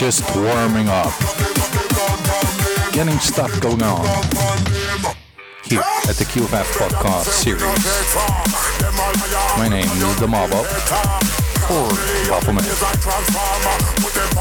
Just warming up. Getting stuff going on. Here at the Q5 podcast series. My name is The Marbo. Or Baphomet.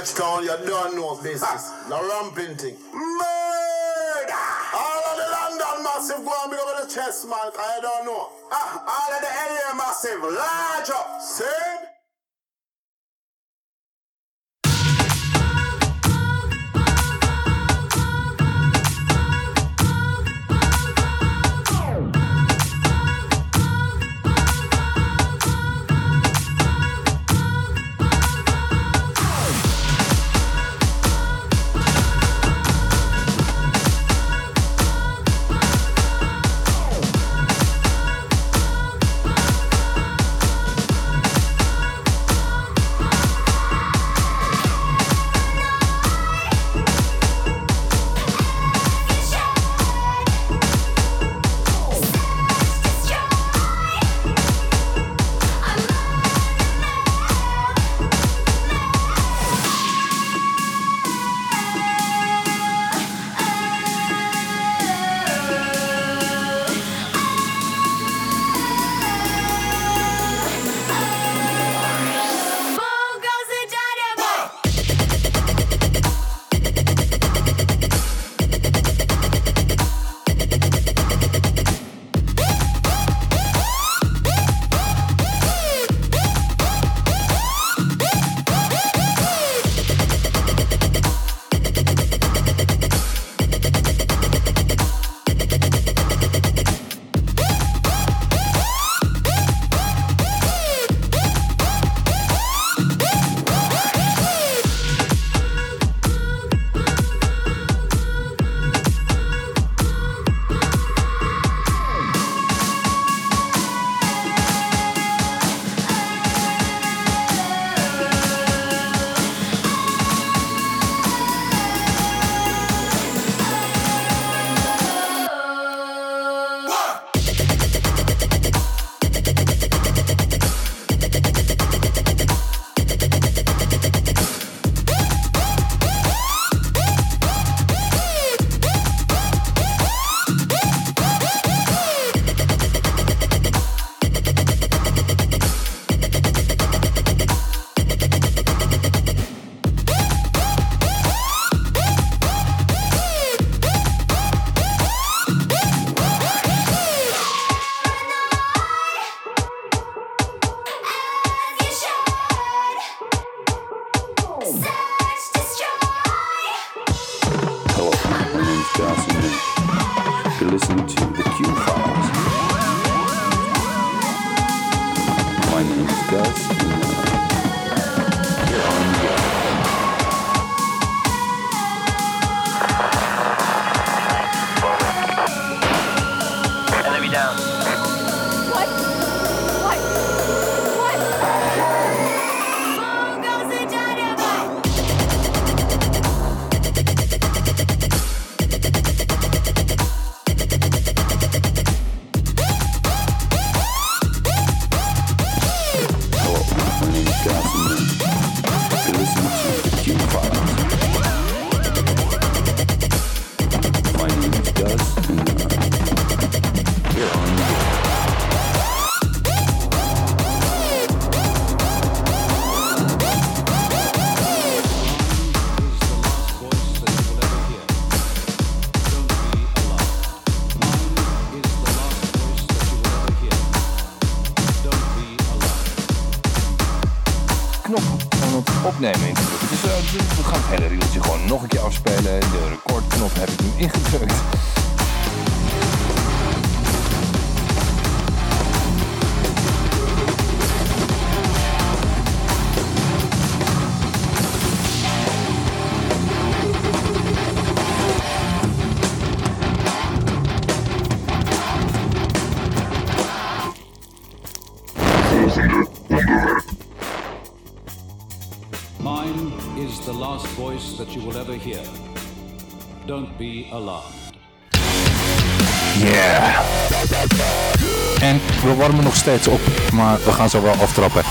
H-Town, you don't know this. The ramping thing. Murder! All of the London massive go and the chess man, I don't know. Ah, all of the LA massive, large up. See? Nog een keer afspelen. Steeds op, maar we gaan zo wel aftrappen.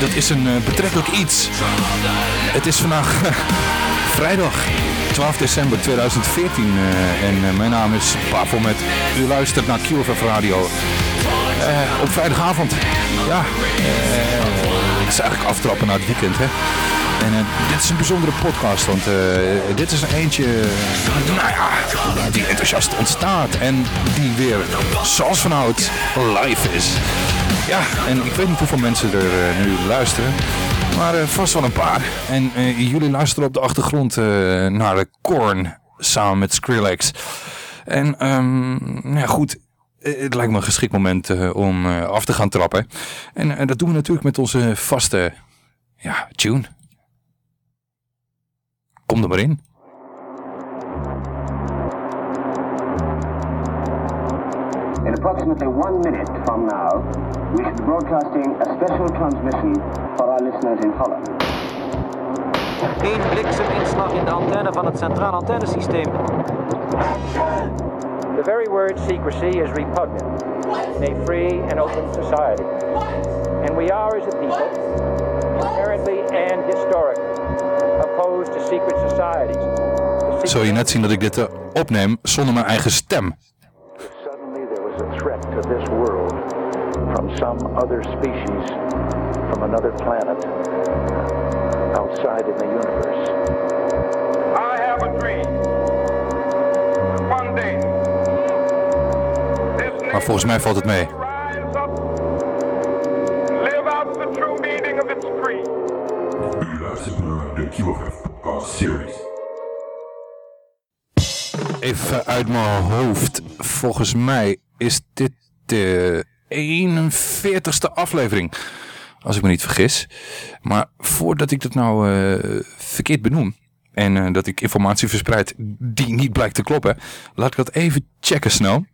Dat is een eh, betrekkelijk iets. Het is vandaag vrijdag 12 december 2014 eh, en eh, mijn naam is Pavo met u luistert naar QFF Radio op vrijdagavond. Ja, eh, het is eigenlijk aftrappen naar het weekend hè. En dit is een bijzondere podcast, want dit is er eentje, nou ja, die enthousiast ontstaat en die weer, zoals vanouds, live is. Ja, en ik weet niet hoeveel mensen er eh, nu luisteren, maar eh, vast wel een paar. En eh, jullie luisteren op de achtergrond naar de Korn samen met Skrillex. En ehm, nou ja, goed, het lijkt me een geschikt moment om af te gaan trappen. En dat doen we natuurlijk met onze vaste ja, tune. Kom er maar in. In approximately one minute from now, we should be broadcasting a special transmission for our listeners in Holland. Eén blikseminslag in de antenne van het centraal antennesysteem. The very word secrecy is repugnant in a free and open society. And we are, as a people, inherently and historically opposed to secret societies. The Zul je net zien dat ik dit eh, opneem zonder mijn eigen stem. Threat to this world from some other species from another planet outside in the universe. I have a dream. One day, Maar volgens mij valt het mee. live out the true meaning of its creed. U luistert naar de QFF Podcast Series. Even uit mijn hoofd. Volgens mij is dit de 41ste aflevering. Als ik me niet vergis. Maar voordat ik dat nou eh, verkeerd benoem. En eh, dat ik informatie verspreid die niet blijkt te kloppen. Laat ik dat even checken snel.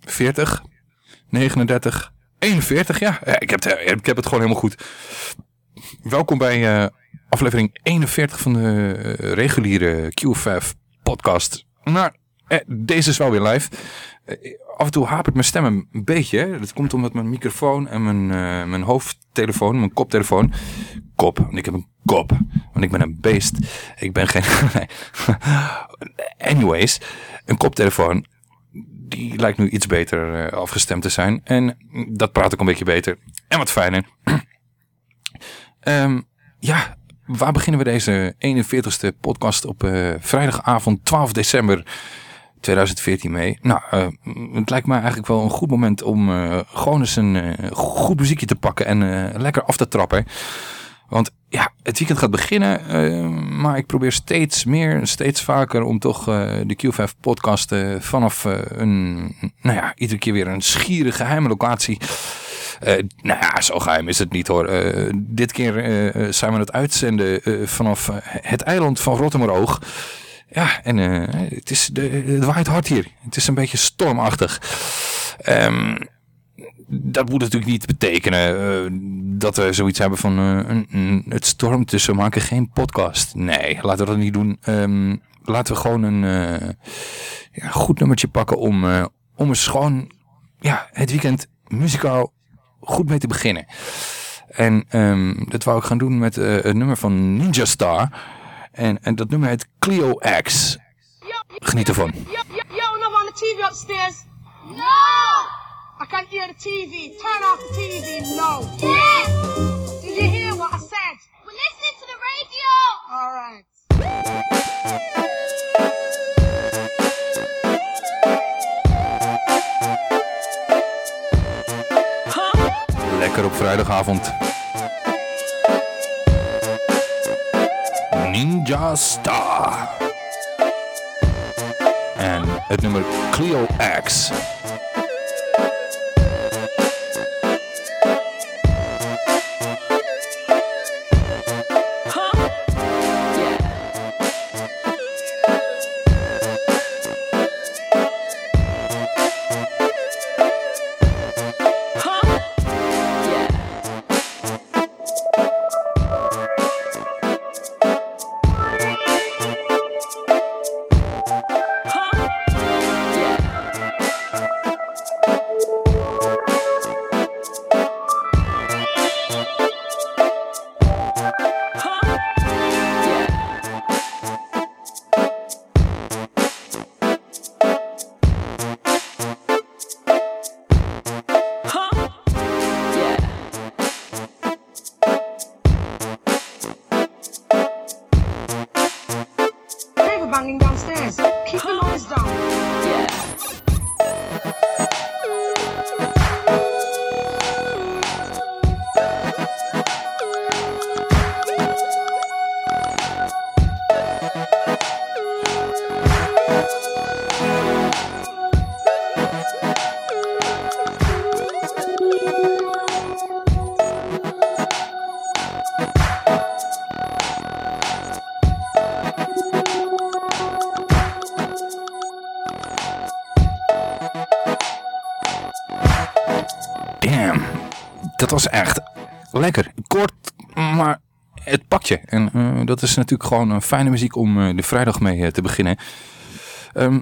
40, 39, 41. Ja, ik heb, het, ik heb het gewoon helemaal goed. Welkom bij eh, aflevering 41 van de eh, reguliere Q5 podcast. Eh, deze is wel weer live. Af en toe hapert mijn stem een beetje. Dat komt omdat mijn microfoon en mijn, eh, mijn hoofdtelefoon, mijn koptelefoon... Kop, want ik heb een kop. Want ik ben een beest. Ik ben geen... Anyways, een koptelefoon die lijkt nu iets beter eh, afgestemd te zijn. En dat praat ook een beetje beter. En wat fijner. Ehm, ja, waar beginnen we deze 41ste podcast op eh, vrijdagavond 12 december 2014 mee? Nou, eh, het lijkt mij eigenlijk wel een goed moment om eh, gewoon eens een eh, goed muziekje te pakken en lekker af te trappen. Want ja, het weekend gaat beginnen, maar ik probeer steeds meer, steeds vaker om toch de Q5 podcast vanaf een, nou ja, iedere keer weer een schiere geheime locatie. Eh, nou ja, zo geheim is het niet hoor. Dit keer zijn we het uitzenden vanaf het eiland van Rottemeroog. Ja, en eh, het, is de, het waait hard hier. Het is een beetje stormachtig. Ehm dat moet natuurlijk niet betekenen eh, dat we zoiets hebben van eh, het stormt dus we maken geen podcast. Nee, laten we dat niet doen. Ehm, laten we gewoon een ja, goed nummertje pakken om, om eens gewoon ja, het weekend muzikaal goed mee te beginnen. En ehm, dat wou ik gaan doen met het nummer van Ninja Star. En, en dat nummer heet Clio X. Geniet ervan. Yo, yo, yo, no on the TV upstairs. No! I can hear the TV. Turn off the TV. No. Yes! Did you hear what I said? We're listening to the radio. All right. Lekker op vrijdagavond. Ninja Star. En het nummer Clio X. Was echt lekker. Kort, maar het pakje. En eh, dat is natuurlijk gewoon een fijne muziek om eh, de vrijdag mee eh, te beginnen. Ehm,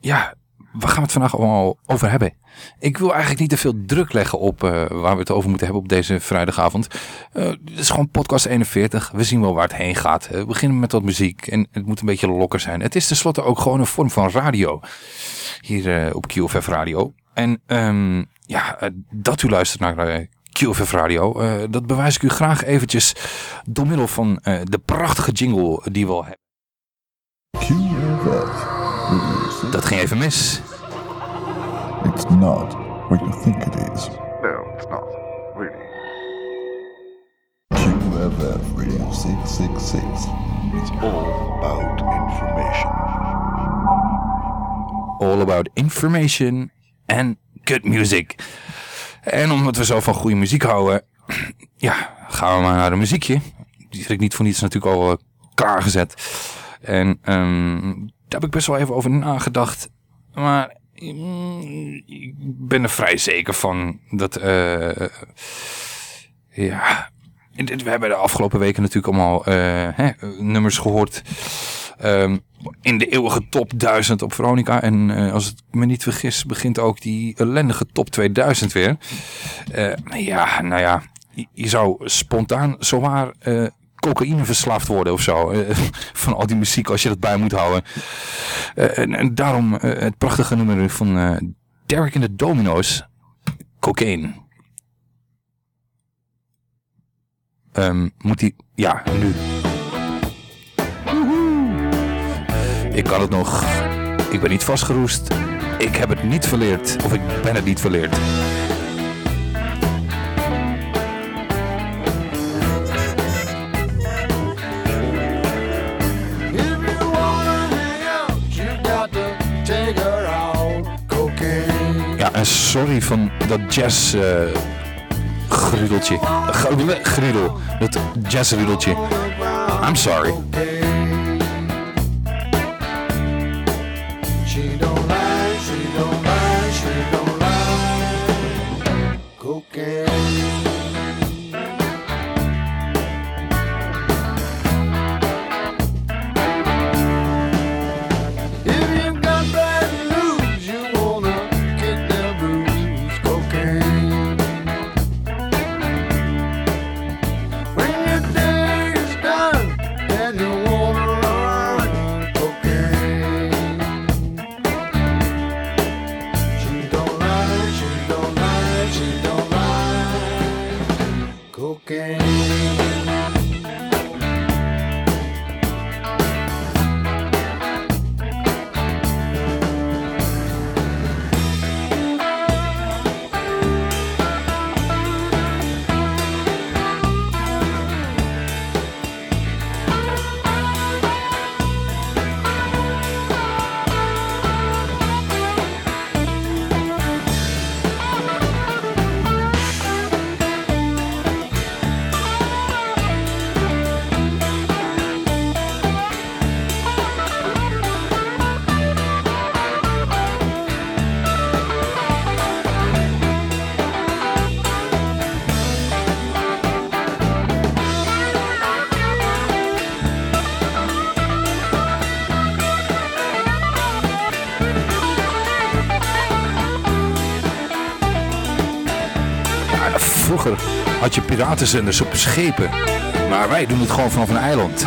ja, waar gaan we het vandaag allemaal over hebben? Ik wil eigenlijk niet te veel druk leggen op waar we het over moeten hebben op deze vrijdagavond. Het is gewoon podcast 41. We zien wel waar het heen gaat. We beginnen met wat muziek en het moet een beetje lokker zijn. Het is tenslotte ook gewoon een vorm van radio. Hier op QFF Radio. En ehm, ja, eh, dat u luistert naar eh, QFF Radio. Eh, dat bewijs ik u graag eventjes door middel van eh, de prachtige jingle die we al hebben. Dat ging even mis. It's not what you think it is. No, it's not. Really. QFF Radio 666. It's all about information. All about information and good music. En omdat we zo van goede muziek houden, ja, gaan we maar naar de muziekje. Die heb ik niet voor niets natuurlijk al eh, klaargezet. En ehm, daar heb ik best wel even over nagedacht. Maar mm, ik ben er vrij zeker van dat... eh, ja, we hebben de afgelopen weken natuurlijk allemaal eh, hè, nummers gehoord... ehm, in de eeuwige top 1000 op Veronica. En eh, als het me niet vergis, begint ook die ellendige top 2000 weer. Eh, ja, nou ja, je, zou spontaan zomaar eh cocaïne verslaafd worden of zo. van al die muziek als je dat bij moet houden. En, en daarom het prachtige nummer van Derek in de Domino's. Cocaine. Ehm, moet die... Ja, nu. Ik kan het nog. Ik ben niet vastgeroest. Ik heb het niet verleerd. Of ik ben het niet verleerd. Ja, en sorry van dat jazz... eh grudeltje. Gr- Griedel. Dat jazzriedeltje. I'm sorry. Piratenzenders op schepen. Maar wij doen het gewoon vanaf een eiland.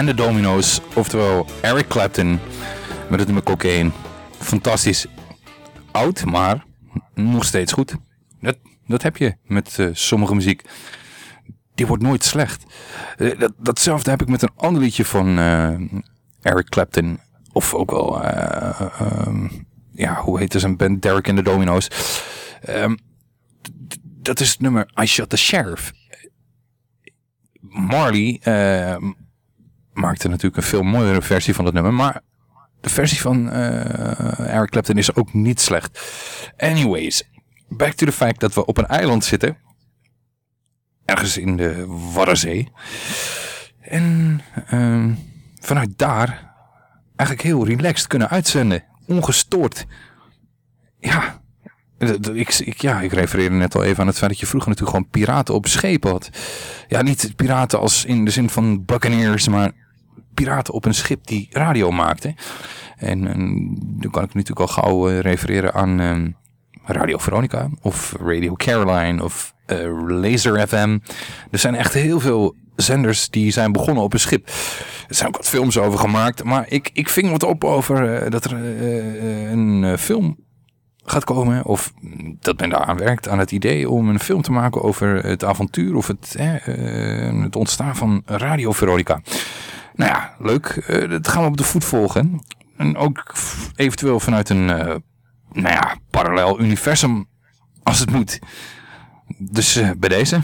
En de Domino's, oftewel Eric Clapton met het nummer Cocaine. Fantastisch. Oud, maar nog steeds goed. Dat, dat heb je met eh, sommige muziek. Die wordt nooit slecht. Eh, dat, datzelfde heb ik met een ander liedje van eh, Eric Clapton. of ook wel, eh, ehm, ja, hoe heet zijn band? Derek and the Domino's. Ehm, dat is het nummer I Shot the Sheriff. Marley ehm, maakte natuurlijk een veel mooiere versie van dat nummer, maar de versie van eh, Eric Clapton is ook niet slecht. Anyways, back to the fact dat we op een eiland zitten. Ergens in de Waddenzee. En ehm, vanuit daar eigenlijk heel relaxed kunnen uitzenden. Ongestoord. Ja, ik, ja, ik refereerde net al even aan het feit dat je vroeger natuurlijk gewoon piraten op schepen had. Ja, niet piraten als in de zin van buccaneers, maar piraten op een schip die radio maakte. En, dan kan ik natuurlijk al gauw eh, refereren aan ehm, Radio Veronica of Radio Caroline of eh, Laser FM. Er zijn echt heel veel zenders die zijn begonnen op een schip. Er zijn ook wat films over gemaakt, maar ik, ik ving wat op over eh, dat er een film gaat komen, of dat men daaraan werkt, aan het idee om een film te maken over het avontuur of het, eh, het ontstaan van Radio Veronica. Nou ja, leuk. Eh, dat gaan we op de voet volgen. En ook eventueel vanuit een, eh, nou ja, parallel universum, als het moet. Dus bij deze.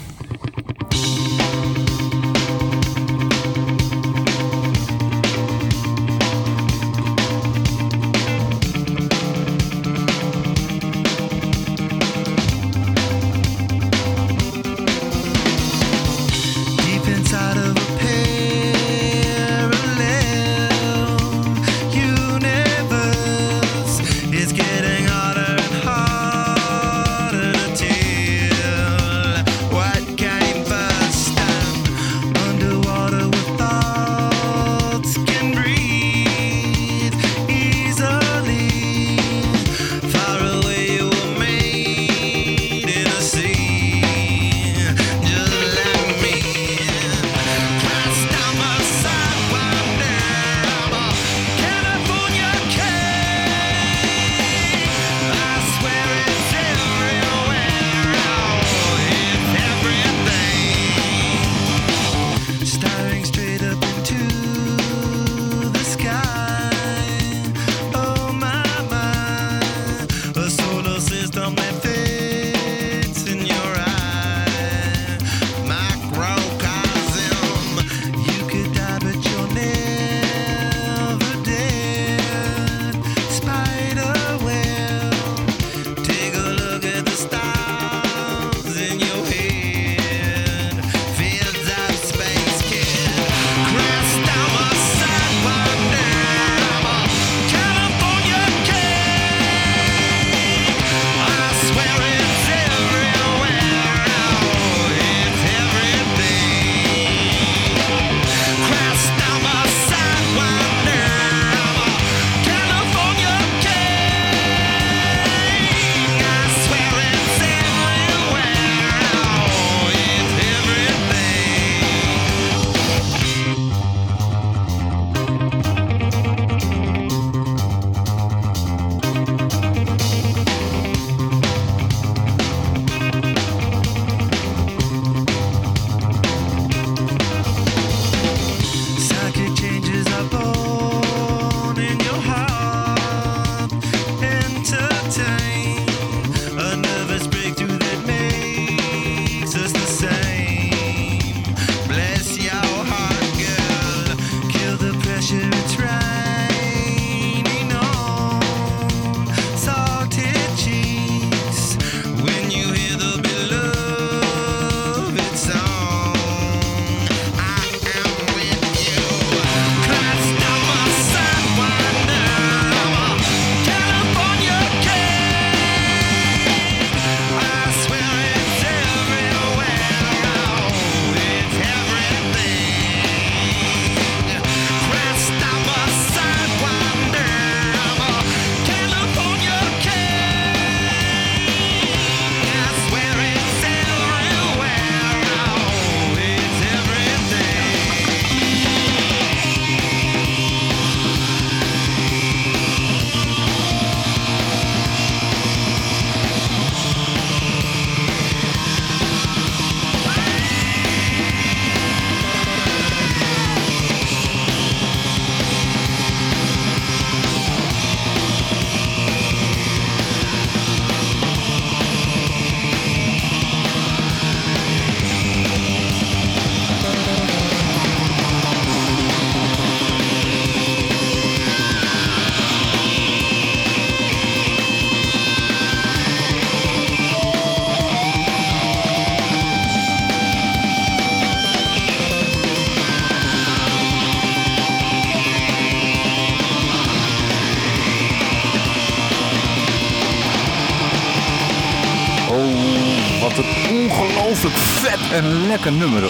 Vet en lekker nummer.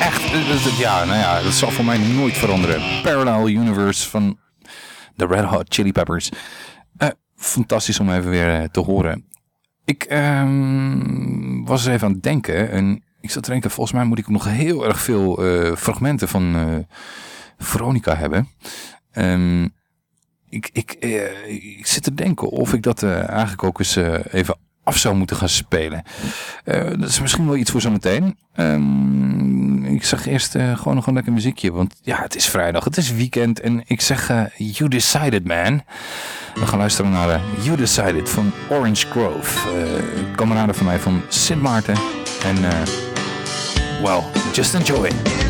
Echt, ja, nou ja, dat zal voor mij nooit veranderen. Parallel Universe van de Red Hot Chili Peppers. Eh, fantastisch om even weer eh, te horen. Ik ehm, was even aan het denken en ik zat te denken, volgens mij moet ik nog heel erg veel eh, fragmenten van Veronica hebben. Ehm, ik, ik, ik zit te denken of ik dat eigenlijk ook eens even af zou moeten gaan spelen. Eh, dat is misschien wel iets voor zometeen. Ehm ik zeg eerst eh, gewoon nog een lekker muziekje. Want ja, het is vrijdag, het is weekend. En ik zeg eh, You Decided Man. We gaan luisteren naar You Decided van Orange Grove. Kameraden van mij van Sint Maarten. En well, just enjoy it.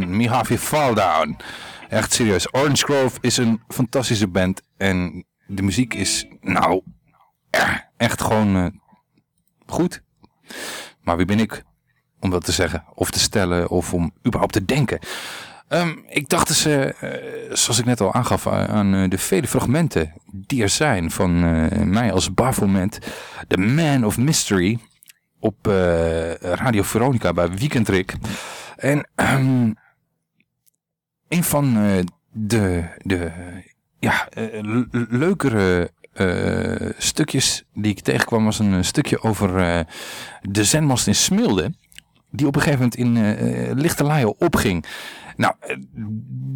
Mojave Fall Down. Echt serieus. Orange Grove is een fantastische band. En de muziek is, nou, ja, echt gewoon eh, goed. Maar wie ben ik om dat te zeggen? Of te stellen, of om überhaupt te denken? Ehm, ik dacht dus, eh, eh, zoals ik net al aangaf, aan, eh, de vele fragmenten die er zijn van eh, mij als Baphomet, The Man of Mystery, op eh, Radio Veronica bij Weekendrik. En ehm, een van eh, de, de ja, eh, le- leukere eh, stukjes die ik tegenkwam was een stukje over de zendmast in Smilde. Die op een gegeven moment in lichte laaien opging. Nou, eh,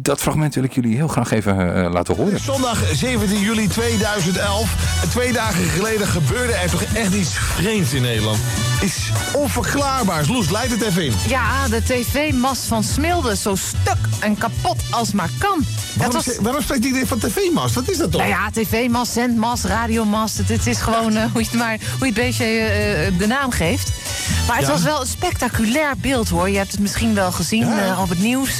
dat fragment wil ik jullie heel graag even eh, laten horen. Zondag 17 juli 2011. En twee dagen geleden gebeurde er toch echt iets vreemds in Nederland. Is onverklaarbaars. Loes, leid het even in. Ja, de tv-mast van Smilde zo stuk en kapot als maar kan. Waarom, was- spreekt iedereen van tv-mast? Wat is dat toch? Nou ja, tv-mast, zendmast, radiomast. Het, het is gewoon eh, hoe, je het maar, hoe je het beestje de naam geeft. Maar het Ja. was wel een spectaculair beeld hoor. Je hebt het misschien wel gezien Ja. op het nieuws.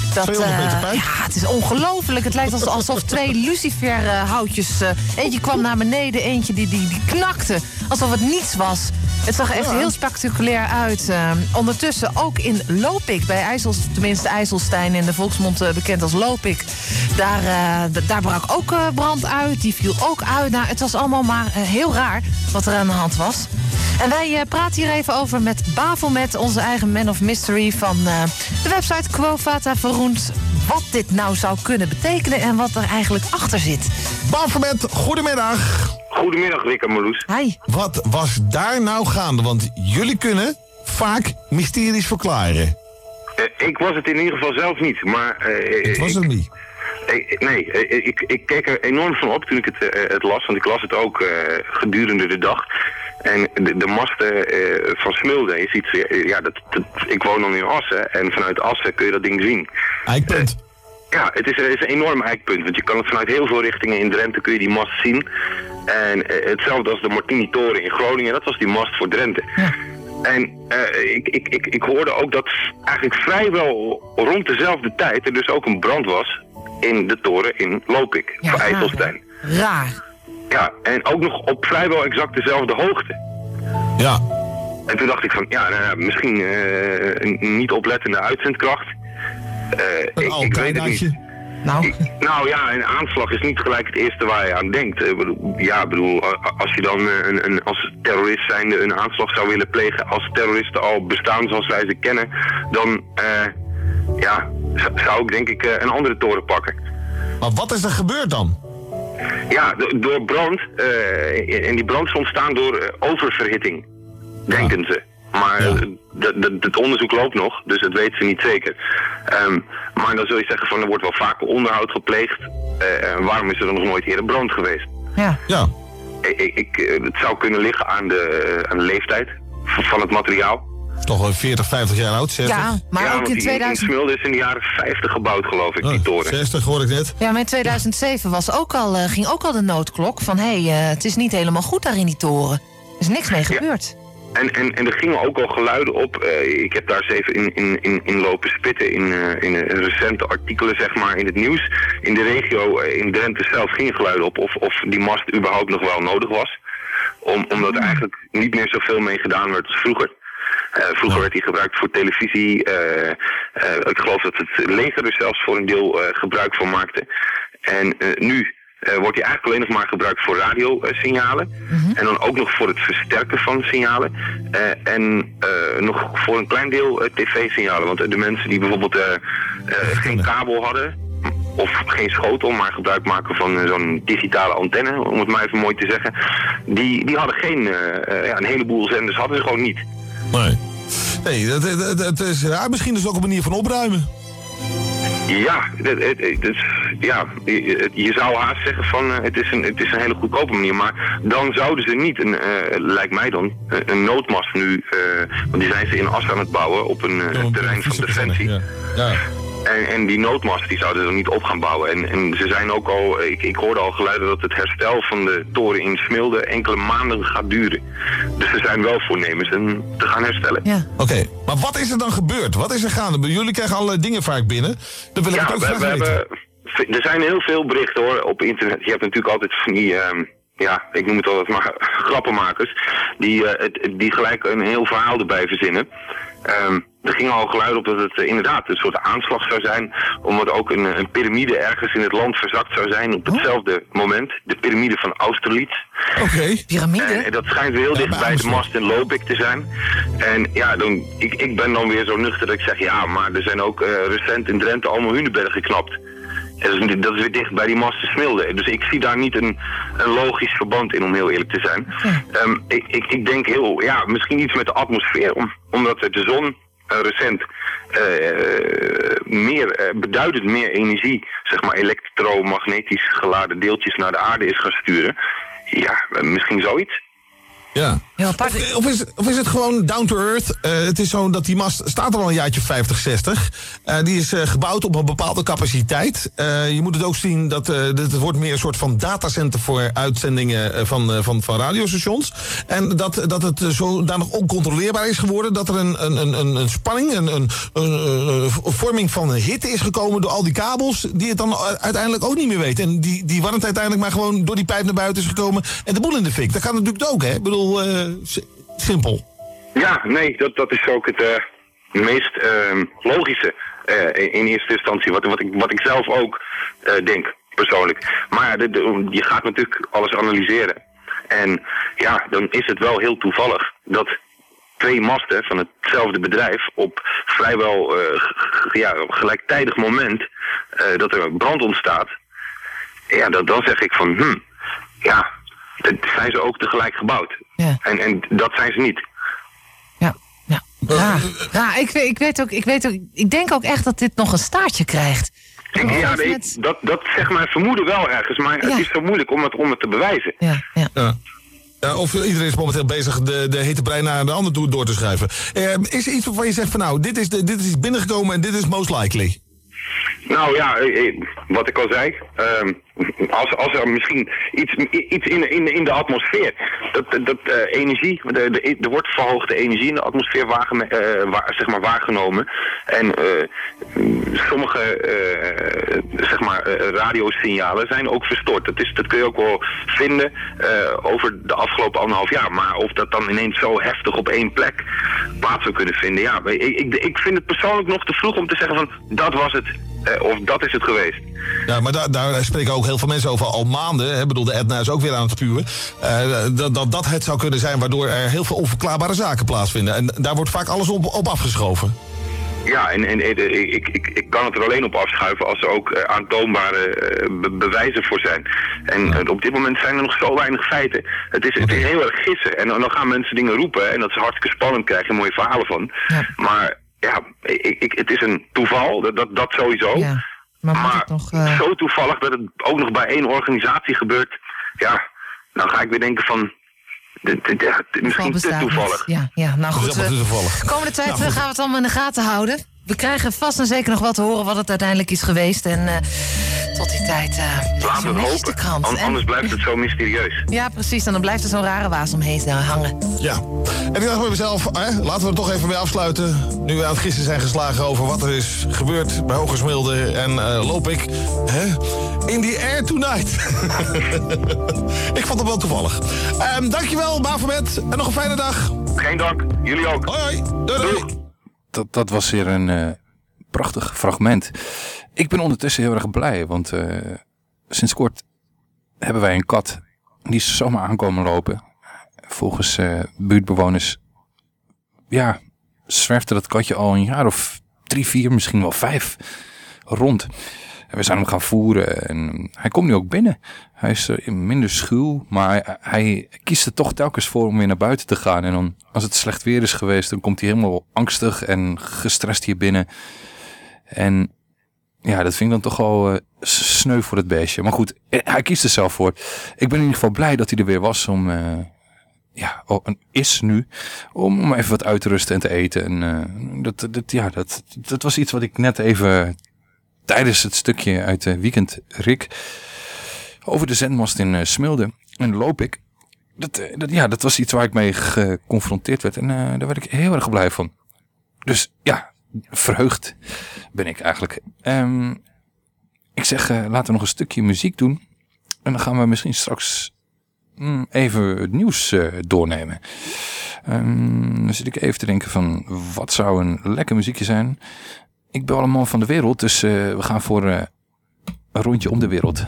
Dat, 200 meter eh, ja, het is ongelooflijk. Het lijkt als- alsof twee luciferhoutjes... eh eentje kwam naar beneden, eentje die, die, die knakte. Alsof het niets was. Het zag echt heel spectaculair uit. Eh, ondertussen ook in Lopik, bij IJssels, tenminste IJsselstein... in de volksmond eh, bekend als Lopik. Daar, eh, daar brak ook eh, brand uit, die viel ook uit. Nou, het was allemaal maar eh, heel raar wat er aan de hand was. En wij eh, praten hier even over met Bafelmet, onze eigen man of mystery van eh, de website Quovata Wat dit nou zou kunnen betekenen en wat er eigenlijk achter zit. Bafelmet, goedemiddag. Goedemiddag, Rick en Marloes. Hi. Wat was daar nou gaande? Want jullie kunnen vaak mysteries verklaren. Eh, ik was het in ieder geval zelf niet, maar... eh, Het was ik- het niet. nee, ik, ik keek er enorm van op toen ik het, het las, want ik las het ook eh, gedurende de dag. En de, de masten eh, van Smilde is iets, eh, ja, dat, dat- ik woon dan in Assen en vanuit Assen kun je dat ding zien. Eikpunt. Ja, het is, het is een enorm eikpunt, want je kan het vanuit heel veel richtingen in Drenthe kun je die mast zien. En eh, hetzelfde als de Martini-toren in Groningen, dat was die mast voor Drenthe. En eh, ik, ik, ik, ik hoorde ook dat eigenlijk vrijwel rond dezelfde tijd er dus ook een brand was in de toren in Lopik, voor IJsselstein. Raar. Ja, en ook nog op vrijwel exact dezelfde hoogte. Ja. En toen dacht ik van, ja, nou misschien eh, een niet oplettende uitzendkracht. Eh, ik, ik weet het niet. Nou. Nou ja, een aanslag is niet gelijk het eerste waar je aan denkt. Ik bedoel, ja, ik bedoel, als je dan eh, een, een, als terrorist zijnde een aanslag zou willen plegen, als terroristen al bestaan zoals wij ze kennen, dan eh, ja, zou- ik denk ik een andere toren pakken. Maar wat is er gebeurd dan? Ja, do- door brand, eh, en die brand is ontstaan door eh, oververhitting, denken ze. Maar eh, d- d- het onderzoek loopt nog, dus dat weten ze niet zeker. Ehm, maar dan zul je zeggen van er wordt wel vaker onderhoud gepleegd. Eh, waarom is er dan nog nooit eerder brand geweest? Ja. Ja. Ik, ik, eh, het zou kunnen liggen aan de, eh, aan de leeftijd van het materiaal. Is toch wel 40, 50 jaar oud, 60? Ja, maar ook in die- 2000... In Smilde is in de jaren 50 gebouwd, geloof ik, die toren. 60 hoor ik net. Ja, maar in 2007 was ook al, eh, ging ook al de noodklok van... hé, hey, eh, het is niet helemaal goed daar in die toren. Er is niks mee gebeurd. En, en, en er gingen ook al geluiden op. eh, ik heb daar eens even in, in, in, in lopen spitten in, eh, in recente artikelen, zeg maar, in het nieuws. In de regio, in Drenthe zelf, gingen geluiden op of, of die mast überhaupt nog wel nodig was. Om, omdat er eigenlijk niet meer zoveel mee gedaan werd als vroeger. Eh, vroeger werd die gebruikt voor televisie. eh, eh, ik geloof dat het leger er zelfs voor een deel gebruik van maakte. En nu wordt die eigenlijk alleen nog maar gebruikt voor radiosignalen. En dan ook nog voor het versterken van signalen. Eh, en eh, nog voor een klein deel tv-signalen. Want de mensen die bijvoorbeeld geen kabel hadden, of geen schotel, maar gebruik maken van zo'n digitale antenne, om het maar even mooi te zeggen. Die, die hadden geen, ja, een heleboel zenders hadden ze gewoon niet. Nee. Nee, dat, dat, dat is raar. Misschien is het ook een manier van opruimen. Ja, het, het, ja je, je zou haast zeggen van eh, het, is een, het is een hele goedkope manier. Maar dan zouden ze niet, een, eh, lijkt mij dan, een, een noodmast nu, eh, want die zijn ze in As aan het bouwen op een eh, terrein van Defensie. Ja. En, en die noodmast die zouden ze dan niet op gaan bouwen. En, en ze zijn ook al, ik, ik hoorde al geluiden dat het herstel van de toren in Smilde enkele maanden gaat duren. Dus ze zijn wel voornemens hem te gaan herstellen. Ja. Oké, maar wat is er dan gebeurd? Wat is er gaande? Jullie krijgen allerlei dingen vaak binnen. Dan wil ik Ja, het ook we, graag we weten. hebben, er zijn heel veel berichten hoor op internet. Je hebt natuurlijk altijd van die, ehm, ja, ik noem het altijd maar grappenmakers, die, eh, het, die gelijk een heel verhaal erbij verzinnen. Ehm, er gingen al geluiden op dat het eh, inderdaad een soort aanslag zou zijn, omdat ook een, een piramide ergens in het land verzakt zou zijn op hetzelfde moment. De piramide van Austerlitz. Oké. Piramide? En dat schijnt heel dicht bij de mast in Lopik te zijn. En ja, dan, ik, ik ben dan weer zo nuchter dat ik zeg, ja, maar er zijn ook eh, recent in Drenthe allemaal hunebedden geknapt. En dat, is, dat is weer dicht bij die mast in Smilde. Dus ik zie daar niet een, een logisch verband in, om heel eerlijk te zijn. Ehm, ik, ik, ik denk heel, ja, misschien iets met de atmosfeer, om, omdat de zon eh, recent eh, meer, eh, beduidend meer energie, zeg maar elektromagnetisch geladen deeltjes naar de aarde is gaan sturen. Ja, eh, misschien zoiets. Ja. Of, is, het gewoon down to earth? Eh, het is zo dat die mast staat er al een jaartje 50, 60. Eh, die is eh, gebouwd op een bepaalde capaciteit. Je moet het ook zien dat het wordt meer een soort van datacenter voor uitzendingen van, van, van radiostations. En dat, dat het zodanig oncontroleerbaar is geworden dat er een, een, een, een- spanning, een, een, vorming van hitte is gekomen door al die kabels, die het dan uiteindelijk ook niet meer weten. En die, die warmte uiteindelijk maar gewoon door die pijp naar buiten is gekomen en de boel in de fik. Dat kan natuurlijk ook, hè? Ik bedoel, simpel. Ja, nee, dat, dat is ook het eh, meest ehm, logische eh, in, eerste instantie. Wat, wat, ik, wat ik zelf ook eh, denk, persoonlijk. Maar je gaat natuurlijk alles analyseren. En ja, dan is het wel heel toevallig dat twee masten van hetzelfde bedrijf op vrijwel ja, gelijktijdig moment dat er brand ontstaat. Ja, dat, dan zeg ik van, hm, ja, zijn ze ook tegelijk gebouwd. En, en dat zijn ze niet. Ja, ja ik, weet, ik, weet ook, ik weet ook, ik denk ook echt dat dit nog een staartje krijgt. Ik, ja, nee, dat, dat zegt mijn vermoeden wel ergens, maar het is zo moeilijk om het, om het te bewijzen. Ja, ja. Ja, of iedereen is momenteel bezig de, de hete brein naar de ander toe door te schuiven. Eh, is er iets waarvan je zegt van nou, dit is, de, dit is binnengekomen en dit is most likely? Nou ja, eh, eh, wat ik al zei, ehm, als, als er misschien iets, iets in, in, in de atmosfeer, dat, dat eh, energie, de, de, er wordt verhoogde energie in de atmosfeer eh, zeg maar waargenomen. En eh, sommige zeg maar, radiosignalen zijn ook verstoord. Dat, is, dat kun je ook wel vinden over de afgelopen anderhalf jaar. Maar of dat dan ineens zo heftig op één plek plaats zou kunnen vinden, ja, ik, ik, ik vind het persoonlijk nog te vroeg om te zeggen van dat was het. Eh, of dat is het geweest. Ja, maar daar, daar spreken ook heel veel mensen over al maanden. hè. Ik bedoel, de Etna is ook weer aan het spuwen. Eh, dat, dat dat het zou kunnen zijn waardoor er heel veel onverklaarbare zaken plaatsvinden. En daar wordt vaak alles op, op afgeschoven. Ja, en, en eh, ik, ik, ik kan het er alleen op afschuiven als er ook aantoonbare be- bewijzen voor zijn. En op dit moment zijn er nog zo weinig feiten. Het is, het is heel erg gissen. En dan dan gaan mensen dingen roepen en dat is hartstikke spannend, krijg je mooie verhalen van. Maar ja, ik, ik, het is een toeval, dat, dat, dat sowieso. Maar, moet Maar het nog, eh, zo toevallig dat het ook nog bij één organisatie gebeurt. Ja, dan ga ik weer denken van... ja, misschien te toevallig. Ja, ja, nou goed. Dat is allemaal eh, komende tijd Nou, eh, gaan we het allemaal in de gaten houden. We krijgen vast en zeker nog wat te horen wat het uiteindelijk is geweest. En eh, tot die tijd uh, Laten we hopen. krant. An- En- anders blijft het zo mysterieus. Ja, precies. En dan blijft er zo'n rare waas omheen eh, hangen. Ja. En ik dacht bij mezelf, hè, laten we er toch even mee afsluiten. Nu we aan het gisteren zijn geslagen over wat er is gebeurd bij Hogersmilde en eh loop ik. Hè, in the air tonight. ik vond het wel toevallig. Ehm dankjewel, Bafomet. En nog een fijne dag. Geen dank. Jullie ook. Hoi, hoi. Doei, doei. Dat, dat was weer een eh, prachtig fragment. Ik ben ondertussen heel erg blij, want eh, sinds kort hebben wij een kat. Die is zomaar aankomen lopen. Volgens eh, buurtbewoners, ja, zwerfte dat katje al een jaar of drie, vier, misschien wel vijf rond. We zijn hem gaan voeren en hij komt nu ook binnen. Hij is eh, minder schuw, maar hij, kiest er toch telkens voor om weer naar buiten te gaan. En dan, als het slecht weer is geweest, dan komt hij helemaal angstig en gestrest hier binnen. En ja, dat vind ik dan toch wel eh, sneu voor het beestje. Maar goed, eh, hij kiest er zelf voor. Ik ben in ieder geval blij dat hij er weer was om... ja, is nu, om, even wat uit te rusten en te eten. En dat, dat, ja, dat, dat was iets wat ik net even tijdens het stukje uit de weekend Rick over de zendmast in eh, Smilde. En loop ik. Dat, eh, dat, ja, dat was iets waar ik mee geconfronteerd werd. En eh, daar werd ik heel erg blij van. Dus ja, verheugd ben ik eigenlijk. Ehm, ik zeg, eh, laten we nog een stukje muziek doen. En dan gaan we misschien straks mm, even het nieuws eh, doornemen. Ehm, dan zit ik even te denken van, wat zou een lekker muziekje zijn? ik ben wel een man van de wereld, dus eh, we gaan voor eh, een rondje om de wereld.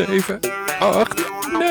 7, 8, 9,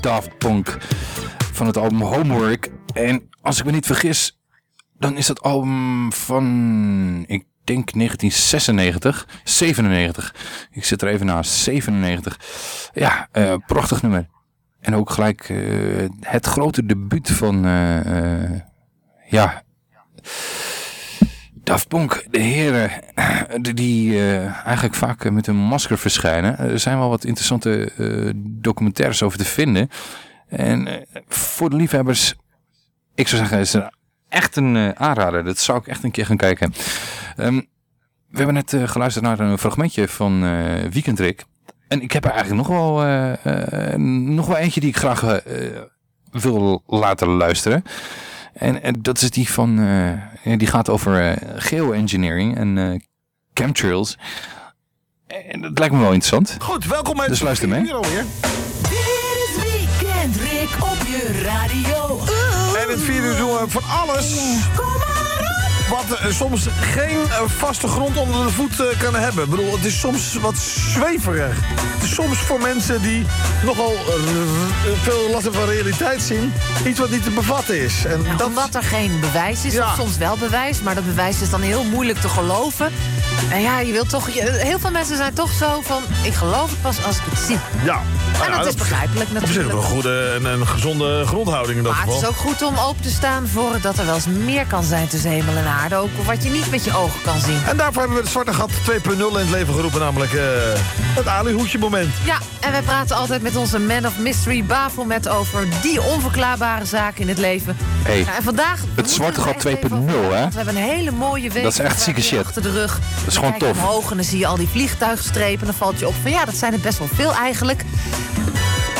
Daft Punk van het album Homework. En als ik me niet vergis, dan is dat album van, ik denk 1996, 97. Ik zit er even naast, 97. Ja, eh, prachtig nummer. En ook gelijk eh, het grote debuut van, eh, ja, Daft Punk, de heren die- die eh, eigenlijk vaak eh, met een masker verschijnen. Er zijn wel wat interessante eh, documentaires over te vinden. En eh, voor de liefhebbers, ik zou zeggen, is er echt een eh, aanrader. Dat zou ik echt een keer gaan kijken. Ehm, we hebben net eh, geluisterd naar een fragmentje van eh Weekendrik. En ik heb er eigenlijk nog wel, eh, eh, nog wel eentje die ik graag eh, wil laten luisteren. En, en dat is die van, eh, die gaat over eh, geoengineering en eh, chemtrails. En dat lijkt me wel interessant. Goed, welkom bij Dus luister mee. Dit is Weekend Rick op je radio. En het vierde uur doen we van alles. Wat eh, soms geen eh, vaste grond onder de voet eh, kan hebben. Ik bedoel, het is soms wat zweverig. Het is soms voor mensen die nogal veel last van realiteit zien... iets wat niet te bevatten is. En Ja, dat, Omdat er geen bewijs is, Ja. of soms wel bewijs, maar dat bewijs is dan heel moeilijk te geloven. En ja, je wilt toch. heel veel mensen zijn toch zo van: ik geloof het pas als ik het zie. ja. En dat is begrijpelijk natuurlijk. wel een goede en een gezonde grondhouding in dat Maar het geval. is ook goed om open te staan voor dat er wel eens meer kan zijn tussen hemel en aarde. Ook wat je niet met je ogen kan zien. En daarvoor hebben we het Zwarte Gat 2.0 in het leven geroepen, namelijk eh, het alihoedje moment. Ja, en wij praten altijd met onze man of mystery Bafelmet over die onverklaarbare zaken in het leven. Hey, en vandaag het Zwarte Gat 2.0, hè? Want we hebben een hele mooie week Dat is echt zieke shit. achter de rug. Dat is gewoon tof. omhoog en dan zie je al die vliegtuigstrepen. En dan valt je op van ja, dat zijn er best wel veel eigenlijk.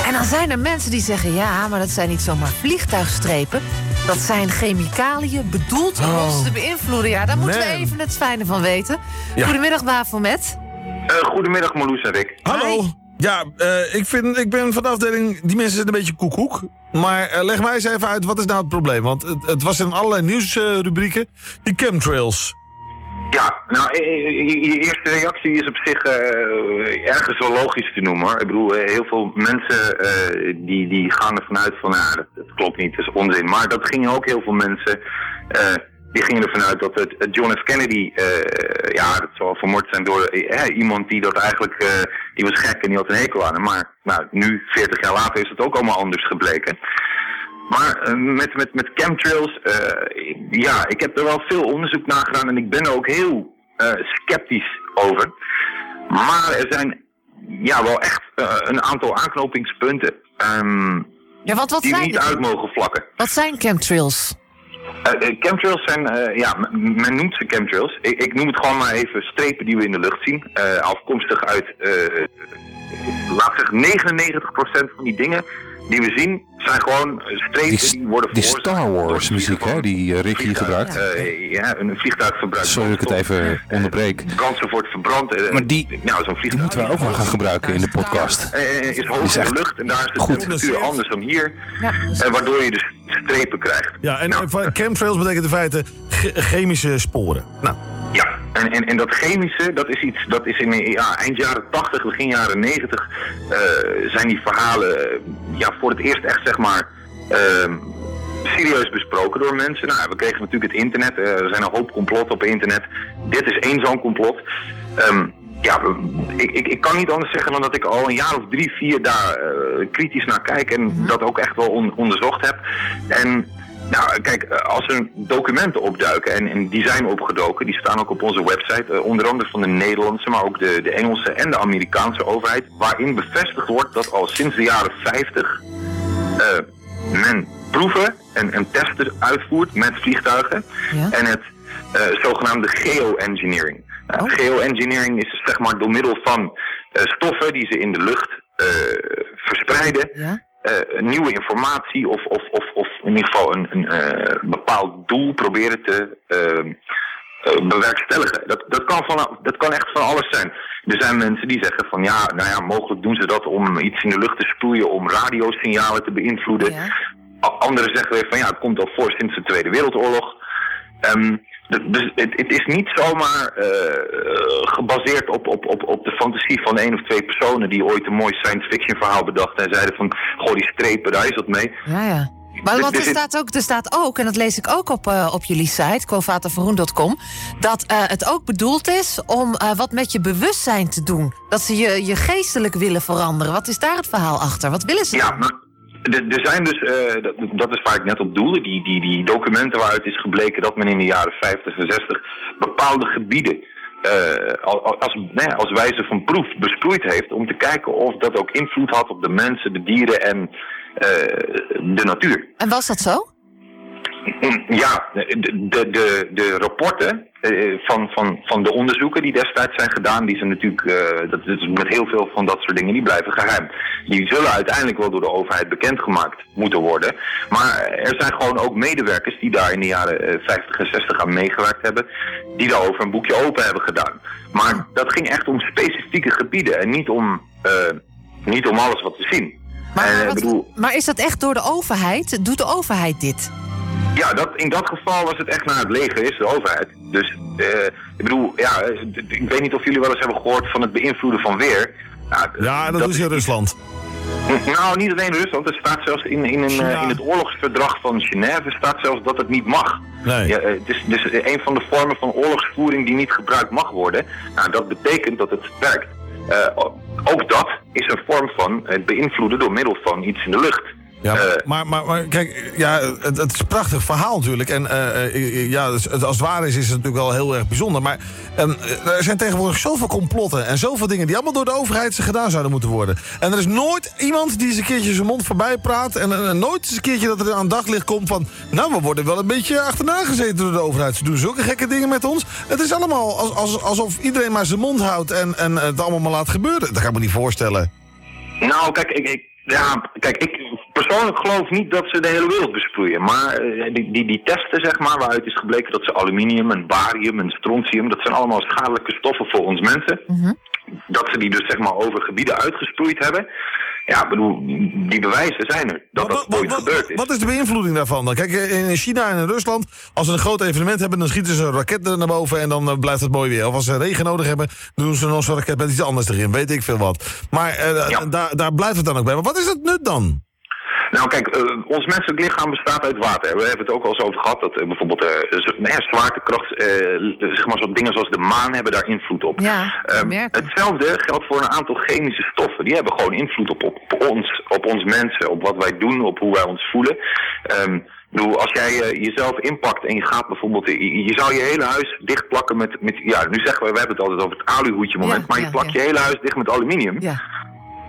En dan zijn er mensen die zeggen ja, maar dat zijn niet zomaar vliegtuigstrepen. Dat zijn chemicaliën bedoeld om Oh. ons te beïnvloeden. Ja, daar moeten we even het fijne van weten. Ja. Goedemiddag, Bafelmet. Eh, goedemiddag Marloes en Rick. Hallo. Ja, eh, ik, vind, ik ben van de afdeling, die mensen zijn een beetje koekoek. Maar eh, leg mij eens even uit, wat is nou het probleem? Want het, het was in allerlei nieuwsrubrieken. die chemtrails. Ja, nou, eh, eh, je, eerste reactie is op zich eh, ergens wel logisch te noemen. Hoor. Ik bedoel, heel veel mensen die, die gaan ervan uit van, nou, dat, dat klopt niet, dat is onzin. Maar dat gingen ook heel veel mensen, die gingen ervan uit dat het, John F. Kennedy, ja, dat zal vermoord zijn door iemand die dat eigenlijk, die was gek en die had een hekel aan hem. Maar nou, nu, 40 jaar later, is het ook allemaal anders gebleken. Maar eh, met, met, met chemtrails, eh, ja, ik heb er wel veel onderzoek naar gedaan en ik ben er ook heel eh, sceptisch over. Maar er zijn ja, wel echt een aantal aanknopingspunten ehm, Ja, want wat die zijn, niet uit mogen vlakken. wat zijn chemtrails? Eh, chemtrails zijn, ja, men noemt ze chemtrails. Ik, ik noem het gewoon maar even strepen die we in de lucht zien. Afkomstig uit, laat ik zeggen, 99% van die dingen die we zien zijn gewoon strepen die, Die, worden die Star Wars muziek, hè, die eh, Rick hier gebruikt. eh, ja, een vliegtuig verbruikt. Sorry dat ik het even onderbreek. Brandstof wordt verbrand. eh, Maar die, nou, zo'n die vliegtuig moeten we ook wel gaan gebruiken in de podcast. eh, is hoog is in de lucht en daar is de goed. temperatuur anders dan hier. Ja, eh, waardoor je dus strepen krijgt. Ja, en eh, van chemtrails betekent in feite che- chemische sporen. Nou, en, en, en dat chemische, dat is iets, dat is in ja, eind jaren 80, begin jaren 90, eh, zijn die verhalen eh, ja, voor het eerst echt, zeg maar, ehm, serieus besproken door mensen. Nou, we kregen natuurlijk het internet, eh, er zijn een hoop complotten op internet. Dit is één zo'n complot. Ehm, ja, ik, ik, ik kan niet anders zeggen dan dat ik al een jaar of drie, vier daar eh, kritisch naar kijk en dat ook echt wel on- onderzocht heb. En nou, kijk, eh, als er documenten opduiken en, en die zijn opgedoken, die staan ook op onze website, eh, onder andere van de Nederlandse, maar ook de, de Engelse en de Amerikaanse overheid, waarin bevestigd wordt dat al sinds de jaren 50 eh, men proeven en, en testen uitvoert met vliegtuigen Ja. en het zogenaamde geoengineering. Nou, Geoengineering is zeg maar door middel van stoffen die ze in de lucht verspreiden, Ja? nieuwe informatie of, of, of, of in ieder geval een, een eh, bepaald doel proberen te ehm, eh, bewerkstelligen. Dat, dat, kan van, dat kan echt van alles zijn. Er zijn mensen die zeggen van ja, nou ja, mogelijk doen ze dat om iets in de lucht te sproeien, om radiosignalen te beïnvloeden. Ja. Anderen zeggen weer van ja, het komt al voor sinds de Tweede Wereldoorlog. Ehm, d- dus het, het is niet zomaar eh, gebaseerd op, op, op, op de fantasie van één of twee personen die ooit een mooi science fiction verhaal bedachten en zeiden van goh die strepen, daar is wat mee. Ja, ja. Maar want er staat, ook, er staat ook, en dat lees ik ook op, eh, op jullie site, quovataveroen.com, dat eh, het ook bedoeld is om eh, wat met je bewustzijn te doen. Dat ze je, je geestelijk willen veranderen. Wat is daar het verhaal achter? Wat willen ze? Ja, maar er zijn dus, dat, dat is waar ik net op doelde, die, die, die documenten waaruit is gebleken dat men in de jaren 50 en 60 bepaalde gebieden al- al- als, nee, als wijze van proef besproeid heeft om te kijken of dat ook invloed had op de mensen, de dieren en de natuur. En was dat zo? Mm, Ja, de, de, de, de rapporten eh, van, van, van de onderzoeken die destijds zijn gedaan, die zijn natuurlijk, eh, dat is met heel veel van dat soort dingen, die blijven geheim. Die zullen uiteindelijk wel door de overheid bekendgemaakt moeten worden. Maar er zijn gewoon ook medewerkers die daar in de jaren eh, 50 en 60 aan meegewerkt hebben, die daarover een boekje open hebben gedaan. Maar dat ging echt om specifieke gebieden en niet om, eh, niet om alles wat we zien. Maar, En, maar ik wat- bedoel, maar is dat echt door de overheid? Doet de overheid dit? Ja, dat, in dat geval was het echt naar het leger, is de overheid. Dus eh, ik bedoel, ja, eh, ik weet niet of jullie wel eens hebben gehoord van het beïnvloeden van weer. Nou, Ja, en dat, doen ze in Rusland. Nou, niet alleen Rusland. Er staat zelfs in, in, een, eh, in het oorlogsverdrag van Genève staat zelfs dat het niet mag. Nee. Ja, eh, het is dus een van de vormen van oorlogsvoering die niet gebruikt mag worden. Nou, dat betekent dat het werkt. Eh, ook dat is een vorm van het beïnvloeden door middel van iets in de lucht. Ja, Eh, maar, maar, maar, kijk, ja, het, het is een prachtig verhaal natuurlijk. En eh, eh, ja, dus als het waar is, is het natuurlijk wel heel erg bijzonder. Maar ehm, er zijn tegenwoordig zoveel complotten en zoveel dingen die allemaal door de overheid gedaan zouden moeten worden. En er is nooit iemand die eens een keertje zijn mond voorbij praat. En, eh, nooit eens een keertje dat er aan daglicht komt van. Nou, we worden wel een beetje achterna gezeten door de overheid. Ze doen zulke gekke dingen met ons. Het is allemaal als, als, alsof iedereen maar zijn mond houdt en, en het allemaal maar laat gebeuren. Dat kan ik me niet voorstellen. Nou, kijk, ik, ik, ja, kijk, ik persoonlijk geloof niet dat ze de hele wereld besproeien. Maar eh, die, die, die testen, zeg maar, waaruit is gebleken dat ze aluminium en barium en strontium, dat zijn allemaal schadelijke stoffen voor ons mensen. Dat ze die dus, zeg maar, over gebieden uitgesproeid hebben. Ja, ik bedoel, die bewijzen zijn er dat dat ooit gebeurd is. Wat is de beïnvloeding daarvan dan? Kijk, in China en in Rusland, als ze een groot evenement hebben... dan schieten ze een raket er naar boven en dan eh, blijft het mooi weer. Of als ze regen nodig hebben, dan doen ze nog zo'n raket met iets anders erin. Weet ik veel wat. Maar eh, daar, daar blijft het dan ook bij. Maar wat is het nut dan? Nou kijk, eh, ons menselijk lichaam bestaat uit water. We hebben het ook al eens over gehad dat eh, bijvoorbeeld eh, nou ja, zwaartekracht, eh, zeg maar zo'n dingen zoals de maan hebben daar invloed op. Ja, Ehm, hetzelfde geldt voor een aantal chemische stoffen. Die hebben gewoon invloed op, op, ons, op ons mensen, op wat wij doen, op hoe wij ons voelen. Bedoel, als jij eh, jezelf inpakt en je gaat bijvoorbeeld, je, je zou je hele huis dichtplakken met, met, ja, nu zeggen we, we hebben het altijd over het aluhoedje moment, Ja, maar je ja, plakt ja. je hele huis dicht met aluminium. Ja.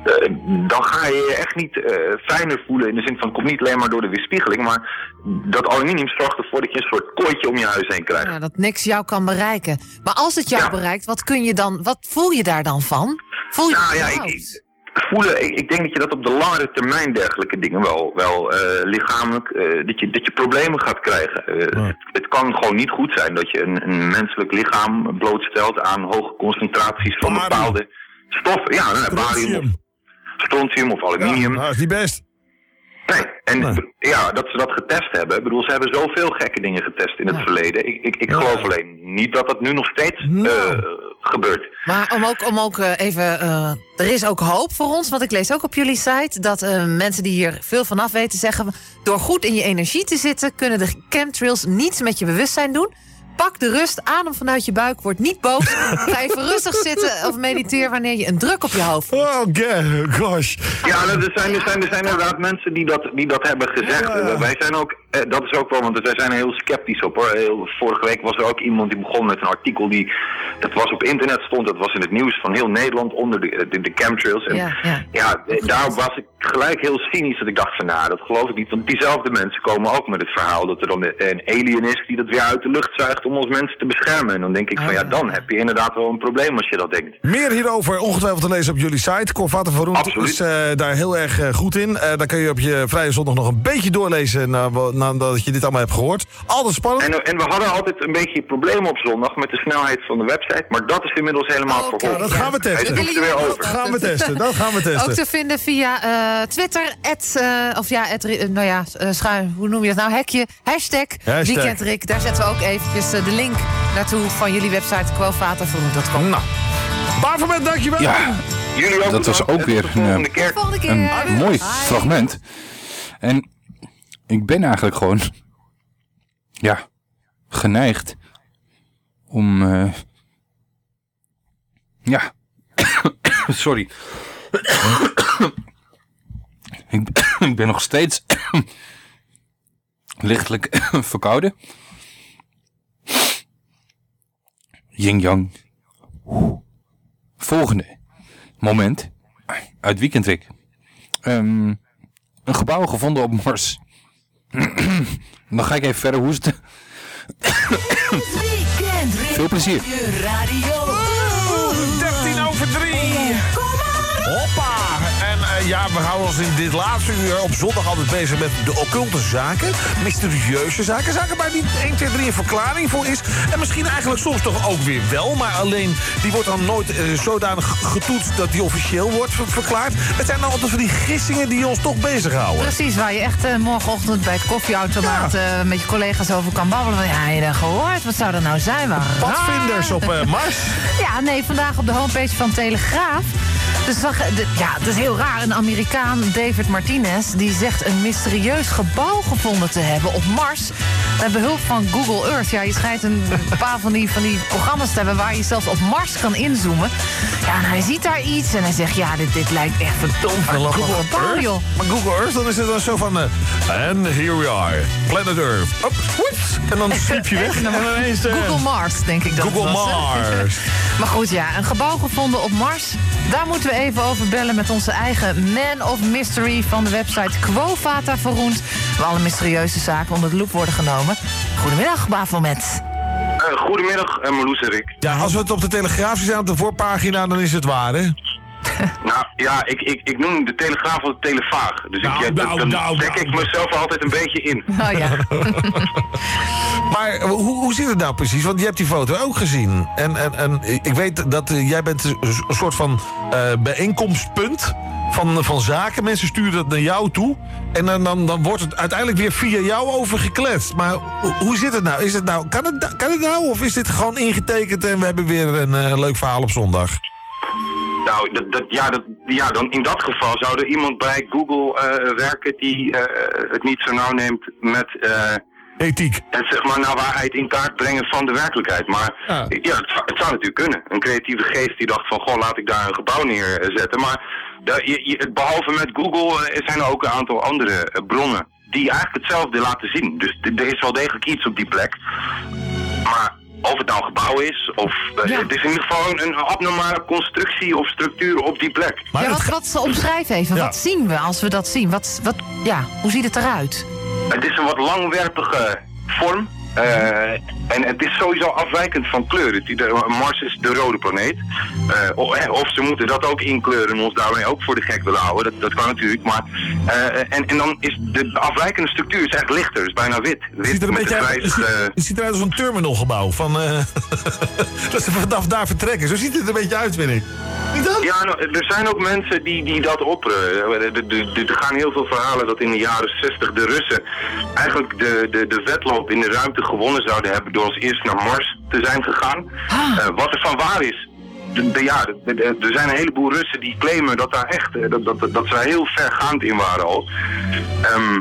Eh, dan ga je je echt niet eh, fijner voelen in de zin van het komt niet alleen maar door de weerspiegeling, maar dat aluminium zorgt ervoor dat je een soort kooitje om je huis heen krijgt. Ja, dat niks jou kan bereiken. Maar als het jou bereikt, wat kun je dan, wat voel je daar dan van? Voel je Nou het ja, ik, ik, voelen, ik, ik denk dat je dat op de langere termijn dergelijke dingen wel, wel eh, lichamelijk, eh, dat, je, dat je problemen gaat krijgen. Het, het kan gewoon niet goed zijn dat je een, een menselijk lichaam blootstelt aan hoge concentraties van bepaalde stoffen. Ja, nou, barium strontium of aluminium. dat is niet best. Nee, en ja, dat ze dat getest hebben. Ik bedoel, ze hebben zoveel gekke dingen getest in het verleden. Ik, ik, ik geloof alleen niet dat dat nu nog steeds eh, gebeurt. Maar om ook, om ook eh, even. eh, er is ook hoop voor ons. Want ik lees ook op jullie site dat eh, mensen die hier veel van af weten zeggen. Door goed in je energie te zitten, kunnen de chemtrails niets met je bewustzijn doen. Pak de rust, adem vanuit je buik, word niet boos. Ga even rustig zitten of mediteer wanneer je een druk op je hoofd voelt. Oh, gosh. Ja, er zijn, er zijn, er zijn inderdaad mensen die dat, die dat hebben gezegd. Wij zijn ook, eh, dat is ook wel, want wij zijn er heel sceptisch op hoor. Heel, vorige week was er ook iemand die begon met een artikel die, dat was op internet stond, dat was in het nieuws van heel Nederland onder de, de, de chemtrails. En Ja, ja. ja, eh, daar was ik gelijk heel cynisch dat ik dacht van nou, dat geloof ik niet. Want diezelfde mensen komen ook met het verhaal dat er dan een alien is die dat weer uit de lucht zuigt om ons mensen te beschermen. En dan denk ik van ja, dan heb je inderdaad wel een probleem als je dat denkt. Meer hierover ongetwijfeld te lezen op jullie site. Corvater van Roent Absoluut. is eh, daar heel erg eh, goed in. Eh, daar kun je op je vrije zondag nog een beetje doorlezen na- nadat je dit allemaal hebt gehoord. Altijd spannend. En, en we hadden altijd een beetje problemen op zondag met de snelheid van de website, maar dat is inmiddels helemaal verholpen. dat gaan we testen. Er weer over. Dat gaan we testen. Dat gaan we testen. Ook te vinden via eh, Twitter, at, eh, of ja, at, eh, nou ja, schuin, hoe noem je dat nou? Hekje, hashtag, Hashtag. weekendrik. Daar zetten we ook eventjes de link naartoe van jullie website quovaterverroet.com. Nou, Bavermet, dankjewel. Ja, Jullie ook dat was ook weer een, volgende eh, keer. Volgende keer. een mooi fragment. En ik ben eigenlijk gewoon, ja, geneigd om, eh, ja, sorry. ik, ben nog steeds lichtelijk verkouden. Yin-yang. Volgende moment uit Weekendrik. Ehm, een gebouw gevonden op Mars. Dan ga ik even verder hoesten. Veel plezier. Radio. Ja, we houden ons in dit laatste uur op zondag altijd bezig met de occulte zaken. Mysterieuze zaken. Zaken waar niet 1, 2, 3 een verklaring voor is. En misschien eigenlijk soms toch ook weer wel. Maar alleen, die wordt dan nooit eh, zodanig getoetst dat die officieel wordt ver- verklaard. Het zijn dan altijd van die gissingen die ons toch bezighouden. Precies, waar je echt eh, morgenochtend bij het koffieautomaat eh, met je collega's over kan babbelen. Ja, heb je dat gehoord? Wat zou dat nou zijn? Waar Padvinders op eh, Mars. Ja, nee, vandaag op de homepage van Telegraaf. Dus zag, ja, dat is heel raar. Een Amerikaan, David Martinez, die zegt een mysterieus gebouw gevonden te hebben op Mars. Met behulp van Google Earth. Ja, je schijnt een paar van die, van die programma's te hebben waar je zelfs op Mars kan inzoomen. Ja, en hij ziet daar iets en hij zegt, ja, dit, dit lijkt echt verdomd Dan een loopt Google Earth. joh. Maar Google Earth, dan is het dan zo van... eh and here we are, planet Earth. Op, en dan sliep je weg. En dan ineens... eh, Google Mars, denk ik dat het Google was? Mars. Maar goed, ja, een gebouw gevonden op Mars. Daar moeten we even over bellen met onze eigen Man of Mystery van de website Quovata Verroend. Waar alle mysterieuze zaken onder de loep worden genomen. Goedemiddag, Bafomet. Eh, goedemiddag, uh, Marloes en Rick. Ja, als we het op de Telegraaf zien op de voorpagina, dan is het waar, hè? Nou ja, ik, ik, ik noem de Telegraaf altijd televaag. Dus Nou, ik, nou, dan nou, dek nou. ik mezelf altijd een beetje in. Oh ja. Maar hoe, hoe zit het nou precies? Want je hebt die foto ook gezien. En, en, en ik weet dat eh, jij bent een soort van eh, bijeenkomstpunt van, van zaken. Mensen sturen dat naar jou toe. En dan, dan, dan wordt het uiteindelijk weer via jou over gekletst. Maar hoe, hoe zit het nou? Is het nou kan, het, kan het nou? Of is dit gewoon ingetekend en we hebben weer een eh, leuk verhaal op zondag? Nou, dat, dat, ja, dat, ja, dan in dat geval zou er iemand bij Google eh, werken die eh, het niet zo nauw neemt met... eh, Ethiek. Het zeg maar naar waarheid in kaart brengen van de werkelijkheid. Maar Ja. ja, het, zou- het zou natuurlijk kunnen. Een creatieve geest die dacht van, goh, laat ik daar een gebouw neerzetten. Maar je, je- behalve met Google zijn er ook een aantal andere bronnen die eigenlijk hetzelfde laten zien. Dus er is wel degelijk iets op die plek. Maar of het nou een gebouw is, of eh, het is in ieder geval een, een abnormale constructie of structuur op die plek. ja, wat, wat omschrijf even, Ja. wat zien we als we dat zien? Wat, wat, ja, hoe ziet het eruit? Het is een wat langwerpige vorm. Eh, en het is sowieso afwijkend van kleur. Het- de- Mars is de rode planeet. Eh, hè, of ze moeten dat ook inkleuren en ons daarmee ook voor de gek willen houden. Dat, dat kan natuurlijk. Maar, eh, en, en dan is de, de afwijkende structuur is echt lichter. Het is bijna wit. Wit ziet er een met beetje uit, het, ziet, het ziet eruit als een terminalgebouw. Van, eh, dat ze vanaf daar vertrekken. Zo ziet het er een beetje uit, vind ik. Ja, nou, er zijn ook mensen die, die dat opperen. Er- er- er- Er gaan heel veel verhalen dat in de jaren 60 de Russen eigenlijk de, de, de wedloop in de ruimte gewonnen zouden hebben door als eerst naar Mars te zijn gegaan. Eh, wat er van waar is. De, de- ja, de- er zijn een heleboel Russen die claimen dat daar echt, eh, dat, dat, dat ze daar heel vergaand in waren al. Ehm,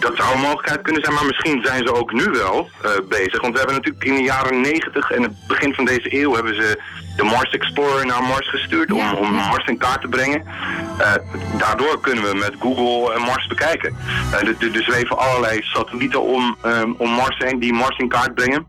dat zou een mogelijkheid kunnen zijn, maar misschien zijn ze ook nu wel eh, bezig. Want we hebben natuurlijk in de jaren 90 en het begin van deze eeuw hebben ze de Mars Explorer naar Mars gestuurd om, om Mars in kaart te brengen. Eh, daardoor kunnen we met Google eh, Mars bekijken. Er- er- er zweven allerlei satellieten om, ehm, om Mars heen die Mars in kaart brengen.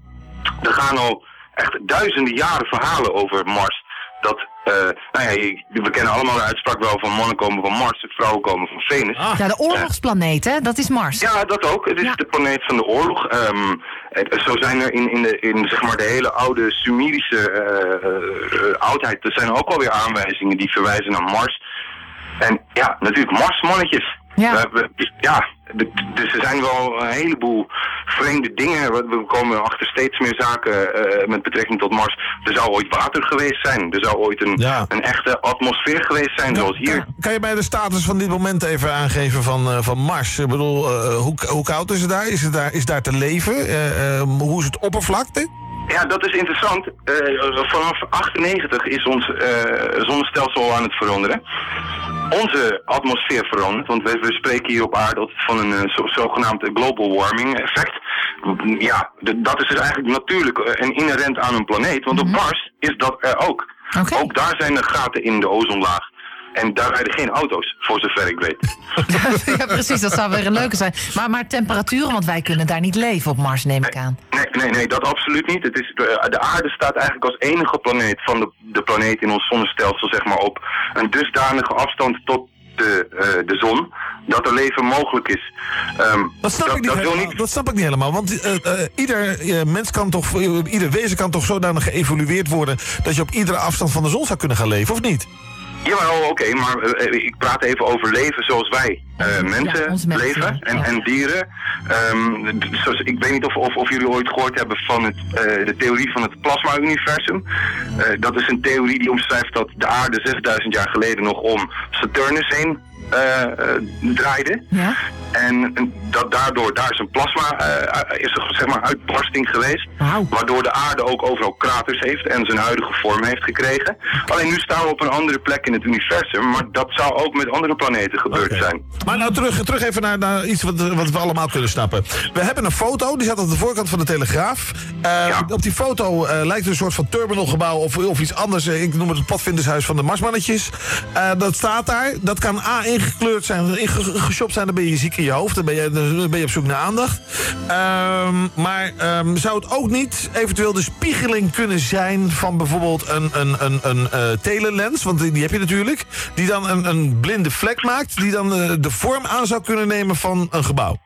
Er gaan al echt duizenden jaren verhalen over Mars. Dat, eh, nou ja, we kennen allemaal de uitspraak wel van mannen komen van Mars, vrouwen komen van Venus. Ja, de oorlogsplaneet, hè? Dat is Mars. Ja, dat ook. Het is de planeet van de oorlog. Ehm, het- zo zijn er in, in, de, in zeg maar de hele oude Sumerische eh, eh, eh, oudheid, er zijn ook alweer aanwijzingen die verwijzen naar Mars. En ja, natuurlijk Marsmannetjes. Ja. We- we- ja, dus er zijn wel een heleboel vreemde dingen. We komen achter steeds meer zaken eh, met betrekking tot Mars. Er zou ooit water geweest zijn. Er zou ooit een, een echte atmosfeer geweest zijn, zoals hier. Kan je mij de status van dit moment even aangeven van, eh, van Mars? Ik bedoel, eh, hoe, hoe koud is het daar? Is, het daar? is daar te leven? Hoe is het oppervlakte? Ja, dat is interessant. Eh, vanaf 98 is ons eh, zonnestelsel aan het veranderen. onze atmosfeer verandert. Want we, we spreken hier op aarde van een zo, zogenaamd global warming effect. Ja, dat is dus eigenlijk natuurlijk en inherent aan een planeet. Want op Mars is dat er ook. Ook daar zijn er gaten in de ozonlaag. En daar rijden geen auto's, voor zover ik weet. ja, precies, dat zou weer een leuke zijn. Maar, maar temperaturen, want wij kunnen daar niet leven op Mars, neem ik aan. Nee, nee, nee, dat absoluut niet. Het is, de, de aarde staat eigenlijk als enige planeet van de, de planeet in ons zonnestelsel, zeg maar, op een dusdanige afstand tot de, eh, de zon, dat er leven mogelijk is. Ehm, Dat snap, ik niet dat dat snap ik niet helemaal. Want eh, eh, ieder eh, mens kan toch, eh, ieder wezen kan toch zodanig geëvolueerd worden dat je op iedere afstand van de zon zou kunnen gaan leven, of niet? Jawel, oké, maar eh, ik praat even over leven zoals wij eh, mensen leven en, en dieren. Ehm, zoals, ik weet niet of, of, of jullie ooit gehoord hebben van het, eh, de theorie van het plasma-universum. Eh, dat is een theorie die omschrijft dat de aarde 6000 jaar geleden nog om Saturnus heen eh, eh, draaide. Ja? En dat daardoor, daar is een plasma, eh, is er zeg maar uitbarsting geweest. Waardoor de aarde ook overal kraters heeft en zijn huidige vorm heeft gekregen. Alleen nu staan we op een andere plek in het universum, maar dat zou ook met andere planeten gebeurd zijn. Maar nou terug, terug even naar, naar iets wat, wat we allemaal kunnen snappen. We hebben een foto, die staat op de voorkant van de Telegraaf. Eh, Op die foto eh, lijkt een soort van terminalgebouw of, of iets anders. Eh, Ik noem het het padvindershuis van de Marsmannetjes. Eh, dat staat daar. Dat kan A, ingekleurd zijn, ingeshopt zijn. Dan ben je ziek in je hoofd. Dan ben je, dan ben je op zoek naar aandacht. Ehm, maar ehm, zou het ook niet eventueel de spiegeling kunnen zijn van bijvoorbeeld een, een, een, een eh, telelens? Want die, heb je natuurlijk. Die dan een, een blinde vlek maakt. Die dan eh, de vorm aan zou kunnen nemen van een gebouw.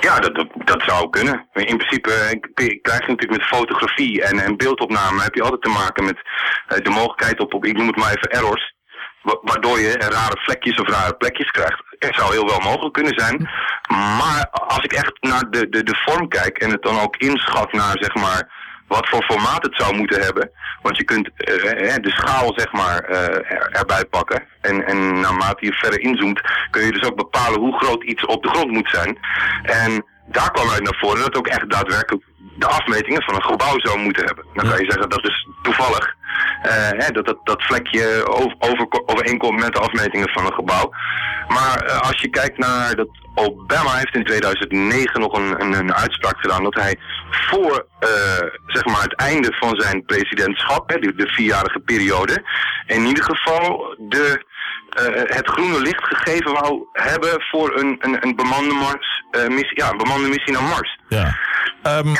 Ja, dat, dat, zou kunnen. In principe eh, k- krijg je natuurlijk met fotografie en, en beeldopname heb je altijd te maken met de mogelijkheid op, op, ik noem het maar even errors, waardoor je rare vlekjes of rare plekjes krijgt. Het zou heel wel mogelijk kunnen zijn. Maar als ik echt naar de, de, de vorm kijk en het dan ook inschat naar zeg maar wat voor formaat het zou moeten hebben. Want je kunt eh, de schaal zeg maar eh, er- erbij pakken. En, en naarmate je verder inzoomt kun je dus ook bepalen hoe groot iets op de grond moet zijn. En daar kwam uit naar voren dat ook echt daadwerkelijk de afmetingen van een gebouw zou moeten hebben. Dan kan je zeggen dat is toevallig. eh, hè, dat, dat dat vlekje over, over, overeenkomt met de afmetingen van een gebouw. Maar eh, als je kijkt naar dat Obama heeft in 2009 nog een, een, een uitspraak gedaan dat hij voor eh, zeg maar het einde van zijn presidentschap, hè, de, de vierjarige periode, in ieder geval de, het groene licht gegeven wou hebben voor een, een, een bemande Mars, missie, ja, een bemande missie naar Mars. Ja. Ehm,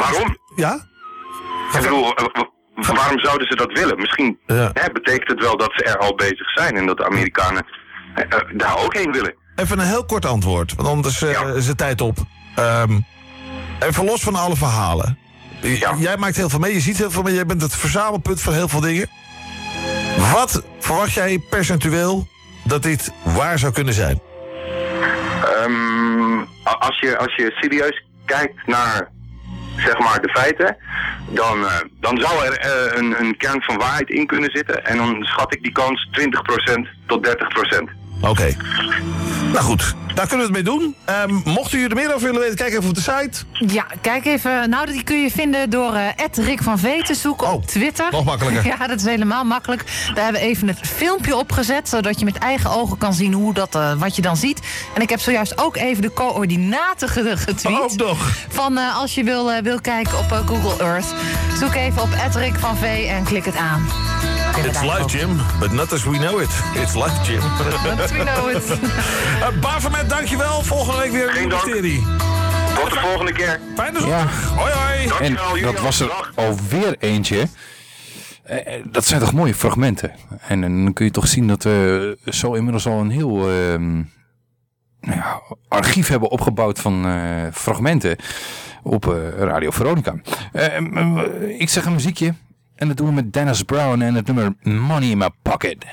Waarom? Ja? Ik bedoel, eh, wa- waarom zouden ze dat willen? Misschien hè, betekent het wel dat ze er al bezig zijn en dat de Amerikanen eh, eh, daar ook heen willen. Even een heel kort antwoord, want anders eh, is de tijd op. Ehm, even los van alle verhalen. J- Jij maakt heel veel mee, je ziet heel veel mee, jij bent het verzamelpunt van heel veel dingen. Wat verwacht jij percentueel dat dit waar zou kunnen zijn? Als, je, als je serieus kijkt naar zeg maar de feiten, dan, eh, dan zou er eh, een, een kern van waarheid in kunnen zitten. En dan schat ik die kans 20% tot 30%. Oké. Nou goed, daar kunnen we het mee doen. Ehm, mocht u er meer over willen weten, kijk even op de site. Ja, kijk even. Nou, die kun je vinden door eh Rick van V te zoeken op Twitter. Oh, nog makkelijker. Ja, dat is helemaal makkelijk. Daar hebben we even het filmpje opgezet, zodat je met eigen ogen kan zien hoe dat, eh, wat je dan ziet. En ik heb zojuist ook even de coördinaten ge- getweet. Ook nog. Van eh, als je wil, wil kijken op Google Earth. Zoek even op Rick van V en klik het aan. It's life, Jim, but not as we know it. It's life, Jim. Not as we know it. uh, Bavermet, dankjewel. Volgende week weer een nieuwe mysterie. Tot de volgende keer. Fijne zondag. Hoi, hoi. En dat was er alweer eentje. Eh, eh, Dat zijn toch mooie fragmenten. En dan kun je toch zien dat we zo inmiddels al een heel ehm, nou ja, archief hebben opgebouwd van eh, fragmenten op eh, Radio Veronica. Ik zeg een muziekje. En dat doen we met Dennis Brown en het nummer Money in My Pocket.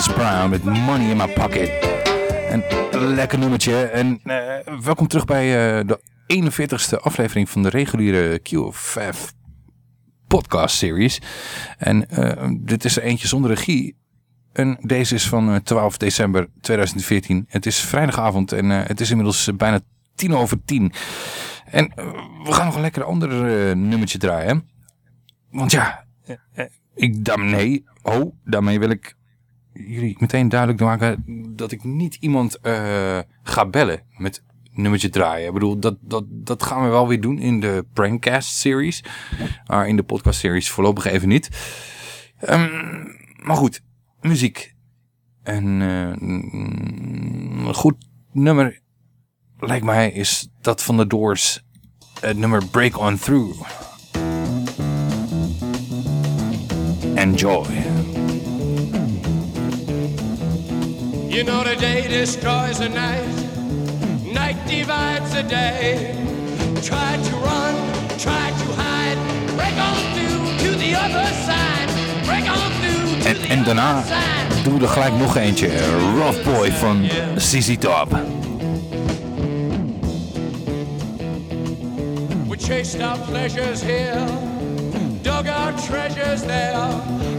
Dennis Brown met Money in My Pocket. Een lekker nummertje. En eh, welkom terug bij eh, de 41ste aflevering van de reguliere QFF podcast series. En eh, dit is er eentje zonder regie. En deze is van eh, 12 december 2014. Het is vrijdagavond en het is inmiddels bijna tien over tien. En we gaan nog een lekker ander nummertje draaien. Want ja, ik, daar, nee, oh, daarmee wil ik jullie meteen duidelijk maken dat ik niet iemand eh, ga bellen met nummertje draaien. Ik bedoel, dat, dat, dat gaan we wel weer doen in de Prankcast series. Maar in de podcast series voorlopig even niet. Ehm, maar goed, muziek. En eh, een goed nummer, lijkt mij, is dat van de Doors. Het nummer Break On Through. Enjoy. You know the day destroys the night, night divides the day. Try to run, try to hide, break on through to the other side, break on through to En, the en daarna other side. doen we er gelijk nog eentje. Rough Boy van ZZ Top. We chased our pleasures here, dug our treasures there.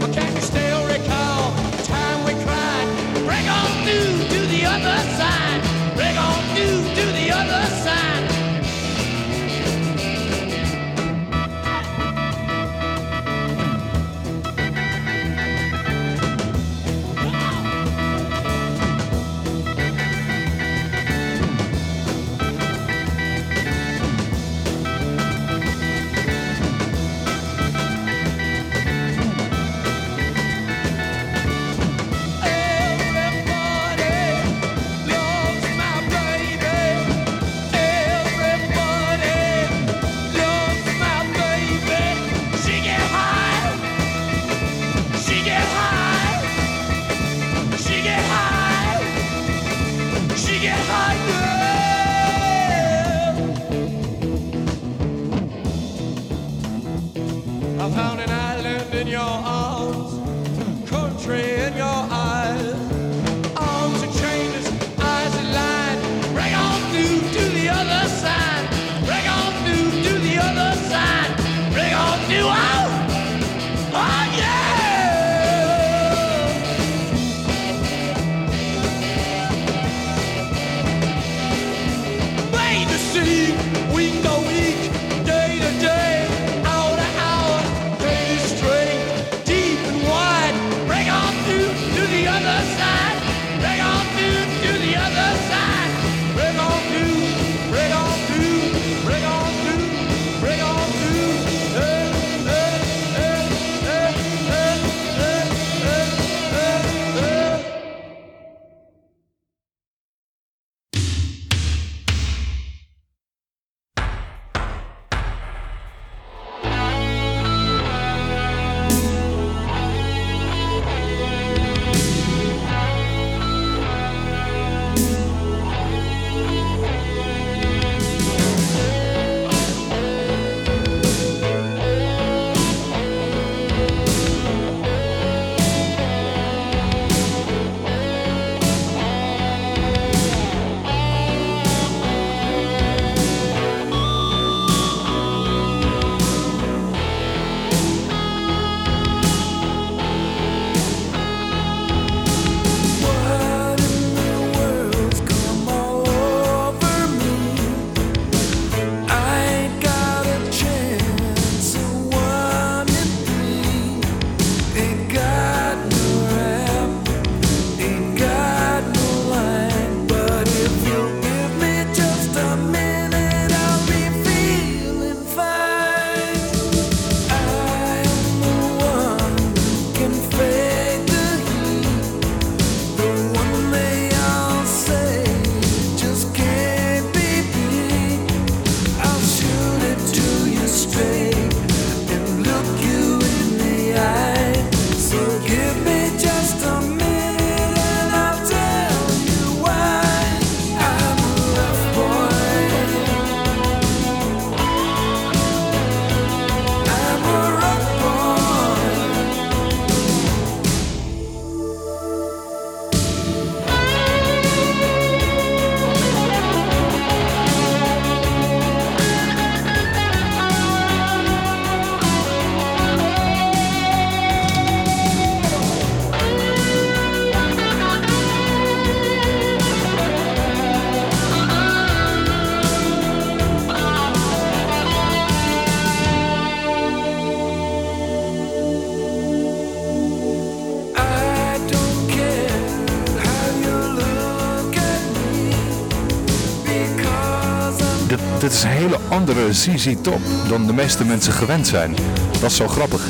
Hele andere ZZ Top dan de meeste mensen gewend zijn. Dat is zo grappig.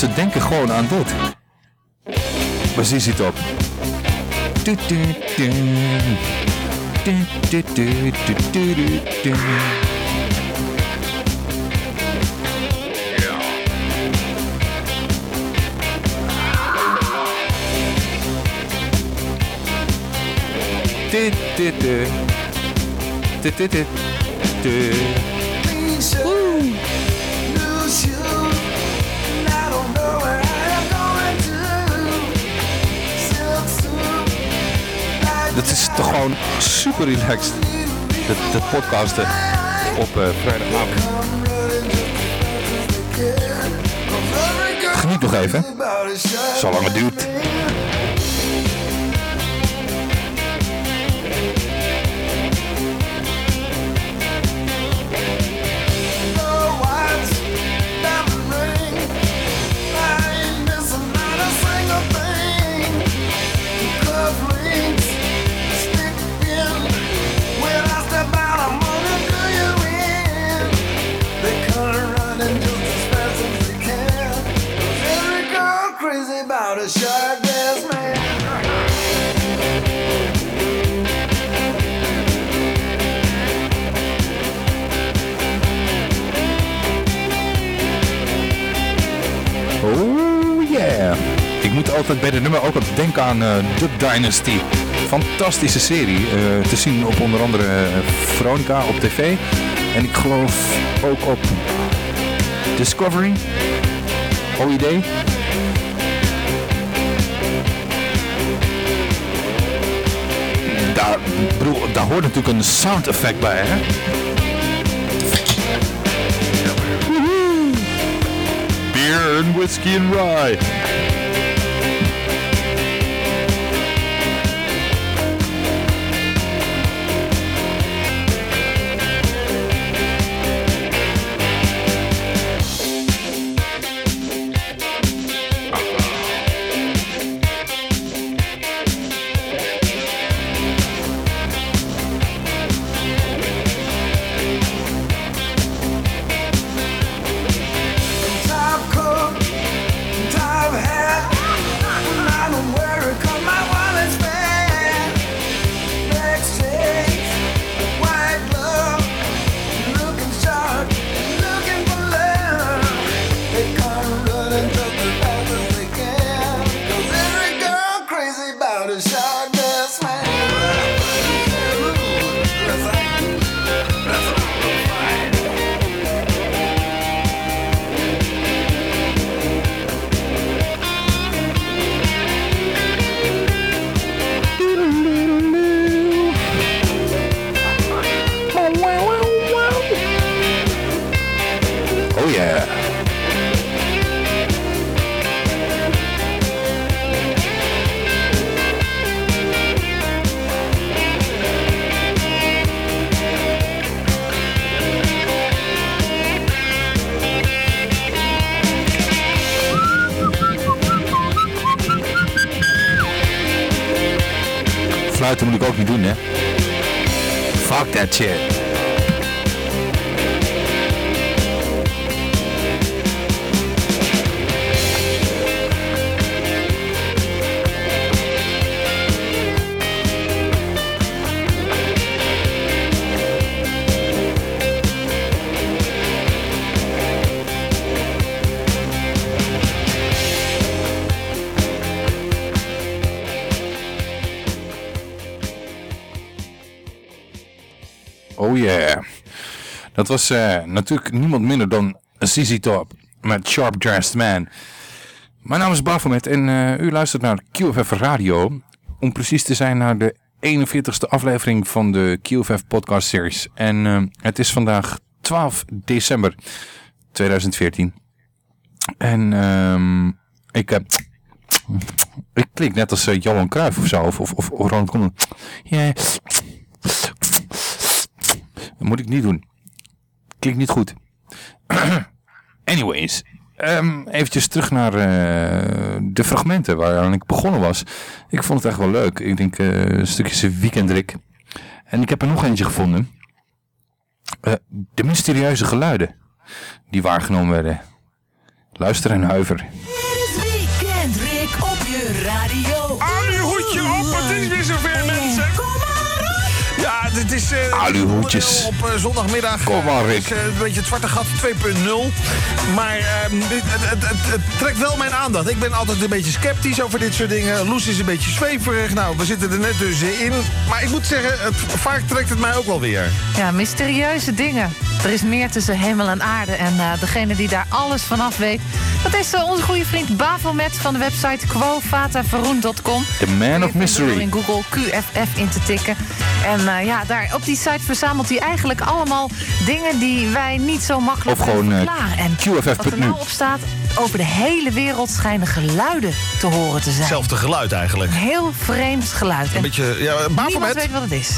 Mensen denken gewoon aan dit. Bij ZZ Top. Du- du- du. Du- du- du- du- du- super relaxed. Dat, dat podcasten op eh, vrijdagavond. Geniet nog even. Zolang het duurt. Altijd bij de nummer ook altijd denken aan eh Duck Dynasty. Fantastische serie. eh, te zien op onder andere eh, Veronica op tv. En ik geloof ook op Discovery. OID. Daar, bedoel, daar hoort natuurlijk een sound effect bij, hè? Beer and whiskey and rye. Fluiten moet ik ook niet doen, hè? Fuck that shit. Dat was eh, natuurlijk niemand minder dan ZZ Top met Sharp Dressed Man. Mijn naam is Baphomet en eh, u luistert naar QFF Radio. Om precies te zijn naar de 41ste aflevering van de QFF podcast series. En eh, het is vandaag 12 december 2014. En ehm, ik, eh, ik klink net als Johan Cruijff of zo. Of, of, of Ronald. Ja. Dat moet ik niet doen. Klinkt niet goed. Anyways. ehm eventjes terug naar eh, de fragmenten waaraan ik begonnen was. Ik vond het echt wel leuk. Ik denk eh, een stukje weekendrik. En ik heb er nog eentje gevonden. Eh, de mysterieuze geluiden die waargenomen werden. Luister en huiver. Dit is... eh Aluhoedjes. Op eh, zondagmiddag. Kom maar, eh, Rick. is, eh, een beetje het zwarte gat 2.0. Maar ehm, het, het, het, het trekt wel mijn aandacht. Ik ben altijd een beetje sceptisch over dit soort dingen. Loes is een beetje zweverig. Nou, we zitten er net dus in. Maar ik moet zeggen, het, vaak trekt het mij ook wel weer. Ja, mysterieuze dingen. Er is meer tussen hemel en aarde. En eh, degene die daar alles vanaf weet... dat is onze goede vriend Bafomet van de website quovatavaroen.com. The man of mystery. in Google QFF in te tikken. En eh, ja, daar op die site verzamelt hij eigenlijk allemaal dingen... die wij niet zo makkelijk Of gewoon, kunnen eh, verklaren. En QFF.nu. wat er nou op staat... over de hele wereld schijnen geluiden te horen te zijn. Hetzelfde geluid eigenlijk. Een heel vreemd geluid. En Een beetje, ja, niemand weet wat het is.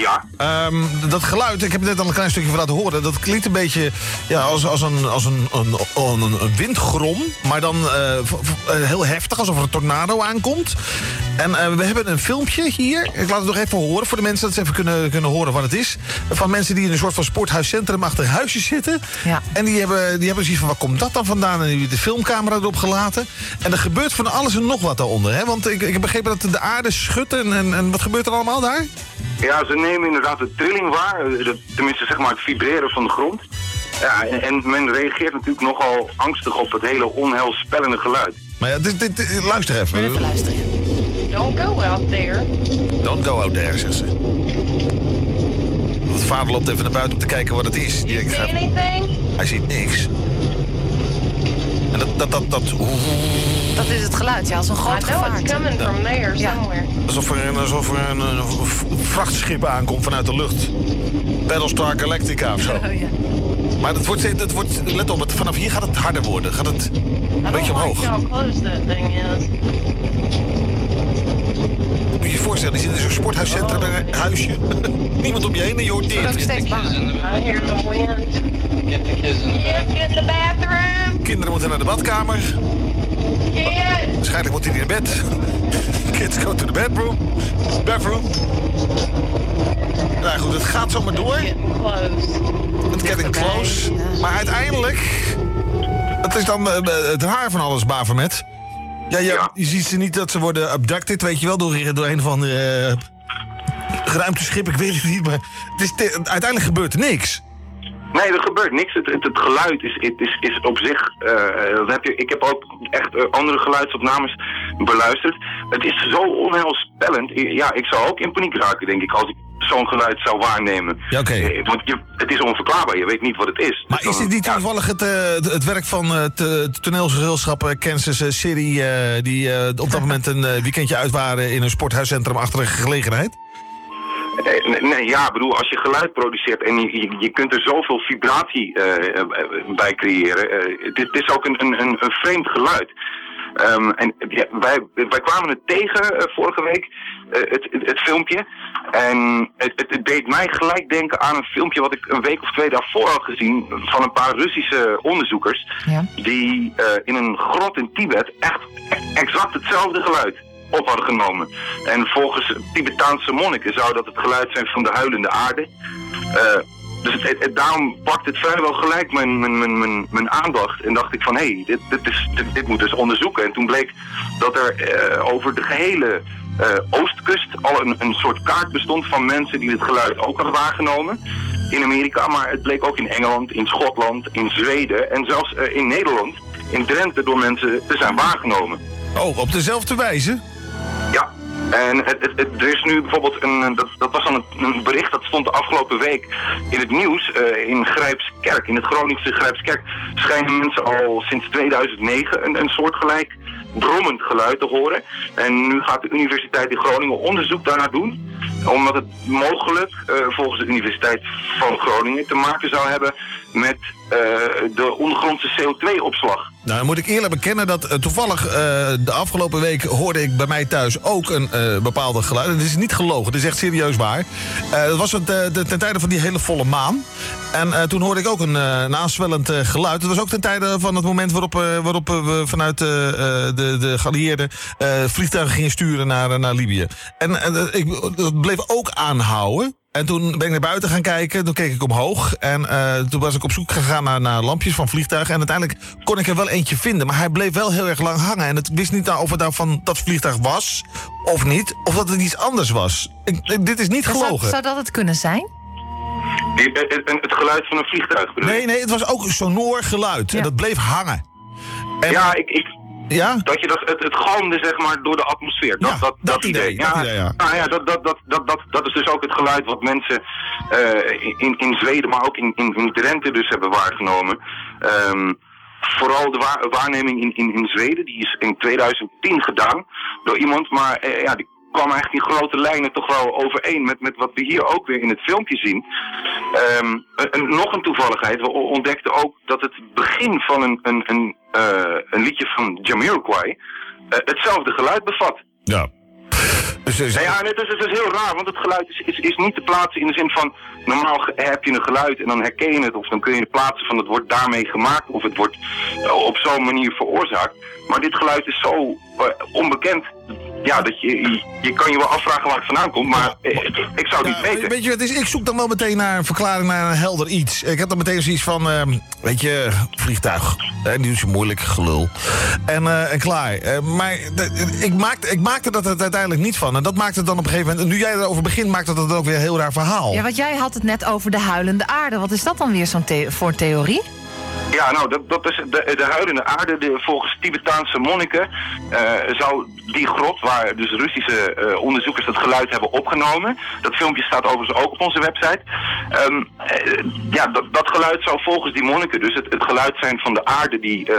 Ja. Ehm, dat geluid, ik heb net al een klein stukje van laten horen. Dat klinkt een beetje ja, als, als, een, als een, een, een, een windgrom. Maar dan eh, eh, heel heftig, alsof er een tornado aankomt. En eh, we hebben een filmpje hier. Ik laat het nog even horen voor de mensen dat ze even kunnen, kunnen horen wat het is. Van mensen die in een soort van sporthuiscentrum achter huisjes zitten. Ja. En die hebben, die hebben zoiets van, waar komt dat dan vandaan? En die hebben de filmcamera erop gelaten. En er gebeurt van alles en nog wat daaronder. Hè? Want ik, ik heb begrepen dat de aarde schudt. En, en, en wat gebeurt er allemaal daar? Ja, ze nemen inderdaad de trilling waar, eh, de- tenminste zeg maar het vibreren van de grond. Ja, en, en men reageert natuurlijk nogal angstig op het hele onheilspellende geluid. Maar ja, dit, dit, dit- luister even. Even luisteren. Don't go out there. Don't go out there, zegt ze. Want vader loopt even naar buiten om te kijken wat het is. Die denkt, hij ziet niks. En dat, dat, dat, dat Dat is het geluid, ja, als een groot gevaarte. coming from there Ja. somewhere. alsof er, een, alsof er een, vrachtschip aankomt vanuit de lucht. Battlestar Galactica of zo. Oh, ja. Maar het wordt, steeds- het wordt, let op, het, vanaf hier gaat het harder worden. Gaat het een beetje omhoog. like how close that thing is. Moet je je voorstellen, je zit in zo'n sporthuiscentrum en een huisje. Niemand om je heen en je hoort ook dit. steeds banger. I hear the wind. Get the kids in the Kids, get in the bathroom. Kinderen moeten naar de badkamer. Waarschijnlijk moet hij in bed. Kids go to the bedroom. Bathroom. Nou goed, het gaat zomaar door. Getting close. Het getting close. Maar uiteindelijk... Het is dan eh, het haar van alles, Bavermet. Ja, ja, Ja. je ziet ze niet dat ze worden abducted, weet je wel, door, door een andere uh, ruimteschip, ik weet het niet, maar het is te- uiteindelijk gebeurt er niks. Nee, er gebeurt niks. Het, het, het geluid is, het is, is op zich. eh, dat heb je, ik heb ook echt eh, andere geluidsopnames beluisterd. Het is zo onheilspellend. Ja, ik zou ook in paniek raken, denk ik, als ik zo'n geluid zou waarnemen. Ja, oké. Eh, Want je, het is onverklaarbaar, je weet niet wat het is. Maar Dus is dit niet toevallig het, het, werk van het, het toneelgezelschap Kansas City... die op dat moment een weekendje uit waren in een sporthuiscentrum achter een gelegenheid? Nee, nee, ja, ik bedoel, als je geluid produceert en je, je, je kunt er zoveel vibratie eh, eh, bij creëren. eh, het, is- ook een, een, een, vreemd geluid. Ehm, en ja, wij, wij kwamen het tegen vorige week, het, het, het filmpje. En het, het, deed mij gelijk denken aan een filmpje wat ik een week of twee daarvoor had gezien van een paar Russische onderzoekers. Ja. Die in een grot in Tibet echt exact hetzelfde geluid op hadden genomen. En volgens Tibetaanse monniken zou dat het geluid zijn van de huilende aarde. Eh, dus het, daarom pakt het vrijwel gelijk mijn, mijn, mijn, mijn, mijn aandacht. En dacht ik van, hé, hey, dit, dit, is, dit, moet dus onderzoeken. En toen bleek dat er eh, over de gehele eh, oostkust al een, een soort kaart bestond van mensen die het geluid ook hadden waargenomen. In Amerika, maar het bleek ook in Engeland, in Schotland, in Zweden en zelfs in Nederland, in Drenthe, door mensen te zijn waargenomen. Oh, op dezelfde wijze? Ja, en er is nu bijvoorbeeld een, dat, dat was dan een, een bericht dat stond de afgelopen week in het nieuws. eh, in Grijpskerk, in het Groningse Grijpskerk, schijnen mensen al sinds 2009 een, een soortgelijk brommend geluid te horen. En nu gaat de Universiteit in Groningen onderzoek daarnaar doen. Omdat het mogelijk, eh, volgens de Universiteit van Groningen, te maken zou hebben met eh, de ondergrondse CO2-opslag. Nou, dan moet ik eerlijk bekennen dat eh, toevallig eh, de afgelopen week hoorde ik bij mij thuis ook een bepaalde geluid. Het is niet gelogen, het is echt serieus waar. Dat was het, de, ten tijde van die hele volle maan. En toen hoorde ik ook een, een aanswellend eh, geluid. Het was ook ten tijde van het moment waarop, waarop we vanuit de, de geallieerden vliegtuigen gingen sturen naar, naar Libië. En dat bleef ook aanhouden. En toen ben ik naar buiten gaan kijken. Toen keek ik omhoog. En eh, toen was ik op zoek gegaan naar, naar lampjes van vliegtuigen. En uiteindelijk kon ik er wel eentje vinden. Maar hij bleef wel heel erg lang hangen. En ik wist niet nou of het nou van dat vliegtuig was of niet. Of dat het iets anders was. Ik, ik- dit is niet Zou, gelogen. zou dat het kunnen zijn? Die- eh, Het geluid van een vliegtuig bedoel? Nee, nee, het was ook een sonor geluid. En dat bleef hangen. ja, ik, ik, ja? dat je dat, het, het galmde zeg maar door de atmosfeer. Dat, dat, dat, idee. dat idee, ja. Nou ja, dat, dat, dat, dat, dat, dat is dus ook het geluid wat mensen eh, in, in Zweden, maar ook in, in, in Drenthe dus hebben waargenomen. Ehm, vooral de wa- waarneming in, in, in Zweden, die is in 2010 gedaan door iemand, maar eh, ja, die kwam eigenlijk in grote lijnen toch wel overeen met, met wat we hier ook weer in het filmpje zien. Een- een- nog een toevalligheid, we ontdekten ook dat het begin van een, een, een, eh, een liedje van Jamiroquai eh, hetzelfde geluid bevat. Ja. Dus, dus- Nou ja, het is, het is heel raar, want het geluid is, is, is niet te plaatsen in de zin van... normaal heb je een geluid en dan herken je het... of dan kun je het plaatsen van het wordt daarmee gemaakt... of het wordt eh, op zo'n manier veroorzaakt. Maar dit geluid is zo onbekend... Ja, dat je, je, je kan je wel afvragen waar het vandaan komt, maar eh, ik zou het niet weten. Weet je, wat het is, ik zoek dan wel meteen naar een verklaring, naar een helder iets. Ik heb dan meteen zoiets van, ehm, weet je, vliegtuig. Hè, niet zo moeilijk, gelul. En, eh, en klaar. Eh, maar ik, maakte, ik maakte dat het uiteindelijk niet van. En dat maakte het dan op een gegeven moment... Nu jij erover begint, maakt dat het ook weer een heel raar verhaal. Ja, want jij had het net over de huilende aarde. Wat is dat dan weer zo'n the- voor theorie? Ja, nou, dat, dat is de, de huilende aarde. De, volgens Tibetaanse monniken eh, zou die grot, waar dus Russische eh, onderzoekers dat geluid hebben opgenomen. Dat filmpje staat overigens ook op onze website. Ehm, eh, ja, dat, dat geluid zou volgens die monniken dus het, het geluid zijn van de aarde die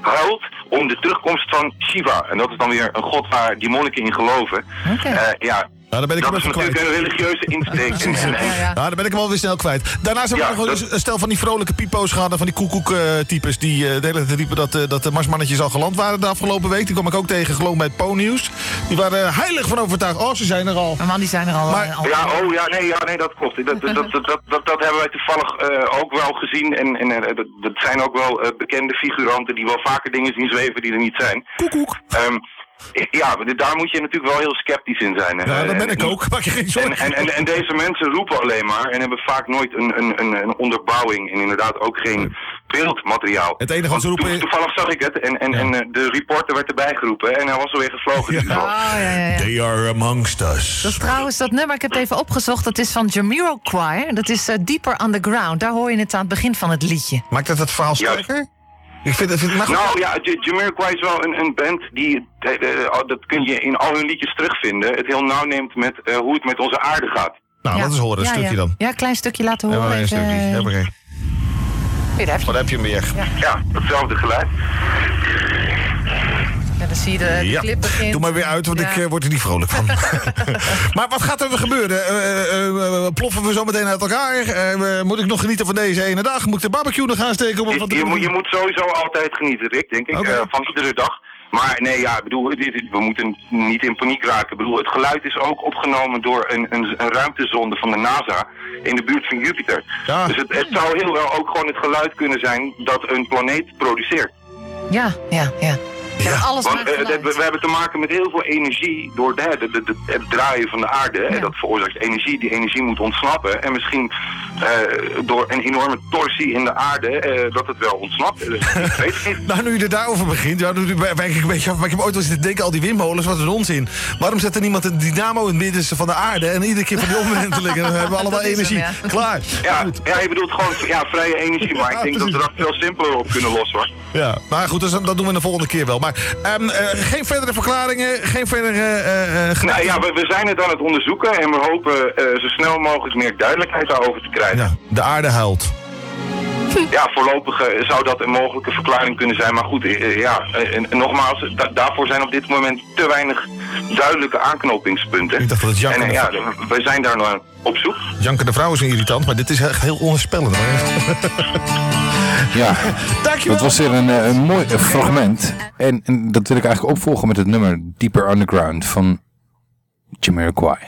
huilt om de terugkomst van Shiva. En dat is dan weer een god waar die monniken in geloven. Eh, ja, Nou, dan ben ik dat hem is even natuurlijk kwijt. een religieuze insteek. En- en- en- Nou, dan ben ik hem alweer snel kwijt. Daarnaast hebben we Ja, nog dat- een stel van die vrolijke pipo's gehad... en van die koekoek-types die eh, de hele tijd riepen dat, eh, dat de marsmannetjes al geland waren de afgelopen week. Die kwam ik ook tegen, geloof ik, bij het Po-nieuws. Die waren heilig van overtuigd. Oh, ze zijn er al. Maar man, die zijn er al. Maar- eh, al- Ja, oh ja, nee, ja, nee, dat klopt. Dat, dat, dat, dat, dat, dat hebben wij toevallig eh, ook wel gezien. En, en dat, zijn ook wel bekende figuranten die wel vaker dingen zien zweven die er niet zijn. Koekoek. Ja, daar moet je natuurlijk wel heel sceptisch in zijn. Ja, dat ben en- ik ook. Maak je geen zorgen. En, en, en, en deze mensen roepen alleen maar en hebben vaak nooit een, een, een, een onderbouwing en inderdaad ook geen beeldmateriaal. Het enige wat ze roepen toe- Toevallig zag ik het en, en, en eh, de reporter werd erbij geroepen en hij was alweer gevlogen. Dus Oh, ja, ja, ja. They are amongst us. Dat is trouwens dat nummer, ik heb het even opgezocht, dat is van Jamiroquai. Dat is eh, Deeper Underground. Daar hoor je het aan het begin van het liedje. Maakt dat het verhaal sterker? Ik vind het... Vind, goed. Nou ja, Jamiroquai is wel een, een band die, eh, eh, dat kun je in al hun liedjes terugvinden, het heel nauw neemt met eh, hoe het met onze aarde gaat. Nou, Ja. laat eens horen, een Ja, stukje ja. dan. Ja, een klein stukje laten Ja, horen. maar een stukje. Heb ik er. Hier, daar heb je. Wat heb je hem weer? Ja, hetzelfde geluid. Dan zie je de, de Ja, clip begint. doe maar weer uit, want Ja. ik eh, word er niet vrolijk van. maar wat gaat er gebeuren? Eh, eh, ploffen we zo meteen uit elkaar? Moet ik nog genieten van deze ene dag? Moet ik de barbecue nog aansteken? Om Je, wat moet, je moet sowieso altijd genieten, Rick, denk ik, van iedere dag. Maar nee, ja, ik bedoel, we moeten niet in paniek raken. Ik bedoel, het geluid is ook opgenomen door een, een, een ruimtezonde van de NASA in de buurt van Jupiter. Dus het, het zou heel wel ook gewoon het geluid kunnen zijn dat een planeet produceert. Ja, ja, ja. Ja, alles Want eh, we, we hebben te maken met heel veel energie door de, de, de- de- het draaien van de aarde. hè, Dat veroorzaakt energie. Die energie moet ontsnappen. En misschien eh, door een enorme torsie in de aarde eh, dat het wel ontsnapt. Dus, ik weet het niet. Nou, nu je er daarover begint, ja, nu wijk ik een beetje af. Maar ik heb ooit wel eens te denken, al die windmolens, wat een onzin. Waarom zet er niemand een dynamo in het middenste van de aarde... en iedere keer van die omwenteling en dan hebben we allemaal hem, energie. ja. Klaar. Ja, ja, je bedoelt gewoon ja, vrije energie. Maar ik denk dat we dat veel simpeler op kunnen lossen hoor. Ja, maar goed, dus, dat doen we de volgende keer wel. Maar ehm, eh, geen verdere verklaringen, geen verdere... eh, eh, Nou ja, we, we zijn het aan het onderzoeken en we hopen zo snel mogelijk meer duidelijkheid daarover te krijgen. Ja, de aarde huilt. ja, voorlopig eh, zou dat een mogelijke verklaring kunnen zijn. Maar goed, eh, eh, ja, nogmaals, daarvoor zijn op dit moment te weinig duidelijke aanknopingspunten. Ik dacht dat het en, ja, we zijn daar nog op zoek. Janke de Vrouw is irritant, maar dit is echt heel onspellend. Ja, Dankjewel. dat was weer een, een mooi fragment. En, dat wil ik eigenlijk opvolgen met het nummer Deeper Underground van Jamiroquai.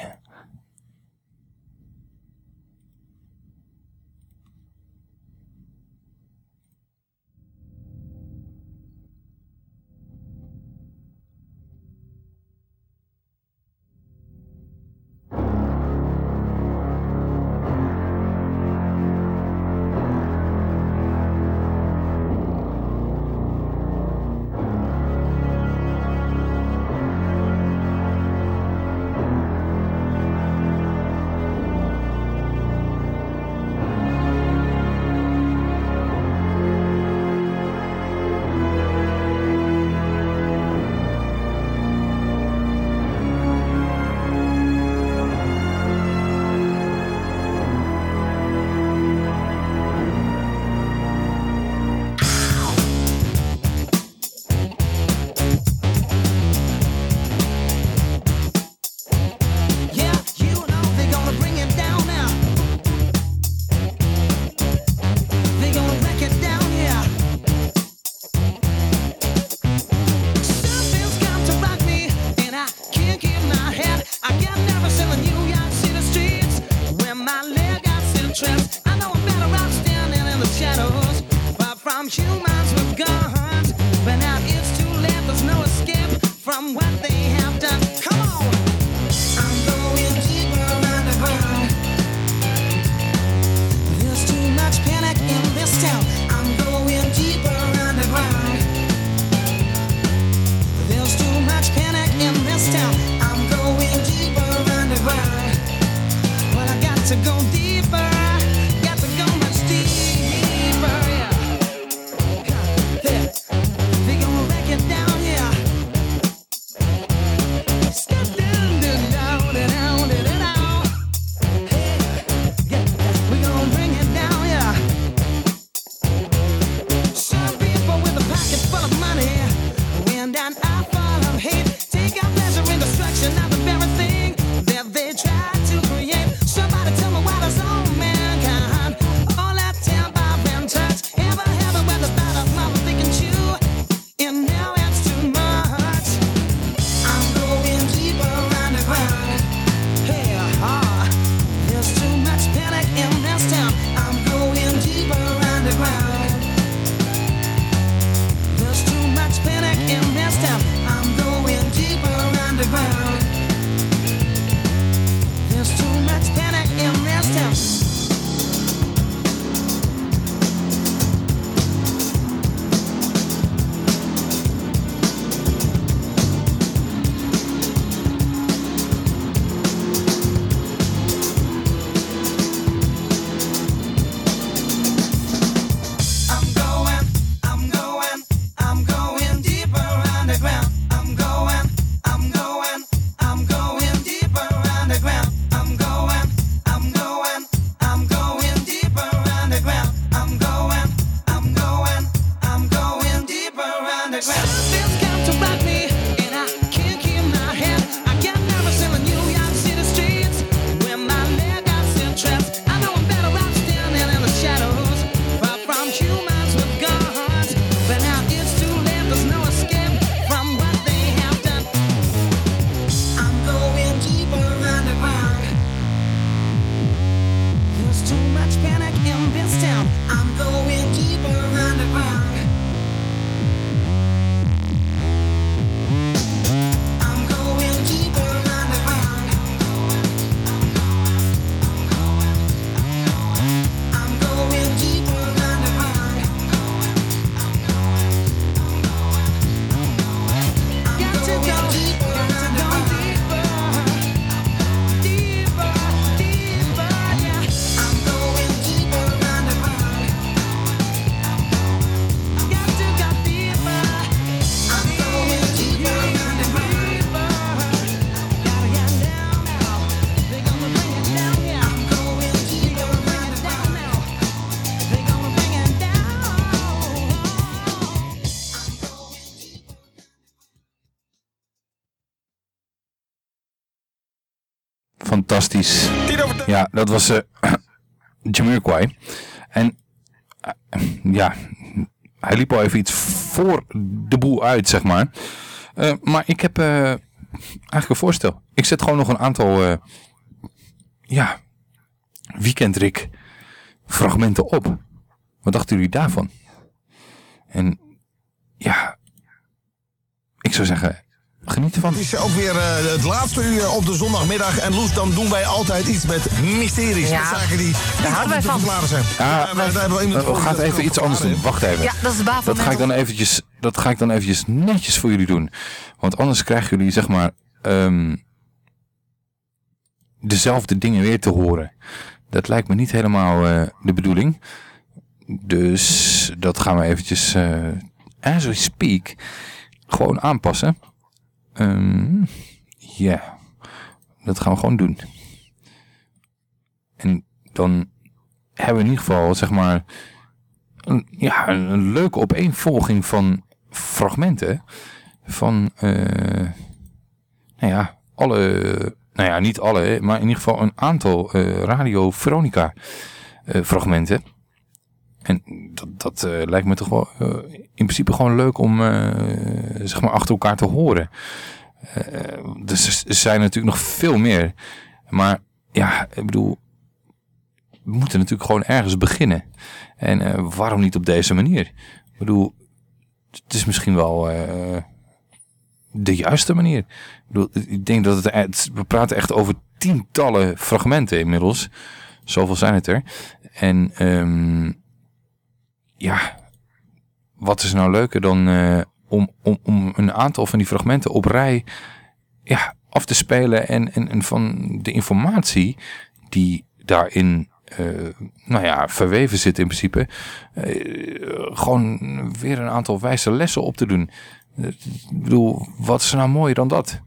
Ja, dat was eh Jamiroquai. En eh, ja, hij liep al even iets voor de boel uit, zeg maar. Eh, maar ik heb eigenlijk een voorstel. Ik zet gewoon nog een aantal, ja, weekendrik fragmenten op. Wat dachten jullie daarvan? En ja, ik zou zeggen, geniet ervan. Het is ook weer eh, het laatste uur op de zondagmiddag. En Loes, dan doen wij altijd iets met mysteries. Ja, met zaken die daar houden wij te van. verklaren zijn. Ja, maar daar hebben we iemand gaan even iets anders doen. Wacht even. Ja, dat is de baan van Dat ga ik dan eventjes, dat ga ik dan eventjes netjes voor jullie doen. Want anders krijgen jullie zeg maar ehm, dezelfde dingen weer te horen. Dat lijkt me niet helemaal eh, de bedoeling. Dus dat gaan we eventjes eh as we speak gewoon aanpassen. Ehm, Ja, dat gaan we gewoon doen. En dan hebben we in ieder geval zeg maar een, ja, een, leuke opeenvolging van fragmenten van, eh, nou ja, alle, nou ja, niet alle, maar in ieder geval een aantal eh, Radio Veronica eh, fragmenten. En dat, dat eh, lijkt me toch eh, in principe gewoon leuk om eh, zeg maar achter elkaar te horen. Dus er zijn natuurlijk nog veel meer. Maar ja, ik bedoel, we moeten natuurlijk gewoon ergens beginnen. En waarom niet op deze manier? Ik bedoel, het is misschien wel de juiste manier. Ik, bedoel, ik denk dat het, het, we praten echt over tientallen fragmenten inmiddels. Zoveel zijn het er. En ehm, ja, wat is nou leuker dan eh, om, om, om een aantal van die fragmenten op rij ja, af te spelen en, en, en van de informatie die daarin eh, nou ja, verweven zit in principe, eh, gewoon weer een aantal wijze lessen op te doen. Ik bedoel, wat is nou mooier dan dat?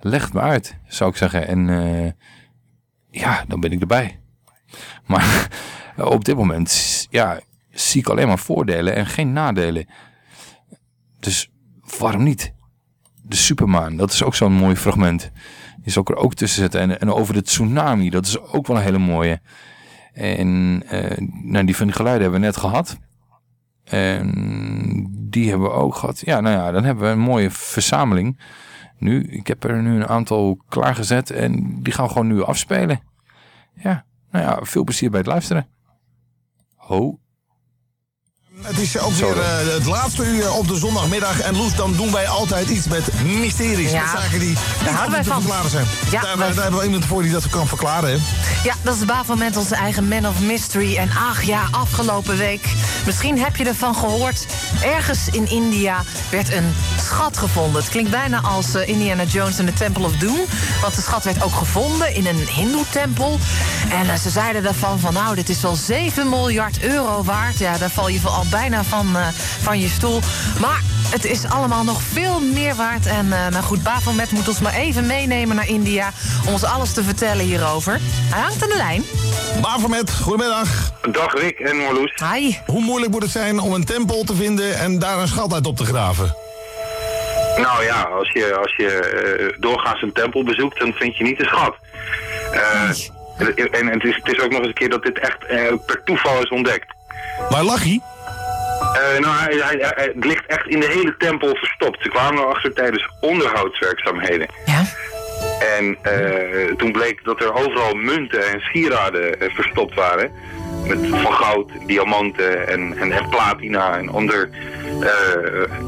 Leg me uit, zou ik zeggen. En ja, dan ben ik erbij. Maar op dit moment, ja, zie ik alleen maar voordelen en geen nadelen. Dus waarom niet? De Supermaan, dat is ook zo'n mooi fragment. Die zal ik er ook tussen zetten. En, en over de tsunami, dat is ook wel een hele mooie. En eh, nou, die van die geluiden hebben we net gehad. En die hebben we ook gehad. Ja, nou ja, dan hebben we een mooie verzameling. Nu, ik heb er nu een aantal klaargezet en die gaan we gewoon nu afspelen. Ja, nou ja, veel plezier bij het luisteren. Ho. Het is ook weer eh, het laatste uur op de zondagmiddag. En Loes, dan doen wij altijd iets met mysteries. Ja, met zaken die daar houden wij te van. verklaren zijn. Ja, daar, daar hebben we iemand voor die dat kan verklaren. Hè? Ja, dat is de baan van met onze eigen Man of Mystery. En ach ja, afgelopen week, misschien heb je ervan gehoord... ergens in India werd een schat gevonden. Het klinkt bijna als eh, Indiana Jones en de Temple of Doom. Want de schat werd ook gevonden in een hindoe-tempel. En eh, ze zeiden daarvan van, nou, dit is wel 7 miljard euro waard. Ja, daar val je al bijna van, eh, van je stoel. Maar het is allemaal nog veel meer waard. En eh, nou goed, Bafomet moet ons maar even meenemen naar India... om ons alles te vertellen hierover. Hij hangt aan de lijn. Bavermet, goedemiddag. Dag Rick en Marloes. Hi. Hoe moeilijk moet het zijn om een tempel te vinden en daar een schat uit op te graven? Nou ja, als je, als je eh, doorgaans een tempel bezoekt, dan vind je niet de schat. Eh, en het is, het is ook nog eens een keer dat dit echt eh, per toeval is ontdekt. Waar lag hij? Eh, nou, hij, hij- hij- het ligt echt in de hele tempel verstopt. Ze kwamen erachter tijdens onderhoudswerkzaamheden. Ja. En eh, toen bleek dat er overal munten en sieraden eh, verstopt waren. Met, van goud, diamanten en, en, en platina en ander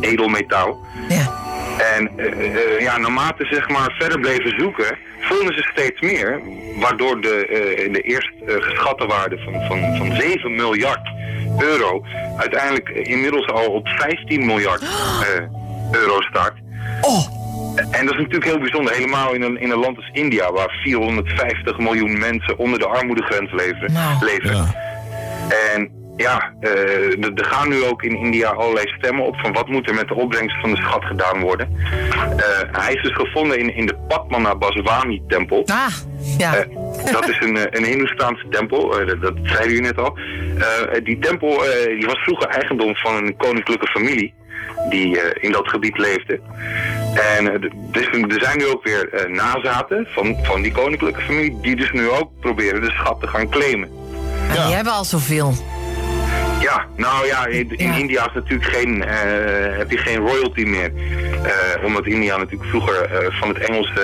edelmetaal. Ja. En eh, eh, ja, naarmate ze zeg maar verder bleven zoeken, vonden ze steeds meer. Waardoor de, eh, de eerst geschatte waarde van, van, van 7 miljard euro uiteindelijk inmiddels al op 15 miljard eh, euro staat. Oh. En dat is natuurlijk heel bijzonder, helemaal in een, in een land als India, waar 450 miljoen mensen onder de armoedegrens leven. leven. En ja, eh, er gaan nu ook in India allerlei stemmen op van wat moet er met de opbrengst van de schat gedaan worden. Eh, hij is dus gevonden in, in de Padmanabhaswamy tempel. Ah, ja. Eh, dat is een, een Hindoestaanse tempel, dat, dat zeiden jullie net al. Eh, die tempel eh, die was vroeger eigendom van een koninklijke familie die eh, in dat gebied leefde. En dus er zijn nu ook weer eh, nazaten van, van die koninklijke familie... die dus nu ook proberen de schat te gaan claimen. En die hebben al zoveel. Ja, nou ja, in, in India is natuurlijk geen, eh, heb je geen royalty meer. Eh, omdat India natuurlijk vroeger eh, van het Engelse,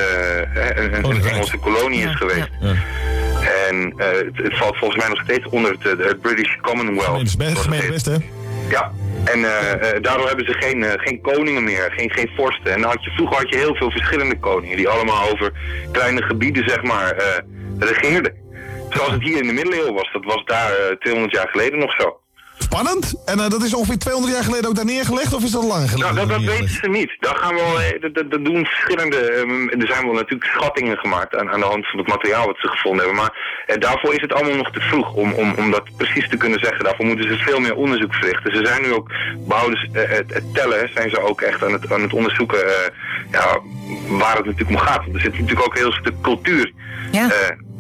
een, Engelse kolonie is geweest. En het, het valt volgens mij nog steeds onder het, het British Commonwealth. Het is best, best, hè? Ja, en eh, daardoor hebben ze geen, geen koningen meer, geen, geen vorsten. En dan had je, vroeger had je heel veel verschillende koningen die allemaal over kleine gebieden, zeg maar, regeerden. Zoals het hier in de middeleeuwen was. Dat was daar eh, 200 jaar geleden nog zo. Spannend. En eh, dat is ongeveer 200 jaar geleden ook daar neergelegd, of is dat lang geleden? Nou, dat, dat weten ze niet. Daar gaan we wel, eh, dat, dat, dat doen verschillende. ehm, er zijn wel natuurlijk schattingen gemaakt aan, aan de hand van het materiaal wat ze gevonden hebben. Maar eh, daarvoor is het allemaal nog te vroeg om, om, om dat precies te kunnen zeggen. Daarvoor moeten ze veel meer onderzoek verrichten. Ze zijn nu ook, behouden ze, eh, het, het tellen, zijn ze ook echt aan het, aan het onderzoeken eh, ja, waar het natuurlijk om gaat. Want er zit natuurlijk ook een heel stuk cultuur eh,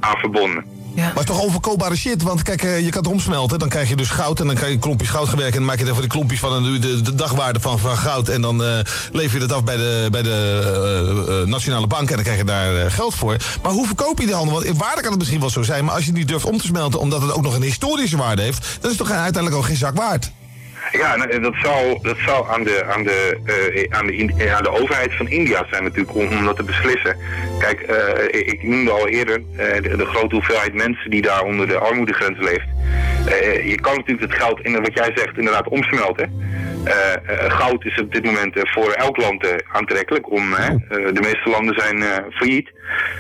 aan verbonden. Maar het is toch overkoopbare shit, want kijk, eh, je kan het omsmelten, dan krijg je dus goud en dan krijg je klompjes goud gewerkt en dan maak je even de klompjes van een, de, de dagwaarde van, van goud en dan eh, lever je dat af bij de, bij de eh, Nationale Bank en dan krijg je daar geld voor. Maar hoe verkoop je die handel? Want in waarde kan het misschien wel zo zijn, maar als je niet durft om te smelten omdat het ook nog een historische waarde heeft, dan is het toch uiteindelijk ook geen zak waard. Ja, dat zou, dat zou aan, de, aan, de, eh, aan, de, eh, aan de overheid van India zijn natuurlijk om, om dat te beslissen. Kijk, eh, ik noemde al eerder de, de grote hoeveelheid mensen die daar onder de armoedegrens leeft. Je kan natuurlijk het geld, in wat jij zegt, inderdaad omsmelten. Goud is op dit moment voor elk land aantrekkelijk. Om, de meeste landen zijn failliet.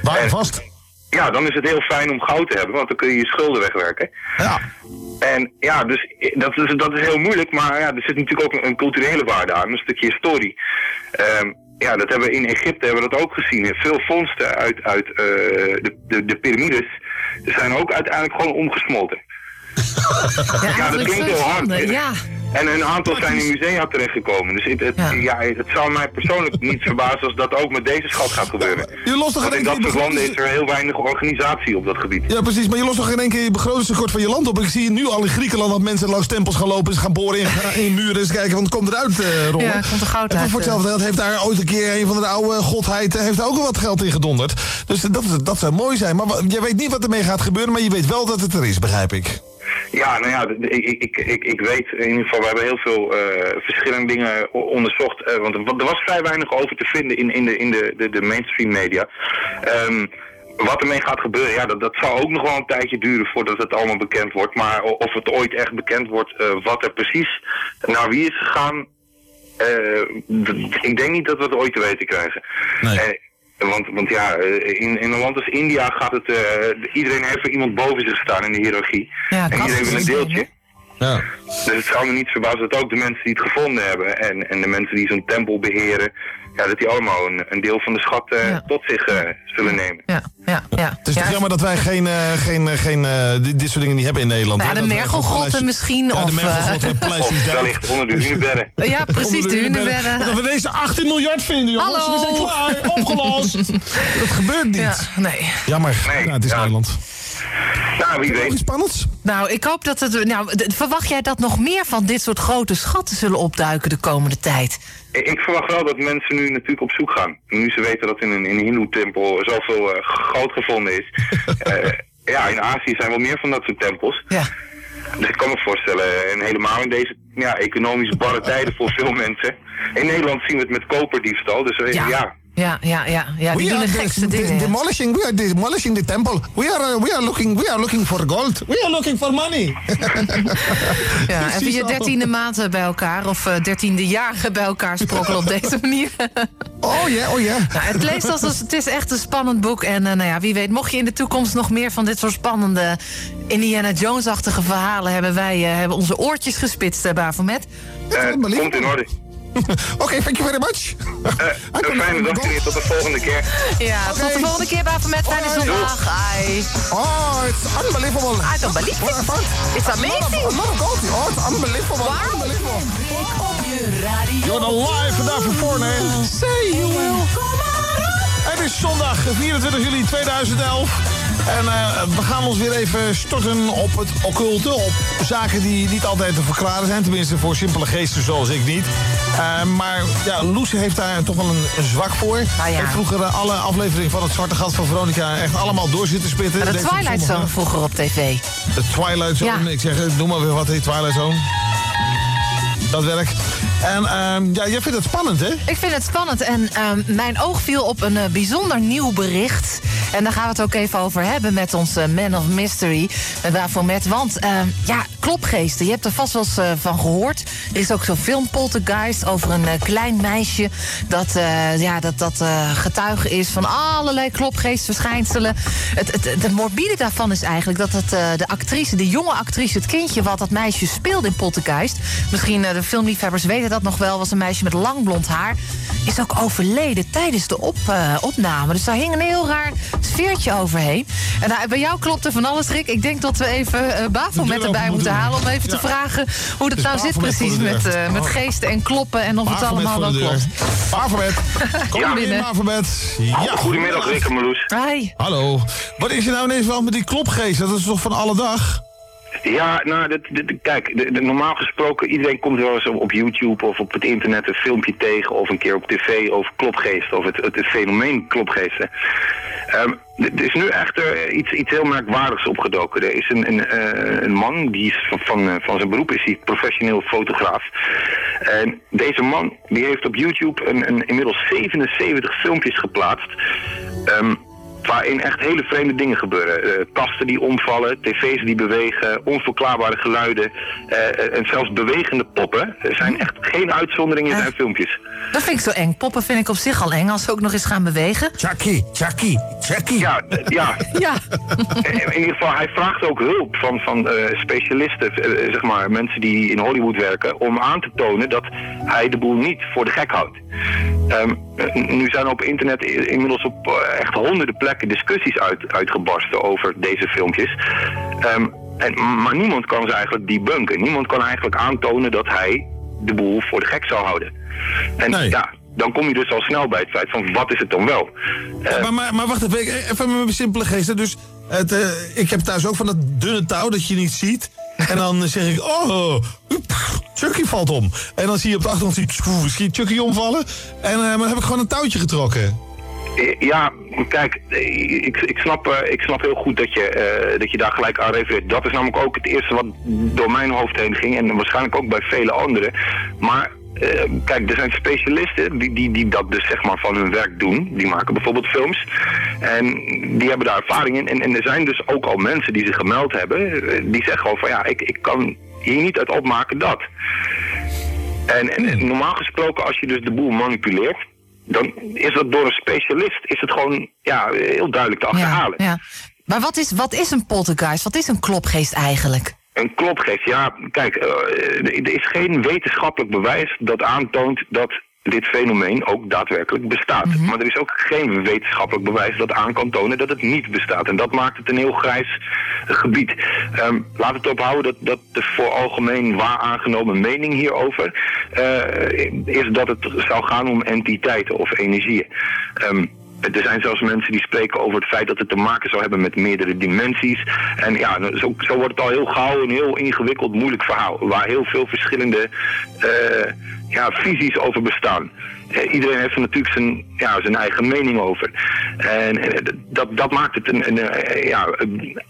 Waar vast? Ja, dan is het heel fijn om goud te hebben, want dan kun je je schulden wegwerken. Ja. En ja, dus dat is, dat is heel moeilijk, maar ja, er zit natuurlijk ook een, een culturele waarde aan, een stukje historie. Ehm, ja, dat hebben we in Egypte hebben we dat ook gezien. Veel vondsten uit, uit eh, de, de, de piramides zijn ook uiteindelijk gewoon omgesmolten. Ja, dat klinkt heel hard. hè? Ja. En een aantal zijn in musea terechtgekomen. Dus het, het, ja. het zou mij persoonlijk niet verbazen als dat ook met deze schat gaat gebeuren. Je lost toch Want in dat soort landen is er heel weinig organisatie op dat gebied. Ja, precies. Maar je lost toch in één keer je begrotingstekort van je land op. Ik zie nu al in Griekenland dat mensen langs tempels gaan lopen. Ze gaan boren in, in muren. Eens kijken, want het komt eruit eh rollen. Ja, komt er goud En uit, voor eh. hetzelfde geld heeft daar ooit een keer een van de oude godheid... eh, heeft daar ook wel wat geld in gedonderd. Dus dat, dat zou mooi zijn. Maar je weet niet wat ermee gaat gebeuren. Maar je weet wel dat het er is, begrijp ik. Ja, nou ja, ik, ik, ik, ik weet in ieder geval, we hebben heel veel eh, verschillende dingen onderzocht. eh, want er wa- was vrij weinig over te vinden in, in, de, in de, de, de mainstream media. Ehm, wat ermee gaat gebeuren, ja, dat, dat zal ook nog wel een tijdje duren voordat het allemaal bekend wordt. Maar of het ooit echt bekend wordt eh, wat er precies naar wie is gegaan, ik denk niet dat we het ooit te weten krijgen. Eh, want, want ja, eh, in, in een land als India gaat het, eh, iedereen heeft er iemand boven zich staan in de hiërarchie. Ja, en iedereen wil een deeltje. Ja. Dus het zou me niet verbazen dat ook de mensen die het gevonden hebben en, en de mensen die zo'n tempel beheren, ja, dat die allemaal een, een deel van de schat eh, tot zich eh, zullen nemen. Ja, ja, ja. Het is toch jammer dat wij geen, eh, geen, geen, eh, dit, dit soort dingen niet hebben in Nederland. Nou, hè? de mergelgrotten misschien, Ja, de of, mergelgrotten, Of wellicht onder de hunebedden. Ja, precies, de hunebedden. hunebedden. Dat we deze 18 miljard vinden, jongens. Hallo. We zijn klaar, opgelost. dat gebeurt niet. Ja, nee. Jammer. ja, het is Nederland. Nou, wie weet. Spannend. Nou, ik hoop dat het. Nou, verwacht jij dat nog meer van dit soort grote schatten zullen opduiken de komende tijd? Ik verwacht wel dat mensen nu natuurlijk op zoek gaan. Nu ze weten dat in een, in een hindoe-tempel zoveel eh, goud gevonden is. Eh, ja, in Azië zijn wel meer van dat soort tempels. Ja. Dus ik kan me voorstellen, en helemaal in deze ja, economisch barre tijden voor veel mensen. In Nederland zien we het met koperdiefstal, dus eh, Ja. ja. Ja, ja, ja. ja die we doen are de gekste de- de- dingen. demolishing, we are demolishing the temple. We are, uh, we are looking, we are looking for gold. We are looking for money. Ja, Precies je dertiende maand bij elkaar of eh, dertiende jaar bij elkaar sprokkelen op deze manier. Oh ja, oh ja. Nou, het leest als, het is echt een spannend boek. En eh, nou ja, wie weet, mocht je in de toekomst nog meer van dit soort spannende Indiana Jones-achtige verhalen hebben, wij eh, hebben onze oortjes gespitst, uh, Bafomet. Eh, komt in orde. Oké, thank you very much. Eh, een fijne dag tot de volgende keer. Ja, tot de volgende keer, Bafomet. Fijne zondag. Ai. Oh, it's unbelievable. I don't believe it. It's amazing. A lot of gold. Oh, it's unbelievable. Unbelievable. Op je radio. You're the live vandaag voor Fortnite. Say you will. Het is zondag 24 juli 2011. En eh, we gaan ons weer even storten op het occulte. Op zaken die niet altijd te verklaren zijn. Tenminste voor simpele geesten zoals ik niet. Eh, maar ja, Loes heeft daar toch wel een, een zwak voor. Heeft vroeger eh, alle afleveringen van het Zwarte Gat van Veronica echt allemaal door zitten spitten. En de Twilight Zone vroeger op tv. De Twilight Zone. Ik zeg, eh, noem maar weer wat, die Twilight Zone. Dat werkt. En ehm, ja, jij vindt het spannend, hè? Ik vind het spannend en ehm, mijn oog viel op een eh, bijzonder nieuw bericht. En daar gaan we het ook even over hebben met onze Man of Mystery. Waarvoor met, want ehm, ja, klopgeesten, je hebt er vast wel eens eh, van gehoord. Er is ook zo'n film Poltergeist over een eh, klein meisje... dat, eh, ja, dat, dat eh, getuige is van allerlei klopgeestverschijnselen. Het, het, het morbide daarvan is eigenlijk dat het, eh, de actrice, de jonge actrice... het kindje wat dat meisje speelde in Poltergeist... misschien eh, de filmliefhebbers weten dat nog wel... was een meisje met lang blond haar... is ook overleden tijdens de op, eh, opname. Dus daar hing een heel raar sfeertje overheen. En nou, bij jou klopt er van alles, Rick. Ik denk dat we even eh Bafomet erbij moeten halen... om even te vragen hoe dat Dus nou zit precies met, eh, met Oh. geesten en kloppen... en of het allemaal wel klopt. Bafomet, kom Ja. binnen. Ja, Goedemiddag, Rick en Marloes. Hi. Hallo. Wat is er nou ineens wel met die klopgeest? Dat is toch van alle dag? Ja, nou, kijk, normaal gesproken, iedereen komt wel eens op, YouTube of op het internet een filmpje tegen of een keer op tv over klopgeesten of het, het, fenomeen klopgeesten. Ehm, er is nu echter iets, iets heel merkwaardigs opgedoken. Er is een, een, eh, een man, die van, eh, van zijn beroep is hij professioneel fotograaf. En deze man die heeft op YouTube een, een inmiddels 77 filmpjes geplaatst. ehm, waarin echt hele vreemde dingen gebeuren. Eh, kasten die omvallen, tv's die bewegen, onverklaarbare geluiden eh, en zelfs bewegende poppen. Er zijn echt geen uitzonderingen in zijn filmpjes. Dat vind ik zo eng. Poppen vind ik op zich al eng als ze ook nog eens gaan bewegen. Chucky, Chucky, Chucky. Ja, eh, ja. Ja. In ieder geval, hij vraagt ook hulp van, van eh, specialisten, eh, zeg maar, mensen die in Hollywood werken, om aan te tonen dat hij de boel niet voor de gek houdt. Ehm, eh, nu zijn er op internet inmiddels op eh, echt honderden plekken discussies uit, uitgebarsten over deze filmpjes. Ehm, en, maar niemand kan ze eigenlijk debunken. Niemand kan eigenlijk aantonen dat hij de boel voor de gek zou houden. En ja, dan kom je dus al snel bij het feit van wat is het dan wel? Eh, maar, maar, maar wacht even, even met mijn simpele geesten. Dus het, eh, ik heb thuis ook van dat dunne touw dat je niet ziet. En dan zeg ik, oh, pff, Chucky valt om. En dan zie je op de achtergrond, zie je, Chucky omvallen. En eh, maar dan heb ik gewoon een touwtje getrokken. Ja, kijk, ik, ik, snap, eh, ik snap heel goed dat je, eh, dat je daar gelijk aan refereert. Dat is namelijk ook het eerste wat door mijn hoofd heen ging en waarschijnlijk ook bij vele anderen. Maar eh, kijk, er zijn specialisten die, die, die dat dus zeg maar van hun werk doen. Die maken bijvoorbeeld films en die hebben daar ervaring in. En, en er zijn dus ook al mensen die zich gemeld hebben, die zeggen gewoon van ja, ik, ik kan hier niet uit opmaken dat. En, en, en normaal gesproken, als je dus de boel manipuleert, dan is dat door een specialist is het gewoon ja, heel duidelijk te achterhalen. Ja. Maar wat is, wat is een poltergeist? Wat is een klopgeest eigenlijk? Een klopgeest, ja, kijk, eh, er is geen wetenschappelijk bewijs dat aantoont dat dit fenomeen ook daadwerkelijk bestaat. Maar er is ook geen wetenschappelijk bewijs dat aan kan tonen dat het niet bestaat. En dat maakt het een heel grijs gebied. Ehm, laat het ophouden dat, dat de voor algemeen waar aangenomen mening hierover eh, is dat het zou gaan om entiteiten of energieën. Ehm, er zijn zelfs mensen die spreken over het feit dat het te maken zou hebben met meerdere dimensies. En ja, zo, zo wordt het al heel gauw een heel ingewikkeld, moeilijk verhaal. Waar heel veel verschillende eh, ja, visies over bestaan. Eh, iedereen heeft er natuurlijk zijn, ja, zijn eigen mening over. En, eh, dat, dat maakt het een, een, eh, ja,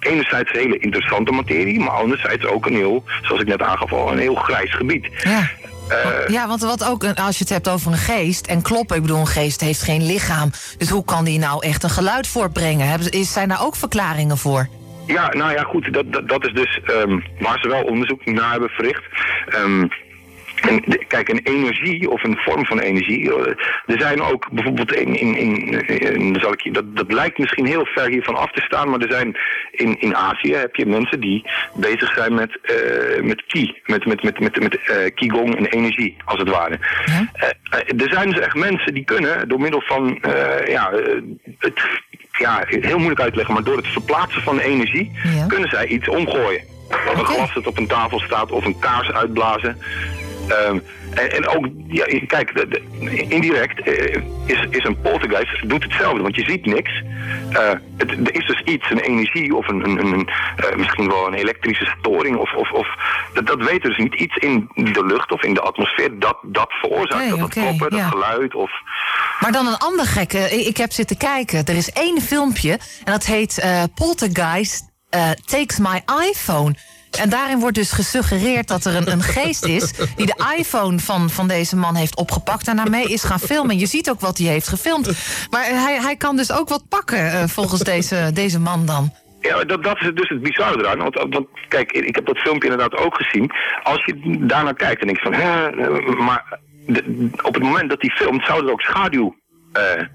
enerzijds een hele interessante materie, maar anderzijds ook een heel, zoals ik net aangaf, al, een heel grijs gebied. Ja. Eh, Ja, want wat ook, als je het hebt over een geest... en kloppen, ik bedoel, een geest heeft geen lichaam. Dus hoe kan die nou echt een geluid voortbrengen? Zijn daar ook verklaringen voor? Ja, nou ja, goed, dat, dat, dat is dus ehm, waar ze wel onderzoek naar hebben verricht. Ehm, en kijk, een energie of een vorm van energie. eh, er zijn ook bijvoorbeeld in. in, in, in- zal ik, je- dat, dat lijkt misschien heel ver hiervan af te staan, maar er zijn in, in Azië heb je mensen die bezig zijn met, eh met ki, met, met, met, met, met eh, qigong en energie, als het ware. Er zijn dus echt mensen die kunnen door middel van ja, het, ja, heel moeilijk uit te leggen, maar door het verplaatsen van energie kunnen zij iets omgooien. Een glas dat op een tafel staat of een kaars uitblazen. Ehm, en, en ook, ja, kijk, de- de- indirect eh, is, is een poltergeist doet hetzelfde, want je ziet niks. Eh, het, er is dus iets, een energie of een, een, een, eh, misschien wel een elektrische storing of, of, of dat, dat weten we dus niet. Iets in de lucht of in de atmosfeer dat dat veroorzaakt. Dat het oké, kloppen, dat ja. geluid of... Maar dan een ander gekke. Ik heb zitten kijken. Er is één filmpje en dat heet Poltergeist Takes My iPhone. En daarin wordt dus gesuggereerd dat er een, een geest is... die de iPhone van, van deze man heeft opgepakt en daarmee is gaan filmen. Je ziet ook wat hij heeft gefilmd. Maar hij, hij kan dus ook wat pakken eh, volgens deze, deze man dan. Ja, dat, dat is dus het bizarre eraan. Want, want kijk, ik heb dat filmpje inderdaad ook gezien. Als je daarnaar kijkt, dan denk je van... Hè, eh, maar op het moment dat hij filmt, zou er ook schaduw... i-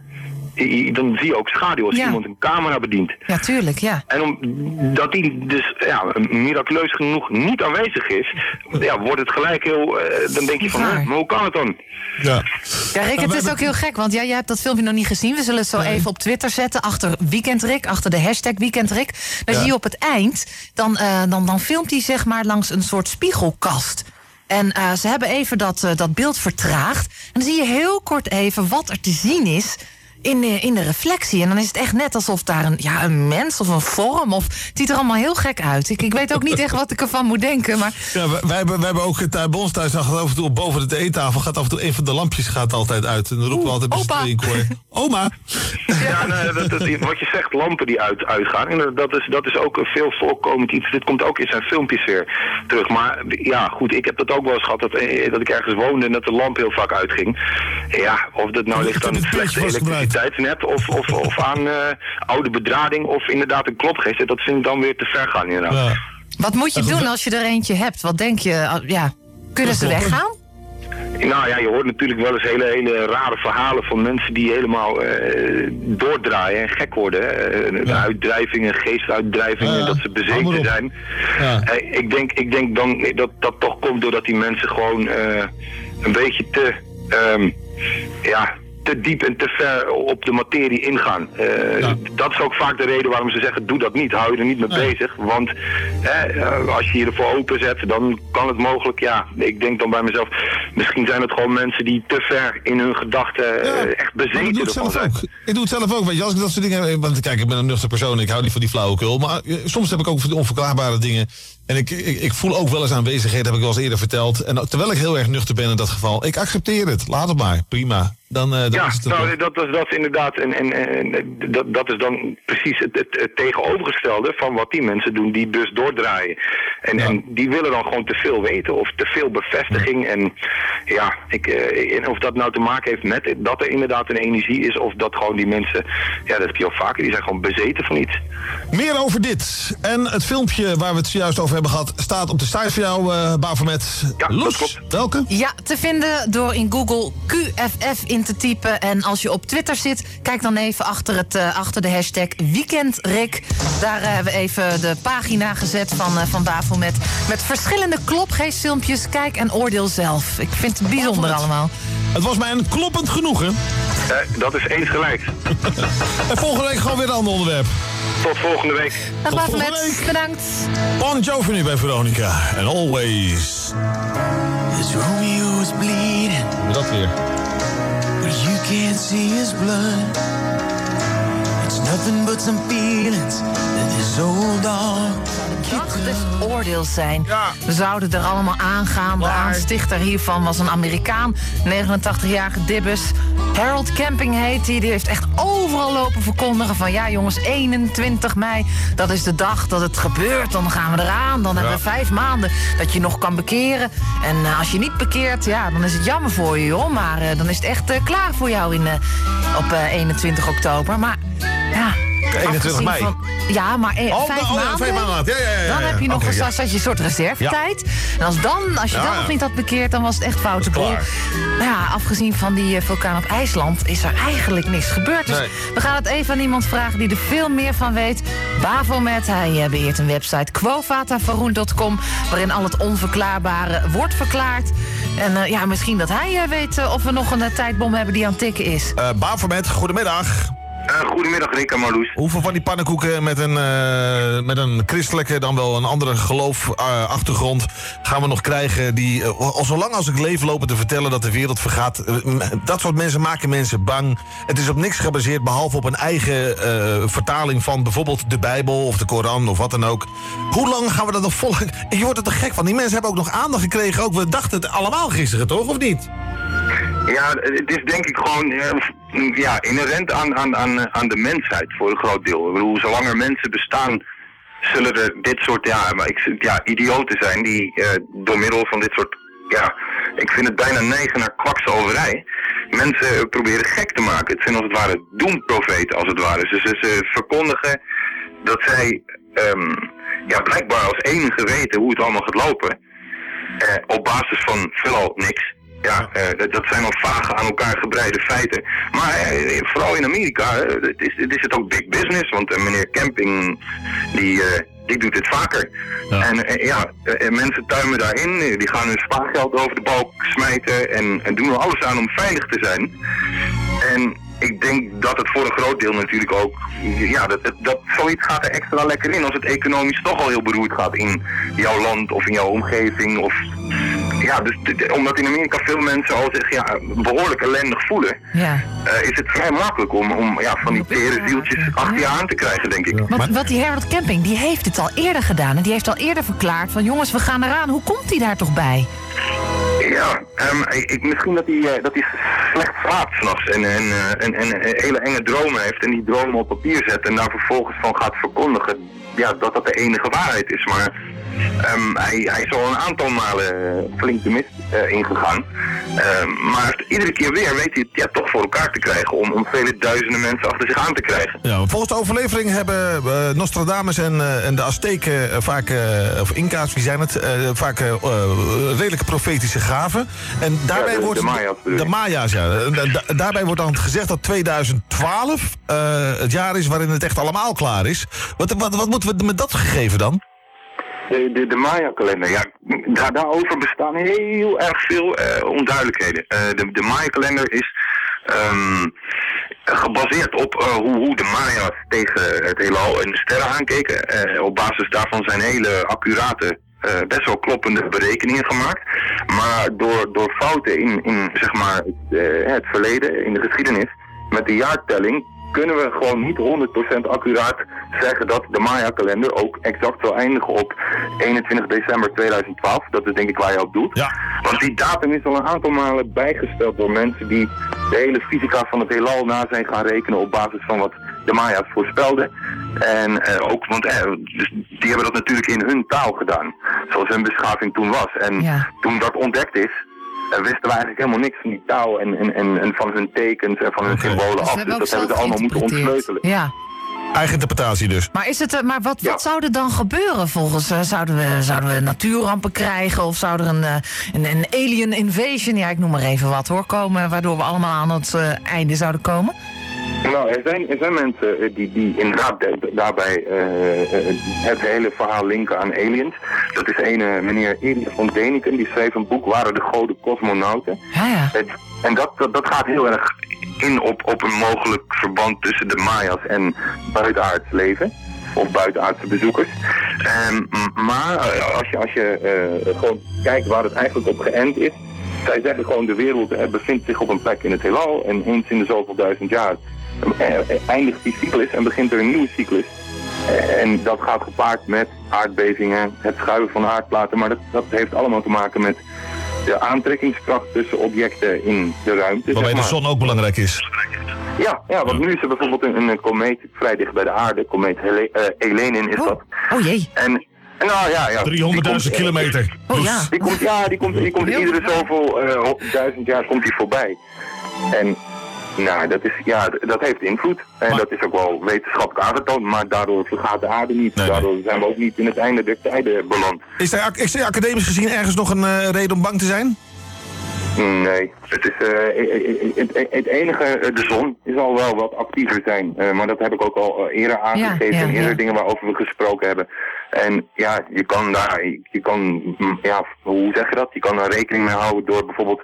dan zie je ook schaduw als Ja. iemand een camera bedient. Ja, tuurlijk, ja. En omdat die dus ja, miraculeus genoeg niet aanwezig is, ja, wordt het gelijk heel. eh, dan denk je van, Raar. hè, maar hoe kan het dan? Ja. Ja, Rick, het is ook heel gek, want ja, jij hebt dat filmpje nog niet gezien. We zullen het zo even op Twitter zetten, achter Weekendrik, achter de hashtag Weekendrik. Dan Ja. zie je op het eind, dan, eh, dan, dan filmt hij zeg maar langs een soort spiegelkast. En eh, ze hebben even dat, dat beeld vertraagd. En dan zie je heel kort even wat er te zien is in de, in de reflectie. En dan is het echt net alsof daar een, ja, een mens of een vorm... of het ziet er allemaal heel gek uit. Ik, ik weet ook niet echt wat ik ervan moet denken, maar... Ja, wij, wij hebben, wij hebben ook het, uh, bij ons thuis dan gaat af en toe boven de eettafel gaat af en toe een van de lampjes gaat altijd uit. En dan roepen we altijd opa. koor. Oma! Ja, nee, dat, dat- wat je zegt, lampen die uit, uitgaan. En dat is, dat is ook een veel voorkomend iets. Dit komt ook in zijn filmpjes weer terug. Maar ja, goed, ik heb dat ook wel eens gehad dat, eh, dat ik ergens woonde en dat de lamp heel vaak uitging. Ja, of dat nou ligt aan het slechte elektriciteitsnet of, of, of aan eh, oude bedrading of inderdaad een klopgeest. Dat vind ik dan weer te ver gaan inderdaad. Wat moet je doen als je er eentje hebt? Wat denk je? Ah, Ja, kunnen ze weggaan? Nou ja, je hoort natuurlijk wel eens hele, hele rare verhalen van mensen die helemaal eh, doordraaien en gek worden. Eh, Uitdrijvingen, geestuitdrijvingen, dat ze bezeten zijn. Eh, ik, denk, ik denk dan dat dat toch komt doordat die mensen gewoon eh, een beetje te, ehm, ja, te diep en te ver op de materie ingaan. Eh, Dat is ook vaak de reden waarom ze zeggen, doe dat niet, hou je er niet mee bezig. Want eh, als je je ervoor openzet, dan kan het mogelijk, ja, ik denk dan bij mezelf, misschien zijn het gewoon mensen die te ver in hun gedachten eh, echt Maar ik bezeten doe het zelf ook. Ik doe het zelf ook. Weet je, als ik dat soort dingen. Want kijk, ik ben een nuchter persoon. Ik hou niet van die flauwekul. Maar soms heb ik ook van die onverklaarbare dingen. En ik, ik, ik voel ook wel eens aanwezigheid, heb ik wel eens eerder verteld. En terwijl ik heel erg nuchter ben in dat geval, ik accepteer het. Laat het maar. Prima. Dan, eh, dan Ja, is het nou, dat, is, dat is inderdaad, en, en, en dat, dat is dan precies het, het, het tegenovergestelde van wat die mensen doen die dus doordraaien. En, en die willen dan gewoon te veel weten of te veel bevestiging. En ja, ik, eh, en of dat nou te maken heeft met dat er inderdaad een energie is, of dat gewoon die mensen, ja, dat heb je al vaker, die zijn gewoon bezeten van iets. Meer over dit. En het filmpje waar we het zojuist over hebben gehad, staat op de site van jou, eh Bafomet. Ja, Loes, welke? Ja, te vinden door in Google QFF in te typen. En als je op Twitter zit, kijk dan even achter, het, eh, achter de hashtag WeekendRick. Daar eh, hebben we even de pagina gezet van, eh van Bafomet. Met verschillende klopgeestfilmpjes. Kijk en oordeel zelf. Ik vind het bijzonder allemaal. Het was mij een kloppend genoegen. Eh, dat is eens gelijk. En volgende week gewoon weer een ander onderwerp. Tot volgende week. Dag Bafomet, bedankt. Bon Jovi nu bij Veronica. En always. His Romeo's bleeding, Dat weer. but you can't see his blood. It's nothing but some feelings that this old dog. Oordeels zijn. We zouden er allemaal aangaan. De aanstichter hiervan was een Amerikaan, 89-jarige Dibbes. Harold Camping heet hij. Die heeft echt overal lopen verkondigen van... ja jongens, 21 mei, dat is de dag dat het gebeurt. Dan gaan we eraan. Dan hebben we vijf maanden dat je nog kan bekeren. En eh, als je niet bekeert, ja, dan is het jammer voor je, joh. Maar eh, dan is het echt eh, klaar voor jou in, op eh, 21 oktober. Maar ja... 21 afgezien mei. van- ja, maar eh, Oh, vijf oh, maanden. vijf maanden later. Ja, ja, ja, Dan heb je nog een, zat je een soort reservetijd. En als, dan, als je dan nog niet had bekeerd, dan was het echt foute boel. Nou ja, afgezien van die eh, vulkaan op IJsland is er eigenlijk niks gebeurd. Dus Nee. we gaan het even aan iemand vragen die er veel meer van weet. Bavomet, hij eh, beheert een website quovatavaroen.com... waarin al het onverklaarbare wordt verklaard. En eh, ja, misschien dat hij eh, weet eh, of we nog een eh, tijdbom hebben die aan het tikken is. Eh Bafomet, goedemiddag. goedemiddag Rick Marloes. Hoeveel van die pannenkoeken met een, eh, met een christelijke, dan wel een andere geloofachtergrond gaan we nog krijgen die, eh, al zolang als ik leef, lopen te vertellen dat de wereld vergaat. Eh, dat soort mensen maken mensen bang. Het is op niks gebaseerd, behalve op een eigen eh, vertaling van bijvoorbeeld de Bijbel of de Koran of wat dan ook. Hoe lang gaan we dat nog volgen? Je wordt er toch gek van. Die mensen hebben ook nog aandacht gekregen. Ook, we dachten het allemaal gisteren, toch? Of niet? Ja, het is denk ik gewoon eh, ja, inherent aan, aan, aan, aan de mensheid voor een groot deel. Ik bedoel, zolang er mensen bestaan, zullen er dit soort ja, maar ik, ja, idioten zijn die eh, door middel van dit soort, ja, ik vind het bijna neigen naar kwakzalverij. Mensen proberen gek te maken. Het zijn als het ware doemprofeten, als het ware. Ze, ze verkondigen dat zij ehm, ja, blijkbaar als enige weten hoe het allemaal gaat lopen. Eh, op basis van veelal niks. Ja, eh, dat- zijn al vage aan elkaar gebreide feiten. Maar eh, vooral in Amerika het is, het is het ook big business. Want meneer Camping, die, die doet het vaker. En eh, ja, mensen tuimen daarin. Die gaan hun spaargeld over de balk smijten. En, en doen er alles aan om veilig te zijn. En ik denk dat het voor een groot deel natuurlijk ook... Ja, dat, dat, dat zoiets gaat er extra lekker in als het economisch toch al heel beroerd gaat in jouw land of in jouw omgeving. Of, ja, dus omdat in Amerika veel mensen al zich ja, behoorlijk ellendig voelen, Ja. eh, is het vrij makkelijk om, om ja, van die tere zieltjes achter je aan te krijgen, denk ik. Want, wat die Harold Camping, die heeft het al eerder gedaan. En die heeft al eerder verklaard van jongens, we gaan eraan. Hoe komt hij daar toch bij? Ja, ehm, ik, misschien dat hij, eh, dat hij slecht slaapt s'nachts en, en, eh, en, en eh, hele enge dromen heeft en die dromen op papier zet en daar vervolgens van gaat verkondigen ja, dat dat de enige waarheid is. Maar ehm, hij, hij is al een aantal malen eh, flink de mist eh, ingegaan. Ehm, maar iedere keer weer weet hij het ja, toch voor elkaar te krijgen om, om vele duizenden mensen achter zich aan te krijgen. Ja, volgens de overlevering hebben eh, Nostradamus en, eh, en de Azteken eh, vaak, eh, of Inca's, wie zijn het, eh, vaak eh, eh, redelijke profetische. En daarbij Ja, de- wordt de Maya's de ja. Da- daarbij wordt dan gezegd dat 2012 eh, het jaar is waarin het echt allemaal klaar is. Wat, wat, wat moeten we met dat gegeven dan? De, de, de Maya-kalender, ja, daar, daarover bestaan heel erg veel eh, onduidelijkheden. Eh, de, de Maya-kalender is ehm, gebaseerd op hoe, hoe de Maya's tegen het heelal en de sterren aankeken. Op basis daarvan zijn hele accurate, eh, best wel kloppende berekeningen gemaakt. Maar door, door fouten in, in zeg maar, eh, het verleden, in de geschiedenis, met de jaartelling kunnen we gewoon niet 100% accuraat zeggen dat de Maya-kalender ook exact zal eindigen op 21 december 2012. Dat is denk ik waar je op doet. Want die datum is al een aantal malen bijgesteld door mensen die de hele fysica van het heelal na zijn gaan rekenen op basis van wat de Maya's voorspelden. En eh, ook, want eh, dus die hebben dat natuurlijk in hun taal gedaan, zoals hun beschaving toen was. En toen dat ontdekt is, wisten we eigenlijk helemaal niks van die taal en, en, en, en van hun tekens en van hun symbolen af. Dus dat hebben ze allemaal moeten ontsleutelen. Ja. Eigen interpretatie dus. Maar, is het, eh, maar wat, wat zou er dan gebeuren volgens? eh, zouden, we, zouden we natuurrampen krijgen? Of zou er een, eh, een, een alien invasion, ja ik noem maar even wat hoor, komen... waardoor we allemaal aan het einde zouden komen? Nou, er zijn, er zijn mensen eh, die, die inderdaad da- daarbij eh, eh, het hele verhaal linken aan aliens. Dat is ene meneer Elie van Deniken, die schreef een boek Waren de Goden Cosmonauten. Het- en dat, dat, dat gaat heel erg in op, op een mogelijk verband tussen de Maya's en buitenaards leven. Of buitenaardse bezoekers. Ehm, m- maar als je, als je gewoon kijkt waar het eigenlijk op geënt is. Zij zeggen gewoon de wereld bevindt zich op een plek in het heelal. En eens in de zoveel duizend jaar eindigt die cyclus en begint er een nieuwe cyclus. Eh, En dat gaat gepaard met aardbevingen, het schuiven van aardplaten. Maar dat, dat heeft allemaal te maken met de aantrekkingskracht tussen objecten in de ruimte. Waarbij zeg de maar. zon ook belangrijk is. Ja, ja, want nu is er bijvoorbeeld een, een komeet vrij dicht bij de aarde. Komeet Hele, eh, Elenin is dat. Oh jee. En, en nou ja, ja. 300.000 kilometer. Oh ja. Die komt, ja, die komt, die komt iedere zoveel eh, duizend jaar komt die voorbij. En nou, dat, is, ja, dat heeft invloed. En dat is ook wel wetenschappelijk aangetoond. Maar daardoor vergaat de aarde niet. daardoor zijn we ook niet in het einde der tijden beland. Is er, is er academisch gezien ergens nog een eh, reden om bang te zijn? Nee, het is eh, het, het, enige, eh, de zon is al wel wat actiever zijn. Eh, maar dat heb ik ook al eerder aangegeven ja, in eerder ja. dingen waarover we gesproken hebben. En ja, je kan daar, je kan, mm, ja, hoe zeg je dat? Je kan er rekening mee houden door bijvoorbeeld,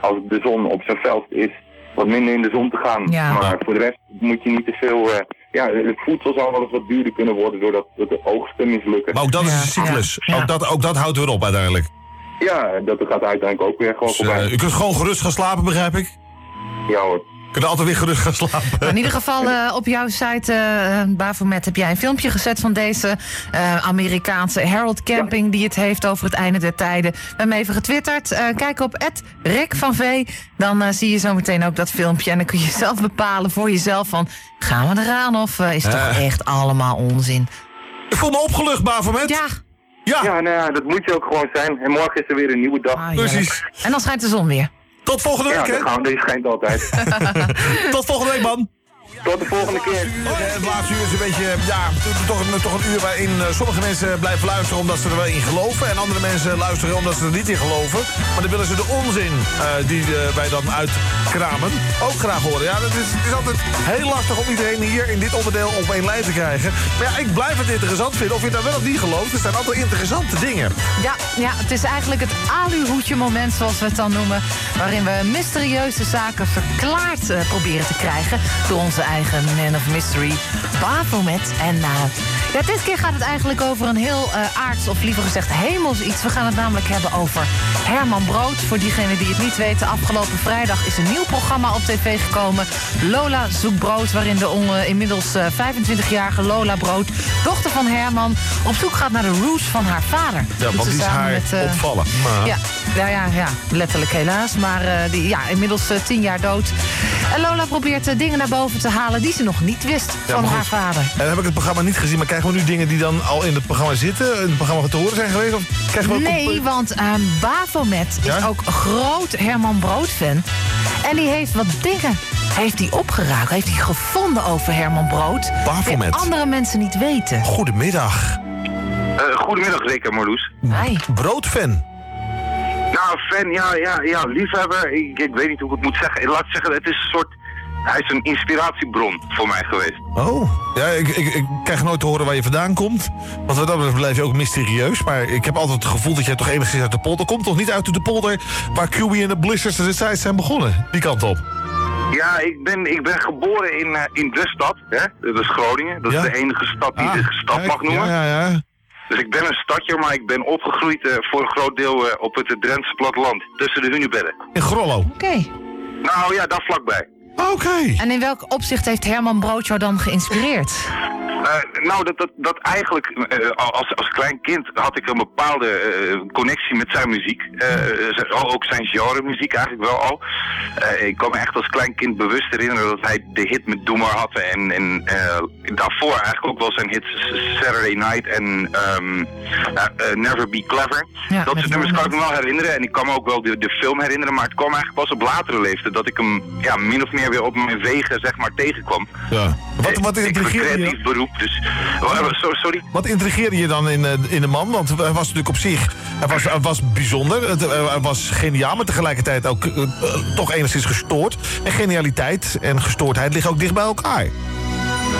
als de zon op zijn velst is, wat minder in de zon te gaan. Ja. Maar voor de rest moet je niet te veel... eh, ja, het voedsel zal wel eens wat duurder kunnen worden doordat dat de oogsten mislukken. Maar ook dat is een cyclus. Ook, dat, ook dat houdt weer op uiteindelijk. Ja, dat gaat uiteindelijk ook weer gewoon Dus, voorbij. eh, u kunt gewoon gerust gaan slapen, begrijp ik? Ja hoor. Kunt altijd weer gerust gaan slapen. In ieder geval eh, op jouw site, eh Bafomet, heb jij een filmpje gezet van deze eh, Amerikaanse Herald Camping die het heeft over het einde der tijden. We hebben hem even getwitterd. Eh, kijk op Rick van V. Dan zie je zo meteen ook dat filmpje. En dan kun je zelf bepalen voor jezelf van gaan we eraan of is het toch echt allemaal onzin? Ik voel me opgelucht, Bafomet. Ja. Ja. Ja, nou ja, dat moet je ook gewoon zijn. En morgen is er weer een nieuwe dag. Precies. En dan schijnt de zon weer. Tot volgende Ja, week, hè? we, die schijnt altijd. Tot volgende week, man. Tot de volgende keer. Het laatste uur is een beetje, ja, to- toch een, toch een uur waarin eh, sommige mensen blijven luisteren omdat ze er wel in geloven. En andere mensen luisteren omdat ze er niet in geloven. Maar dan willen ze de onzin eh, die eh, wij dan uitkramen ook graag horen. Ja, dat is, het is altijd heel lastig om iedereen hier in dit onderdeel op één lijn te krijgen. Maar ja, ik blijf het interessant vinden. Of je daar wel of niet gelooft, er zijn altijd interessante dingen. Ja, ja, het is eigenlijk het aluhoedje moment, zoals we het dan noemen. Waarin we mysterieuze zaken verklaard eh, proberen te krijgen. Door onze eigen man of mystery, Bafomet. En eh, ja, dit keer gaat het eigenlijk over een heel eh, aards, of liever gezegd hemels iets. We gaan het namelijk hebben over Herman Brood. Voor diegenen die het niet weten, afgelopen vrijdag is een nieuw programma op tv gekomen. Lola zoekt brood, waarin de eh, inmiddels eh, 25-jarige Lola Brood, dochter van Herman, op zoek gaat naar de roots van haar vader. Ja, want die is haar met, eh, opvallen. Maar- Ja, ja, ja, ja, letterlijk helaas. Maar eh, die, ja, inmiddels eh, tien jaar dood. En Lola probeert eh, dingen naar boven te halen die ze nog niet wist Ja, van haar vader. En dan heb ik het programma niet gezien, maar krijgen we nu dingen die dan al in het programma zitten? In het programma te horen zijn geweest? Of krijgen we Nee, want ehm Bafomet is ook groot Herman Brood-fan. En die heeft wat dingen heeft hij opgeraakt, heeft hij gevonden over Herman Brood. Baphomet. Die andere mensen niet weten. Goedemiddag. Eh, goedemiddag zeker, Marloes. Hi. Broodfan. Nou, fan, ja, ja, ja, liefhebber. Ik, ik weet niet hoe ik het moet zeggen. Laat ik zeggen, het is een soort... Hij is een inspiratiebron voor mij geweest. Oh, ja, ik, ik, ik krijg nooit te horen waar je vandaan komt. Want wat dat betreft blijf je ook mysterieus. Maar ik heb altijd het gevoel dat jij toch enigszins uit de polder komt. Toch niet uit de polder waar QB en de Blizzards destijds zijn begonnen. Die kant op. Ja, ik ben, ik ben geboren in, eh, in de stad, hè? dat is Groningen. Dat Ja. is de enige stad die Ah, zich stad kijk, mag noemen. Ja, ja, ja. Dus ik ben een stadje, maar ik ben opgegroeid eh, voor een groot deel eh, op het Drentse platteland. Tussen de Hunebedden. In Grollo. Oké. Nou ja, daar vlakbij. Oké. En in welk opzicht heeft Herman Brood jou dan geïnspireerd? Eh, nou, dat, dat, dat eigenlijk, eh, als, als klein kind had ik een bepaalde eh, connectie met zijn muziek. Eh, ook zijn genre muziek eigenlijk wel al. Eh, ik kan me echt als klein kind bewust herinneren dat hij de hit met Doe maar had. En, en eh, daarvoor eigenlijk ook wel zijn hits Saturday Night en ehm, eh, eh, Never Be Clever. Ja, dat soort nummers kan ik me wel herinneren. En ik kan me ook wel de, de film herinneren. Maar het kwam eigenlijk pas op latere leeftijd dat ik hem ja, min of meer weer op mijn wegen zeg maar tegenkwam. Ja. Wat, wat intrigeerde je? creatief beroep, dus... Oh, so- sorry? Wat intrigeerde je dan in, eh, in de man? Want hij was natuurlijk op zich hij was, hij was bijzonder. Het, eh, hij was geniaal, maar tegelijkertijd ook eh, toch enigszins gestoord. En genialiteit en gestoordheid liggen ook dicht bij elkaar.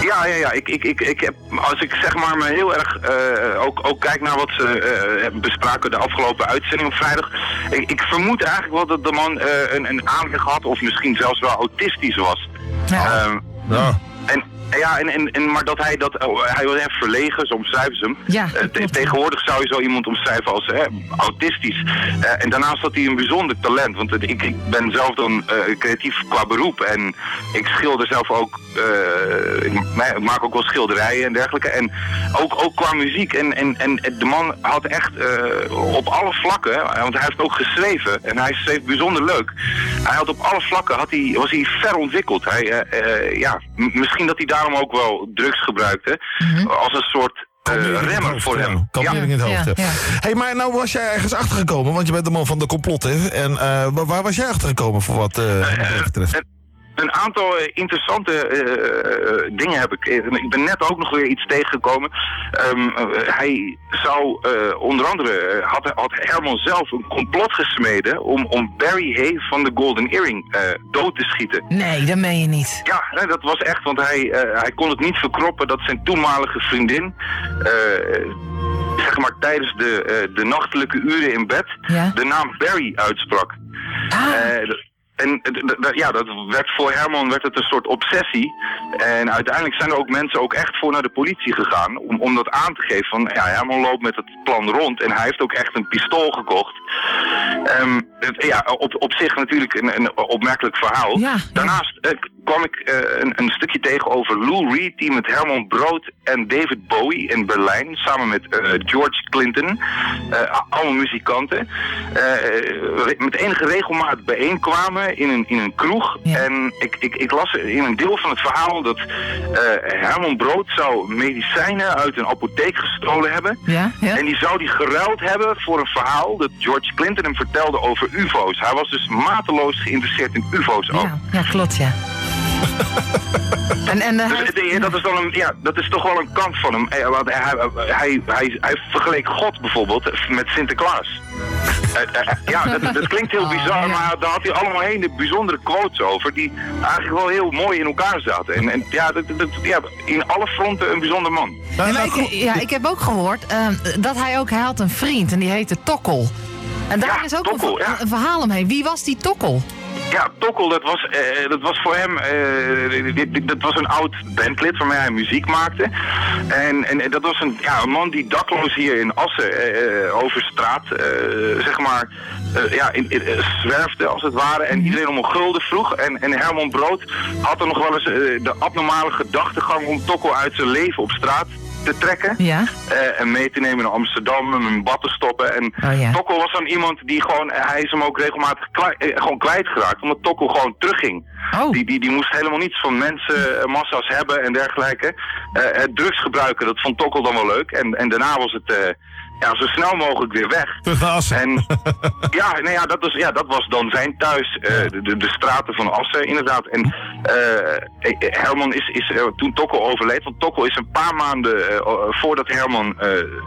Ja, ja, ja. Ik, ik, ik, ik heb, als ik zeg maar me heel erg eh, ook, ook kijk naar wat ze eh, hebben bespraken de afgelopen uitzending op vrijdag. Ik, ik vermoed eigenlijk wel dat de man eh, een, een aanleg had of misschien zelfs wel autistisch was. Ehm, Ja. en, ja, en, en, en, maar dat hij dat, oh, hij was echt verlegen, zo omschrijven ze hem. Ja, Eh, te- tegenwoordig zou je zo iemand omschrijven als eh, autistisch. Eh, en daarnaast had hij een bijzonder talent, want ik, ik ben zelf dan eh, creatief qua beroep en ik schilder zelf ook, ik, ma- ik maak ook wel schilderijen en dergelijke. En ook, ook qua muziek. En, en, en de man had echt op alle vlakken, hè, want hij heeft ook geschreven en hij schreef bijzonder leuk. Hij had op alle vlakken had hij, was hij ver ontwikkeld. Hij, ja, misschien dat hij daarom ook wel drugs gebruikte. Als een soort eh, remmer voor hem. Kalmering in het hoofd. Ja, hè. ja. hey, maar nou was jij ergens achtergekomen, want je bent de man van de complotten. En eh, waar, waar was jij achtergekomen voor wat eh wat betreft? Een aantal eh, interessante eh, eh, dingen heb ik. Ik ben net ook nog weer iets tegengekomen. Ehm, eh, hij zou onder andere, had, had Herman zelf een complot gesmeden om, om Barry Hay van de Golden Earring dood te schieten. Nee, dat meen je niet. Ja, nee, dat was echt, want hij, hij kon het niet verkroppen dat zijn toenmalige vriendin, zeg maar tijdens de, de nachtelijke uren in bed, Ja? de naam Barry uitsprak. Ah. En d- ja, dat werd voor Herman werd het een soort obsessie. En uiteindelijk zijn er ook mensen ook echt voor naar de politie gegaan om, om dat aan te geven. Van ja, Herman loopt met het plan rond en hij heeft ook echt een pistool gekocht. Ehm, het- ja, op, op zich natuurlijk een, een opmerkelijk verhaal. Daarnaast eh, kwam ik eh, een, een stukje tegen over Lou Reed die met Herman Brood en David Bowie in Berlijn samen met eh, George Clinton, a- allemaal muzikanten, met enige regelmaat bijeenkwamen in een, in een kroeg. En ik, ik, ik las in een deel van het verhaal dat Herman Brood zou medicijnen uit een apotheek gestolen hebben. Ja, ja. En die zou die geruild hebben voor een verhaal dat George Clinton hem vertelde over ufo's. Hij was dus mateloos geïnteresseerd in ufo's ook. Ja, ja klopt, ja. en, en, eh, Dus dat, is dan een, ja, dat is toch wel een kant van hem. Eh, want hij, hij, hij, hij, hij vergeleek God bijvoorbeeld met Sinterklaas. Eh, ja, dat, dat klinkt heel bizar, maar daar had hij allemaal hele bijzondere quotes over... die eigenlijk wel heel mooi in elkaar zaten. En, en ja, dat, dat, ja, in alle fronten een bijzonder man. Ja, maar ik, ja, ik heb ook gehoord ehm, dat hij ook, hij had een vriend en die heette Tokkel. En daar is ook een Tokkel, ja. een, verhaal omheen. Wie was die Tokkel? Ja, Tokkel, dat was, eh, dat was voor hem, eh, dit- dit- dat was een oud bandlid waarmee hij muziek maakte. En, en dat was een, ja, een man die dakloos hier in Assen eh, over straat, zeg maar, ja, in, in- zwerfde als het ware. En iedereen om een gulden vroeg. En, en Herman Brood had er nog wel eens de abnormale gedachtegang om Tokkel uit zijn leven op straat te trekken. Ja. Eh, en mee te nemen naar Amsterdam, hem in bad te stoppen. En Oh, ja. Tokkel was dan iemand die gewoon, eh, hij is hem ook regelmatig klei- eh, gewoon kwijtgeraakt, omdat Tokkel gewoon terugging. Oh. Die, die, die moest helemaal niets van mensen, massa's hebben en dergelijke. Het drugs gebruiken, dat vond Tokkel dan wel leuk. En, en daarna was het ja, zo snel mogelijk weer weg. Assen. En ja, nou ja, dat was, ja, dat was dan zijn thuis, eh, de, de, straten van Assen inderdaad. En eh, Herman is, is toen Tokkel overleed, want Tokkel is een paar maanden eh, voordat Herman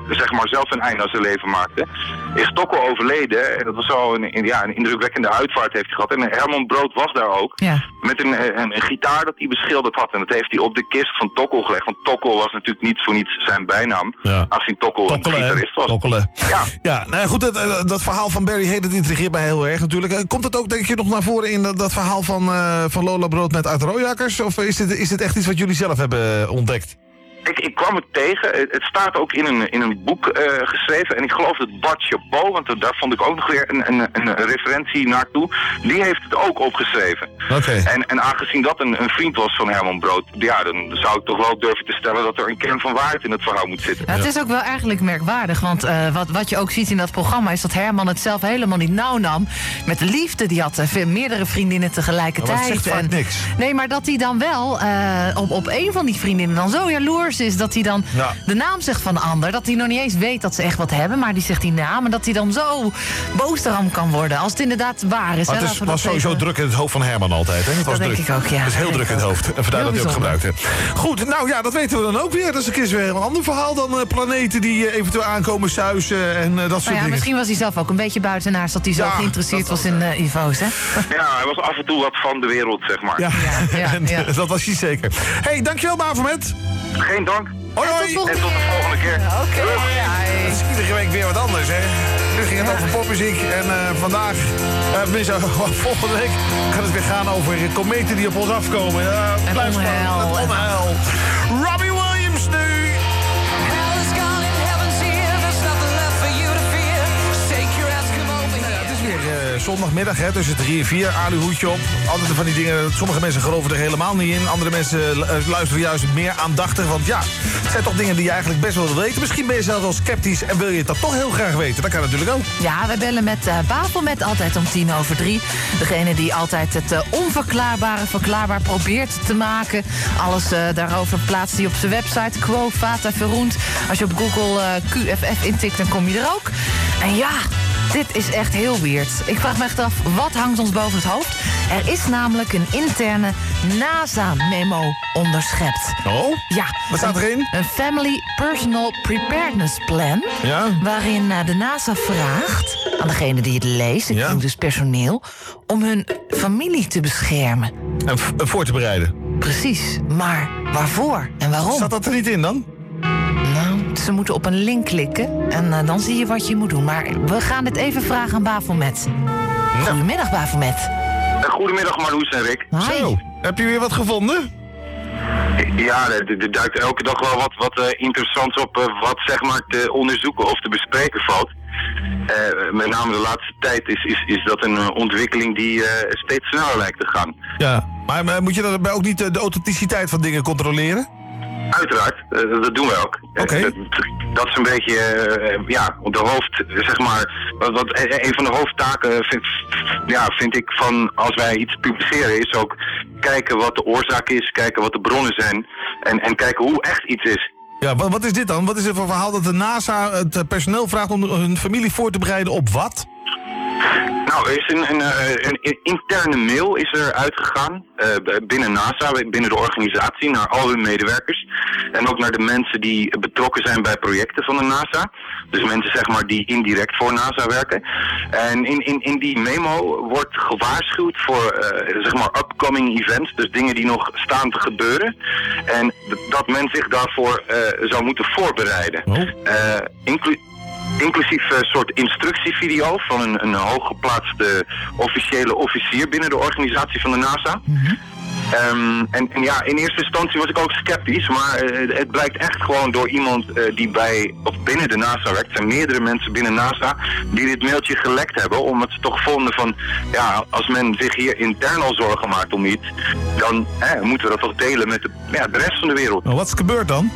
zeg maar zelf een einde aan zijn leven maakte, is Tokkel overleden. En dat was al een, ja, een indrukwekkende uitvaart heeft hij gehad. En Herman Brood was daar ook. Ja. Met een, een, een gitaar dat hij beschilderd had. En dat heeft hij op de kist van Tokkel gelegd. Want Tokkel was natuurlijk niet voor niets zijn bijnaam. Ja. Aangezien Tokkel een hè? gitarist was. Tokkelen. Ja. Ja, nou goed, dat, eh, dat verhaal van Barry Hay, dat intrigeert mij heel erg natuurlijk. Eh, Komt het ook, denk je, nog naar voren in dat, dat verhaal van, eh, van Lola Brood met uit Rooijakkers? Of is dit, is dit echt iets wat jullie zelf hebben ontdekt? Ik, ik kwam het tegen. Het, staat ook in een, in een boek eh, geschreven. En ik geloof dat Bart Chabot, want daar vond ik ook nog weer een, een, een referentie naartoe. Die heeft het ook opgeschreven. Oké. En, en aangezien dat een, een vriend was van Herman Brood, ja, dan zou ik toch wel durven te stellen dat er een kern van waarheid in het verhaal moet zitten. Ja, het is ook wel eigenlijk merkwaardig, want eh, wat, wat je ook ziet in dat programma... is dat Herman het zelf helemaal niet nauw nam met de liefde. Die had eh, veel, meerdere vriendinnen tegelijkertijd. Maar het zegt vaak En- niks. Nee, maar dat hij dan wel eh, op, op een van die vriendinnen dan zo jaloers is... dat hij dan Ja. de naam zegt van de ander. Dat hij nog niet eens weet dat ze echt wat hebben, maar die zegt die naam. En dat hij dan zo boos daarom kan worden, als het inderdaad waar is. Maar het is, was sowieso even- druk in het hoofd van Herman altijd. Hè? Het was Dat denk druk. ik ook, ja. Het is heel Dat druk in denk het hoofd. En vandaar Heel dat hij ook bijzonder. gebruikt. Hè? Goed, nou ja, dat weten we dan ook weer. Dat is een keer weer een ander verhaal dan eh, planeten die eh, eventueel aankomen suizen en eh, dat soort Nou ja, dingen. misschien was hij zelf ook een beetje buitenaars... dat hij zo Ja, geïnteresseerd was in eh UFO's, hè? Ja, hij was af en toe wat van de wereld, zeg maar. Ja, ja, en, ja. dat was hij zeker. hey, dankjewel Bavermet. Geen dank. Hoi, hoi. tot volgende En tot de volgende keer. Oké, Het is iedere week weer wat anders, hè? Nu ging het over popmuziek en eh, vandaag, eh, tenminste, volgende week gaat het weer gaan over kometen die op ons afkomen. Blijf onheil. onheil. Robbie Williams nu. Zondagmiddag, hè, tussen 3 en 4. Aluhoedje op. Altijd van die dingen. Sommige mensen geloven er helemaal niet in. Andere mensen eh, luisteren juist meer aandachtig. Want ja, het zijn toch dingen die je eigenlijk best wel wil weten. Misschien ben je zelfs wel sceptisch en wil je het toch heel graag weten. Dat kan natuurlijk ook. Ja, we bellen met eh Bafelmet altijd om tien over drie. Degene die altijd het eh, onverklaarbare verklaarbaar probeert te maken. Alles eh, daarover plaatst hij op zijn website. Quo Vata Verroend. Als je op Google eh, QFF intikt, dan kom je er ook. En ja, dit is echt heel weird. Ik vraag me echt af, wat hangt ons boven het hoofd? Er is namelijk een interne NASA-memo onderschept. Oh? Ja. Wat staat erin? Een Family Personal Preparedness Plan. Ja. Waarin eh, de NASA vraagt aan degene die het leest, ik Ja. dus personeel, om hun familie te beschermen. En en voor te bereiden. Precies, maar waarvoor en waarom? Staat dat er niet in dan? Nou, ze moeten op een link klikken en eh, dan zie je wat je moet doen. Maar we gaan dit even vragen aan Bafelmet. Goedemiddag, Bafelmet. goedemiddag Marloes en Rick. Zo, heb je weer wat gevonden? Ja, er, duikt elke dag wel wat, wat eh, interessants op eh, wat zeg maar te onderzoeken of te bespreken valt. Eh, met name de laatste tijd is, is, is dat een eh, ontwikkeling die eh, steeds sneller lijkt te gaan. Ja. Maar, maar moet je daarbij ook niet eh, de authenticiteit van dingen controleren? Uiteraard, eh, dat doen we ook. Eh, dat, dat is een beetje, eh, ja, de hoofd, zeg maar, wat, wat een van de hoofdtaken vind, ja, vind ik van als wij iets publiceren is ook kijken wat de oorzaak is, kijken wat de bronnen zijn en, en kijken hoe echt iets is. Ja, wat, wat is dit dan? Wat is het voor verhaal dat de NASA het personeel vraagt om hun familie voor te bereiden op wat? Nou, er is een, een, eh, een, een interne mail is er uitgegaan eh, binnen NASA, binnen de organisatie, naar al hun medewerkers. En ook naar de mensen die betrokken zijn bij projecten van de NASA. Dus mensen zeg maar die indirect voor NASA werken. En in, in, in die memo wordt gewaarschuwd voor eh, zeg maar upcoming events, dus dingen die nog staan te gebeuren. En dat men zich daarvoor zou moeten voorbereiden. Eh, inclu- Inclusief een soort instructievideo van een, een hooggeplaatste officiële officier binnen de organisatie van de NASA. Ehm, en, en ja, in eerste instantie was ik ook sceptisch, maar eh, het blijkt echt gewoon door iemand eh, die bij, of binnen de NASA werkt. Er zijn meerdere mensen binnen NASA die dit mailtje gelekt hebben, omdat ze toch vonden van, ja, als men zich hier intern al zorgen maakt om iets, dan eh, moeten we dat toch delen met de, ja, de rest van de wereld. Nou, wat is gebeurd dan?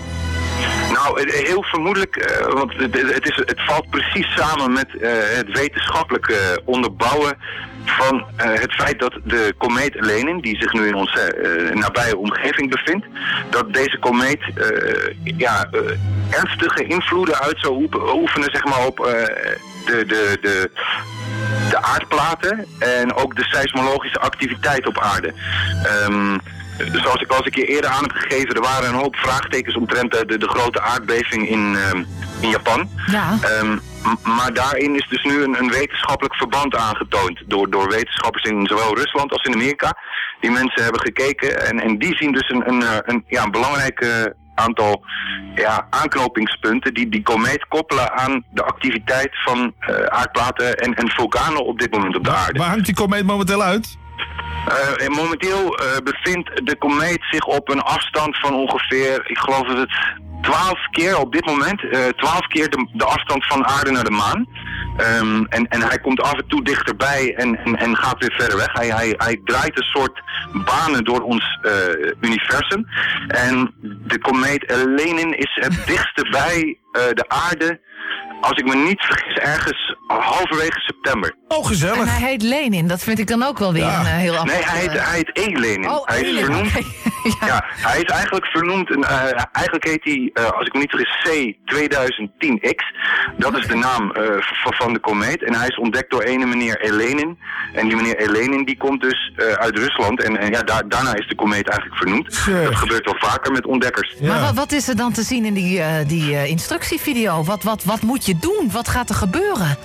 Nou, eh, heel vermoedelijk, eh, want het, is, het valt precies samen met eh, het wetenschappelijke onderbouwen van eh, het feit dat de komeet Lenin, die zich nu in onze eh, nabije omgeving bevindt, dat deze komeet eh, ja, eh, ernstige invloeden uit zou oefenen zeg maar, op eh, de, de, de, de aardplaten en ook de seismologische activiteit op aarde. Ehm, zoals ik al eens een keer eerder aan heb gegeven, er waren een hoop vraagtekens omtrent de, de, grote aardbeving in, ehm, in Japan. Ja. Ehm, maar daarin is dus nu een, een wetenschappelijk verband aangetoond door, door wetenschappers in zowel Rusland als in Amerika. Die mensen hebben gekeken en, en die zien dus een, een, eh, een, ja, een belangrijk eh, aantal ja, aanknopingspunten die die komeet koppelen aan de activiteit van eh, aardplaten en, en vulkanen op dit moment op de aarde. Waar hangt die komeet momenteel uit? Eh, en momenteel eh, bevindt de komeet zich op een afstand van ongeveer, ik geloof dat het 12 keer op dit moment, eh 12 keer de, afstand van aarde naar de maan. Ehm, en, en hij komt af en toe dichterbij en, en, en gaat weer verder weg. Hij, hij, hij draait een soort banen door ons eh, universum. En de komeet Lenin is het dichtste bij eh, de aarde, als ik me niet vergis, ergens halverwege september. Oh, gezellig. En hij heet Lenin, dat vind ik dan ook wel weer een eh, heel apart. Nee, hij heet, eh, hij heet E. Lenin. Oh, hij is Lenin, vernoemd. ja. hij is eigenlijk vernoemd. eh, eigenlijk heet hij, eh, als ik me niet vergis, C2010X. Dat is de naam eh, van de komeet. En hij is ontdekt door ene meneer Elenin. En die meneer Elenin die komt dus eh, uit Rusland. En, en ja, daar, daarna is de komeet eigenlijk vernoemd. Dat gebeurt wel vaker met ontdekkers. Maar wat, wat is er dan te zien in die, eh, die eh, instructievideo? Wat, wat, wat moet je doen? Wat gaat er gebeuren?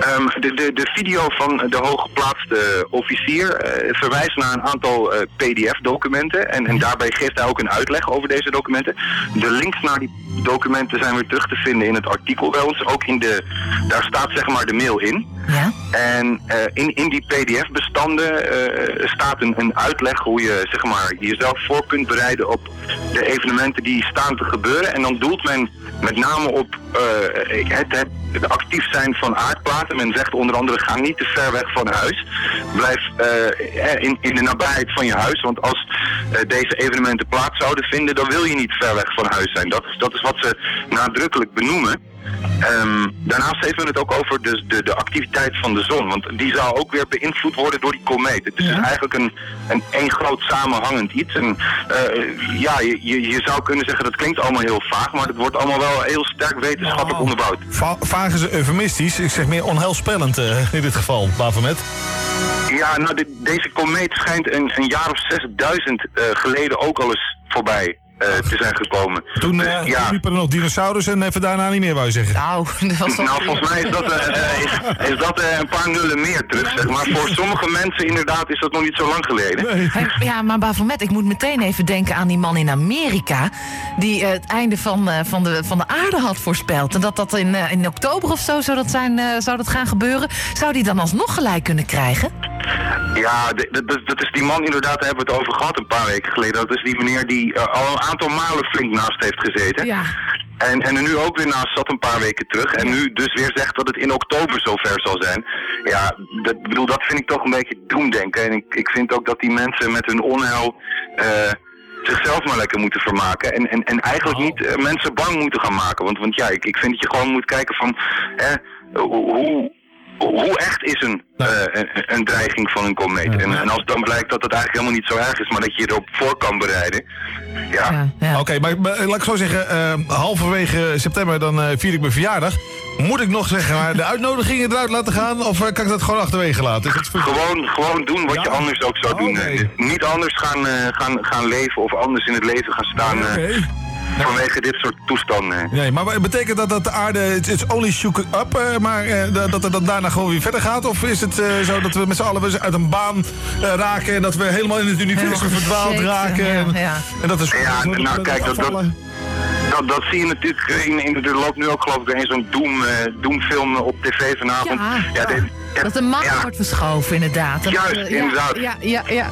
Ehm, de, de, de video van de hooggeplaatste officier eh, verwijst naar een aantal eh, PDF-documenten. En, en daarbij geeft hij ook een uitleg over deze documenten. De links naar die documenten zijn weer terug te vinden in het artikel bij ons. Ook in de, daar staat zeg maar de mail in. Ja. En eh, in, in die PDF-bestanden eh, staat een, een uitleg hoe je zeg maar, jezelf voor kunt bereiden op de evenementen die staan te gebeuren. En dan doelt men met name op eh, het, het, het actief zijn van aardplaten. Men zegt onder andere ga niet te ver weg van huis. Blijf in, in de nabijheid van je huis. Want als deze evenementen plaats zouden vinden, dan wil je niet ver weg van huis zijn. Dat is, dat is wat ze nadrukkelijk benoemen. Ehm, daarnaast heeft men het ook over de, de, de activiteit van de zon. Want die zou ook weer beïnvloed worden door die komeet. Het is dus eigenlijk een, een één groot samenhangend iets. En eh, ja, je, je, zou kunnen zeggen dat klinkt allemaal heel vaag, maar het wordt allemaal wel heel sterk wetenschappelijk onderbouwd. Va vaag is eufemistisch. Ik zeg meer onheilspellend eh, in dit geval, Bafomet. Ja, nou, de- deze komeet schijnt een, een jaar of 6000 eh, geleden ook al eens voorbij eh, te zijn gekomen. Toen Dus, eh ja, liepen er nog dinosaurus en even daarna niet meer, wou je zeggen. Nou, dat was Nou, volgens mij is dat, eh, eh, is, is dat eh, een paar nullen meer terug, zeg maar. Voor sommige mensen inderdaad is dat nog niet zo lang geleden. Hey, ja, maar Bafomet, ik moet meteen even denken aan die man in Amerika... die eh, het einde van, eh, van, de, van de aarde had voorspeld. En dat dat in, eh, in oktober of zo zou dat, zijn, eh, zou dat gaan gebeuren. Zou die dan alsnog gelijk kunnen krijgen? Ja, dat, dat is die man inderdaad, daar hebben we het over gehad een paar weken geleden. Dat is die meneer die eh, al een aantal malen flink naast heeft gezeten. Ja. En, en er nu ook weer naast zat een paar weken terug. En nu dus weer zegt dat het in oktober zover zal zijn. Ja, dat, bedoel, dat vind ik toch een beetje doemdenken. En ik, ik vind ook dat die mensen met hun onheil eh, zichzelf maar lekker moeten vermaken. En, en, en eigenlijk niet eh, mensen bang moeten gaan maken. Want, want ja, ik, ik vind dat je gewoon moet kijken van... Hè, hoe, hoe echt is een, eh, een, een dreiging van een komeet? En, en als dan blijkt dat het eigenlijk helemaal niet zo erg is, maar dat je erop voor kan bereiden. Ja, Oké, maar, maar laat ik zo zeggen, eh, halverwege september dan eh, vier ik mijn verjaardag. Moet ik nog zeggen, maar de uitnodigingen eruit laten gaan? Of eh, kan ik dat gewoon achterwege laten? Is dat Gewoon, gewoon doen wat je anders ook zou doen. Eh, Niet anders gaan, eh, gaan, gaan leven of anders in het leven gaan staan eh, vanwege dit soort toestanden. Nee, maar betekent dat dat de aarde, it's, only shook up, eh, maar eh, dat dat het dan daarna gewoon weer verder gaat? Of is het eh, zo dat we met z'n allen uit een baan eh, raken en dat we helemaal in het universum verdwaald raken? En, ja, en dat is Ja, nou kijk, dat, dat, dat, dat zie je natuurlijk, in, in, er loopt nu ook geloof ik weer een zo'n Doom, eh, Doom-film op tv vanavond. Ja, Dat de maan wordt verschoven, inderdaad. Dat- Juist, eh, ja, inderdaad. Ja, ja, ja.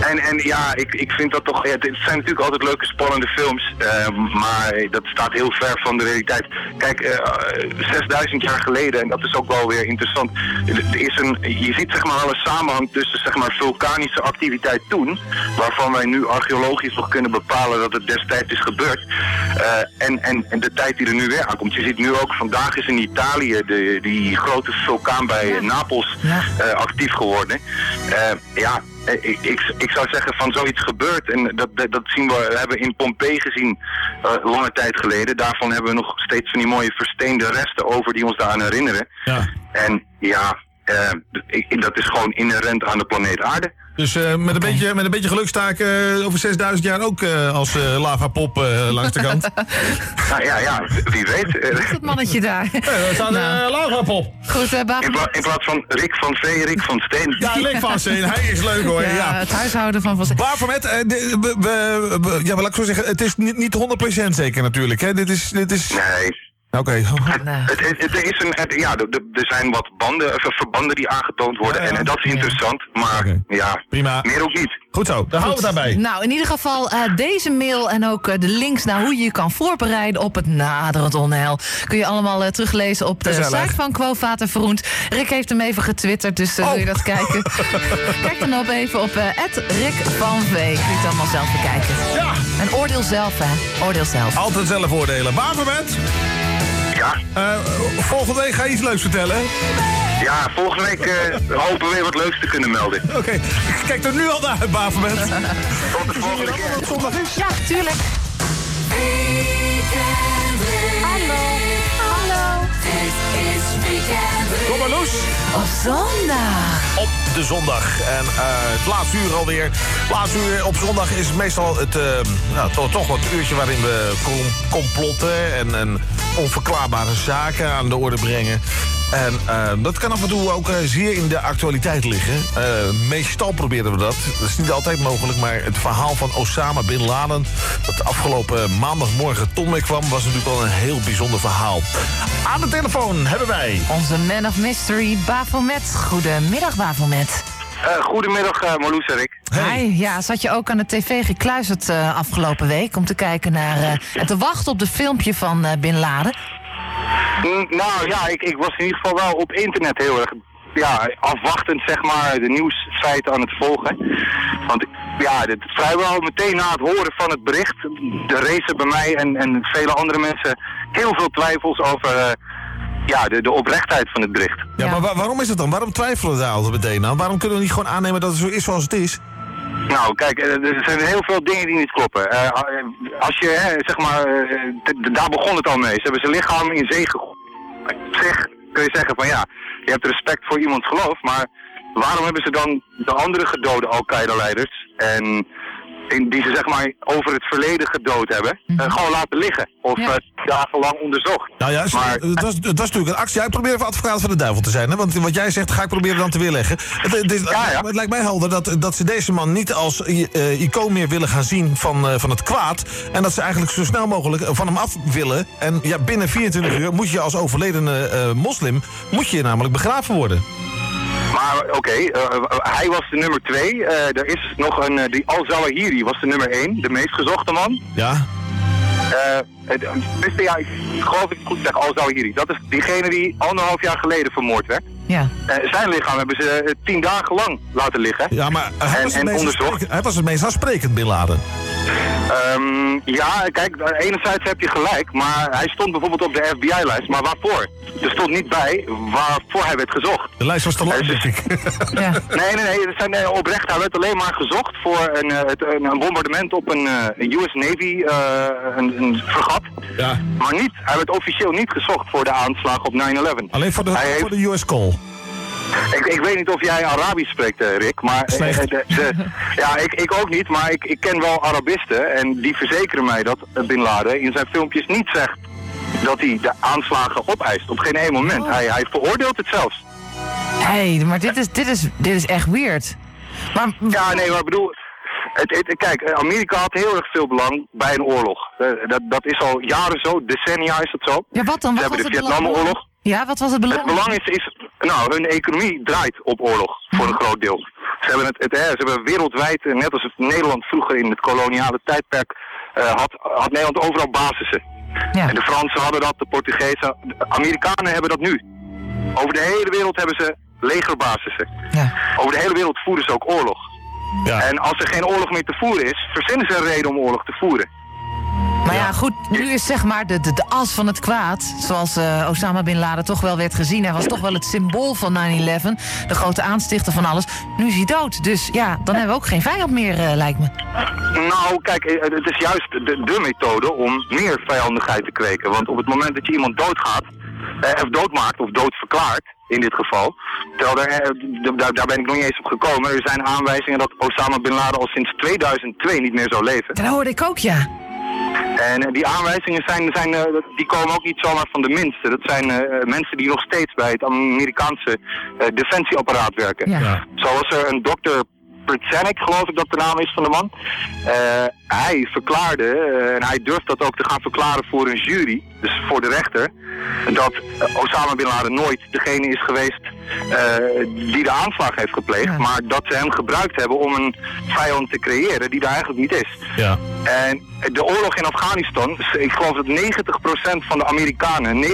En, en ja, ik, ik vind dat toch. Ja, het zijn natuurlijk altijd leuke, spannende films. eh, maar dat staat heel ver van de realiteit. Kijk, eh, 6000 jaar geleden, en dat is ook wel weer interessant. Er is een, je ziet zeg maar wel een samenhang tussen zeg maar, vulkanische activiteit toen. Waarvan wij nu archeologisch nog kunnen bepalen dat het destijds is gebeurd. en, en, en de tijd die er nu weer aankomt. Je ziet nu ook, vandaag is in Italië de, die grote vulkaan bij Napels eh, actief geworden. Eh, ja, eh, ik, ik, ik zou zeggen van zoiets gebeurt. En dat, dat, dat zien we, we hebben in Pompeii gezien lange tijd geleden. Daarvan hebben we nog steeds van die mooie versteende resten over die ons daaraan herinneren. Ja. En ja, ik, dat is gewoon inherent aan de planeet aarde. Dus eh, met, een beetje, met een beetje geluk sta ik eh, over 6000 jaar ook eh, als eh, lavapop eh, langs de kant. Nou ja, ja, wie weet. Dat mannetje daar. Ja, daar staat Nou. een lavapop. Goed, in, pla- in plaats van Rick van Vee, Rick van Steen. Ja, Rick van Steen, hij is leuk hoor. Ja, Ja, het huishouden van Van Steen. Eh, we, we, we- ja, maar laat ik zo zeggen, het is niet, niet 100% zeker natuurlijk. Hè? Dit is... Dit is... Nee. Oké. Het, het, het- er, is een, het- ja, er, zijn wat banden, of verbanden die aangetoond worden. En, en dat is interessant. Maar ja, Prima. meer ook niet. Goed zo, daar houden we het daarbij. Nou, in ieder geval eh, deze mail en ook eh, de links naar hoe je je kan voorbereiden op het naderend onheil. Kun je allemaal eh, teruglezen op de site van Quo Vater Verroend. Rick heeft hem even getwitterd, dus eh, wil je dat kijken? Kijk dan op even op eh Rick van V. Kun je het allemaal zelf bekijken. Ja. En oordeel zelf, hè. Oordeel zelf. Altijd zelf oordelen. Bafomet, Ja, eh, volgende week ga je iets leuks vertellen. ja volgende week eh, hopen we weer wat leuks te kunnen melden. Oké, kijk er nu al naar uit, Bafomet. Tot de volgende keer. Wat zondag is. Ja, tuurlijk. Hallo. Hallo. Dit is Weekend Kom maar los. Op zondag. Op de zondag. En eh, het laatste uur alweer. Het laatste uur op zondag is meestal het, eh, nou, toch, wat uurtje waarin we com- complotten en, en onverklaarbare zaken aan de orde brengen. En eh, dat kan af en toe ook zeer in de actualiteit liggen. Meestal proberen we dat. Dat is niet altijd mogelijk, maar het verhaal van Osama Bin Laden... dat afgelopen maandagmorgen ton mee kwam... was natuurlijk wel een heel bijzonder verhaal. Aan de telefoon hebben wij... Onze man of mystery, Bafomet. Goedemiddag, Eh, goedemiddag uh, Marloes en Rick. Hi, ja, zat je ook aan de tv gekluisterd eh, afgelopen week... om te kijken naar eh, en te wachten op de filmpje van eh, Bin Laden? Mm, Nou ja, ik, ik was in ieder geval wel op internet heel erg ja, afwachtend, zeg maar, de nieuwsfeiten aan het volgen. Want ja, dit, vrijwel meteen na het horen van het bericht, er racen bij mij en, en vele andere mensen heel veel twijfels over eh, ja, de, de oprechtheid van het bericht. Ja, maar wa- waarom is het dan? Waarom twijfelen we daar altijd meteen aan? Waarom kunnen we niet gewoon aannemen dat het zo is zoals het is? Nou, kijk, eh, er zijn heel veel dingen die niet kloppen. Eh, als je, hè, zeg maar, eh, daar begon het al mee. Ze hebben zijn lichaam in zee gegooid. Op zich kun je zeggen van ja, je hebt respect voor iemands geloof, maar waarom hebben ze dan de andere gedode Al-Qaeda-leiders en in, die ze zeg maar over het verleden gedood hebben, eh, gewoon laten liggen of eh, dagenlang onderzocht? Nou ja, maar, het, was, het was natuurlijk een actie. Ik probeer even advocaat van de duivel te zijn. Hè? Want wat jij zegt, ga ik proberen dan te weerleggen. Het, het, is- het lijkt mij helder dat, dat ze deze man niet als eh, icoon meer willen gaan zien van, eh, van het kwaad. En dat ze eigenlijk zo snel mogelijk van hem af willen. En ja, binnen 24 uur moet je als overledene eh, moslim moet je namelijk begraven worden. Maar oké, eh, hij was de nummer twee. Eh, er is nog een, eh, die Al-Zawahiri was de nummer één, de meest gezochte man. Ja? Eh, het, beste, ja, ik geloof dat ik het goed zeg, Al-Zawahiri. Dat is diegene die anderhalf jaar geleden vermoord werd. Ja. Zijn lichaam hebben ze tien dagen lang laten liggen. Ja, maar hij, en, was het en meest onderzocht. aansprekend- hij was het meest aansprekend, Bin Laden. Ehm, ja, kijk, enerzijds heb je gelijk, maar hij stond bijvoorbeeld op de FBI-lijst. Maar waarvoor? Er stond niet bij waarvoor hij werd gezocht. De lijst was te lang, denk ik. Nee, nee, nee, het zijn, nee, oprecht. Hij werd alleen maar gezocht voor een, eh, een, een bombardement op een, eh, een US Navy, eh, een, een fregat. Ja. Maar niet, hij werd officieel niet gezocht voor de aanslag op 9-11. Alleen voor de, Hij heeft- voor de US call. Ik, ik weet niet of jij Arabisch spreekt, eh, Rick, maar eh, de- de- ja, ik, ik ook niet, maar ik, ik ken wel Arabisten en die verzekeren mij dat Bin Laden in zijn filmpjes niet zegt dat hij de aanslagen opeist. Op geen één moment. Hij, hij veroordeelt het zelfs. Hé, hey, maar dit is, dit, is, dit is echt weird. Maar, Ja, nee, maar ik bedoel, het, het- kijk, Amerika had heel erg veel belang bij een oorlog. Eh, dat, dat is al jaren zo, decennia is het zo. Ja, wat dan? Ze Wat hebben was de? Vietnamoorlog. Ja, wat was het belang? Het belang is, is, nou, hun economie draait op oorlog, voor een groot deel. Ze hebben, het, het, hè, ze hebben wereldwijd, eh, net als het Nederland vroeger in het koloniale tijdperk, eh, had, had Nederland overal basissen. En de Fransen hadden dat, de Portugezen, de Amerikanen hebben dat nu. Over de hele wereld hebben ze legerbasissen. Over de hele wereld voeren ze ook oorlog. En als er geen oorlog meer te voeren is, verzinnen ze een reden om oorlog te voeren. Maar ja, goed, nu is zeg maar de, de, de as van het kwaad, zoals eh, Osama Bin Laden toch wel werd gezien. Hij was toch wel het symbool van 9-11, de grote aanstichter van alles. Nu is hij dood, dus ja, dan hebben we ook geen vijand meer, eh, lijkt me. Nou, kijk, eh, het is juist de, de methode om meer vijandigheid te kweken. Want op het moment dat je iemand doodgaat, of doodmaakt, of doodverklaart, in dit geval. Terwijl daar, daar, daar ben ik nog niet eens op gekomen. Er zijn aanwijzingen dat Osama Bin Laden al sinds 2002 niet meer zou leven. Dat hoorde ik ook, ja. En eh, die aanwijzingen zijn, zijn, eh, die komen ook niet zomaar van de minste. Dat zijn eh, mensen die nog steeds bij het Amerikaanse defensieapparaat werken. Ja. Zo was er een dokter Przanek, geloof ik dat de naam is van de man. Eh, hij verklaarde, en hij durft dat ook te gaan verklaren voor een jury, dus voor de rechter, dat Osama Bin Laden nooit degene is geweest die de aanslag heeft gepleegd, maar dat ze hem gebruikt hebben om een vijand te creëren die er eigenlijk niet is. Ja. En de oorlog in Afghanistan, ik geloof dat 90% van de Amerikanen, 90%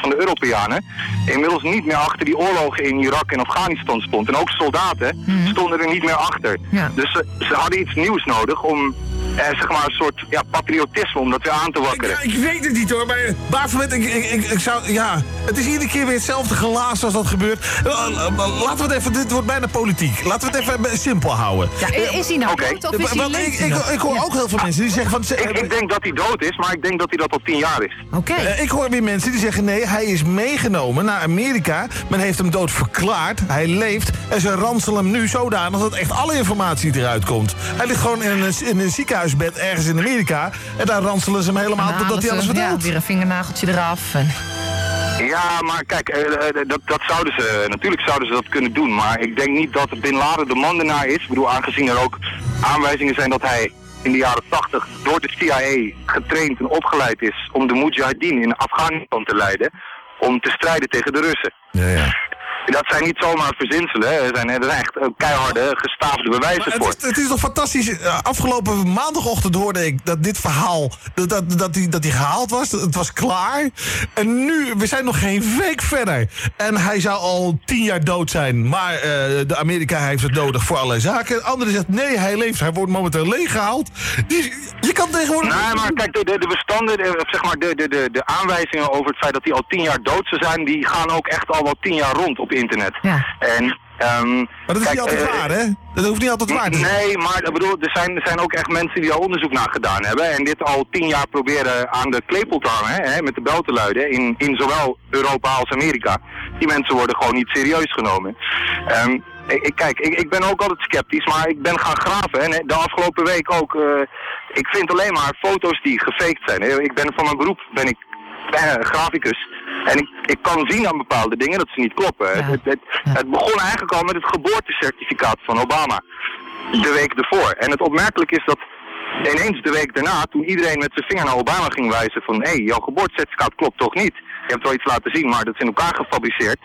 van de Europeanen, inmiddels niet meer achter die oorlogen in Irak en Afghanistan stond. En ook soldaten stonden er niet meer achter. Dus ze, ze hadden iets nieuws nodig om, eh, zeg maar, een soort ja, patriotisme, om dat weer aan te wakkeren. Ik weet het niet hoor, maar Baarverwet, ik, ik, ik, ik zou, ja, het is iedere keer weer hetzelfde gelaas als dat gebeurt. Eh, eh, Laten we het even, dit wordt bijna politiek. Laten we het even simpel houden. Ja, is hij nou dood of is hij Want ik, ik, hoor ook heel veel mensen die zeggen van... ze- Ik, ik denk dat hij dood is, maar ik denk dat hij dat al tien jaar is. Oké. Eh, ik hoor weer mensen die zeggen nee, hij is meegenomen naar Amerika. Men heeft hem dood verklaard. Hij leeft. En ze ranselen hem nu zodanig dat echt alle informatie eruit komt. Hij ligt gewoon in een, in een ziekenhuisbed ergens in Amerika. En daar ranselen ze hem helemaal totdat hij alles ze, ja, vertelt. weer een vingernageltje eraf. En... Ja, maar kijk, eh, eh, dat, dat zouden ze, natuurlijk zouden ze dat kunnen doen. Maar ik denk niet dat Bin Laden de man ernaar is. Ik bedoel, aangezien er ook aanwijzingen zijn dat hij in de jaren 80 door de CIA getraind en opgeleid is om de Mujahideen in Afghanistan te leiden. Om te strijden tegen de Russen. Ja, ja. Dat zijn niet zomaar verzinselen, er zijn, er zijn echt eh, keiharde, gestaafde bewijzen Maar voor. het, is, het is toch fantastisch. Eh, Afgelopen maandagochtend hoorde ik dat dit verhaal. dat, dat, dat, die, dat die gehaald was. Het was klaar. En nu, we zijn nog geen week verder. En hij zou al tien jaar dood zijn. Maar eh, de Amerika heeft het nodig voor allerlei zaken. Anderen zegt nee, hij leeft. Hij wordt momenteel leeggehaald. Dus je kan tegenwoordig. Nee, maar kijk, de, de, de bestanden, de, zeg maar, de, de, de, de aanwijzingen over het feit dat hij al tien jaar dood zou zijn, die gaan ook echt al wel tien jaar rond op internet. En, ehm, Maar dat is kijk, niet altijd eh, waar, hè? Dat hoeft niet altijd waar te zijn. Nee, maar ik bedoel, er zijn, er zijn ook echt mensen die daar onderzoek naar gedaan hebben. En dit al tien jaar proberen aan de klepel te hangen, hè, met de bel te luiden. In, in zowel Europa als Amerika. Die mensen worden gewoon niet serieus genomen. Ehm, ik, kijk, ik, ik ben ook altijd sceptisch, maar ik ben gaan graven. En de afgelopen week ook. eh, ik vind alleen maar foto's die gefaked zijn. hè. Ik ben van mijn beroep ben ik eh, graficus. En ik, ik kan zien aan bepaalde dingen dat ze niet kloppen. Het, het, het begon eigenlijk al met het geboortecertificaat van Obama. De week ervoor. En het opmerkelijk is dat ineens de week daarna, toen iedereen met zijn vinger naar Obama ging wijzen van hé, hey, jouw geboortecertificaat klopt toch niet? Je hebt wel iets laten zien, maar dat is in elkaar gefabriceerd.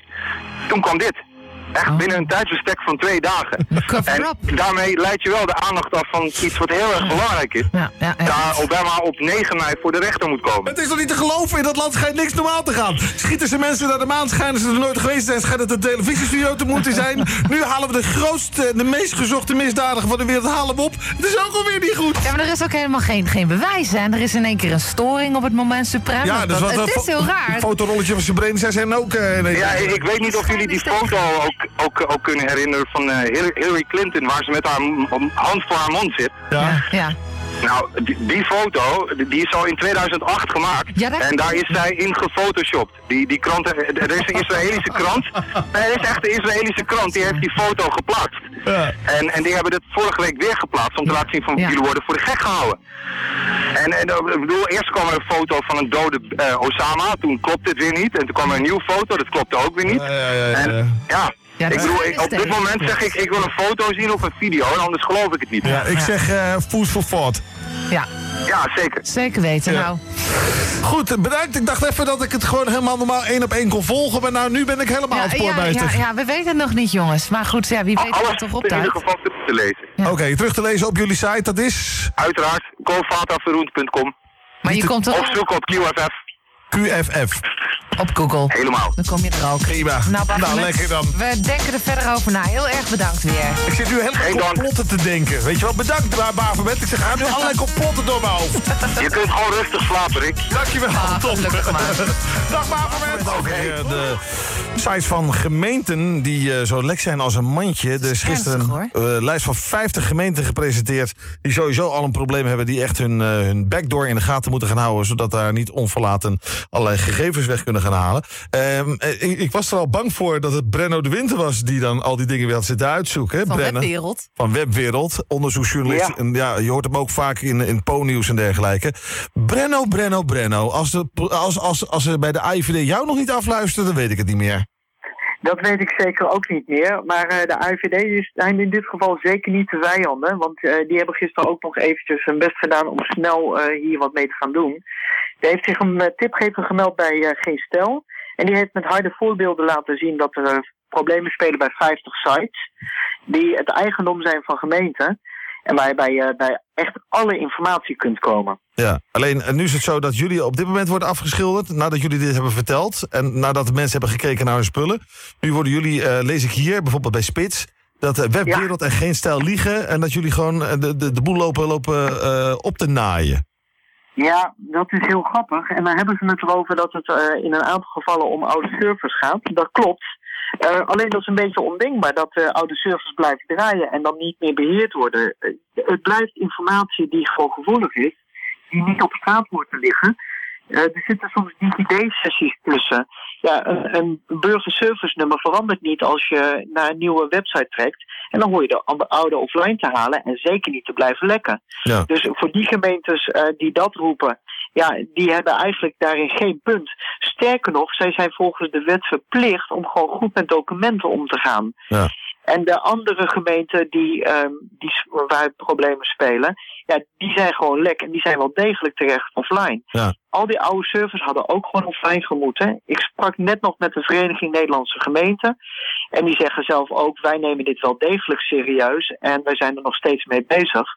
Toen kwam dit. Echt binnen een tijdsbestek van twee dagen. En daarmee leid je wel de aandacht af van iets wat heel erg belangrijk is. Daar Obama op 9 mei voor de rechter moet komen. Het is toch niet te geloven? In dat land schijnt niks normaal te gaan. Schieten ze mensen naar de maan, schijnen ze er nooit geweest zijn, schijnt het een televisiestudio te moeten zijn. Nu halen we de grootste, de meest gezochte misdadiger van de wereld, halen we op. Het is ook alweer niet goed. Ja, maar er is ook helemaal geen, geen bewijs. Hè? En er is in één keer een storing op het moment suprem. Ja, Dat- dus wat het is heel raar. Een fotorolletje van Srebrenica zijn ook... eh, nee. Ja, ik weet niet of jullie die foto ook, ook, ook kunnen herinneren van eh, Hillary- Clinton, waar ze met haar hand voor haar mond zit. Ja. ja. Nou, die, die foto, die is al in 2008 gemaakt. Ja, dat- En daar is zij in gefotoshopt. Die, die krant, er er is een Israëlische krant. Nee, er is echt een Israëlische krant, die heeft die foto geplaatst. En, en die hebben dit vorige week weer geplaatst om te laten zien van jullie worden voor de gek gehouden. En, en eh, ik bedoel, eerst kwam er een foto van een dode eh, Osama, toen klopte het weer niet. En toen kwam er een nieuwe foto, dat klopte ook weer niet. En, ja, Ja, ik bedoel, ik- op dit moment zeg ik, ik wil een foto zien of een video, anders geloof ik het niet. Ja, ik zeg eh food for thought. Ja. Ja, zeker. Zeker weten, Ja. nou. Goed, bedankt. Ik dacht even dat ik het gewoon helemaal normaal één op één kon volgen. Maar nou, nu ben ik helemaal Ja, het ja, ja, ja, we weten het nog niet, jongens. Maar goed, ja, wie weet Alles het toch in op ieder tijd. geval terug te lezen. Oké, terug te lezen op jullie site, dat is... Uiteraard, golfataverroend.com. Maar je komt Of zoek op QFF. QFF. Op Google. Helemaal. Dan kom je er ook. Prima. Nou, Nou, lekker dan. We denken er verder over na. Heel erg bedankt weer. Ik zit nu helemaal complotten te denken. Weet je wel, bedankt waar Baverbent. Ik zeg, ga nu allerlei complotten door mijn hoofd. Je kunt gewoon rustig slapen, Rick. Dankjewel, Ah, maar. Dag Baverbent. Oké. eh, de sites van gemeenten die eh, zo lek zijn als een mandje. Er is gisteren een eh, lijst van 50 gemeenten gepresenteerd... die sowieso al een probleem hebben... die echt hun, eh, hun backdoor in de gaten moeten gaan houden... zodat daar niet onverlaten allerlei gegevens weg kunnen gaan halen. Ehm, eh, ik, ik was er al bang voor dat het Brenno de Winter was... die dan al die dingen weer had zitten uitzoeken. hè, Van Brenno? Webwereld. Van Webwereld, onderzoeksjournalist. Ja. En ja, je hoort hem ook vaak in, in Po-nieuws en dergelijke. Brenno, Brenno, Brenno. Als, de, als, als, als ze bij de AIVD jou nog niet afluisteren, dan weet ik het niet meer. Dat weet ik zeker ook niet meer. Maar eh, de AIVD is- zijn in dit geval zeker niet de vijanden. Want eh, die hebben gisteren ook nog eventjes hun best gedaan om snel eh, hier wat mee te gaan doen. Die heeft zich een eh, tipgever gemeld bij eh, Geen Stel. En die heeft met harde voorbeelden laten zien dat er eh, problemen spelen bij 50 sites. Die het eigendom zijn van gemeenten. En waarbij je bij echt alle informatie kunt komen. Ja, alleen nu is het zo dat jullie op dit moment worden afgeschilderd... nadat jullie dit hebben verteld en nadat de mensen hebben gekeken naar hun spullen. Nu worden jullie, lees ik hier, bijvoorbeeld bij Spits... dat de webwereld en geen stijl liegen... en dat jullie gewoon de, de, de boel lopen, lopen op te naaien. Ja, dat is heel grappig. En dan hebben ze het erover dat het eh, in een aantal gevallen om oude servers gaat. Dat klopt. Eh, alleen dat is een beetje ondenkbaar dat eh, oude servers blijven draaien en dan niet meer beheerd worden. Het blijft informatie die gewoon gevoelig is, die niet op straat hoort te liggen. Er zitten soms DigiD-sessies tussen. Ja, een, een burgerservice nummer verandert niet als je naar een nieuwe website trekt. En dan hoor je de oude- oude offline te halen en zeker niet te blijven lekken. Ja. Dus voor die gemeentes eh, die dat roepen, ja, die hebben eigenlijk daarin geen punt. Sterker nog, zij zijn volgens de wet verplicht om gewoon goed met documenten om te gaan. Ja. En de andere gemeenten die, ehm, die, waar problemen spelen, ja, die zijn gewoon lek en die zijn wel degelijk terecht offline. Ja. Al die oude servers hadden ook gewoon offline gemoeten. Ik sprak net nog met de Vereniging Nederlandse Gemeenten. En die zeggen zelf ook, wij nemen dit wel degelijk serieus. En wij zijn er nog steeds mee bezig.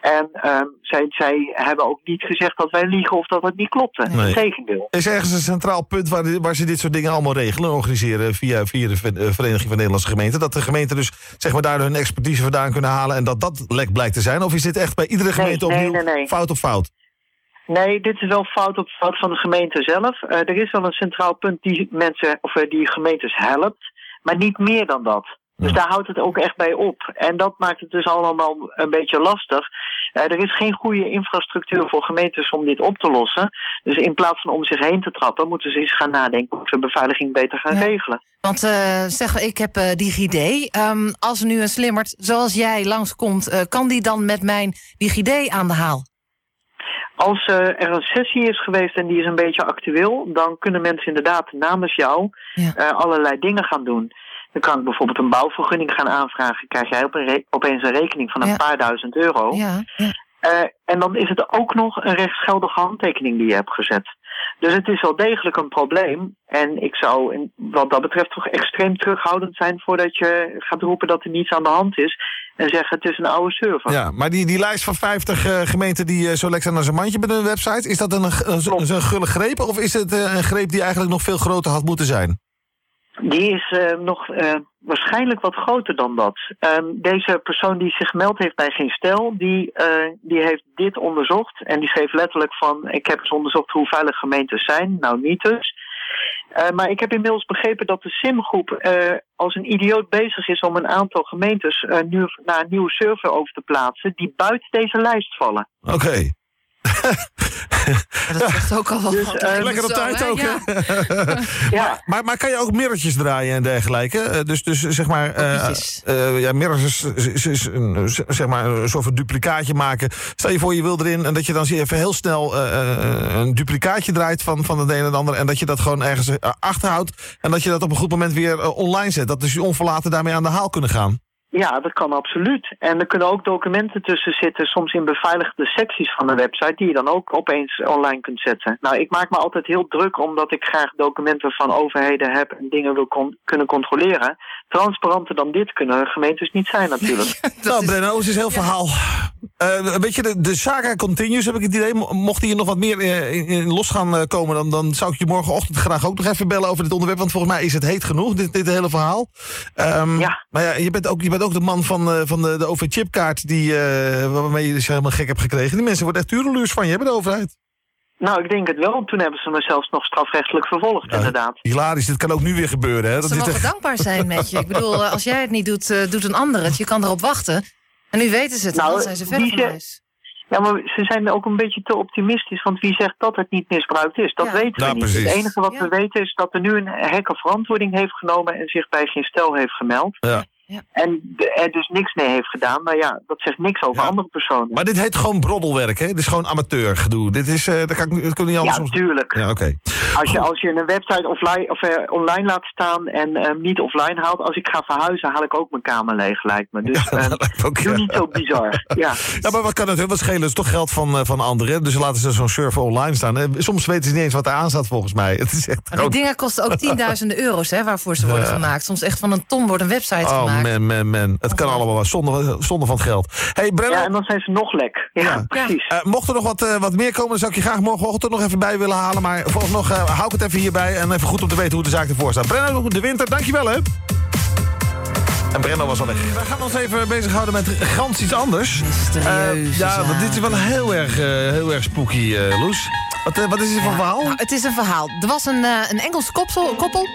En ehm, zij, zij hebben ook niet gezegd dat wij liegen of dat het niet klopte. Nee. Integendeel. Is ergens een centraal punt waar, waar ze dit soort dingen allemaal regelen... en organiseren via, via de eh, Vereniging van Nederlandse Gemeenten... dat de gemeenten dus zeg maar, daar hun expertise vandaan kunnen halen... en dat dat lek blijkt te zijn? Of is dit echt bij iedere gemeente nee, opnieuw nee, fout op fout? Nee, dit is wel fout op fout van de gemeente zelf. Eh, er is wel een centraal punt die mensen of eh, die gemeentes helpt, maar niet meer dan dat. Dus daar houdt het ook echt bij op. En dat maakt het dus allemaal een beetje lastig. Eh, er is geen goede infrastructuur voor gemeentes om dit op te lossen. Dus in plaats van om zich heen te trappen, moeten ze eens gaan nadenken hoe ze beveiliging beter gaan regelen. Want eh, zeg, ik heb eh DigiD. Ehm, als er nu een slimmerd zoals jij langskomt, kan die dan met mijn DigiD aan de haal? Als er een sessie is geweest en die is een beetje actueel, dan kunnen mensen inderdaad namens jou allerlei dingen gaan doen. Dan kan ik bijvoorbeeld een bouwvergunning gaan aanvragen. Krijg jij op een re- opeens een rekening van een paar duizend euro. Ja, Eh, en dan is het ook nog een rechtsgeldige handtekening die je hebt gezet. Dus het is wel degelijk een probleem. En ik zou in- wat dat betreft toch extreem terughoudend zijn voordat je gaat roepen dat er niets aan de hand is. En zeggen het is een oude server. Ja, maar die, die lijst van 50 eh, gemeenten die eh, zo lekker zijn als een mandje met hun website... is dat een, een, een, een gulle greep of is het een greep die eigenlijk nog veel groter had moeten zijn? Die is eh, nog eh, waarschijnlijk wat groter dan dat. Ehm, deze persoon die zich gemeld heeft bij Geen Stel, die, eh, die heeft dit onderzocht. En die schreef letterlijk van, ik heb eens onderzocht hoe veilig gemeentes zijn. Nou, niet dus. Maar ik heb inmiddels begrepen dat de SIM-groep als een idioot bezig is om een aantal gemeentes nu naar een nieuwe server over te plaatsen, die buiten deze lijst vallen. Oké. Dat zegt ook al wel Dus, wat. Lekker op Zo, tijd hè? ook, Ja. hè? maar, maar, maar kan je ook mirrortjes draaien en dergelijke? Eh, dus, dus zeg maar... eh, eh, ja, mirrors is, is- is een, zeg maar een soort van duplicaatje maken. Stel je voor, je wil erin en dat je dan even heel snel eh, eh, een duplicaatje draait van, van het een en het ander. En dat je dat gewoon ergens achterhoudt. En dat je dat op een goed moment weer online zet. Dat dus je onverlaten daarmee aan de haal kunnen gaan. Ja, dat kan absoluut. En er kunnen ook documenten tussen zitten, soms in beveiligde secties van de website, die je dan ook opeens online kunt zetten. Nou, ik maak me altijd heel druk omdat ik graag documenten van overheden heb en dingen wil con- kunnen controleren. Transparanter dan dit kunnen gemeentes niet zijn natuurlijk. nou, Brenno, het is een heel verhaal. Eh, weet je, de, de saga continues, heb ik het idee. Mo- Mocht hier nog wat meer eh, in, in los gaan eh, komen... Dan, dan zou ik je morgenochtend graag ook nog even bellen over dit onderwerp. Want volgens mij is het heet genoeg, dit, dit hele verhaal. Ehm, Ja. Maar ja, je bent ook, je bent ook de man van, eh, van de, de OV-chipkaart... Die, eh, waarmee je dus helemaal gek hebt gekregen. Die mensen worden echt tureluurs van je, bij de overheid. nou, ik denk het wel. Toen hebben ze me zelfs nog strafrechtelijk vervolgd, inderdaad. Hilarisch, dit kan ook nu weer gebeuren. Hè? Dat Ze is mogen echt... dankbaar zijn met je. Ik bedoel, eh, als jij het niet doet, doet een ander het. Je kan erop wachten. En nu weten ze het. Nou, dan zijn ze verder van huis. Ja, maar ze zijn ook een beetje te optimistisch. Want wie zegt dat het niet misbruikt is? Dat Ja. weten we Ja, niet. precies. Het enige wat Ja. we weten is dat er nu een hacker verantwoording heeft genomen... en zich bij geen stel heeft gemeld. Ja. Ja. En de- er dus niks mee heeft gedaan. Maar ja, dat zegt niks over Ja. andere personen. Maar dit heet gewoon broddelwerk, hè? Dit is gewoon amateurgedoe. Dit is, eh dat kan ik, dat kan niet anders... ja, tuurlijk. Ja, oké. Als je, als je een website offline, of, eh, online laat staan en eh, niet offline haalt... als ik ga verhuizen, haal ik ook mijn kamer leeg, lijkt me. Dus eh, dat lijkt me ook, doe ja. niet zo bizar. Ja. Ja, maar wat kan het? Wat schelen? Het is toch geld van, eh, van anderen. Dus laten ze zo'n server online staan. Soms weten ze niet eens wat er aan staat, volgens mij. Het is echt die dingen kosten ook tienduizenden euro's hè, waarvoor ze worden Ja. gemaakt. Soms echt van een ton wordt een website Oh, gemaakt. Man, man, man. Het kan allemaal wel. Zonde, zonde van het geld. hey, ja, en dan zijn ze nog lek. Ja, precies. eh, mocht er nog wat, eh, wat meer komen, dan zou ik je graag morgenochtend er nog even bij willen halen. Maar vooralsnog eh, hou ik het even hierbij. En even goed om te weten hoe de zaak ervoor staat. Brenno de Winter, dankjewel hè. En Brenno was al weg. We gaan ons even bezighouden met gans iets anders. Eh, ja, want dit is wel heel erg, eh, heel erg spooky, eh, Loes. Wat, wat is dit voor verhaal? Nou, het is een verhaal. Er was een, eh, een Engels koppel, koppel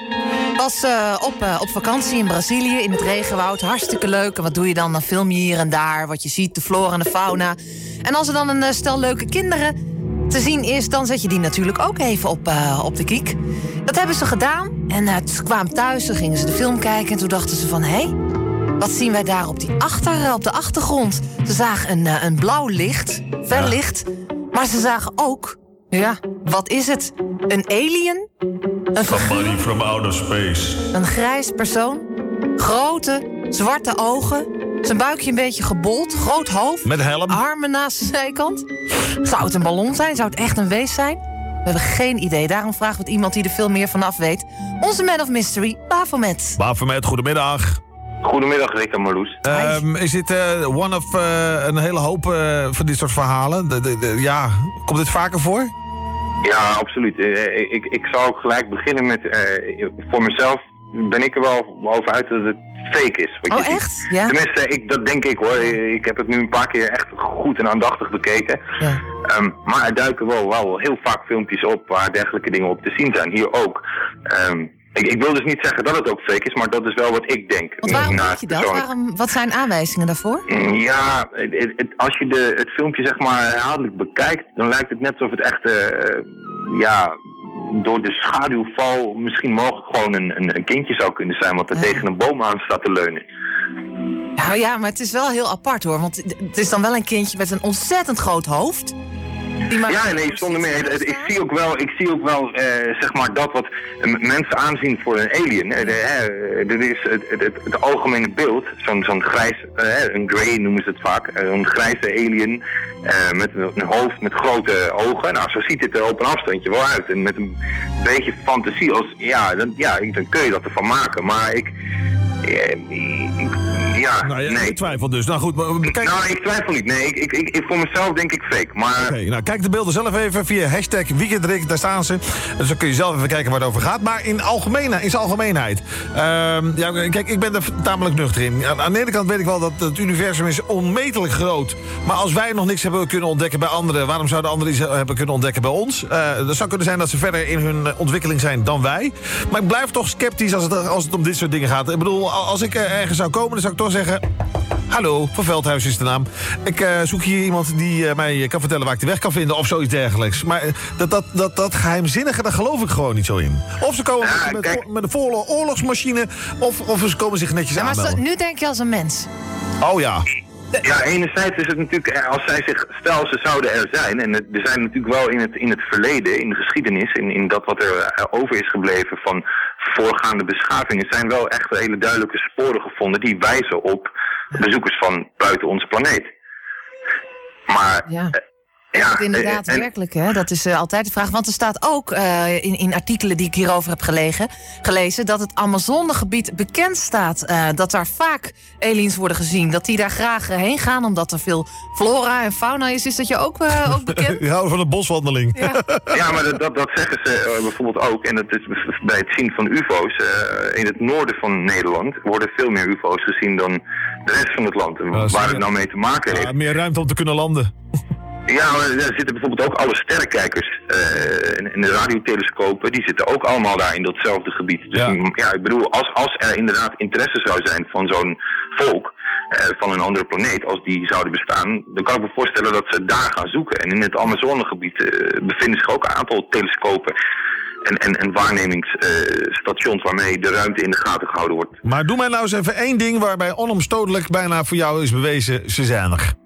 was eh, op, eh, op vakantie in Brazilië, in het regenwoud. Hartstikke leuk. En wat doe je dan? Dan film je hier en daar wat je ziet, de flora en de fauna. En als er dan een stel leuke kinderen te zien is... dan zet je die natuurlijk ook even op, eh, op de kiek. Dat hebben ze gedaan. En eh, ze kwamen thuis, dan gingen ze de film kijken... en toen dachten ze van, hé, hey, wat zien wij daar op, die achter, op de achtergrond? Ze zagen een, eh, een blauw licht, fel licht. Maar ze zagen ook, ja, wat is het? Een alien? Een figuur? from outer space. Een grijs persoon? Grote, zwarte ogen? Zijn buikje een beetje gebold, groot hoofd? Met helm? Armen naast de zijkant? Zou het een ballon zijn? Zou het echt een wees zijn? We hebben geen idee. Daarom vragen we het iemand die er veel meer vanaf weet. Onze Man of Mystery, Bafomet. Bafomet, goedemiddag. Goedemiddag, Rick en Marloes. Ehm, is dit eh, one of eh, een hele hoop eh, van dit soort verhalen? De, de, de- ja, komt dit vaker voor? Ja, absoluut. Eh, Ik, ik zou ook gelijk beginnen met, eh, voor mezelf ben ik er wel over uit dat het fake is. wat je Oh, ziet. echt? Ja? Tenminste, ik, dat denk ik hoor. Ik heb het nu een paar keer echt goed en aandachtig bekeken. Ja. Ehm, maar er duiken wel, wel heel vaak filmpjes op waar dergelijke dingen op te zien zijn. Hier ook. Ehm, ik, ik wil dus niet zeggen dat het ook fake is, maar dat is wel wat ik denk. Want waarom denk je dat? Waarom, wat zijn aanwijzingen daarvoor? Ja, het, als je de, het filmpje zeg maar herhaaldelijk bekijkt, dan lijkt het net alsof het echt, eh, ja, door de schaduwval misschien mogelijk gewoon een, een, een kindje zou kunnen zijn, wat er tegen een boom aan staat te leunen. Nou ja, maar het is wel heel apart hoor. Want het is dan wel een kindje met een ontzettend groot hoofd. Ja, nee, zonder meer. Ik zie ook wel, ik zie ook wel eh, zeg maar dat wat eh, mensen aanzien voor een alien. Dit is het, het, het, het algemene beeld, zo'n zo'n grijs, een grey noemen ze het vaak, een grijze alien met een hoofd met grote ogen. Nou, zo ziet het er op een afstandje wel uit. En met een beetje fantasie, als, ja, dan, ja, dan kun je dat ervan maken. Maar ik, ik- ja, Nou, ja, nee. ik twijfel dus. Nou goed, maar kijk... Nou, ik twijfel niet. Nee, ik, ik, ik, voor mezelf denk ik fake. Maar Oké, nou kijk de beelden zelf even via hashtag weekendrik, daar staan ze. Dus dan kun je zelf even kijken waar het over gaat. Maar in, algemene, in zijn algemeenheid. Ehm, ja, kijk, ik ben er tamelijk nuchter in. Aan, aan de ene kant weet ik wel dat het universum is onmetelijk groot. Maar als wij nog niks hebben kunnen ontdekken bij anderen... waarom zouden anderen iets hebben kunnen ontdekken bij ons? Eh dat zou kunnen zijn dat ze verder in hun eh, ontwikkeling zijn dan wij. Maar ik blijf toch sceptisch als het, als het om dit soort dingen gaat. Ik bedoel, als ik eh, ergens zou komen, dan zou ik toch zeggen... Hallo, Van Veldhuis is de naam. Ik eh, zoek hier iemand die eh, mij kan vertellen waar ik de weg kan vinden of zoiets dergelijks. Maar eh, dat, dat, dat, dat geheimzinnige, daar geloof ik gewoon niet zo in. Of ze komen met, met, met een volle oorlogsmachine, of, of ze komen zich netjes Ja, maar aanmelden. nu denk je als een mens. Oh ja. Ja, enerzijds is het natuurlijk, eh, als zij zich, stel ze zouden er zijn, en er zijn natuurlijk wel in het, in het verleden, in de geschiedenis, in, in dat wat er eh, over is gebleven van voorgaande beschavingen, zijn wel echt hele duidelijke sporen gevonden die wijzen op bezoekers van buiten onze planeet. Maar, Ja. Is ja, het inderdaad eh, en- werkelijk, hè? Dat is eh, altijd de vraag. Want er staat ook eh, in, in artikelen die ik hierover heb gelegen, gelezen... dat het Amazonegebied bekend staat. eh, dat daar vaak aliens worden gezien. Dat die daar graag heen gaan, omdat er veel flora en fauna is. Is dat je ook, ook bekend? Hou van een boswandeling. Ja, maar dat, dat, dat zeggen ze bijvoorbeeld ook. En dat is bij het zien van ufo's. eh, in het noorden van Nederland worden veel meer ufo's gezien dan de rest van het land. Waar het nou mee te maken heeft. Ja, meer ruimte om te kunnen landen. Ja, er zitten bijvoorbeeld ook alle sterrenkijkers eh, en, en de radiotelescopen, die zitten ook allemaal daar in datzelfde gebied. Dus ja, ik bedoel, als, als er inderdaad interesse zou zijn van zo'n volk, eh, van een andere planeet, als die zouden bestaan, dan kan ik me voorstellen dat ze daar gaan zoeken. En in het Amazonegebied eh, bevinden zich ook een aantal telescopen en, en, en waarnemingsstations waarmee de ruimte in de gaten gehouden wordt. Maar doe mij nou eens even één ding waarbij onomstotelijk bijna voor jou is bewezen, ze zijn er.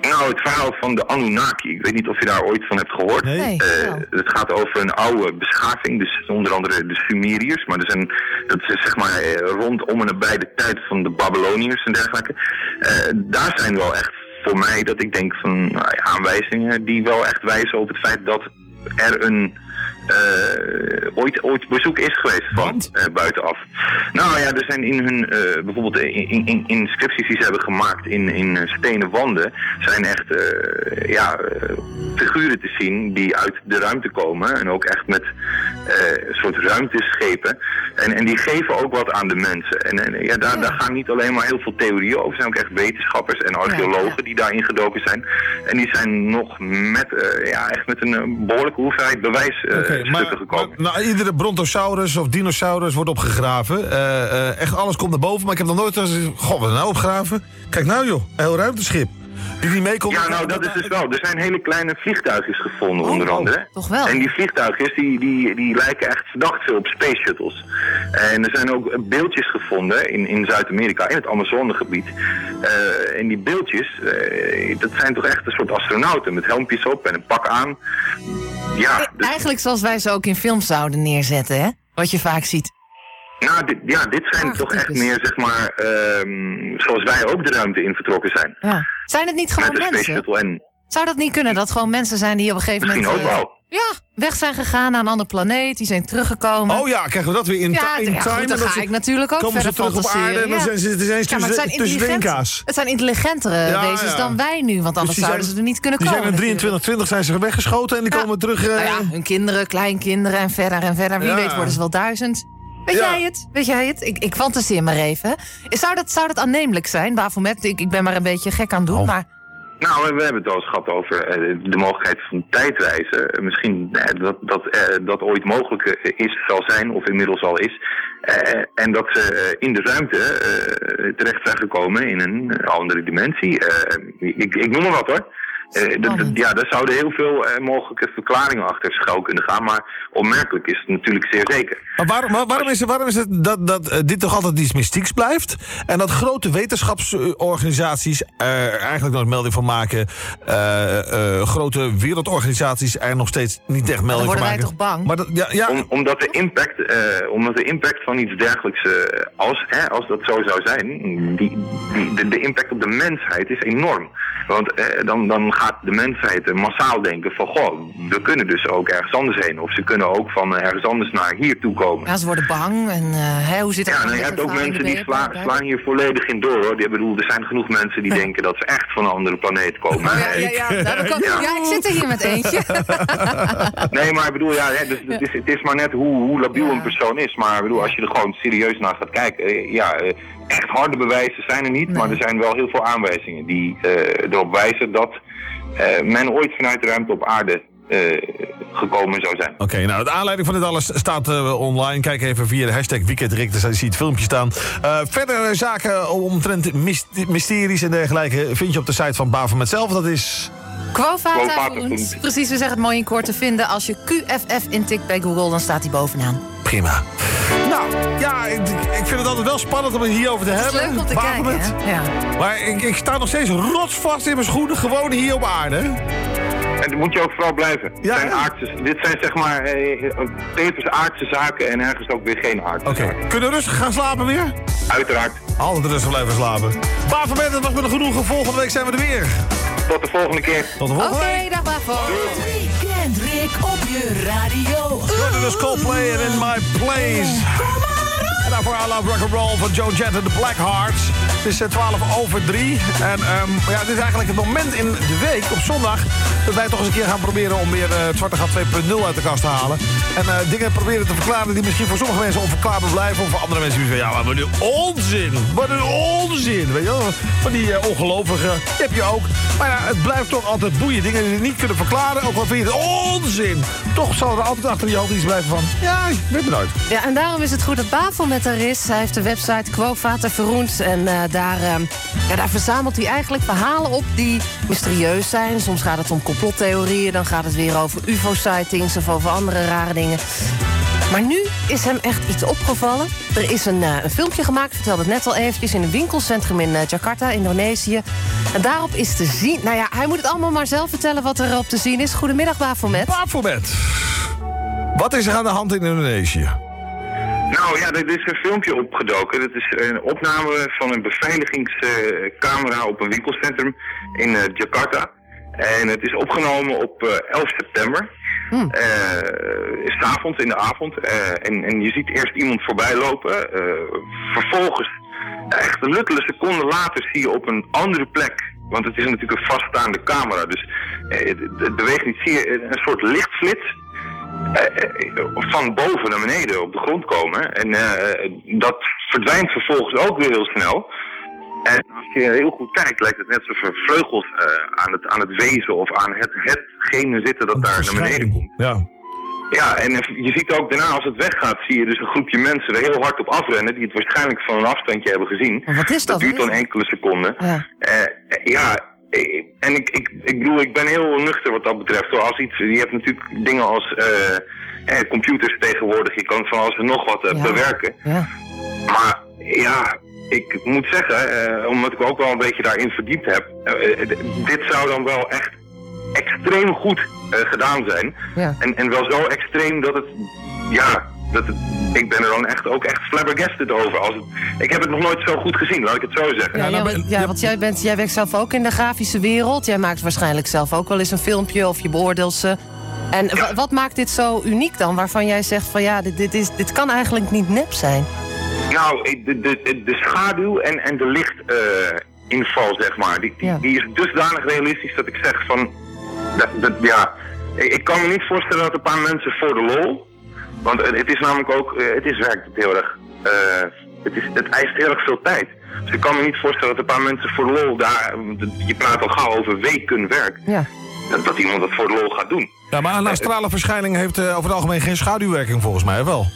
Nou, het verhaal van de Anunnaki. Ik weet niet of je daar ooit van hebt gehoord. Nee. Eh, het gaat over een oude beschaving, dus onder andere de Sumeriërs. Maar er zijn, dat is zeg maar eh, rondom en nabij de tijd van de Babyloniërs en dergelijke. Eh, daar zijn wel echt voor mij dat ik denk van nou ja, aanwijzingen die wel echt wijzen op het feit dat er een eh, ooit, ooit bezoek is geweest van eh, buitenaf. Nou ja, er zijn in hun, eh, bijvoorbeeld in, in, in inscripties die ze hebben gemaakt in, in stenen wanden, zijn echt ja, figuren te zien die uit de ruimte komen. En ook echt met een soort ruimteschepen. En, en die geven ook wat aan de mensen. En, en ja, daar, daar gaan niet alleen maar heel veel theorieën over. Er zijn ook echt wetenschappers en archeologen die daarin gedoken zijn. En die zijn nog met, ja, echt met een eh, behoorlijke hoeveidheid maar, gekomen. maar nou, iedere brontosaurus of dinosaurus wordt opgegraven. Eh, eh, echt alles komt naar boven, maar ik heb nog nooit... eens- Goh, wat nou opgraven? Kijk nou joh, een heel ruimteschip. Die. Ja, nou dat is dus wel. Er zijn hele kleine vliegtuigjes gevonden, onder andere. Oh, toch wel? En die vliegtuigjes die, die, die lijken echt verdacht veel op space shuttles. En er zijn ook beeldjes gevonden in, in Zuid-Amerika, in het Amazonegebied. Eh en die beeldjes, eh, dat zijn toch echt een soort astronauten met helmpjes op en een pak aan. Ja, dus, Eigenlijk zoals wij ze ook in films zouden neerzetten, hè? Wat je vaak ziet. Nou, dit, ja, dit zijn toch echt meer, zeg maar, ehm, zoals wij ook de ruimte in vertrokken zijn. Ja. Zijn het niet gewoon met mensen? Zou dat niet kunnen? Dat gewoon mensen zijn die op een gegeven misschien ook moment... eh, wel. Ja, weg zijn gegaan naar een andere planeet. Die zijn teruggekomen. Oh ja, krijgen we dat weer in, Ja, in ja, goed, time? dan Dat ga ze- ik natuurlijk ook Komen ze verder terug op aarde en dan zijn ja. ze, zijn ze Ja, maar het tussen, zijn intelligent-. Het zijn intelligentere Ja, wezens ja. dan wij nu. Want Dus anders die zouden zijn- ze er niet kunnen Die komen. zijn in natuurlijk. 2320 zijn ze weggeschoten en die komen terug... Nou ja, hun kinderen, kleinkinderen en verder en verder. Wie Ja. weet worden ze wel duizend. Weet Ja. jij het? Weet jij het? Ik, ik fantaseer maar even. Zou dat, zou dat aannemelijk zijn? Bafomet, ik, ik ben maar een beetje gek aan het doen, Oh. maar... Nou, we hebben het al eens gehad over eh, de mogelijkheid van tijdreizen. Misschien eh, dat dat, eh, dat ooit mogelijk is, zal zijn, of inmiddels al is. En dat ze in de ruimte eh, terecht zijn gekomen in een andere dimensie. Eh, ik, ik noem maar wat hoor. Eh, ja, daar zouden heel veel eh, mogelijke verklaringen achter schuil kunnen gaan. Maar onmerkelijk is het natuurlijk zeer zeker. Maar waarom, maar waarom is het, waarom is het dat, dat eh, dit toch altijd iets mystieks blijft? En dat grote wetenschapsorganisaties er eigenlijk nooit melding van maken. eh, eh, grote wereldorganisaties er nog steeds niet echt melding van maken. bang? Maar dat, ja, ja, Om, omdat, de impact, eh, omdat de impact van iets dergelijks, als, hè, als dat zo zou zijn, die, die, de, de impact op de mensheid is enorm. Want dan, dan gaat de mensheid massaal denken van, goh, we kunnen dus ook ergens anders heen. Of ze kunnen ook van ergens anders naar hier toe komen. Ja, ze worden bang. En eh, hoe zit het Ja, je hebt ook mensen die sla- slaan hier volledig in door hoor. Ik bedoel, er zijn genoeg mensen die denken dat ze echt van een andere planeet komen. Ja, ja, ja. Nou, dan kan- ja, ik zit er hier met eentje. Nee, maar ik bedoel, ja, hè, dus, het, is, het is maar net hoe, hoe labiel een persoon is. Maar ik bedoel, als je er gewoon serieus naar gaat kijken, eh, ja, eh, echt harde bewijzen zijn er niet. Maar er zijn wel heel veel aanwijzingen die erop wijzen dat men ooit vanuit de ruimte op aarde eh, gekomen zou zijn. Oké, nou, de aanleiding van dit alles staat eh, online. Kijk even via de hashtag WeekendRick, daar zie je het filmpje staan. Eh, verder zaken omtrent myst- mysteries en dergelijke vind je op de site van Bavermet zelf. Dat is... Foods. Foods. Precies, we zeggen het mooi in kort te vinden. Als je QFF intikt bij Google, dan staat hij bovenaan. Prima. Nou, ja, ik, ik vind het altijd wel spannend om het hierover te Het is hebben. leuk om te kijken, hè? Ja. Maar ik, ik sta nog steeds rotsvast in mijn schoenen, gewoon hier op aarde. En dat moet je ook vooral blijven. Het zijn aardse, dit zijn zeg maar eh, tevens aardse zaken en ergens ook weer geen aardse Oké, zaken. kunnen we rustig gaan slapen weer? Uiteraard. Altijd rustig blijven slapen. Bavermet, het was met een genoegen. Volgende week zijn we er weer. Tot de volgende keer. Tot de Oké, volgende week. dag Bavo. Weekend Rick op je radio. Dit is Coldplay In My Place. En daarvoor I Love Rock and Roll van Joe Jett en de Blackhearts. Het is eh, 12 over 3. En ehm, ja, dit is eigenlijk het moment in de week, op zondag... dat wij toch eens een keer gaan proberen om weer eh, het Zwarte Gat 2.0 uit de kast te halen. En eh, dingen proberen te verklaren die misschien voor sommige mensen onverklaarbaar blijven... of voor andere mensen die zeggen, ja, maar wat een onzin. Wat een onzin. Weet je wel? Van die eh, ongelovigen, die heb je ook. Maar ja, het blijft toch altijd boeien. Dingen die je niet kunnen verklaren, ook al vind je het onzin. Toch zal er altijd achter je hoofd iets blijven van... ja, ik weet het nooit. Ja, en daarom is het goed dat Bavel Hij heeft de website Quovata Verroend. En eh, daar, eh, ja, daar verzamelt hij eigenlijk verhalen op die mysterieus zijn. Soms gaat het om complottheorieën. Dan gaat het weer over ufo-sightings of over andere rare dingen. Maar nu is hem echt iets opgevallen. Er is een, eh, een filmpje gemaakt, vertelde het net al eventjes... in een winkelcentrum in eh, Jakarta, Indonesië. En daarop is te zien... Nou ja, hij moet het allemaal maar zelf vertellen wat er op te zien is. Goedemiddag, Bafomet. Bafomet. Wat is er aan de hand in Indonesië? Nou ja, er is een filmpje opgedoken. Dat is een opname van een beveiligingscamera op een winkelcentrum in eh, Jakarta. En het is opgenomen op eh, 11 september. Hmm. Eh, s avonds in de avond. Eh, en, en je ziet eerst iemand voorbij lopen. Eh, vervolgens, echt luttele seconden later, zie je op een andere plek. Want het is natuurlijk een vaststaande camera. Dus eh, het, het beweegt niet. Zie je een soort lichtflits eh, eh, van boven naar beneden op de grond komen. En eh, dat verdwijnt vervolgens ook weer heel snel. En als je heel goed kijkt, lijkt het net alsof er vleugels eh, aan, het, aan het wezen of aan het, hetgene zitten dat daar naar beneden komt. Ja. Ja, en eh, je ziet ook daarna als het weggaat, zie je dus een groepje mensen er heel hard op afrennen, die het waarschijnlijk van een afstandje hebben gezien. Wat is dat? duurt dan enkele seconden. Ja. Eh, eh, ja, eh, en ik, ik, ik bedoel, ik ben heel nuchter wat dat betreft. Zoals iets, je hebt natuurlijk dingen als eh, eh, computers tegenwoordig, je kan van alles en nog wat eh, bewerken. Ja. Maar ja, ik moet zeggen, eh, omdat ik ook wel een beetje daarin verdiept heb, dit zou dan wel echt extreem goed gedaan zijn. Ja. En, en wel zo extreem dat het, ja, dat het, ik ben er dan echt ook echt flabbergasted over. Als het, ik heb het nog nooit zo goed gezien, laat ik het zo zeggen. Ja, ja, want- ja, want jij, bent, jij werkt zelf ook in de grafische wereld. Jij maakt waarschijnlijk zelf ook wel eens een filmpje of je beoordeelt ze. En wa- wat maakt dit zo uniek dan? Waarvan jij zegt van ja, dit, dit, is, dit kan eigenlijk niet nep zijn. Nou, de, de, de schaduw en, en de lichtinval, zeg maar, die, die, die is dusdanig realistisch dat ik zeg van, dat, dat, ja, ik, ik kan me niet voorstellen dat een paar mensen voor de lol, want het, het is namelijk ook, eh, het is werkt heel erg, eh, het, is, het eist heel erg veel tijd. Dus ik kan me niet voorstellen dat een paar mensen voor de lol daar, je praat al gauw over weken werk, Ja. dat, dat iemand dat voor de lol gaat doen. Ja, maar een astrale verschijning heeft eh, over het algemeen geen schaduwwerking volgens mij, wel?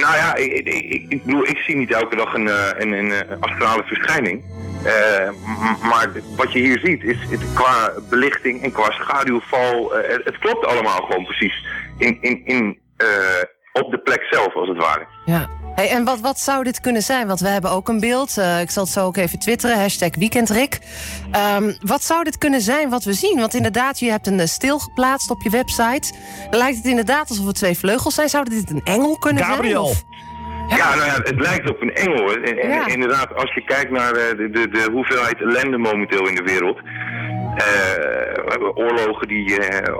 Nou ja, ik, ik, ik, ik bedoel, ik zie niet elke dag een, eh, een, een, eh, astrale verschijning. Eh, maar wat je hier ziet, is het, qua belichting en qua schaduwval, eh, het, het klopt allemaal gewoon precies. In, in, in, eh, op de plek zelf, als het ware. Ja. Hey, en wat, wat zou dit kunnen zijn? Want we hebben ook een beeld. eh, ik zal het zo ook even twitteren. Hashtag weekendrik. Ehm, wat zou dit kunnen zijn wat we zien? Want inderdaad, je hebt een eh, stil geplaatst op je website. Dan lijkt het inderdaad alsof het twee vleugels zijn. Zou dit een engel kunnen Gabriel. zijn? Of- Ja, nou ja, het lijkt op een engel. hè. En, en Ja. inderdaad, als je kijkt naar eh, de, de, de hoeveelheid ellende momenteel in de wereld. Eh, oorlogen die eh,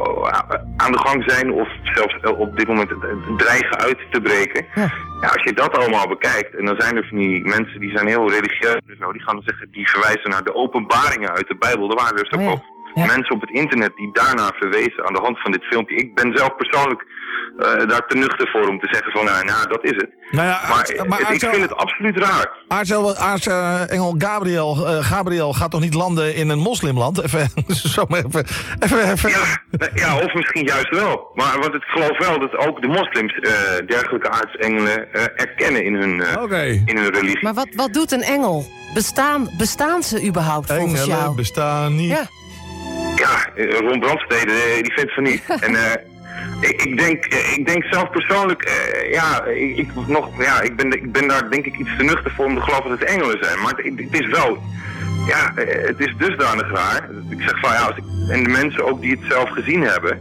aan de gang zijn of zelfs eh, op dit moment dreigen uit te breken. Ja. als je dat allemaal bekijkt, en dan zijn er van die mensen die zijn heel religieus en zo, die gaan dan zeggen, die verwijzen naar de openbaringen uit de Bijbel. Er waren dus ook mensen op het internet die daarna verwezen aan de hand van dit filmpje. Ik ben zelf persoonlijk eh, daar te nuchter voor om te zeggen van, nou, nou dat is het. Nou ja, maar ik vind het absoluut raar. Aartsel, aartsengel Gabriel, eh, Gabriel gaat toch niet landen in een moslimland? Even, zo maar even, even, even. Ja, ja, of misschien juist wel. Maar want ik geloof wel dat ook de moslims eh, dergelijke aartsengelen eh, erkennen in hun, eh, in hun religie. Maar wat, wat doet een engel? Bestaan, bestaan ze überhaupt volgens Engelen jou? bestaan niet. Ja. Ja, eh, Ron Brandstede, eh, die vindt van niet. en eh, ik, ik, denk, ik denk zelf persoonlijk, ja, ik, ik nog, ja ik, ben, ik ben daar denk ik iets te nuchter voor om te geloven dat het engelen zijn. Maar het, het is wel, ja, het is dusdanig raar. Ik zeg van ja, als ik, en de mensen ook die het zelf gezien hebben,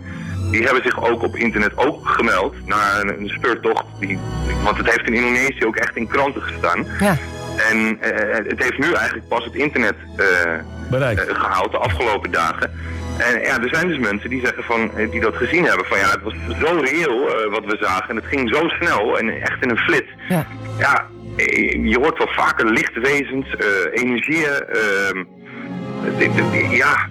die hebben zich ook op internet ook gemeld naar een, een speurtocht. Die, want het heeft in Indonesië ook echt in kranten gestaan. Ja. En eh, het heeft nu eigenlijk pas het internet eh, eh, gehaald de afgelopen dagen. En ja, er zijn dus mensen die zeggen van, eh, die dat gezien hebben. Van ja, het was zo reëel eh, wat we zagen. En het ging zo snel en echt in een flits. Ja. Ja, eh, je hoort wel vaker lichtwezens, eh, energieën. ehm, ja,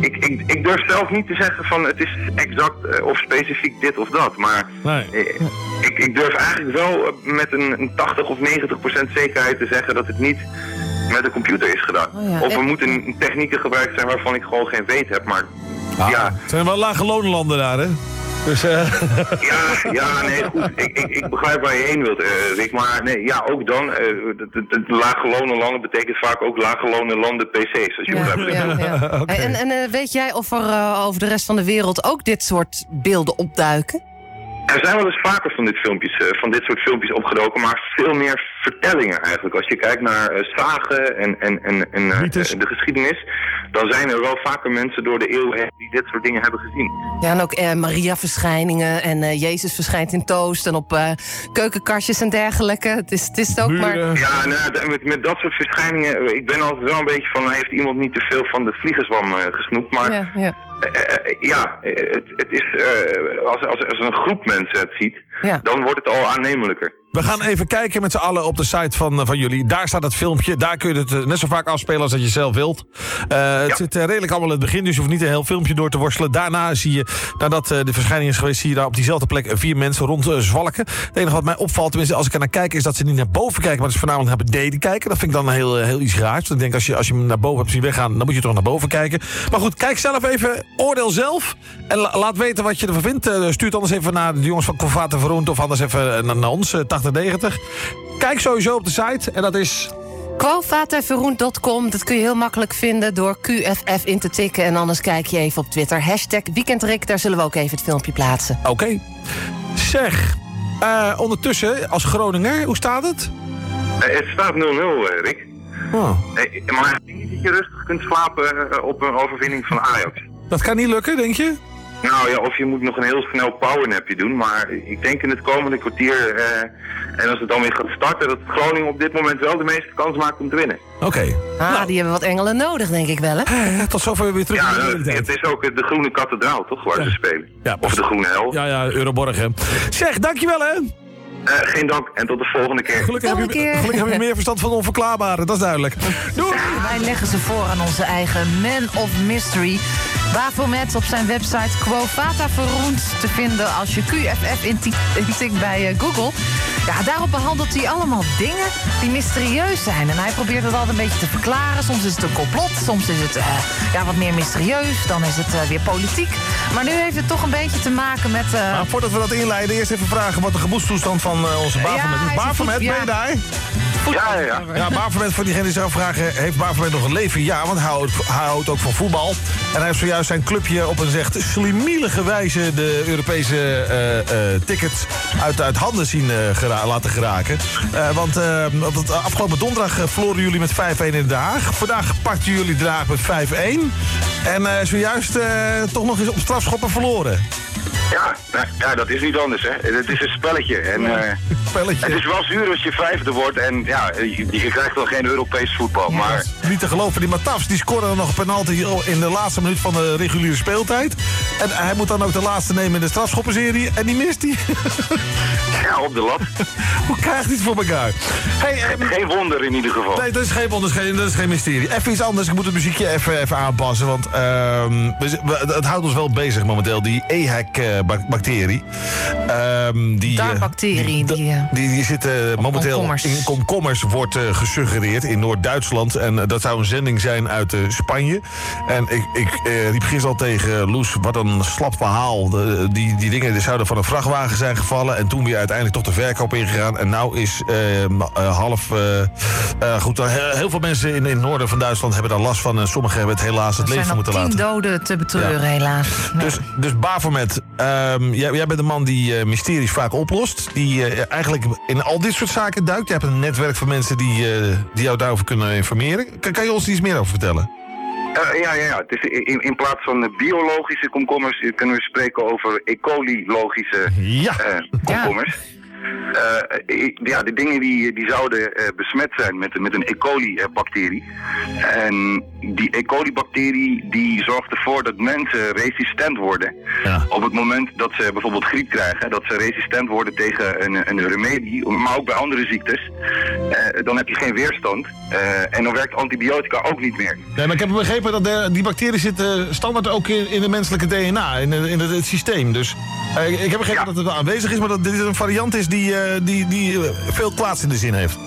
ik, ik, durf zelf niet te zeggen van het is exact eh, of specifiek dit of dat. Maar eh, ik, ik durf eigenlijk wel eh, met een, een 80 of 90 procent zekerheid te zeggen dat het niet met een computer is gedaan. Oh ja, Of er en- moeten technieken gebruikt zijn waarvan ik gewoon geen weet heb. Maar Ah, ja, Het zijn wel lage lonenlanden daar, hè? Dus, eh ja, ja, nee, goed. Ik, ik, ik begrijp waar je heen wilt, eh, Rick. Maar nee, ja, ook dan. eh lage landen betekent vaak ook lage landen PC's. Als je begrijpt. Ja, ja. Hey, En, en weet jij of er over de rest van de wereld ook dit soort beelden opduiken? Er zijn wel eens vaker van dit, filmpjes, eh, van dit soort filmpjes opgedoken, maar veel meer vertellingen eigenlijk. Als je kijkt naar eh, zagen en, en, en, en eh, de geschiedenis, dan zijn er wel vaker mensen door de eeuwen heen die dit soort dingen hebben gezien. Ja, en ook eh, Maria-verschijningen en eh, Jezus verschijnt in toast en op eh, keukenkastjes en dergelijke. Het is, het is ook maar... Ja, nou, met, met dat soort verschijningen, ik ben altijd wel een beetje van, heeft iemand niet te veel van de vliegerswam eh, gesnoept, maar... Ja, ja. Eh, ja, eh, het, het is, eh, als, als, als een groep mensen het ziet, dan wordt het al aannemelijker. We gaan even kijken met z'n allen op de site van, eh, van jullie. Daar staat het filmpje. Daar kun je het eh, net zo vaak afspelen als dat je zelf wilt. Eh, Het zit redelijk allemaal in het begin, dus je hoeft niet een heel filmpje door te worstelen. Daarna zie je, nadat de verschijning is geweest, zie je daar op diezelfde plek vier mensen rond zwalken. Het enige wat mij opvalt, tenminste als ik er naar kijk, is dat ze niet naar boven kijken, maar dat ze voornamelijk naar beneden kijken. Dat vind ik dan heel, heel iets raars. Want ik denk, als je, als je hem naar boven hebt zien weggaan, dan moet je toch naar boven kijken. Maar goed, kijk zelf even, oordeel zelf. En la- laat weten wat je ervan vindt. Stuur het anders even naar de jongens van Convate Verroend of anders even naar, naar ons, 8090. Kijk sowieso op de site en dat is... Quovateverroend.com, dat kun je heel makkelijk vinden door QFF in te tikken. En anders kijk je even op Twitter. Hashtag Weekendrik, daar zullen we ook even het filmpje plaatsen. Oké. Zeg, eh, ondertussen, als Groninger, hoe staat het? Eh, het staat 0-0, eh, Rick. Oh. Eh, maar ik denk niet dat je rustig kunt slapen op een overwinning van Ajax. Dat kan niet lukken, denk je? Nou ja, of je moet nog een heel snel powernapje doen. Maar ik denk in het komende kwartier, eh, en als het dan weer gaat starten, dat Groningen op dit moment wel de meeste kans maakt om te winnen. Oké. Ah, die hebben wat engelen nodig, denk ik wel, hè? tot zover weer terug Ja, in de nou, realiteit. het is ook eh, de Groene Kathedraal, toch, waar ze spelen? of de Groene Hel. Ja, ja, Euroborg, hè. Zeg, dankjewel, hè. Eh, geen dank en tot de volgende keer. Gelukkig heb, je, gelukkig heb je meer verstand van onverklaarbare, dat is duidelijk. Doei! Wij leggen ze voor aan onze eigen Man of Mystery. Bafomet op zijn website Quo Vata Verroend te vinden als je QFF inti- intikt bij eh, Google. Ja, daarop behandelt hij allemaal dingen die mysterieus zijn. En hij probeert het altijd een beetje te verklaren. Soms is het een complot, soms is het eh, ja, wat meer mysterieus. Dan is het eh, weer politiek. Maar nu heeft het toch een beetje te maken met... eh, Maar voordat we dat inleiden, eerst even vragen wat de gemoedstoestand van eh, onze Bafomet Bafomet, voet- ben je ja. daar? Ja, ja, ja. Ja, Bavermet, voor diegene die zou vragen, heeft Bavermet nog een leven? Ja, want hij houdt, hij houdt ook van voetbal. En hij heeft zojuist zijn clubje op een zegt slimielige wijze de Europese eh, eh, tickets uit, uit handen zien eh, gera- laten geraken. Eh, want eh, op het afgelopen donderdag verloren jullie met 5-1 in Den Haag. Vandaag pakten jullie Den Haag met 5-1. En eh, zojuist eh, toch nog eens op strafschoppen verloren. Ja, nou, ja, dat is niet anders, hè. Het is een spelletje. En, eh, Spelletje. Het is wel zuur als je vijfde wordt en ja, je, je krijgt wel geen Europees voetbal. Maar Niet te geloven, die Matafs die scoorde dan nog een penalty in de laatste minuut van de reguliere speeltijd. En hij moet dan ook de laatste nemen in de strafschoppenserie. En die mist hij. ja, op de lat. Hoe krijgt hij het voor elkaar? Hey, ehm, Geen wonder in ieder geval. Nee, dat is geen wonder, dat is geen, dat is geen mysterie. Even iets anders, ik moet het muziekje even, even aanpassen. Want ehm, het houdt ons wel bezig momenteel, die EHEC-bacterie. Ehm, die, eh, Darmbacterie. Die, eh, die, die zitten momenteel komkommers. in komkommers, wordt eh, gesuggereerd in Noord-Duitsland. En eh, dat zou een zending zijn uit eh, Spanje. En ik, ik eh, riep gisteren al tegen Loes, wat een slap verhaal. De- die, die dingen die zouden van een vrachtwagen zijn gevallen. En toen weer uiteindelijk toch de verkoop ingegaan. En nou is eh, ma- eh, half... eh, eh, goed, eh, heel, veel mensen in, in het noorden van Duitsland hebben daar last van. En sommigen hebben het helaas het er leven zijn nog moeten tien laten. doden te betreuren, helaas. Dus, dus Bafomet, ehm, jij, jij bent een man die eh, mysteries vaak oplost. Die eh, eigenlijk in al dit soort zaken duikt. Je hebt een netwerk van mensen die, eh, die jou daarover kunnen informeren. Kan, kan je ons iets meer over vertellen? Eh, ja, ja, ja. Het is in, in plaats van de biologische komkommers kunnen we spreken over E. coli-logische eh, komkommers. I- ja, de dingen die, die zouden eh, besmet zijn met, met een E. coli-bacterie. En die E. coli-bacterie die zorgt ervoor dat mensen resistent worden. Op het moment dat ze bijvoorbeeld griep krijgen, dat ze resistent worden tegen een, een remedie, maar ook bij andere ziektes. Dan heb je geen weerstand. En dan werkt antibiotica ook niet meer. Nee, maar ik heb begrepen dat de- die bacteriën zitten standaard ook in, in de menselijke DNA, in, in het, het systeem. Dus ik heb begrepen dat het aanwezig is, maar dat dit een variant is die, eh, die, die eh, veel kwaads in de zin heeft.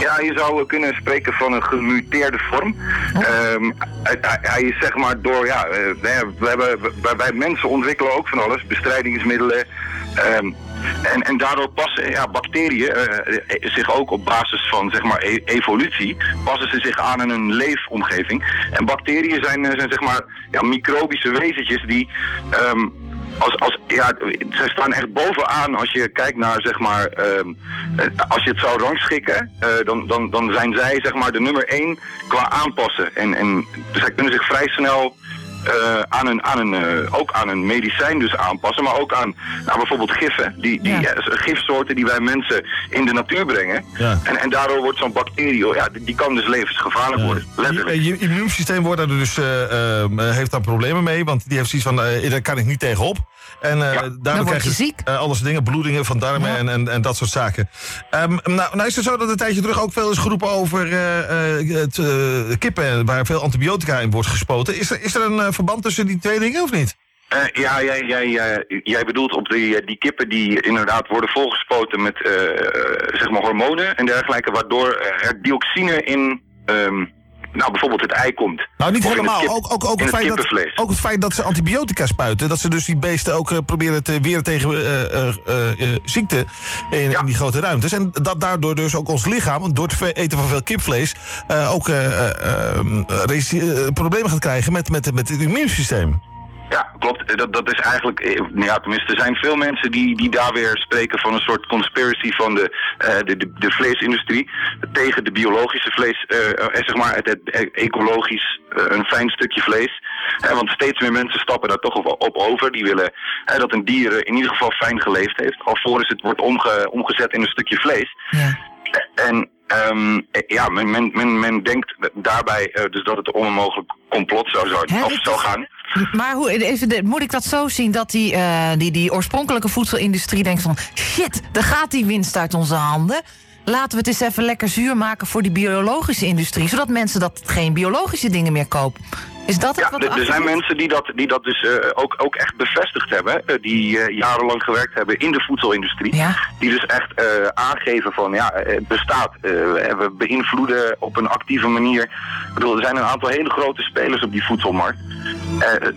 Ja, je zou kunnen spreken van een gemuteerde vorm. Ehm, hij, hij- hij is zeg maar door, ja, eh, we hebben- wij, wij mensen ontwikkelen ook van alles, bestrijdingsmiddelen. ehm, en, en daardoor passen ja, bacteriën eh, eh, zich ook op basis van zeg maar e- evolutie, passen ze zich aan in een leefomgeving. En bacteriën zijn, eh, zijn zeg maar ja, microbische wezentjes die ehm, als, als, ja, zij staan echt bovenaan als je kijkt naar, zeg maar, ehm, eh, als je het zou rangschikken, eh, dan, dan, dan zijn zij, zeg maar, de nummer één qua aanpassen. En, en zij kunnen zich vrij snel eh, aan een, aan een, eh, ook aan een medicijn dus aanpassen, maar ook aan nou, bijvoorbeeld giffen, die, die eh, gifsoorten die wij mensen in de natuur brengen. Ja. En, en daardoor wordt zo'n bacterie, oh ja, die, die kan dus levensgevaarlijk worden, letterlijk. Je, je immuunsysteem wordt daar dus, heeft daar problemen mee, want die heeft zoiets van, daar kan ik niet tegenop. En eh daardoor krijg je je eh, alles dingen, bloedingen van darmen en, en, en dat soort zaken. Ehm, nou, nou is het zo dat een tijdje terug ook veel is geroepen over eh, eh, het, eh, kippen, waar veel antibiotica in wordt gespoten. Is er, is er een verband tussen die twee dingen of niet? Eh, ja, jij, jij, jij bedoelt op die, die kippen die inderdaad worden volgespoten met zeg maar hormonen en dergelijke, waardoor er dioxine in ehm, nou, bijvoorbeeld het ei komt. Nou, niet helemaal. kip- ook, ook, ook, het het feit dat, ook het feit dat ze antibiotica spuiten. Dat ze dus die beesten ook eh, proberen te weren tegen eh, ziekte in, in die grote ruimtes. En dat daardoor dus ook ons lichaam, door het eten van veel kipvlees, ook problemen gaat krijgen met, met, met het immuunsysteem. Ja, klopt. Dat, dat is eigenlijk, eh, nou ja, tenminste, er zijn veel mensen die, die daar weer spreken van een soort conspiracy van de, eh, de, de, de vleesindustrie tegen de biologische vlees, eh, eh, zeg maar het, het ecologisch eh, een fijn stukje vlees. Eh, want steeds meer mensen stappen daar toch op, op over. Die willen eh, dat een dier eh, in ieder geval fijn geleefd heeft, alvorens het wordt omge, omgezet in een stukje vlees. En ehm, eh, ja, men, men, men, men denkt daarbij eh, dus dat het om een mogelijk complot zou, zou, of zou gaan. Maar hoe, moet ik dat zo zien dat die, eh, die, die oorspronkelijke voedselindustrie denkt van... shit, daar gaat die winst uit onze handen. Laten we het eens even lekker zuur maken voor die biologische industrie... zodat mensen dat geen biologische dingen meer kopen. Is dat het Ja, wat er- zijn mensen die dat, die dat dus eh, ook, ook echt bevestigd hebben. eh, die eh, jarenlang gewerkt hebben in de voedselindustrie. Die dus echt aangeven van ja, het bestaat. We beïnvloeden op een actieve manier. Ik bedoel, er zijn een aantal hele grote spelers op die voedselmarkt.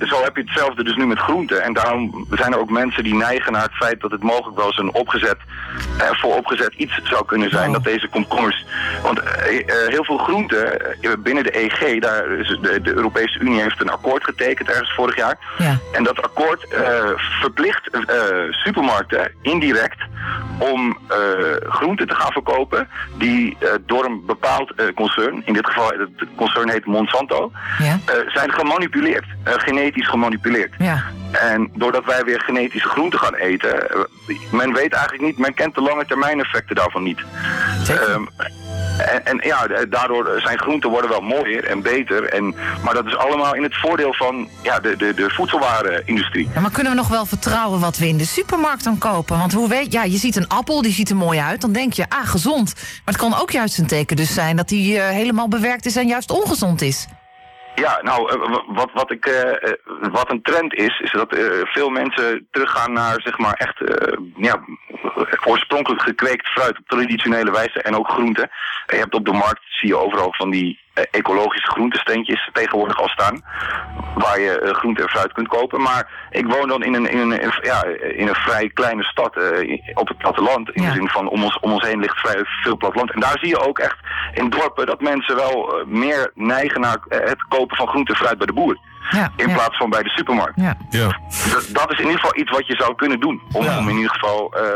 Zo heb je hetzelfde dus nu met groenten. En daarom zijn er ook mensen die neigen naar het feit dat het mogelijk wel eens een opgezet, voor opgezet iets zou kunnen zijn. Dat deze komkommers. Want heel veel groenten binnen de EG, daar is de, de Europese Unie heeft een akkoord getekend ergens vorig jaar. Ja. En dat akkoord eh, verplicht eh, supermarkten indirect om eh, groenten te gaan verkopen die door een bepaald concern, in dit geval het concern heet Monsanto, Ja. zijn gemanipuleerd, genetisch gemanipuleerd. Ja. En doordat wij weer genetische groenten gaan eten, men weet eigenlijk niet, men kent de lange termijn effecten daarvan niet. Ehm, en, en ja, daardoor zijn groenten worden wel mooier en beter. En, maar dat is allemaal in het voordeel van ja, de, de, de voedselwarenindustrie. Ja, maar kunnen we nog wel vertrouwen wat we in de supermarkt dan kopen? Want hoe weet ja, je ziet een appel, die ziet er mooi uit. Dan denk je, ah, gezond. Maar het kan ook juist een teken dus zijn dat die eh, helemaal bewerkt is en juist ongezond is. Ja, nou, eh, wat, wat, ik, eh, wat een trend is, is dat veel mensen teruggaan naar, zeg maar, echt, ja, oorspronkelijk gekweekt fruit op traditionele wijze en ook groenten. Je hebt op de markt, zie je overal van die ecologische groentesteentjes tegenwoordig al staan, waar je eh, groente en fruit kunt kopen. Maar ik woon dan in een, in een, ja, in een vrij kleine stad eh, op het platteland, in de zin van om ons, om ons heen ligt vrij veel platteland. En daar zie je ook echt in dorpen dat mensen wel eh, meer neigen naar eh, het kopen van groente en fruit bij de boer. In plaats van bij de supermarkt. Ja. Dat, dat is in ieder geval iets wat je zou kunnen doen. Om, om in ieder geval eh, eh,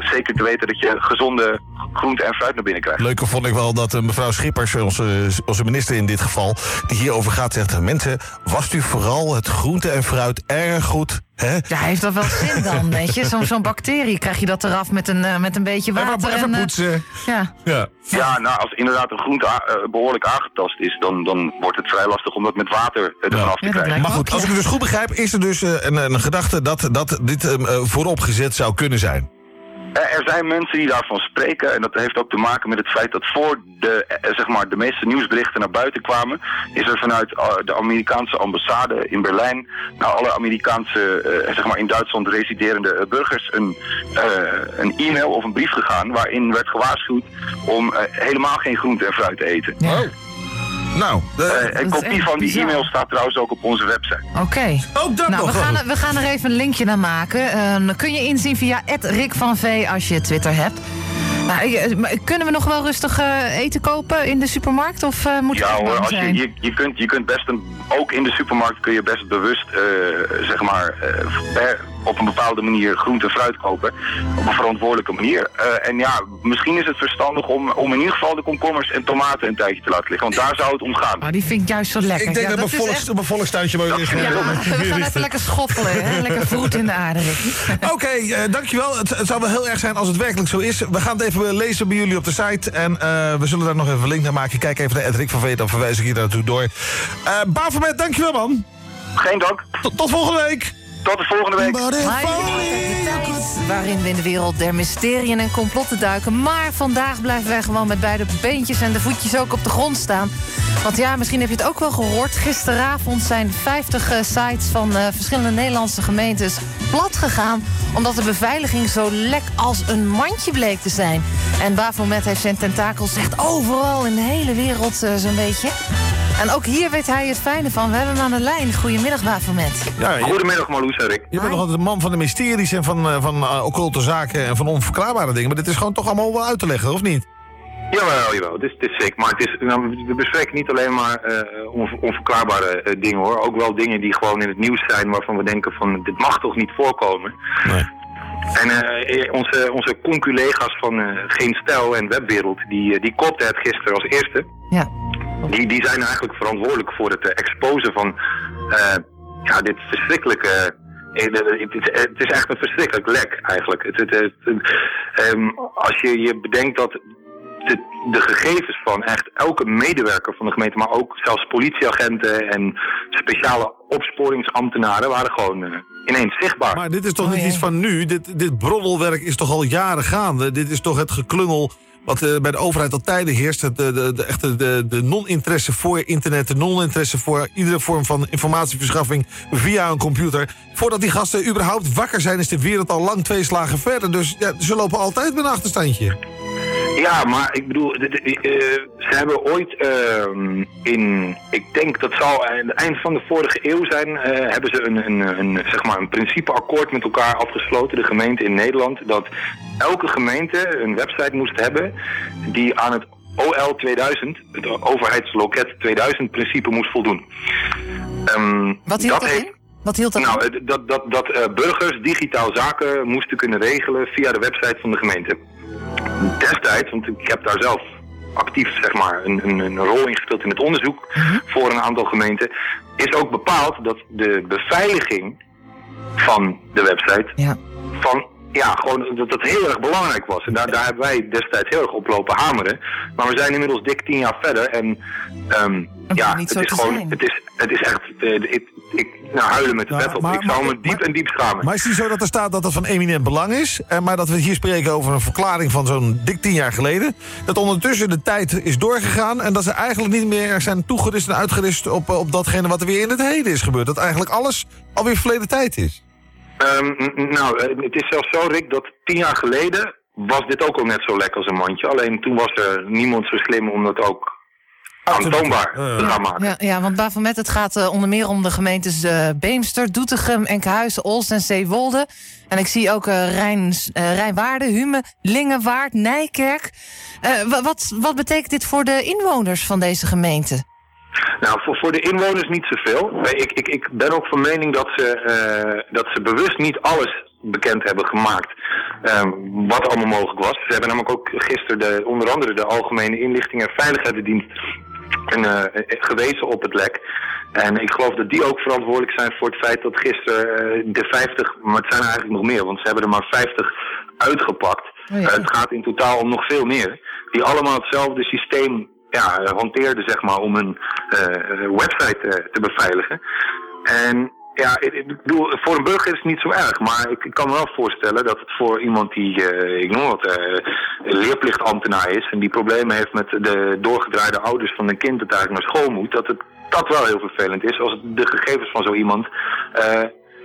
zeker te weten dat je gezonde groente en fruit naar binnen krijgt. Leuker vond ik wel dat eh, mevrouw Schippers, onze, onze minister in dit geval... die hierover gaat, zegt... mensen, wast u vooral het groente en fruit erg goed, hè? Ja, heeft dat wel zin dan, weet je? Zo'n zo'n bacterie, krijg je dat eraf met een, eh, met een beetje water? even en, eh, poetsen. ja. Ja. Ja, nou, als inderdaad een groente eh, behoorlijk aangetast is, dan, dan wordt het vrij lastig om dat met water eh, ervan af te krijgen. Maar goed, als ik het dus goed begrijp, is er dus een, een gedachte dat, dat dit eh, eh, vooropgezet zou kunnen zijn. Eh, Er zijn mensen die daarvan spreken en dat heeft ook te maken met het feit dat voor de, eh, zeg maar, de meeste nieuwsberichten naar buiten kwamen, is er vanuit eh, de Amerikaanse ambassade in Berlijn naar alle Amerikaanse, eh, zeg maar in Duitsland residerende burgers een, eh, een e-mail of een brief gegaan waarin werd gewaarschuwd om helemaal geen groente en fruit te eten. Nou, Eh, een kopie van die e-mail staat trouwens ook op onze website. Oké. Ook dat nou, nog we gaan, wel. er, we gaan er even een linkje naar maken. Eh, dan kun je inzien via Rick van V als je Twitter hebt. Nou, eh, maar kunnen we nog wel rustig eh, eten kopen in de supermarkt? Of eh moet Ja hoor, als je, zijn? je, je, kunt, je kunt best een, ook in de supermarkt kun je best bewust, eh, zeg maar, eh, eh, op een bepaalde manier groente en fruit kopen. Op een verantwoordelijke manier. Eh, en ja, misschien is het verstandig om, om in ieder geval de komkommers en tomaten een tijdje te laten liggen. Want daar zou het om gaan. Maar die vind ik juist zo lekker. Ik denk Ja, dat mijn is volks, echt- mijn volkstuintje Ja, we gaan even lekker schoffelen, hè? lekker vroet in de aarde. Oké, eh, dankjewel. Het, het zou wel heel erg zijn als het werkelijk zo is. We gaan het even lezen bij jullie op de site. En eh, we zullen daar nog even een link naar maken. Kijk even naar Edric van V, dan verwijs ik je daar naartoe door. Uh, Bavermet, dankjewel man. Geen dank. Tot volgende week. Tot de volgende week. Waarin we in de wereld der mysteriën en complotten duiken. Maar vandaag blijven wij gewoon met beide beentjes en de voetjes ook op de grond staan. Want ja, misschien heb je het ook wel gehoord. Gisteravond zijn 50 eh, sites van eh, verschillende Nederlandse gemeentes plat gegaan. Omdat de beveiliging zo lek als een mandje bleek te zijn. En Bafomet heeft zijn tentakels echt overal in de hele wereld eh, zo'n beetje. En ook hier weet hij het fijne van. We hebben hem aan de lijn. Goedemiddag, Bafomet. Ja, Goedemiddag Marloes en je bent nog altijd een man van de mysteries en van, eh, van eh, occulte zaken en van onverklaarbare dingen. Maar dit is gewoon toch allemaal wel uit te leggen, of niet? Jawel, jawel. Het is, het is sick. Maar het is, nou, we bespreken niet alleen maar eh, onver- onverklaarbare dingen hoor. Ook wel dingen die gewoon in het nieuws zijn waarvan we denken van dit mag toch niet voorkomen. En eh, onze, onze conculega's van eh, Geen Stijl en Webwereld, die, die kopten het gisteren als eerste. Ja. Die, die zijn eigenlijk verantwoordelijk voor het exposen van eh, ja, dit verschrikkelijke... eh, Het is, het is echt een verschrikkelijk lek eigenlijk. Het, het, het- het- ehm, als je je bedenkt dat de, de gegevens van echt elke medewerker van de gemeente, maar ook zelfs politieagenten en speciale opsporingsambtenaren waren gewoon eh, ineens zichtbaar. Maar dit is toch niet iets van nu? Dit, dit broddelwerk is toch al jaren gaande? Dit is toch het geklungel wat eh, bij de overheid al tijden heerst? De, de, de, echte de, de non-interesse voor internet, de non-interesse voor iedere vorm van informatieverschaffing via een computer. Voordat die gasten überhaupt wakker zijn, is de wereld al lang twee slagen verder. Dus ze lopen altijd met een achterstandje. Ja, maar ik bedoel, de- de- eh, ze hebben ooit ehm, in, ik denk dat zal aan het eind van de vorige eeuw zijn, eh, hebben ze een, een, een, zeg maar een principeakkoord met elkaar afgesloten, de gemeente in Nederland, dat elke gemeente een website moest hebben die aan het OL 2000, het overheidsloket 2000 principe moest voldoen. Ehm, Wat hield dat heeft- in? Wat hield dat nou, eh, dat, dat, dat eh, burgers digitaal zaken moesten kunnen regelen via de website van de gemeente. Want ik heb daar zelf actief zeg maar, een, een, een rol in gespeeld in het onderzoek voor een aantal gemeenten, is ook bepaald dat de beveiliging van de website van ja, gewoon dat dat heel erg belangrijk was. En daar, daar hebben wij destijds heel erg op lopen hameren. Maar we zijn inmiddels dik tien jaar verder en ehm, ja, het is gewoon, zijn. het is, het is echt, eh, ik, ik nou, huilen met de pet op. ik zou me diep en diep schamen. Maar is het niet zo dat er staat dat het van eminent belang is? eh, maar dat we hier spreken over een verklaring van zo'n dik tien jaar geleden. Dat ondertussen de tijd is doorgegaan. En dat ze eigenlijk niet meer zijn toegerust en uitgerust op, eh, op datgene wat er weer in het heden is gebeurd. Dat eigenlijk alles alweer verleden tijd is. Ehm, nou, eh, het is zelfs zo, Rick, dat tien jaar geleden was dit ook al net zo lekker als een mandje. Alleen toen was er niemand zo slim om dat ook aantoonbaar te gaan maken. Ja, ja, want Bafomet, het gaat eh, onder meer om de gemeentes eh, Beemster, Doetinchem, Enkhuizen, Olst en Zeewolde. En ik zie ook eh Rijn, eh, Rijnwaarde, Hume, Lingewaard, Nijkerk. Eh, wa- wat, wat betekent dit voor de inwoners van deze gemeente? Nou, voor, voor de inwoners niet zoveel. Ik, ik, ik ben ook van mening dat ze, eh, dat ze bewust niet alles bekend hebben gemaakt ehm, wat allemaal mogelijk was. Ze hebben namelijk ook gisteren de, onder andere de Algemene Inlichting en Veiligheidsdienst en, eh, gewezen op het lek. En ik geloof dat die ook verantwoordelijk zijn voor het feit dat gisteren eh, de 50, maar het zijn er eigenlijk nog meer, want ze hebben er maar 50 uitgepakt. Oh ja. Het gaat in totaal om nog veel meer. Die allemaal hetzelfde systeem ja, eh, hanteerden, zeg maar, om hun eh, website eh, te beveiligen. En ja, ik, bedoel, voor een burger is het niet zo erg, maar ik, kan me wel voorstellen dat het voor iemand die, eh, ik noem wat, eh, leerplichtambtenaar is en die problemen heeft met de doorgedraaide ouders van een kind dat eigenlijk naar school moet, dat het dat wel heel vervelend is als de gegevens van zo iemand eh,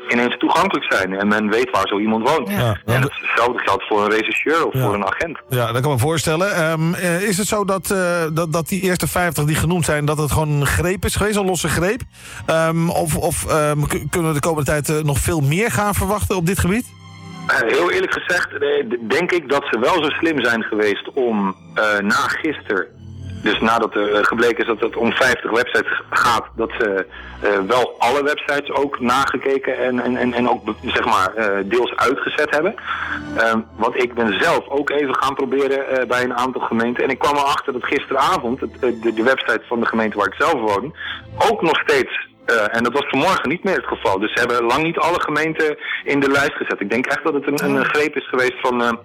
ineens toegankelijk zijn en men weet waar zo iemand woont. en hetzelfde geldt voor een rechercheur of voor een agent. Ja, dat kan me voorstellen. Ehm, eh, is het zo dat, eh, dat, dat die eerste 50 die genoemd zijn... dat het gewoon een greep is geweest, een losse greep? Ehm, of of ehm, kunnen we de komende tijd eh, nog veel meer gaan verwachten op dit gebied? Heel eerlijk gezegd denk ik dat ze wel zo slim zijn geweest om na gisteren, dus nadat er eh, gebleken is dat het om 50 websites gaat, dat ze eh, wel alle websites ook nagekeken en, en, en, en ook zeg maar eh, deels uitgezet hebben. Ehm, want ik ben zelf ook even gaan proberen bij een aantal gemeenten en ik kwam erachter dat gisteravond het, de, de website van de gemeente waar ik zelf woon ook nog steeds en dat was vanmorgen niet meer het geval. Dus ze hebben lang niet alle gemeenten in de lijst gezet. Ik denk echt dat het een, een greep is geweest van...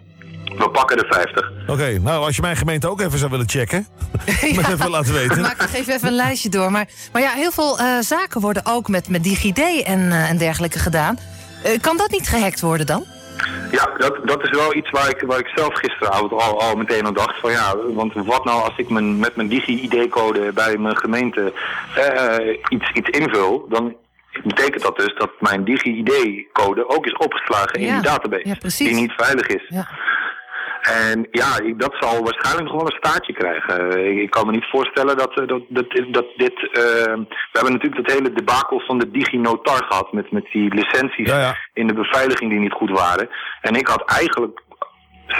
we pakken de 50. Oké, nou als je mijn gemeente ook even zou willen checken... je even laten weten. Maak, geef even een lijstje door. Maar, maar ja, heel veel eh, zaken worden ook met, met DigiD en, eh, en dergelijke gedaan. Eh, kan dat niet gehackt worden dan? Ja, dat, dat is wel iets waar ik, waar ik zelf gisteravond al, al meteen aan dacht. Van ja, want wat nou als ik mijn, met mijn digi-ID-code bij mijn gemeente iets, iets invul... dan betekent dat dus dat mijn digi-ID-code ook is opgeslagen in Ja, die database. ja. Die niet veilig is. En ja, dat zal waarschijnlijk nog wel een staartje krijgen. Ik, ik kan me niet voorstellen dat, eh, dat, dat, dat dit... eh, we hebben natuurlijk dat hele debakel van de DigiNotar gehad... met, met die licenties in de beveiliging die niet goed waren. En ik had eigenlijk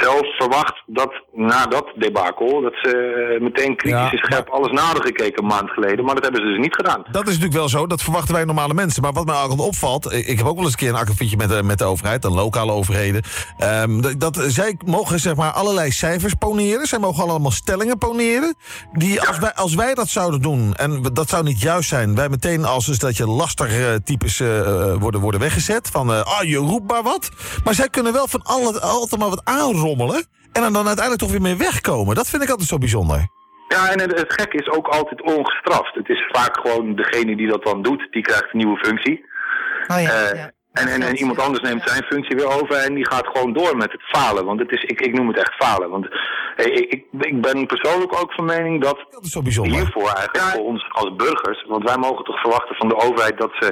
zelf verwacht dat na dat debakel... dat ze eh, meteen kritisch en scherp alles nader gekeken een maand geleden. Maar dat hebben ze dus niet gedaan. Dat is natuurlijk wel zo, dat verwachten wij normale mensen. Maar wat mij altijd opvalt, ik heb ook wel eens een keer een akkefietje met, de- met de overheid, de lokale overheden. ehm, dat, dat zij mogen zeg maar allerlei cijfers poneren. Zij mogen allemaal stellingen poneren. Die als, wij, als wij dat zouden doen, en dat zou niet juist zijn, wij meteen als dus dat je lastertypes eh, eh, worden, worden weggezet. Van, eh, ah, je roept maar wat. Maar zij kunnen wel van alle, altijd maar wat aanrommelen. En er dan uiteindelijk toch weer mee wegkomen. Dat vind ik altijd zo bijzonder. Ja, en het, het gekke is ook altijd ongestraft. Het is vaak gewoon degene die dat dan doet, die krijgt een nieuwe functie. Eh, En, en, en iemand anders neemt zijn functie weer over en die gaat gewoon door met het falen. Want het is, ik, ik noem het echt falen. Want eh, ik, ik, ik ben persoonlijk ook van mening dat, zo bijzonder. hiervoor eigenlijk voor ons als burgers... want wij mogen toch verwachten van de overheid dat ze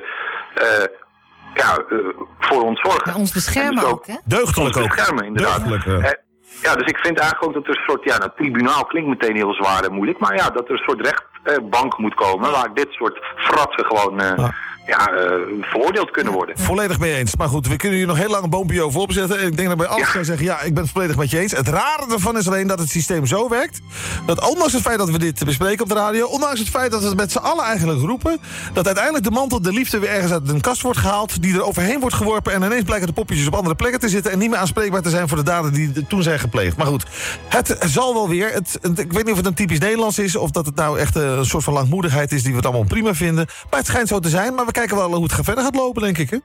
eh, ja, eh, voor ons zorgen. ons beschermen En dus ook, hè? Deugdelijk ons ook. beschermen, inderdaad. Deugdelijk, ja. Eh, Ja, dus ik vind eigenlijk ook dat er een soort, ja, dat tribunaal klinkt meteen heel zwaar en moeilijk, maar ja, dat er een soort rechtbank moet komen waar dit soort fratsen gewoon eh, ja, eh, veroordeeld kunnen worden. Volledig mee eens. Maar goed, we kunnen hier nog heel lang een boompje over opzetten. En ik denk dat bij alles kan zeggen, ja, ik ben het volledig met je eens. Het rare ervan is alleen dat het systeem zo werkt... dat ondanks het feit dat we dit bespreken op de radio... ondanks het feit dat we het met z'n allen eigenlijk roepen... dat uiteindelijk de mantel de liefde weer ergens uit een kast wordt gehaald... die er overheen wordt geworpen... en ineens blijken de poppetjes op andere plekken te zitten... en niet meer aanspreekbaar te zijn voor de daden die toen zijn gepleegd. Maar goed, het zal wel weer. Het, ik weet niet of het een typisch Nederlands is... of dat het nou echt een soort van langmoedigheid is... die we het allemaal prima vinden. Maar het schijnt zo te zijn. Maar we kijken wel hoe het verder gaat lopen, denk ik, hè?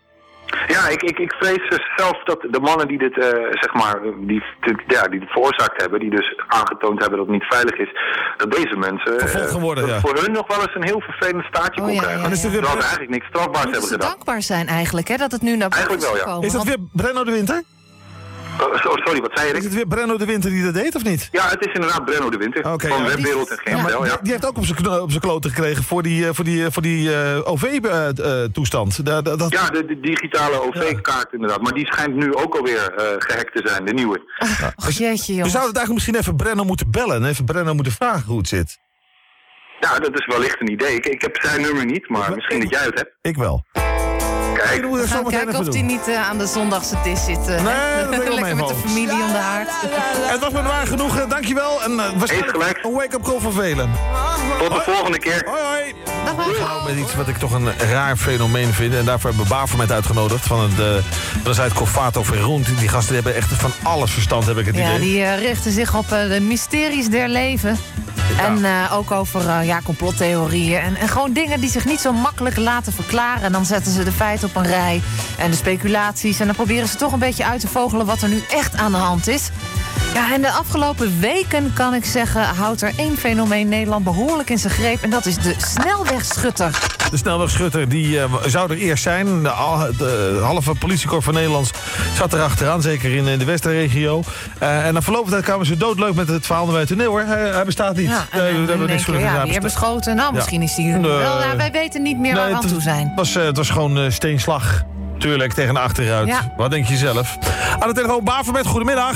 Ja, ik, ik, ik vrees dus zelf dat de mannen die dit, eh, zeg maar, die, ja, die dit veroorzaakt hebben, die dus aangetoond hebben dat het niet veilig is, dat deze mensen eh, Vervolgd worden, dat ja. voor hun nog wel eens een heel vervelend staartje kon Oh, ja, krijgen. ja, ze eigenlijk niks strafbaars hebben gedaan. dankbaar zijn eigenlijk, hè, dat het nu naar boven Eigenlijk wel, is ja. gekomen. Is dat weer Brenno de Winter? Oh, so- sorry, wat zei je? Is het weer Brenno de Winter die dat deed, of niet? Ja, het is inderdaad Brenno de Winter van ja, Webwereld en Ja, GML, ja. die, die heeft ook op zijn op zijn kloten gekregen voor die, eh, voor die, eh, voor die OV-toestand. Ja, de, de digitale OV-kaart inderdaad. Maar die schijnt nu ook alweer eh gehackt te zijn, de nieuwe. Och, jeetje, We joh. zouden het eigenlijk misschien even Brenno moeten bellen. En even Brenno moeten vragen hoe het zit. Ja, dat is wellicht een idee. Ik, ik heb zijn nummer niet, maar misschien dat jij het hebt. Ik wel. Kijk, Ik moet We gaan meteen kijken even of hij niet eh, aan de zondagse dis zit. eh, Nee, hè? dat denk ik wel Lekker met de familie om de haard. Het was me waar genoeg, eh, dankjewel. En eh, waarschijnlijk gelijk. een wake-up call voor velen. tot de volgende keer. Hoi, hoi. Nou, met iets wat ik toch een raar fenomeen vind. En daarvoor hebben we Bavermet uitgenodigd. Van het, uh, dat is uit Corfato Verroend. Die gasten die hebben echt van alles verstand, heb ik het Ja, idee. die eh, richten zich op eh, de mysteries der leven. En eh, ook over eh, ja, complottheorieën. En, en gewoon dingen die zich niet zo makkelijk laten verklaren. En dan zetten ze de feiten op rij. En de speculaties. En dan proberen ze toch een beetje uit te vogelen wat er nu echt aan de hand is. Ja, en de afgelopen weken kan ik zeggen... houdt er één fenomeen Nederland behoorlijk in zijn greep. En dat is de snelwegschutter. De snelwegschutter die eh, zou er eerst zijn. De, al- de halve politiekorps van Nederland zat er achteraan. Zeker in, eh, de Westenregio. Eh, en dan verloopt het kwamen ze doodleuk met het verhaal naar buiten. Nee hoor, hij, hij bestaat niet. Ja, en, Nee, en we hebben niks voor ja, weer beschoten. Nou, Ja. misschien is. Nee. Wel, wij weten niet meer waar we aan toe zijn. Het was, het was gewoon steenslag. Tuurlijk, tegen de achteruit. Ja. Wat denk je zelf? Aan de telefoon Bavermet, goedemiddag.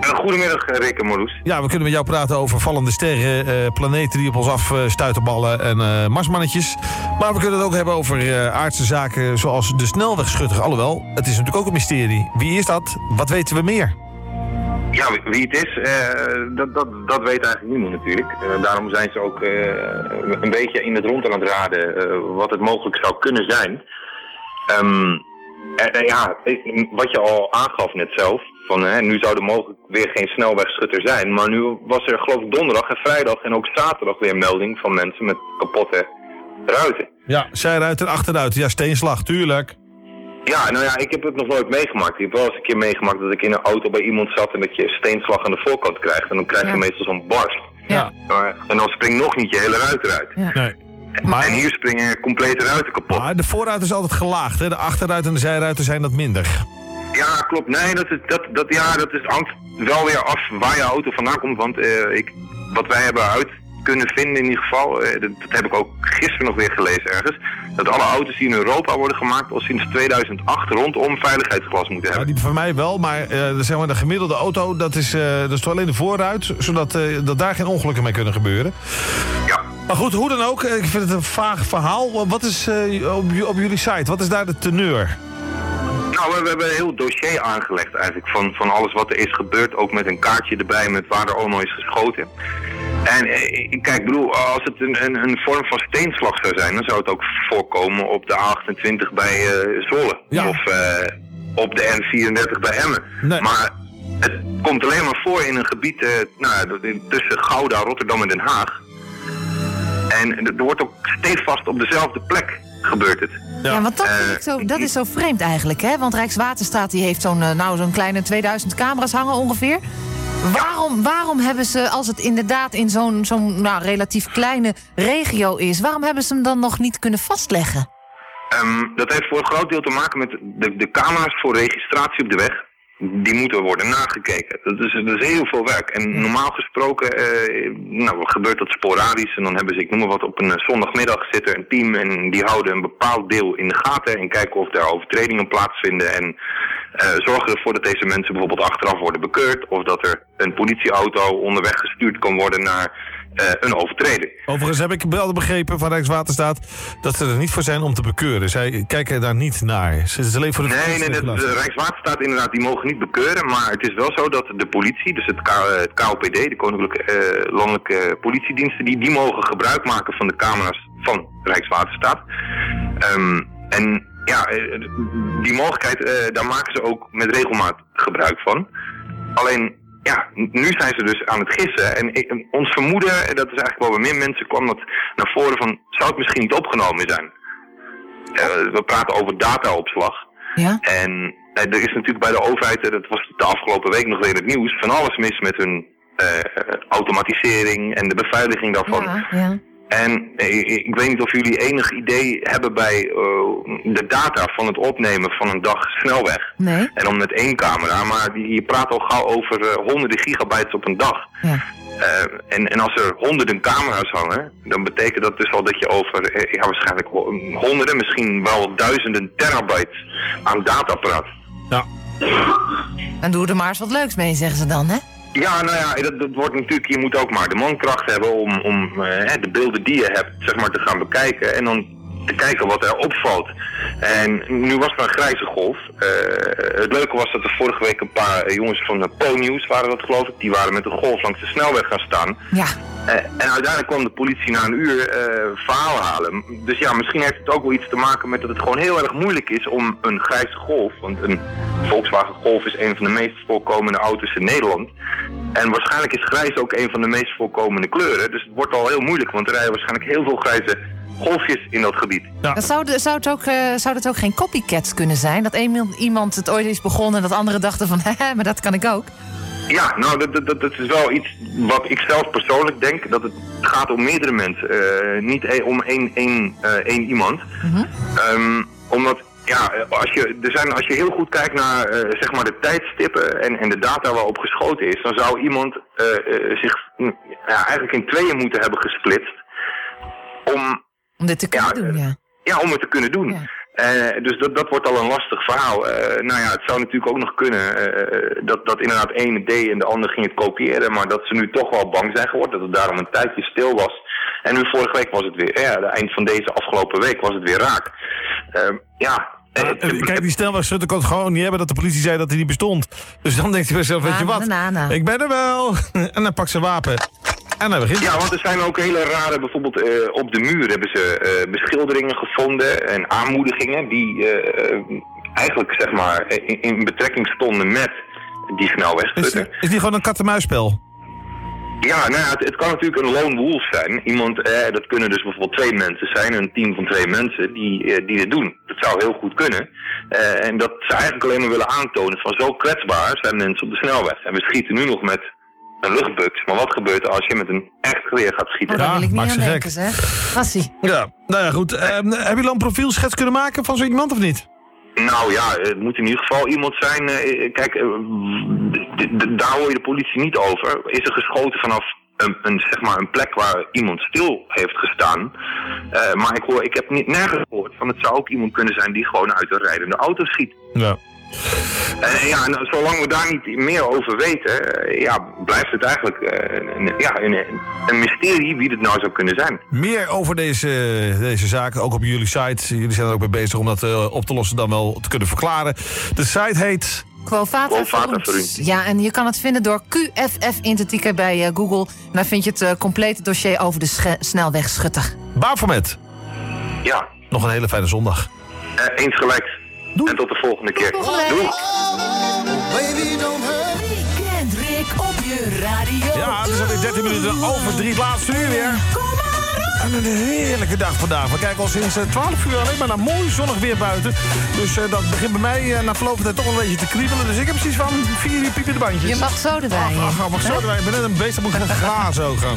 Eh, goedemiddag, eh, Rick en Marloes. Ja, we kunnen met jou praten over vallende sterren, eh, planeten die op ons af eh, stuiterballen en eh, marsmannetjes. Maar we kunnen het ook hebben over eh, aardse zaken zoals de snelwegschutter. Alhoewel, het is natuurlijk ook een mysterie. Wie is dat? Wat weten we meer? Ja, wie- het is, eh, dat, dat, dat weet eigenlijk niemand natuurlijk. Daarom zijn ze ook eh, een beetje in het rond aan het raden eh, wat het mogelijk zou kunnen zijn. Ehm, en, en ja, ik- wat je al aangaf net zelf, van hè, nu zou er mogelijk weer geen snelwegschutter zijn. Maar nu was er geloof ik donderdag en vrijdag en ook zaterdag weer melding van mensen met kapotte ruiten. Ja, zijruit en achteruit. Ja, steenslag, tuurlijk. Ja, nou ja, ik heb het nog nooit meegemaakt. Ik heb wel eens een keer meegemaakt dat ik in een auto bij iemand zat en dat je steenslag aan de voorkant krijgt. En dan krijg je Ja. meestal zo'n barst. Ja. Maar- en dan springt nog niet je hele ruit eruit. Nee. En hier springen complete ruiten kapot. Maar de voorruit is altijd gelaagd. Hè? De achteruit en de zijruiten zijn dat minder. Ja, klopt. Nee, dat, is, dat, dat, ja, dat is, hangt wel weer af waar je auto vandaan komt. Want eh, ik, wat wij hebben uit kunnen vinden in ieder geval, eh, dat, dat heb ik ook gisteren nog weer gelezen ergens, dat alle auto's die in Europa worden gemaakt al sinds 2008 rondom veiligheidsglas moeten Ja, hebben. die van mij wel, maar eh, zeg maar, de gemiddelde auto, dat is, eh, dat is toch alleen de voorruit, zodat dat daar geen ongelukken mee kunnen gebeuren. Ja. Maar goed, hoe dan ook, ik vind het een vaag verhaal. Wat is op, op jullie site, wat is daar de teneur? Nou, we, we hebben een heel dossier aangelegd eigenlijk van, van alles wat er is gebeurd. Ook met een kaartje erbij met waar er allemaal is geschoten. En eh, kijk, ik bedoel, als het een, een, een vorm van steenslag zou zijn, dan zou het ook voorkomen op de A28 bij eh Zwolle. Of eh, op de N34 bij Emmen. Maar het komt alleen maar voor in een gebied eh, nou, tussen Gouda, Rotterdam en Den Haag. En er wordt ook stevast op dezelfde plek gebeurt het. Ja, want dat, vind ik zo, dat is zo vreemd eigenlijk, hè? Want Rijkswaterstaat die heeft zo'n nou, zo'n kleine 2000 camera's hangen ongeveer. Waarom, waarom hebben ze, als het inderdaad in zo'n zo'n nou, relatief kleine regio is... waarom hebben ze hem dan nog niet kunnen vastleggen? Ehm, dat heeft voor een groot deel te maken met de, de camera's voor registratie op de weg. Die moeten worden nagekeken. Dat is, dat is heel veel werk. En normaal gesproken eh, nou, gebeurt dat sporadisch. En dan hebben ze, ik noem maar wat, op een eh, zondagmiddag zit er een team... en die houden een bepaald deel in de gaten... en kijken of er overtredingen plaatsvinden. En eh, zorgen ervoor dat deze mensen bijvoorbeeld achteraf worden bekeurd of dat er een politieauto onderweg gestuurd kan worden naar eh, een overtreding. Overigens heb ik wel begrepen van Rijkswaterstaat dat ze er niet voor zijn om te bekeuren. Zij kijken daar niet naar. Ze is alleen voor de Nee, nee, de, de Rijkswaterstaat inderdaad, die mogen niet bekeuren. Maar het is wel zo dat de politie, dus het, K, het KOPD, de Koninklijke eh, Landelijke Politiediensten, die, die mogen gebruik maken van de camera's van Rijkswaterstaat. Ehm, en ja, eh, die mogelijkheid, daar maken ze ook met regelmaat gebruik van. Alleen, ja, nu zijn ze dus aan het gissen. En ik- en ons vermoeden, en dat is eigenlijk wel bij meer mensen, kwam dat naar voren van, zou het misschien niet opgenomen zijn? Eh, we praten over dataopslag. Ja? En eh, er is natuurlijk bij de overheid, eh, dat was de afgelopen week nog weer in het nieuws, van alles mis met hun eh, automatisering en de beveiliging daarvan. Ja, ja. En eh, ik ik weet niet of jullie enig idee hebben bij eh, de data van het opnemen van een dag snelweg. Nee. En dan met één camera, maar die, je praat al gauw over eh, honderden gigabytes op een dag. Ja. En, en als er honderden camera's hangen, dan betekent dat dus al dat je over ja, waarschijnlijk wel honderden, misschien wel duizenden terabytes aan data praat. Ja. En doe er maar eens wat leuks mee, zeggen ze dan, hè? Ja, nou ja, dat, dat wordt natuurlijk, je moet ook maar de mankracht hebben om, om hè, de beelden die je hebt, zeg maar, te gaan bekijken. En dan te kijken wat er opvalt. En nu was er een grijze golf. Eh, het leuke was dat er vorige week een paar jongens van de Po-nieuws waren dat geloof ik, die waren met een golf langs de snelweg gaan staan. Ja. Eh, en uiteindelijk kwam de politie na een uur eh, verhaal halen. Dus ja, misschien heeft het ook wel iets te maken met dat het gewoon heel erg moeilijk is om een grijze golf. Want een Volkswagen Golf is een van de meest voorkomende auto's in Nederland. En waarschijnlijk is grijs ook een van de meest voorkomende kleuren. Dus het wordt al heel moeilijk, want er rijden waarschijnlijk heel veel grijze golfjes in dat gebied. Dan Zou, zou, het ook, eh, zou het ook geen copycats kunnen zijn? Dat een, iemand het ooit is begonnen en dat anderen dachten van... Hè, maar dat kan ik ook. Ja, nou, dat, dat, dat, dat is wel iets wat ik zelf persoonlijk denk. Dat het gaat om meerdere mensen, eh, niet e- om één, één, eh, één iemand. Ehm, omdat, ja, als je, er zijn, als je heel goed kijkt naar eh, zeg maar de tijdstippen en, en de data waarop geschoten is, dan zou iemand eh, eh, zich ja, eigenlijk in tweeën moeten hebben gesplitst om Om dit te kunnen doen, ja. ja, om het te kunnen doen. Eh, dus dat, dat wordt al een lastig verhaal. Eh, nou ja, het zou natuurlijk ook nog kunnen eh, dat, dat inderdaad de ene deed en de ander ging het kopiëren. Maar dat ze nu toch wel bang zijn geworden. Dat het daarom een tijdje stil was. En nu vorige week was het weer, ja, de eind van deze afgelopen week was het weer raak. Eh, ja, Kijk, die snelwegschutter kon het gewoon niet hebben dat de politie zei dat hij niet bestond. Dus dan denkt hij bij zichzelf, weet je Na, wat, na, na. ik ben er wel. En dan pakt ze wapen. En begint Ja, want er zijn ook hele rare, bijvoorbeeld eh, op de muur hebben ze eh, beschilderingen gevonden en aanmoedigingen die eh, eigenlijk zeg maar in, in betrekking stonden met die snelwegschutter. Is die gewoon een kat-en-muisspel? Ja, nou ja, het, het kan natuurlijk een lone wolf zijn. Iemand, eh, dat kunnen dus bijvoorbeeld twee mensen zijn, een team van twee mensen die, eh, die dit doen. Dat zou heel goed kunnen. Eh, en dat ze eigenlijk alleen maar willen aantonen van zo kwetsbaar zijn mensen op de snelweg. En we schieten nu nog met een luchtbux. Maar wat gebeurt er als je met een echt geweer gaat schieten? Daar wil ik niet aan denken, zeg. Gassie. Ja, nou ja, goed. Ehm, heb je al een profielschets kunnen maken van zo iemand of niet? Nou ja, het moet in ieder geval iemand zijn. eh, kijk, eh, d- d- daar hoor je de politie niet over. Is er geschoten vanaf een, een, zeg maar een plek waar iemand stil heeft gestaan? Eh, maar ik, hoor, ik heb niet, nergens gehoord van het zou ook iemand kunnen zijn die gewoon uit een rijdende auto schiet. Ja. En ja, en zolang we daar niet meer over weten, eh, ja, blijft het eigenlijk eh, een, ja, een, een mysterie wie het nou zou kunnen zijn. Meer over deze, deze zaak, ook op jullie site. Jullie zijn er ook mee bezig om dat eh, op te lossen, dan wel te kunnen verklaren. De site heet... Quo Vata. Ja, en je kan het vinden door QFF in te tikken bij eh, Google. En daar vind je het eh, complete dossier over de sche- snelwegschutter. Baarformat. Ja, Nog een hele fijne zondag. eh, eens gelijk. En tot de volgende keer. Doei. Weekend Rick op je radio. Ja, het is alweer 13 minuten over drie. Het laatste uur weer. En een heerlijke dag vandaag. We kijken al sinds eh, 12 uur alleen maar naar mooi zonnig weer buiten. Dus eh, dat begint bij mij eh, na verloop van tijd toch een beetje te kriebelen. Dus ik heb precies van vier piepende bandjes. Je mag zo erbij. Ach, ach, mag zo erbij. Ik ben net een beest, dat moet ik gaan grazen ook gaan.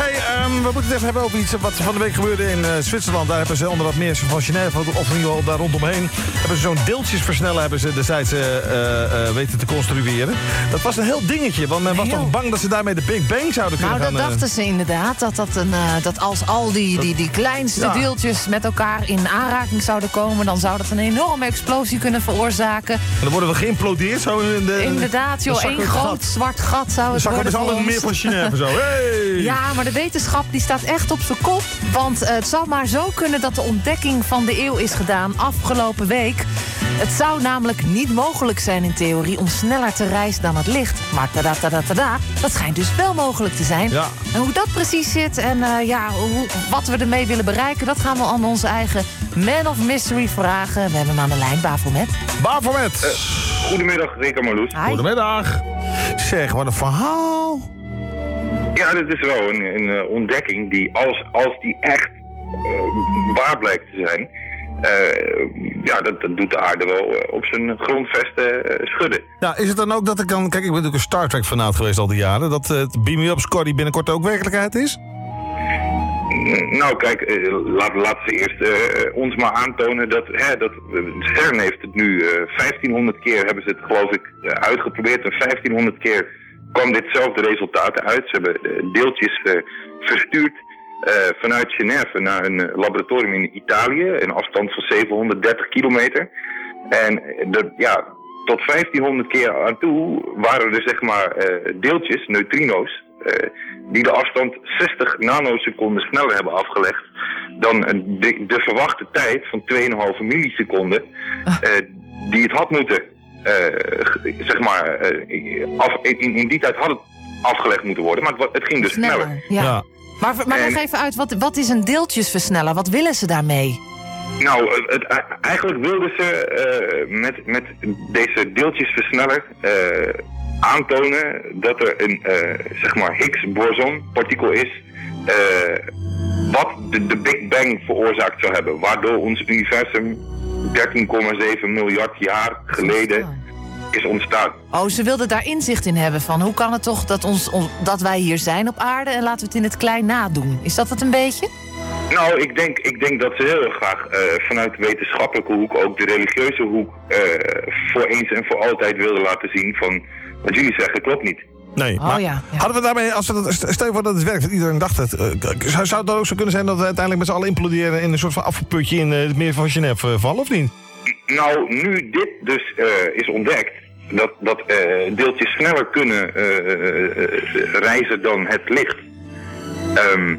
Hey, ehm, we moeten het even hebben over iets wat van de week gebeurde in eh, Zwitserland. Daar hebben ze onder wat meer van Genève, of in ieder geval daar rondomheen... hebben ze zo'n deeltjesversneller hebben ze destijds eh, eh, eh, weten te construeren. Dat was een heel dingetje, want men was Heel. toch bang dat ze daarmee de Big Bang zouden kunnen Nou, dat gaan... eh, dachten ze inderdaad. Dat, dat, een, eh, dat als al die, die, die kleinste Ja. deeltjes met elkaar in aanraking zouden komen... dan zou dat een enorme explosie kunnen veroorzaken. En dan worden we geïmplodeerd zo in de... Inderdaad, joh, één groot gat. zwart gat zou het worden allen voor meer van Genève zo. Hey! Ja, maar de wetenschap die staat echt op zijn kop. Want het zou maar zo kunnen dat de ontdekking van de eeuw is gedaan afgelopen week. Het zou namelijk niet mogelijk zijn in theorie om sneller te reizen dan het licht. Maar tada, tada, tada, dat schijnt dus wel mogelijk te zijn. Ja. En hoe dat precies zit en eh, ja, hoe, wat we ermee willen bereiken... dat gaan we aan onze eigen Man of Mystery vragen. We hebben hem aan de lijn, Bafomet. Bafomet! Goedemiddag, Rick en Marloes. Goedemiddag. Zeg, wat een verhaal. Ja, dit is wel een, een eh, ontdekking die, als, als die echt eh, waar blijkt te zijn, eh, ja, dat, dat doet de aarde wel eh, op zijn grondvesten eh, schudden. Ja, is het dan ook dat ik dan... Kijk, ik ben natuurlijk een Star Trek fanaat geweest al die jaren. Dat eh, het Beam Me Up Scotty binnenkort ook werkelijkheid is? Nou, kijk, eh, laat, laat ze eerst eh, ons maar aantonen dat, hè, dat eh, CERN heeft het nu eh 1500 keer, hebben ze het geloof ik eh, uitgeprobeerd. En 1500 keer kwam ditzelfde resultaat uit. Ze hebben eh, deeltjes eh, verstuurd eh, vanuit Genève naar een eh, laboratorium in Italië, een afstand van 730 kilometer. En eh, de, ja, tot 1500 keer aan toe waren er zeg maar eh, deeltjes, neutrino's, eh, die de afstand 60 nanoseconden sneller hebben afgelegd dan eh, de, de verwachte tijd van 2,5 milliseconden eh, die het had moeten, eh, zeg maar, eh, af, in, in die tijd had het afgelegd moeten worden, maar het, ging dus sneller. Sneller, ja. Maar, maar leg En- even uit, wat, wat is een deeltjesversneller? Wat willen ze daarmee? Nou, het, eigenlijk wilden ze eh, met, met deze deeltjesversneller eh, aantonen dat er een uh, zeg maar Higgs-boson-partikel is. eh, wat de, de Big Bang veroorzaakt zou hebben. Waardoor ons universum 13,7 miljard jaar geleden is ontstaan. Oh, ze wilden daar inzicht in hebben van hoe kan het toch dat, ons, on- dat wij hier zijn op aarde en laten we het in het klein nadoen. Is dat het een beetje? Nou, ik denk, ik denk dat ze heel erg graag eh, vanuit de wetenschappelijke hoek, ook de religieuze hoek, eh, voor eens en voor altijd wilden laten zien van wat jullie zeggen klopt niet. Nee, maar hadden we daarmee, als we dat, stel je voor dat het werkt, dat iedereen dacht het. eh, zou, zou het dan ook zo kunnen zijn dat we uiteindelijk met z'n allen imploderen in een soort van afvalputje in eh, het meer van Genève vallen, of niet? Nou, nu dit dus eh, is ontdekt, dat, dat eh, deeltjes sneller kunnen eh, reizen dan het licht. Ehm,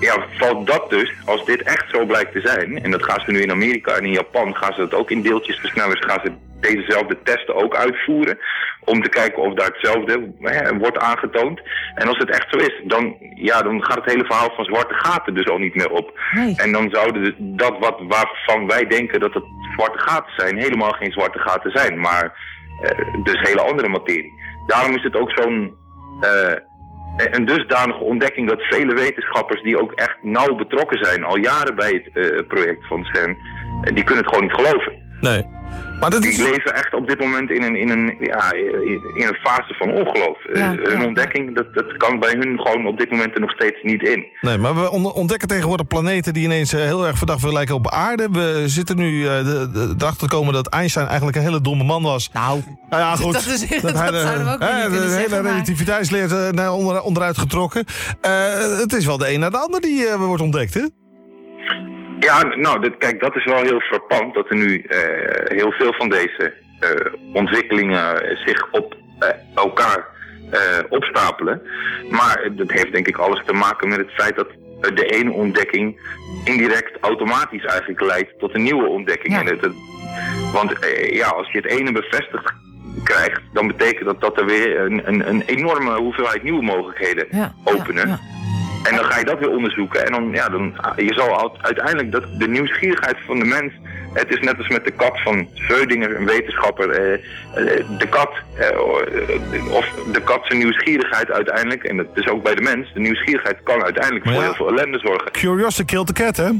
ja, valt dat dus, als dit echt zo blijkt te zijn, en dat gaan ze nu in Amerika en in Japan, gaan ze dat ook in deeltjesversnellers, gaan ze dezezelfde testen ook uitvoeren, om te kijken of daar hetzelfde wordt aangetoond. En als het echt zo is, dan, ja, dan gaat het hele verhaal van zwarte gaten dus al niet meer op. En dan zouden de- dat wat, waarvan wij denken dat het zwarte gaten zijn, helemaal geen zwarte gaten zijn, maar eh, dus hele andere materie. Daarom is het ook zo'n eh, een dusdanige ontdekking dat vele wetenschappers die ook echt nauw betrokken zijn, al jaren bij het eh, project van CERN, eh, die kunnen het gewoon niet geloven. Nee. Maar dat die is... leven echt op dit moment in een, in een, ja, in in een fase van ongeloof. Eh, Ja, hun ja. ontdekking, dat, dat kan bij hun gewoon op dit moment er nog steeds niet in. Nee, maar we on- ontdekken tegenwoordig planeten die ineens eh, heel erg verdacht willen lijken op aarde. We zitten nu eh, de, de, erachter te komen dat Einstein eigenlijk een hele domme man was. Nou, ja, goed. dat is- dat hij de- zouden we ook hè, niet kunnen De hele zeggen, maar- relativiteitsleer is, eh, naar onder, onderuit getrokken. Eh, het is wel de een na de ander die eh, wordt ontdekt, hè? Ja, nou, dit, kijk, dat is wel heel frappant dat er nu eh, heel veel van deze eh, ontwikkelingen eh, zich op elkaar opstapelen. Maar dat heeft denk ik alles te maken met het feit dat de ene ontdekking indirect automatisch eigenlijk leidt tot een nieuwe ontdekking. En het, het- want ja, als je het ene bevestigd krijgt, dan betekent dat dat er weer een, een, een enorme hoeveelheid nieuwe mogelijkheden openen. En dan ga je dat weer onderzoeken. En dan, ja, dan, je zal al- uiteindelijk dat, de nieuwsgierigheid van de mens. Het is net als met de kat van Schrödinger, een wetenschapper. eh, eh, de kat, eh, of de kat zijn nieuwsgierigheid uiteindelijk. En dat is ook bij de mens. De nieuwsgierigheid kan uiteindelijk voor heel veel ellende zorgen. Curiosity killed the cat, hè?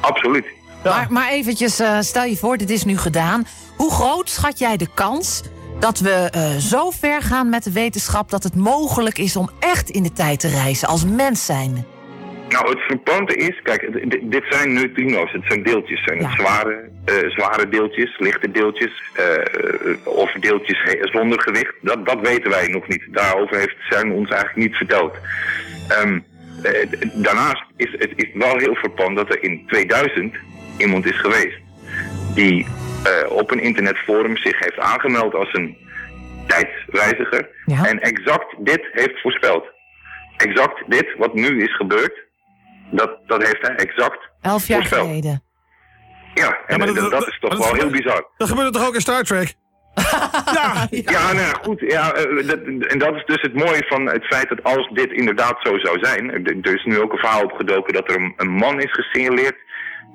Absoluut. Maar, maar eventjes, eh, stel je voor, dit is nu gedaan. Hoe groot schat jij de kans dat we eh, zo ver gaan met de wetenschap dat het mogelijk is om echt in de tijd te reizen als mens zijn? Nou, het verpante is, kijk, dit zijn neutrino's, het zijn deeltjes. Zijn het zware, eh, zware deeltjes, lichte deeltjes, eh, of deeltjes zonder gewicht? Dat, dat weten wij nog niet. Daarover heeft CERN ons eigenlijk niet verteld. Ehm, eh, daarnaast is het is wel heel verpand dat er in 2000 iemand is geweest die eh, op een internetforum zich heeft aangemeld als een tijdsreiziger en exact dit heeft voorspeld. Exact dit, wat nu is gebeurd, dat, dat heeft hij exact Elf jaar voorspeld. geleden. Ja, en maar eh, dat- dat, dat is toch wel heel bizar. Dat gebeurt toch ook in Star Trek? Ja, nou ja, goed. Ja, eh, dat, en dat is dus het mooie van het feit dat als dit inderdaad zo zou zijn. Er, er is nu ook een verhaal opgedoken dat er een, een man is gesignaleerd.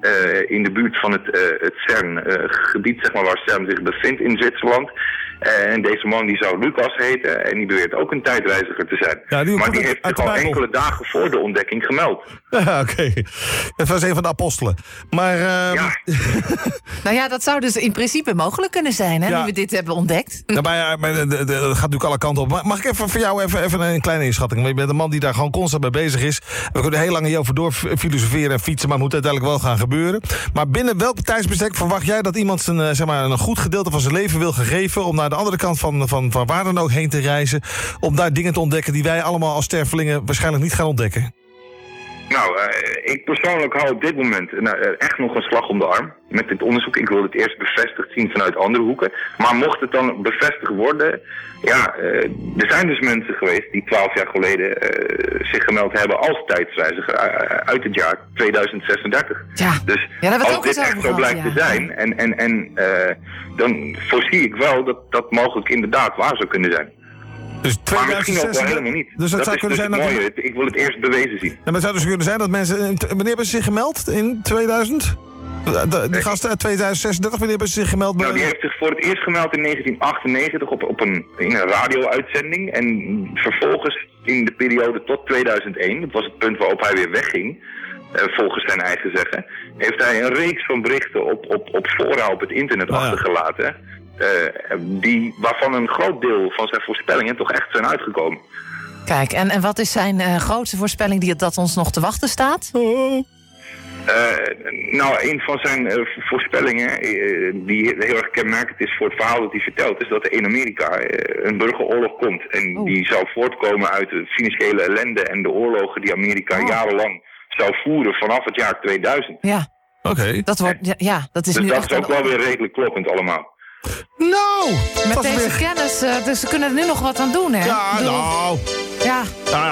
Eh, in de buurt van het, eh, het CERN-gebied, zeg maar, waar CERN zich bevindt in Zwitserland. Eh, en deze man die zou Lucas heten en die beweert ook een tijdreiziger te zijn. maar die heeft zich al enkele dagen voor de ontdekking gemeld. Ja, oké. Het was een van de apostelen. Maar... ehm, Nou ja, dat zou dus in principe mogelijk kunnen zijn, hè, Ja. nu we dit hebben ontdekt. Nou, maar, ja, maar de- de- de- dat gaat natuurlijk alle kanten op. Maar Mag ik even voor jou even, even een kleine inschatting? Want je bent een man die daar gewoon constant mee bezig is. We kunnen heel lang hierover door filosoferen en fietsen, maar het moet uiteindelijk wel gaan gebeuren. Maar binnen welk tijdsbestek verwacht jij dat iemand zijn, eh, zeg maar, een goed gedeelte van zijn leven wil gegeven om naar de andere kant van, van, van waar dan ook heen te reizen? Om daar dingen te ontdekken die wij allemaal als stervelingen waarschijnlijk niet gaan ontdekken? Nou, eh, ik persoonlijk hou op dit moment nou, eh, echt nog een slag om de arm met dit onderzoek. Ik wil het eerst bevestigd zien vanuit andere hoeken. Maar mocht het dan bevestigd worden, ja, eh, er zijn dus mensen geweest die twaalf jaar geleden zich gemeld hebben als tijdsreiziger uit het jaar 2036. Ja, Dus Ja, als dit echt zo blijkt ja. te zijn, en, en, en dan voorzie ik wel dat dat mogelijk inderdaad waar zou kunnen zijn. Dus maar misschien ook wel 2036 helemaal niet. Dus dat zou is kunnen dus zijn dat- mooie. Ik wil het eerst bewezen zien. Ja, maar het zou dus kunnen zijn dat mensen... Wanneer hebben ze zich gemeld? In 2000? De- gasten uit 2036, wanneer hebben ze zich gemeld? bij- Nou, die heeft zich voor het eerst gemeld in 1998 op, op een, in een radio-uitzending. En vervolgens in de periode tot 2001, dat was het punt waarop hij weer wegging, eh, volgens zijn eigen zeggen, heeft hij een reeks van berichten op, op, op fora op het internet achtergelaten. eh, die, waarvan een groot deel van zijn voorspellingen toch echt zijn uitgekomen. Kijk, en, en wat is zijn eh, grootste voorspelling die dat ons nog te wachten staat? Eh, nou, een van zijn eh, voorspellingen, eh, die heel erg kenmerkend is voor het verhaal dat hij vertelt, is dat er in Amerika eh, een burgeroorlog komt. En die zou voortkomen uit de financiële ellende en de oorlogen die Amerika jarenlang zou voeren vanaf het jaar 2000. Ja. Oké. Dat wordt, ja, ja, dat is dus nu dat echt is ook een- wel weer redelijk kloppend allemaal. Nou! Met deze weer- kennis, eh, dus ze kunnen er nu nog wat aan doen, hè? Ja, nou. Ja, Nou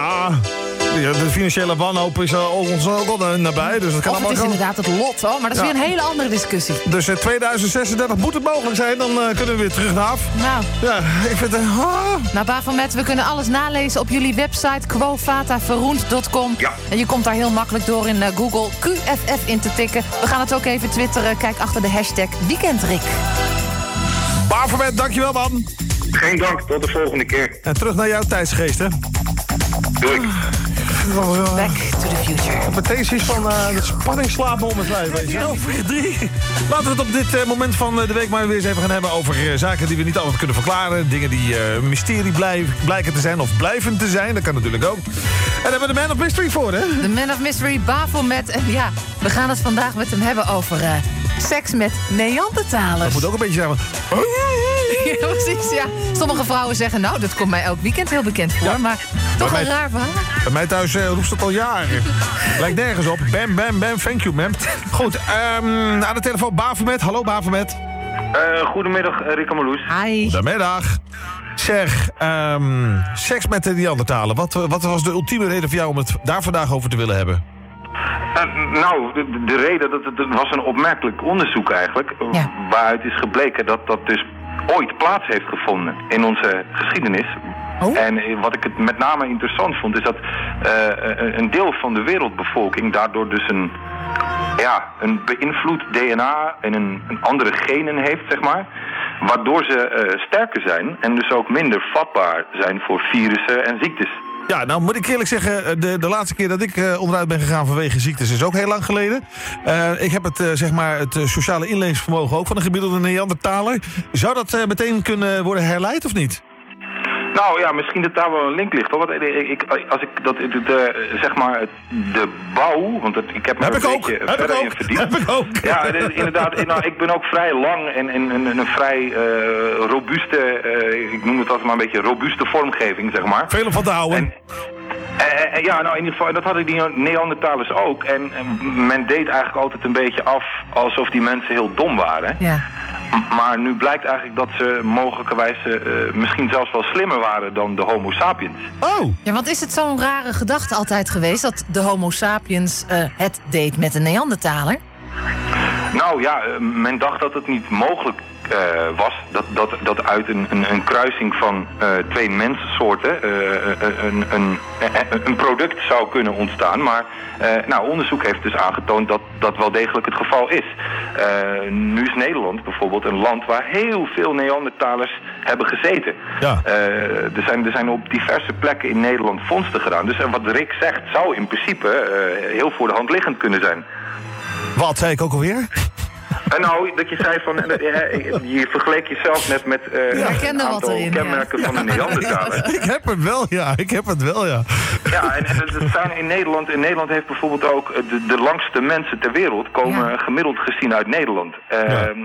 ja, de financiële wanhoop is eh, ons ook wel nabij. Dus dat kan of het is gaan. inderdaad het lot, hoor. Maar dat is Ja. weer een hele andere discussie. Dus in 2036 moet het mogelijk zijn, dan eh, kunnen we weer terug naar af. Nou. Ja, ik vind het... ah. Nou, Bafomet, we kunnen alles nalezen op jullie website quovataverroend.com. Ja. En je komt daar heel makkelijk door in eh, Google QFF in te tikken. We gaan het ook even twitteren. Kijk achter de hashtag Weekendrik. Bavermet, dankjewel man. Geen dank, tot de volgende keer. En terug naar jouw tijdsgeest, hè. Doei. Back to the future. Meteen zoiets van eh, de spanning me om het lijf, weet je wel. drie. Laten we het op dit eh, moment van eh, de week maar weer eens even gaan hebben over zaken die we niet altijd kunnen verklaren. Dingen die eh, een mysterie blijf, blijken te zijn of blijven te zijn. Dat kan natuurlijk ook. En daar hebben we de Man of Mystery voor, hè? De Man of Mystery Bafomet. En ja, we gaan het vandaag met hem hebben over eh, seks met Neandertalers. Dat moet ook een beetje zijn van... Ja, precies, ja. Sommige vrouwen zeggen, nou, dat komt mij elk weekend heel bekend voor. Maar toch een raar verhaal. Bij mij thuis eh, roept het al jaren. Lijkt nergens op. Bam, bam, bam. Thank you, ma'am. Goed, ehm aan de telefoon Bavermet. Hallo, Bavermet. Eh, goedemiddag, Rick en Marloes. Hi. Goedemiddag. Zeg, ehm, seks met de Neandertalen. Wat, wat was de ultieme reden voor jou om het daar vandaag over te willen hebben? Eh, nou, de, de reden, dat het, was een opmerkelijk onderzoek eigenlijk. eh, Waaruit is gebleken dat dat dus ooit plaats heeft gevonden in onze geschiedenis. En eh, wat ik het met name interessant vond, is dat een- deel van de wereldbevolking daardoor dus een, ja, een beïnvloed DNA en een, een andere genen heeft, zeg maar. Waardoor ze sterker zijn en dus ook minder vatbaar zijn voor virussen en ziektes. Ja, nou moet ik eerlijk zeggen, eh, de, de laatste keer dat ik eh, onderuit ben gegaan vanwege ziektes is ook heel lang geleden. Eh, ik heb het, zeg maar, het sociale inlevingsvermogen ook van een gemiddelde Neandertaler. Zou dat meteen kunnen worden herleid of niet? Nou ja, misschien dat daar wel een link ligt. Hoor. Want ik, ik, als ik dat, de, de, zeg maar, de bouw, want het, ik heb me Heb er ik een ook, beetje heb verder ik in ook, verdiept. heb ik ook. Ja, de- inderdaad. Nou, ik ben ook vrij lang en, en, en een vrij eh, robuuste, eh, ik noem het altijd maar een beetje robuuste vormgeving, zeg maar. Velen van te houden. Eh, eh, ja, nou in ieder geval, dat hadden die Neandertalers ook. En eh, men deed eigenlijk altijd een beetje af alsof die mensen heel dom waren. Ja. Maar nu blijkt eigenlijk dat ze mogelijkerwijs eh, misschien zelfs wel slimmer waren dan de homo sapiens. Oh! Ja, want is het zo'n rare gedachte altijd geweest dat de Homo sapiens eh, het deed met de Neandertaler? Nou ja, men dacht dat het niet mogelijk eh, was dat, dat, dat uit een, een, een kruising van eh, twee mensensoorten eh, een, een, een, product zou kunnen ontstaan. Maar nou, onderzoek heeft dus aangetoond dat dat wel degelijk het geval is. Nu is Nederland bijvoorbeeld een land waar heel veel Neandertalers hebben gezeten. Ja. Er, zijn, er zijn op diverse plekken in Nederland vondsten gedaan. Dus wat Rick zegt zou in principe heel voor de hand liggend kunnen zijn. Wat zei ik ook alweer? En nou, dat je zei van, eh, eh, je vergeleek jezelf net met eh Ja. een aantal erin, ja. kenmerken van een Neandertaler. ik heb het wel, ja. Ik heb het wel, ja. Ja, en, en het zijn in Nederland, in Nederland heeft bijvoorbeeld ook de, de langste mensen ter wereld komen gemiddeld gezien uit Nederland. Ehm,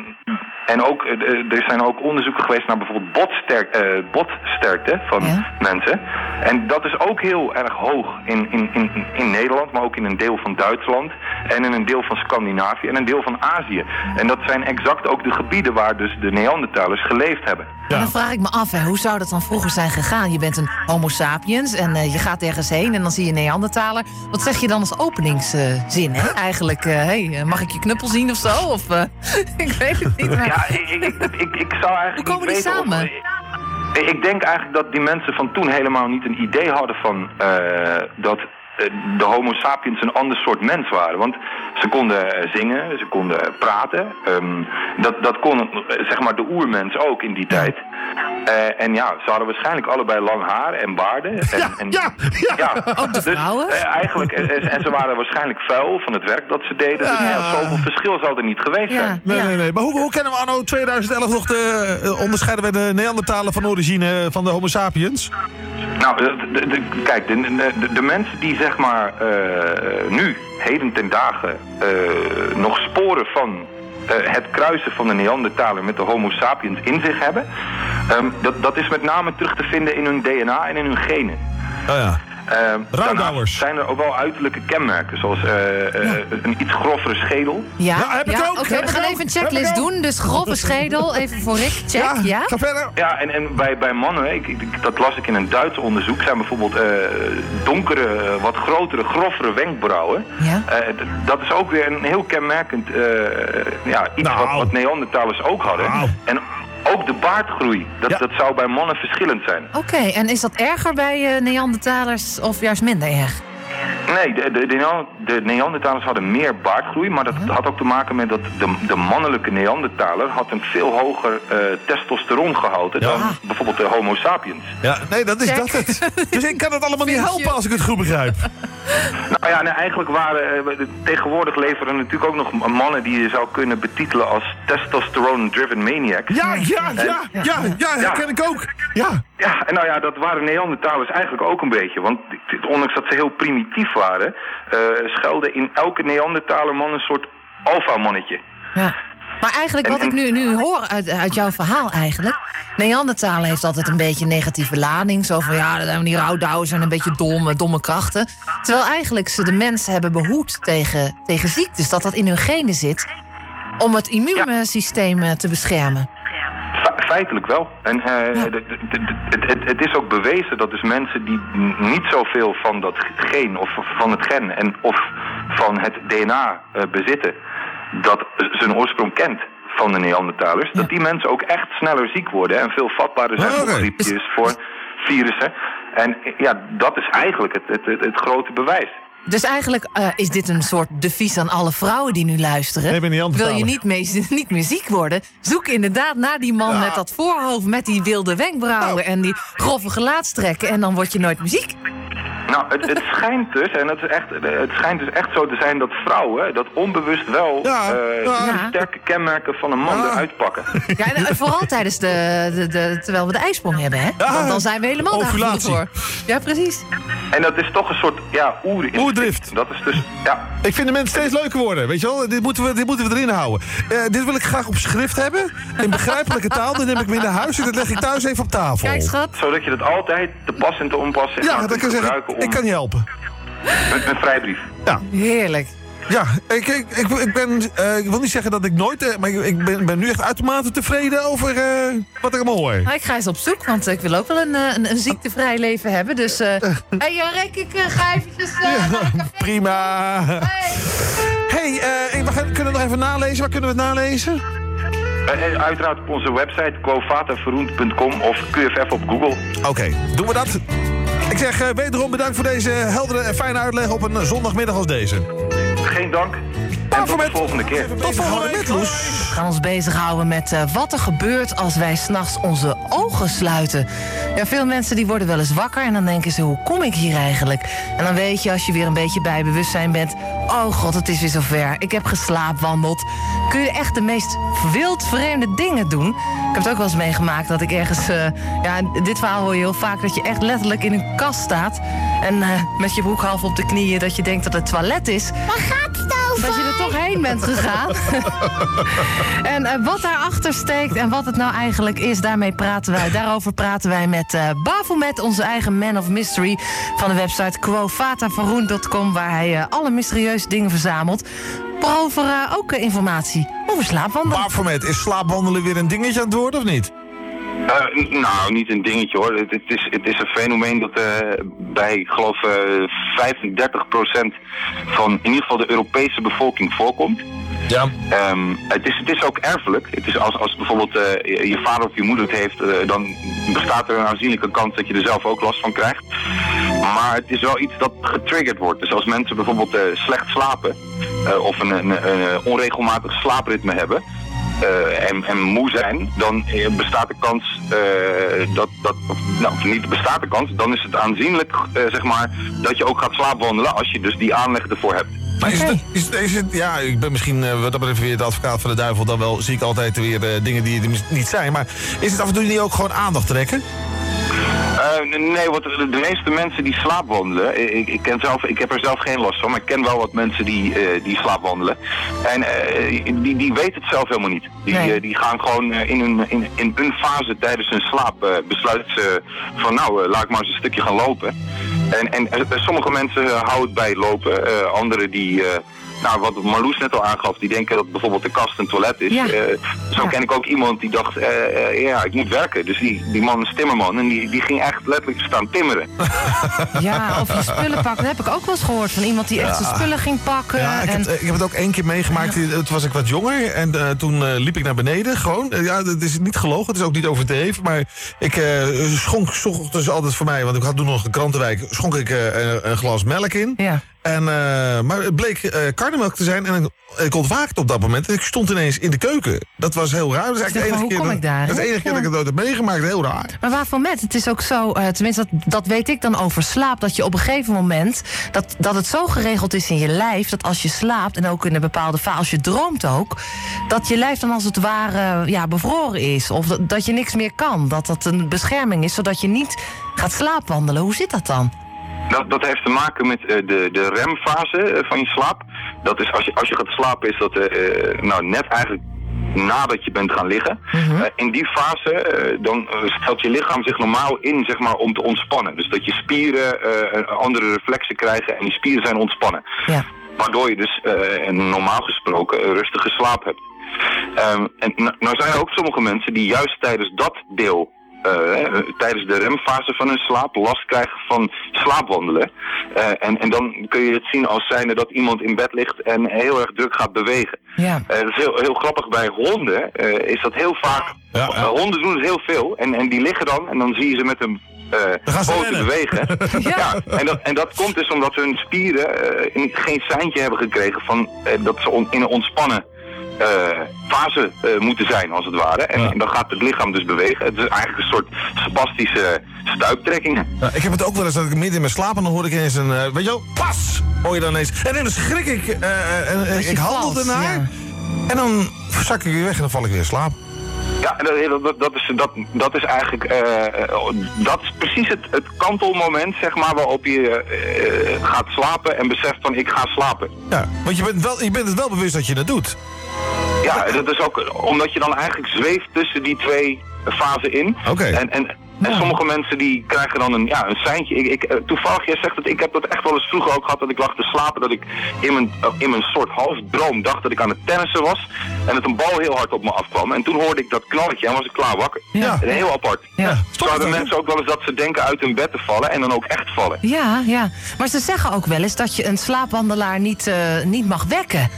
En ook, er zijn ook onderzoeken geweest naar bijvoorbeeld botsterk, botsterkte van mensen. En dat is ook heel erg hoog in, in, in, in Nederland, maar ook in een deel van Duitsland en in een deel van Scandinavië en een deel van Azië. En dat zijn exact ook de gebieden waar dus de Neandertalers geleefd hebben. En dan vraag ik me af, hè, hoe zou dat dan vroeger zijn gegaan? Je bent een homo sapiens en eh, je gaat ergens heen en dan zie je een Neandertaler. Wat zeg je dan als openingszin, hè? Eigenlijk, eh, hey, eh, mag ik je knuppel zien of zo? Of, eh, ik weet het niet. Maar... Ja, ik, ik, ik, ik, ik zou eigenlijk Hoe komen niet die of- samen? Ik- Ik denk eigenlijk dat die mensen van toen helemaal niet een idee hadden van eh, dat de homo sapiens een ander soort mens waren. Want ze konden eh, zingen, ze konden praten. Ehm, dat, dat kon eh, zeg maar de oermens ook in die tijd. Eh, en ja, ze hadden waarschijnlijk allebei lang haar en baarden. En, Ja, en, ja, ja. Ook de dus, eh, eigenlijk, en, en ze waren waarschijnlijk vuil van het werk dat ze deden. Dus Ja. ja, zoveel verschil zou er niet geweest zijn. Nee, nee, nee. Maar hoe, hoe kennen we anno 2011 nog de... eh, onderscheiden we de Neandertalen van origine van de Homo sapiens? Nou, de, de- de- kijk, de, de, de mensen die zeg maar eh, nu, heden ten dagen, eh, nog sporen van eh, het kruisen van de Neandertaler met de Homo sapiens in zich hebben, ehm, dat, dat is met name terug te vinden in hun DNA en in hun genen. Oh ja. Ehm, Rouwdouwers. zijn er ook wel uiterlijke kenmerken, zoals eh, eh, een iets grovere schedel. Ja, Ja, heb ik ook, oké, heb we gaan ook, even een checklist doen. Dus grove schedel, even voor Rick, check, ja? Ga verder. Ja, en, en bij, bij mannen, ik, ik- dat las ik in een Duits onderzoek, zijn bijvoorbeeld eh, donkere, wat grotere, grovere wenkbrauwen. Ja. Eh, dat is ook weer een heel kenmerkend eh, ja, iets Nou. wat, wat Neandertalers ook hadden. Nou. En ook de baardgroei, dat, Ja. dat zou bij mannen verschillend zijn. Oké, en is dat erger bij eh, Neandertalers of juist minder erg? Nee, de, de, de, Neandertalers hadden meer baardgroei, maar dat had ook te maken met dat de, de mannelijke Neandertaler had een veel hoger eh testosterongehalte dan bijvoorbeeld de Homo sapiens. Ja, nee, dat is Check. dat het. Dus ik kan het allemaal niet helpen als ik het goed begrijp. Nou ja, nee, eigenlijk waren eh, tegenwoordig leveren natuurlijk ook nog mannen die je zou kunnen betitelen als testosterone-driven maniacs. Ja, ja, ja, ja, ja, herken ik ook. Ja. Ja, en nou ja, dat waren Neandertalers eigenlijk ook een beetje. Want ondanks dat ze heel primitief waren, schuilde in elke Neandertaler man een soort alfamannetje. Ja. Maar eigenlijk wat ik nu, nu hoor uit, uit jouw verhaal eigenlijk... Neandertalen heeft altijd een beetje een negatieve lading. Zo van, ja, dat zijn die rouwdouwers zijn een beetje domme, domme krachten. Terwijl eigenlijk ze de mensen hebben behoed tegen, tegen ziektes. Dat dat in hun genen zit om het immuunsysteem eh, te beschermen. Fe- Feitelijk wel. En eh, het, is ook bewezen dat dus mensen die niet zoveel van dat geen of van het gen en of van het DNA eh, bezitten, dat zijn oorsprong kent van de Neandertalers, dat die mensen ook echt sneller ziek worden en veel vatbaarder zijn voor griepjes, voor virussen. En ja, dat is eigenlijk het, het, het, het grote bewijs. Dus eigenlijk eh, is dit een soort devies aan alle vrouwen die nu luisteren. Nee, ben niet Wil je niet, mee, niet meer ziek worden? Zoek inderdaad naar die man met dat voorhoofd... met die wilde wenkbrauwen en die grove gelaatstrekken... en dan word je nooit meer ziek. Nou, het, het schijnt dus, en het, is echt, het schijnt dus echt zo te zijn dat vrouwen dat onbewust wel Ja, eh, ja. die sterke kenmerken van een man eruit pakken. Ja, en eh, vooral tijdens de, de, de, terwijl we de ijsprong hebben, hè? Want dan zijn we helemaal daar voor. Ja, precies. En dat is toch een soort, ja, oerinstinct. Oerdrift. Dat is dus, ja. Ik vind de mensen steeds leuker worden, weet je wel? Dit moeten we, dit moeten we erin houden. Eh, dit wil ik graag op schrift hebben, in begrijpelijke taal. Dan neem ik mee naar huis en dat leg ik thuis even op tafel. Kijk, schat. Zodat je dat altijd te pas en te onpas Ja, dat kan zeggen, gebruiken om ik kan je helpen. met een vrijbrief. Ja. Heerlijk. Ja, ik, ik, ik, ik ben, eh, ik wil niet zeggen dat ik nooit, eh, maar ik, ik ben, ben nu echt uitermate tevreden over eh, wat ik allemaal hoor. Nou, ik ga eens op zoek, want ik wil ook wel een, een, een ziektevrij leven hebben. Dus, eh hey, Rick, ik ga eventjes... café. Prima. Hey, eh, we gaan- kunnen we nog even nalezen? Waar kunnen we het nalezen? En uiteraard op onze website quovataverroend.com of QFF op Google. Oké, doen we dat. Ik zeg eh, wederom bedankt voor deze heldere en fijne uitleg op een zondagmiddag als deze. Geen dank. En tot de volgende keer. Tot volgende week, Loes. We gaan ons bezighouden met eh, wat er gebeurt als wij s'nachts onze ogen sluiten. Ja, veel mensen die worden wel eens wakker en dan denken ze, hoe kom ik hier eigenlijk? En dan weet je, als je weer een beetje bij bewustzijn bent... oh god, het is weer zover, ik heb geslaapwandeld. Kun je echt de meest wildvreemde dingen doen. Ik heb het ook wel eens meegemaakt dat ik ergens... eh, ja, dit verhaal hoor je heel vaak, dat je echt letterlijk in een kast staat... en eh, met je broek half op de knieën, dat je denkt dat het toilet is. Waar gaat het over? Dat je er toch heen bent gegaan. En eh, wat daarachter steekt en wat het nou eigenlijk is, daarmee praten wij. Daarover praten wij met eh Bafomet, onze eigen man of mystery van de website quovatavaroen.com, waar hij eh, alle mysterieuze dingen verzamelt. Maar over ook informatie over slaapwandelen. Bafomet, is slaapwandelen weer een dingetje aan het worden of niet? Eh, nou, niet een dingetje hoor. Het, het is, het is een fenomeen dat eh, bij, ik geloof, eh 35% van in ieder geval de Europese bevolking voorkomt. Ja. Ehm, het, is, het is ook erfelijk. Het is als, als bijvoorbeeld je je vader of je moeder het heeft, dan bestaat er een aanzienlijke kans dat je er zelf ook last van krijgt. Maar het is wel iets dat getriggerd wordt. Dus als mensen bijvoorbeeld slecht slapen of een, een, een onregelmatig slaapritme hebben, eh, en, en moe zijn, dan eh, bestaat de kans eh, dat, dat of, nou, of niet bestaat de kans, dan is het aanzienlijk, zeg maar, dat je ook gaat slaapwandelen als je dus die aanleg ervoor hebt. Maar is, het, is, het, is het, ja, ik ben misschien wat dat betreft weer de advocaat van de duivel. Dan wel zie ik altijd weer eh, dingen die er niet zijn. Maar is het af en toe niet ook gewoon aandacht trekken? Eh, nee, want de, de meeste mensen die slaapwandelen, eh, ik, ik, ken zelf, ik heb er zelf geen last van, maar ik ken wel wat mensen die, eh, die slaapwandelen. En die, die weten het zelf helemaal niet. Die, Nee. die gaan gewoon in, een, in, in een fase tijdens hun slaap besluiten ze van nou, laat ik maar eens een stukje gaan lopen. En, en sommige mensen houden het bij lopen, anderen die... nou, wat Marloes net al aangaf, die denken dat bijvoorbeeld de kast een toilet is. Ja. Eh, zo ken ik ook iemand die dacht, eh, eh, ja, ik moet werken. Dus die, die man is timmerman en die, die ging echt letterlijk staan timmeren. Ja, of je spullen pakken. Dat heb ik ook wel eens gehoord van iemand die echt zijn spullen ging pakken. Ja, ik, en... heb, ik heb het ook één keer meegemaakt. Toen was ik wat jonger. En eh, toen eh, liep ik naar beneden. Gewoon. Ja, het is niet gelogen. Het is ook niet overdreven. Maar ik eh, schonk ochtends altijd voor mij. Want ik had toen nog een krantenwijk. Schonk ik eh, een, een glas melk in. Ja. En, eh, maar het bleek eh karnemelk te zijn. En ik, ik ontwaakte op dat moment. En ik stond ineens in de keuken. Dat was heel raar. Dat is eigenlijk de enige keer, ik daar, dat, dat enige keer dat ik het heb meegemaakt. Heel raar. Maar waarvan met? Het is ook zo, eh, tenminste dat, dat weet ik dan over slaap... dat je op een gegeven moment, dat, dat het zo geregeld is in je lijf... dat als je slaapt en ook in een bepaalde fase, als je droomt ook... dat je lijf dan als het ware ja, bevroren is. Of dat, dat je niks meer kan. Dat dat een bescherming is, zodat je niet gaat slaapwandelen. Hoe zit dat dan? Dat, dat heeft te maken met eh, de, de remfase eh, van je slaap. Dat is als je, als je gaat slapen, is dat eh, nou, net eigenlijk nadat je bent gaan liggen. Eh, in die fase dan stelt je lichaam zich normaal in zeg maar, om te ontspannen. Dus dat je spieren een andere reflexen krijgen en die spieren zijn ontspannen. Ja. Waardoor je dus normaal gesproken een rustige slaap hebt. Ehm, en nou, nou zijn er ook sommige mensen die juist tijdens dat deel eh, eh, tijdens de remfase van hun slaap last krijgen van slaapwandelen. Eh, en, en dan kun je het zien als zijnde dat iemand in bed ligt en heel erg druk gaat bewegen. Ja. Dat is heel, heel grappig bij honden, eh, is dat heel vaak... honden doen het heel veel en, en die liggen dan en dan zie je ze met hun eh gaan ze poten bewegen. Ja. ja. en, dat, en dat komt dus omdat hun spieren eh, niet- geen seintje hebben gekregen van, eh, dat ze on- in een ontspannen eh, fase eh, moeten zijn, als het ware. En, en dan gaat het lichaam dus bewegen. Het is eigenlijk een soort spastische stuiptrekking. Ja, ik heb het ook wel eens dat ik midden in mijn slaap en dan hoor ik ineens een, eh, weet je wel, pas! Hoor je dan ineens. En dan schrik ik, en, ik handel ernaar. ja. En dan zak ik weer weg en dan val ik weer in slaap. Ja, dat, dat, dat, is, dat, dat is eigenlijk, eh, eh, dat is precies het, het kantelmoment, zeg maar, waarop je eh, gaat slapen en beseft van ik ga slapen. Ja, want je bent, wel, je bent het wel bewust dat je het doet. Ja, dat is ook omdat je dan eigenlijk zweeft tussen die twee fasen in. Oké. En, en, en sommige mensen die krijgen dan een, ja, een seintje. Ik, ik, eh, toevallig, jij zegt dat ik heb dat echt wel eens vroeger ook gehad dat ik lag te slapen. Dat ik in mijn, eh, in mijn soort halfdroom dacht dat ik aan het tennissen was. En dat een bal heel hard op me afkwam. En toen hoorde ik dat knalletje en was ik klaar wakker. Ja. En heel apart. Ja. Zo hebben mensen ook wel eens dat ze denken uit hun bed te vallen en dan ook echt vallen. Ja, ja. Maar ze zeggen ook wel eens dat je een slaapwandelaar niet, eh, niet mag wekken.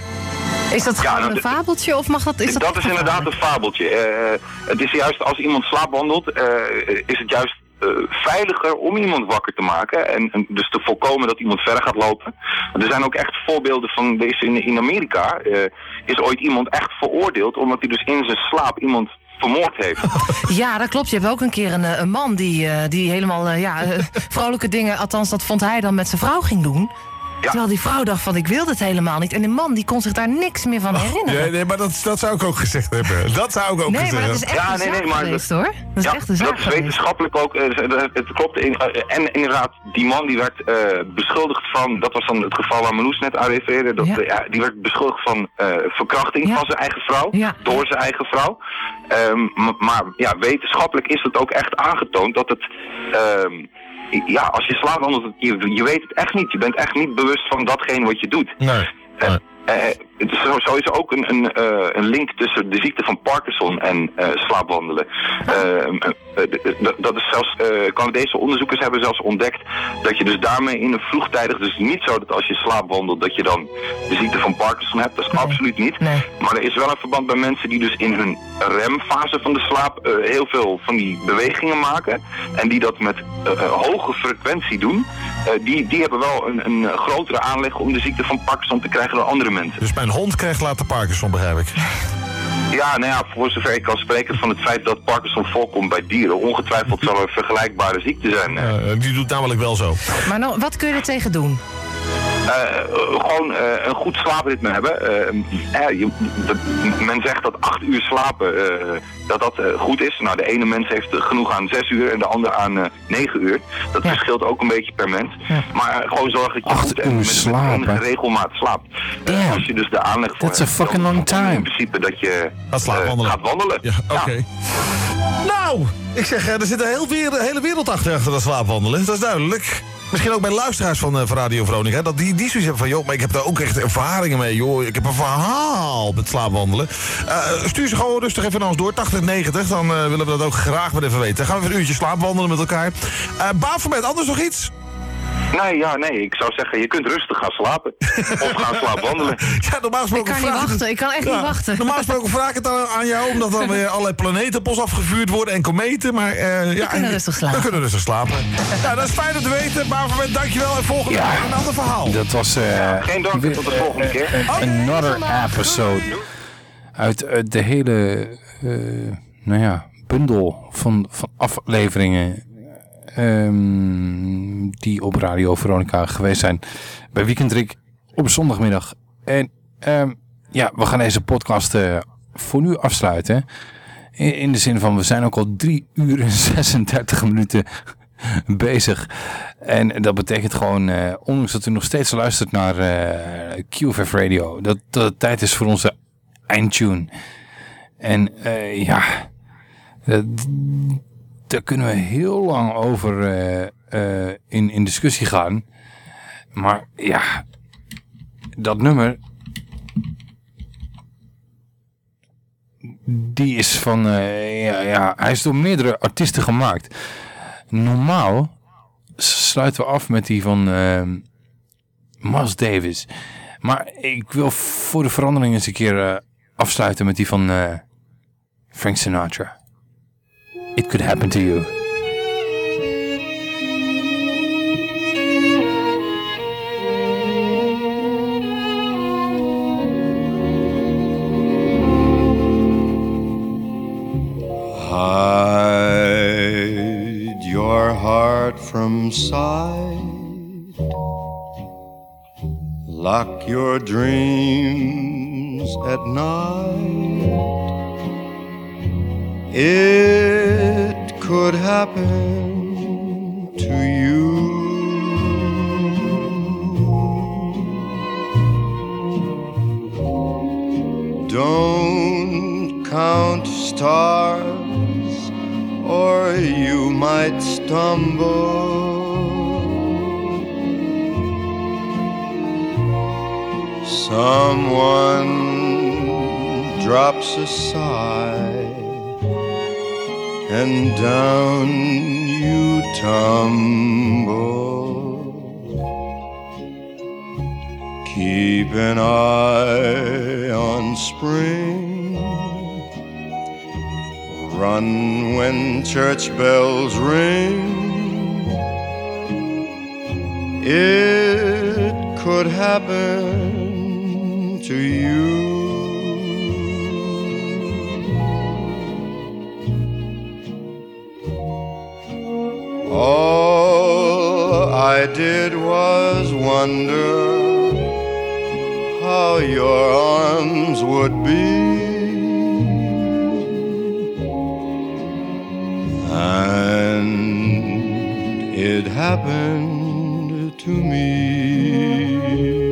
Is dat gewoon een fabeltje of mag dat... Is dat, dat is inderdaad een fabeltje. Eh, het is juist als iemand slaapwandelt, eh, is het juist eh, veiliger om iemand wakker te maken. En, en dus te voorkomen dat iemand verder gaat lopen. Er zijn ook echt voorbeelden van deze in, in Amerika. is ooit iemand echt veroordeeld omdat hij dus in zijn slaap iemand vermoord heeft. Ja, dat klopt. Je hebt ook een keer een, een man die, die helemaal ja, vrolijke dingen... althans, dat vond hij dan met zijn vrouw ging doen. Terwijl die vrouw dacht van, ik wil dit helemaal niet. En de man die kon zich daar niks meer van herinneren. Ja, nee, maar dat, dat zou ik ook gezegd hebben. Dat zou ik ook Nee, gezegd maar dat is hebben. echt een zaak geweest, hoor. Dat is ja, echt een zaak dat is geweest. wetenschappelijk ook. eh, het, het klopt. In, eh, en inderdaad, die man die werd eh, beschuldigd van, dat was dan het geval waar Meloes net aan refereerde, dat, ja, die werd beschuldigd van eh, verkrachting van zijn eigen vrouw, door zijn eigen vrouw. Ehm, maar ja, wetenschappelijk is het ook echt aangetoond dat het, ehm, ja, als je slaapwandelt, je, je weet het echt niet. Je bent echt niet bewust van datgene wat je doet. Nee. Eh, eh, het is zo, zo is er ook een, een, eh, een link tussen de ziekte van Parkinson en eh, slaapwandelen. D- dat is zelfs, eh, Canadese onderzoekers hebben zelfs ontdekt dat je dus daarmee in een vroegtijdig, dus niet zo dat als je slaapwandelt dat je dan de ziekte van Parkinson hebt, dat is absoluut niet. Maar er is wel een verband bij mensen die dus in hun remfase van de slaap eh, heel veel van die bewegingen maken en die dat met hoge frequentie doen, eh, die, die hebben wel een, een grotere aanleg om de ziekte van Parkinson te krijgen dan andere mensen. Dus mijn hond krijgt later Parkinson, begrijp ik. Ja, nou ja, voor zover ik kan spreken van het feit dat Parkinson voorkomt bij dieren, ongetwijfeld zal er een vergelijkbare ziekte zijn. Eh, die doet namelijk wel zo. Maar nou, wat kun je er tegen doen? Eh, gewoon eh, een goed slaapritme hebben. Eh, je- dat- men zegt dat acht uur slapen eh, dat dat goed is. Nou, de ene mens heeft genoeg aan zes uur en de ander aan eh, negen uur. Dat verschilt ook een beetje per mens. Maar gewoon zorg dat je goed en met, met regelmaat slaapt. Eh, als je dus de aanleg voor That's a hebt, fucking dan- long time. In principe dat je Gaat wandelen. Ja, oké. Nou, ik zeg, er zit een heel weer- hele wereld achter, achter dat slaapwandelen. Dat is duidelijk. Misschien ook bij luisteraars van, eh, van Radio Veronica. Dat die, die zoiets hebben van, joh, maar ik heb daar ook echt ervaringen mee, joh. Ik heb een verhaal met slaapwandelen. Eh, stuur ze gewoon rustig even naar ons door, 8090. Dan eh, willen we dat ook graag wel even weten. Dan gaan we even een uurtje slaapwandelen met elkaar. Uh, Bafomet, anders nog iets? Nee, ja, nee. Ik zou zeggen, je kunt rustig gaan slapen. of gaan slaapwandelen. Ja, normaal gesproken Ik kan niet vraag wachten, ik kan echt niet wachten. Normaal gesproken vraag ik het aan, aan jou, omdat dan weer allerlei planeten op ons afgevuurd worden en kometen. Maar eh, ja, kunnen rustig slapen. We kunnen rustig slapen. ja, dat is fijn om te weten. Maar voor dankjewel. En volgende keer een ander verhaal. Dat was eh, Geen dank, tot de volgende keer. another episode uit eh, de hele eh, nou ja, bundel van, van afleveringen ehm, die op Radio Veronica geweest zijn bij Weekendrik op zondagmiddag. En ehm, ja, we gaan deze podcast eh, voor nu afsluiten. In, de zin van, we zijn ook al 3 uur en 36 minuten bezig. En dat betekent gewoon, eh, ondanks dat u nog steeds luistert naar eh QFF Radio, dat, dat het tijd is voor onze eindtune. En ja, daar kunnen we heel lang over eh, eh, in, in discussie gaan. Maar ja, dat nummer, die is van, eh, ja, ja, hij is door meerdere artiesten gemaakt. Normaal sluiten we af met die van uh, Miles Davis. Maar ik wil voor de verandering eens een keer afsluiten met die van Frank Sinatra. it could happen to you. Hide your heart from sight. Lock your dreams at night it could happen to you. Don't count stars, or you might stumble. Someone drops a sigh, and down you tumble. Keep an eye on spring. Run when church bells ring. It could happen to you. All I did was wonder how your arms would be. And it happened to me.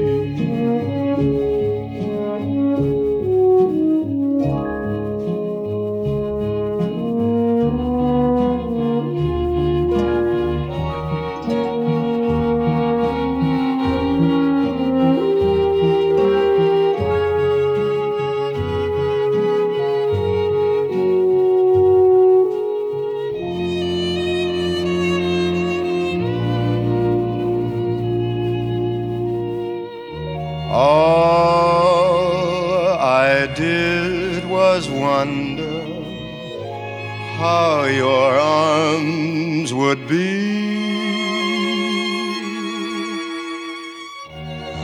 How your arms would be.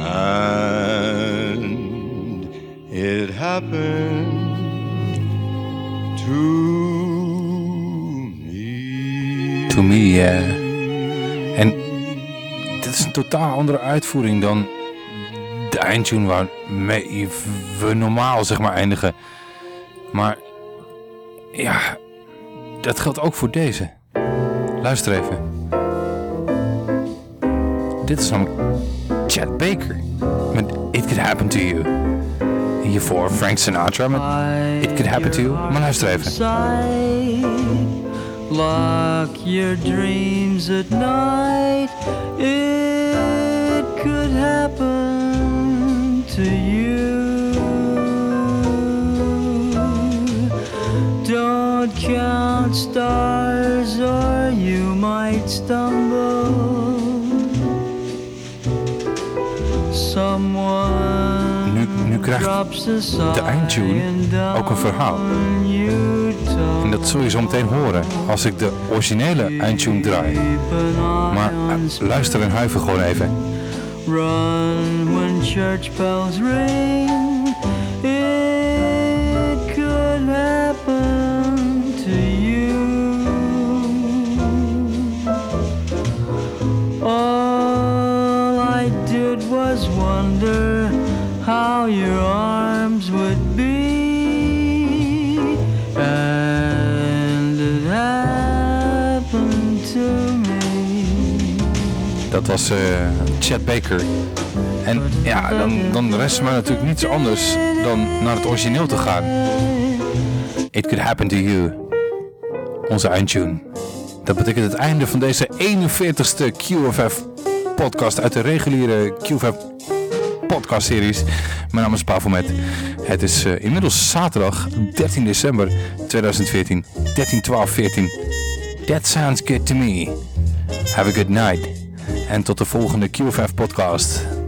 And it happened to me, ja. En dit is een totaal andere uitvoering dan de eindtune waarmee we normaal zeg maar eindigen. Maar ja, dat geldt ook voor deze. Luister even. Dit is namelijk Chad Baker met It Could Happen To You. Hiervoor Frank Sinatra met It Could Happen To You. Maar luister even. Lock your dreams at night. It could happen to you. Don't count stars or you might stumble. Someone Nu, nu krijgt de eindtune ook een verhaal. En dat zul je zo meteen horen als ik de originele eindtune draai. Maar eh, luister en huiver gewoon even. Run when church bells ring. How your arms would be. And to me. Dat was eh, Chad Baker. En ja, dan, dan rest mij natuurlijk niets anders dan naar het origineel te gaan. It Could Happen To You. Onze eindtune. Dat betekent het einde van deze 41ste QFF podcast uit de reguliere QFF podcast series. Mijn naam is Pavelmet. Het is eh, inmiddels zaterdag 13 december 2014. 13, 12, 14. That sounds good to me. Have a good night. En tot de volgende QFF podcast.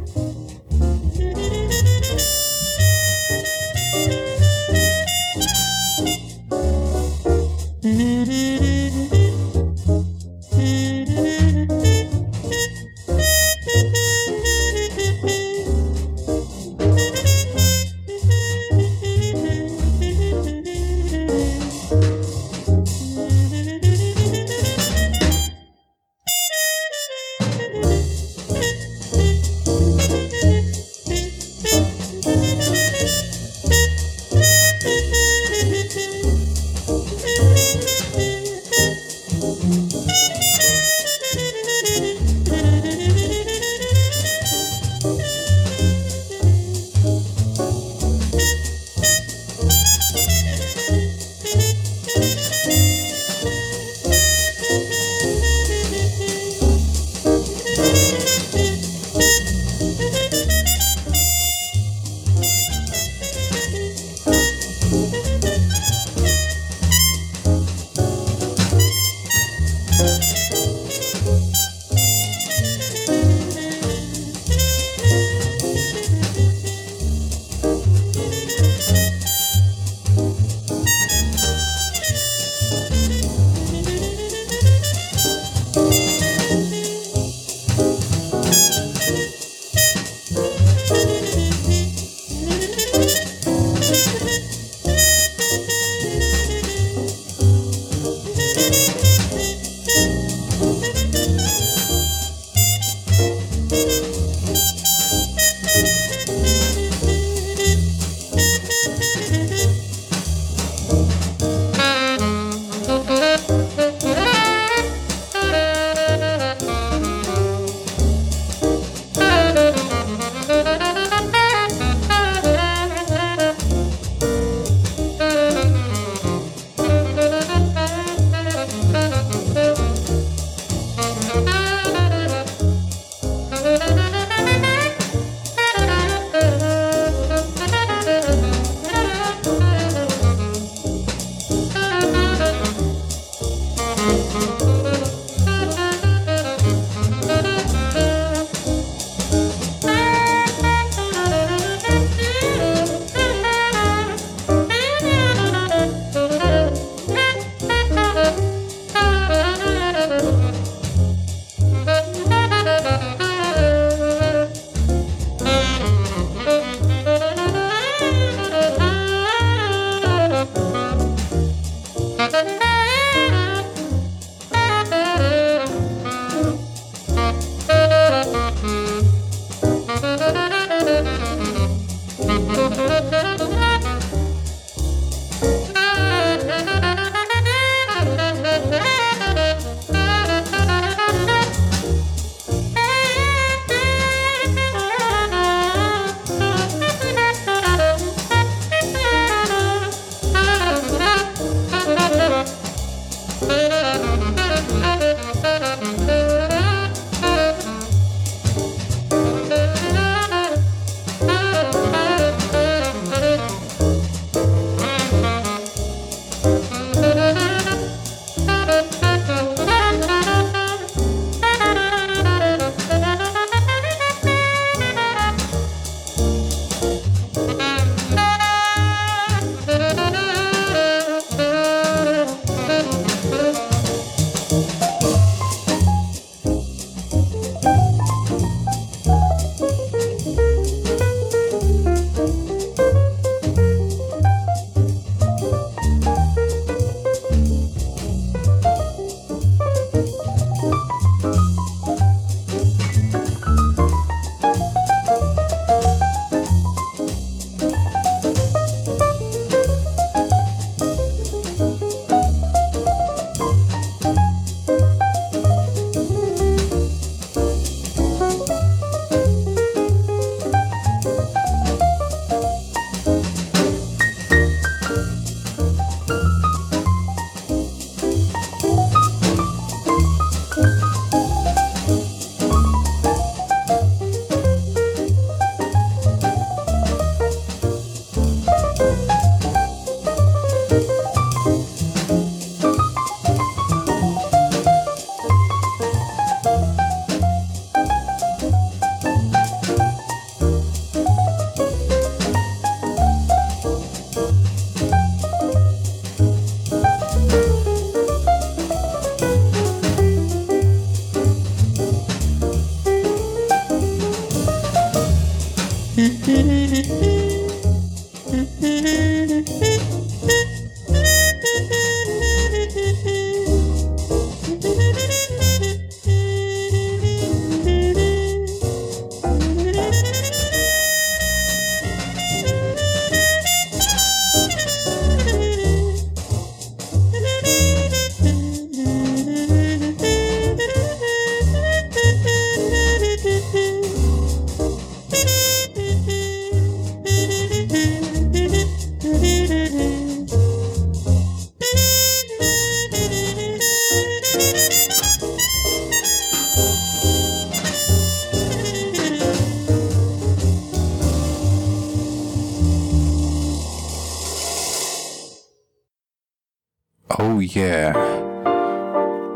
Yeah.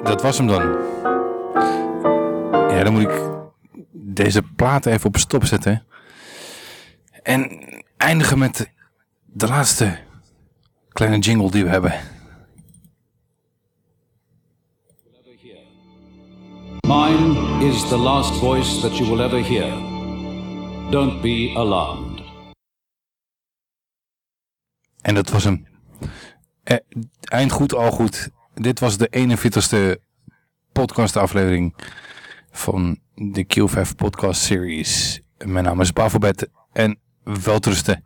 Dat was hem dan. Ja, dan moet ik deze plaat even op stop zetten. En eindigen met de laatste kleine jingle die we hebben. Mine is the last voice that you will ever hear. Don't be alarmed. Eind goed, al goed. Dit was de 41ste podcastaflevering van de Q5 podcast series. Mijn naam is Bavobet en welterusten.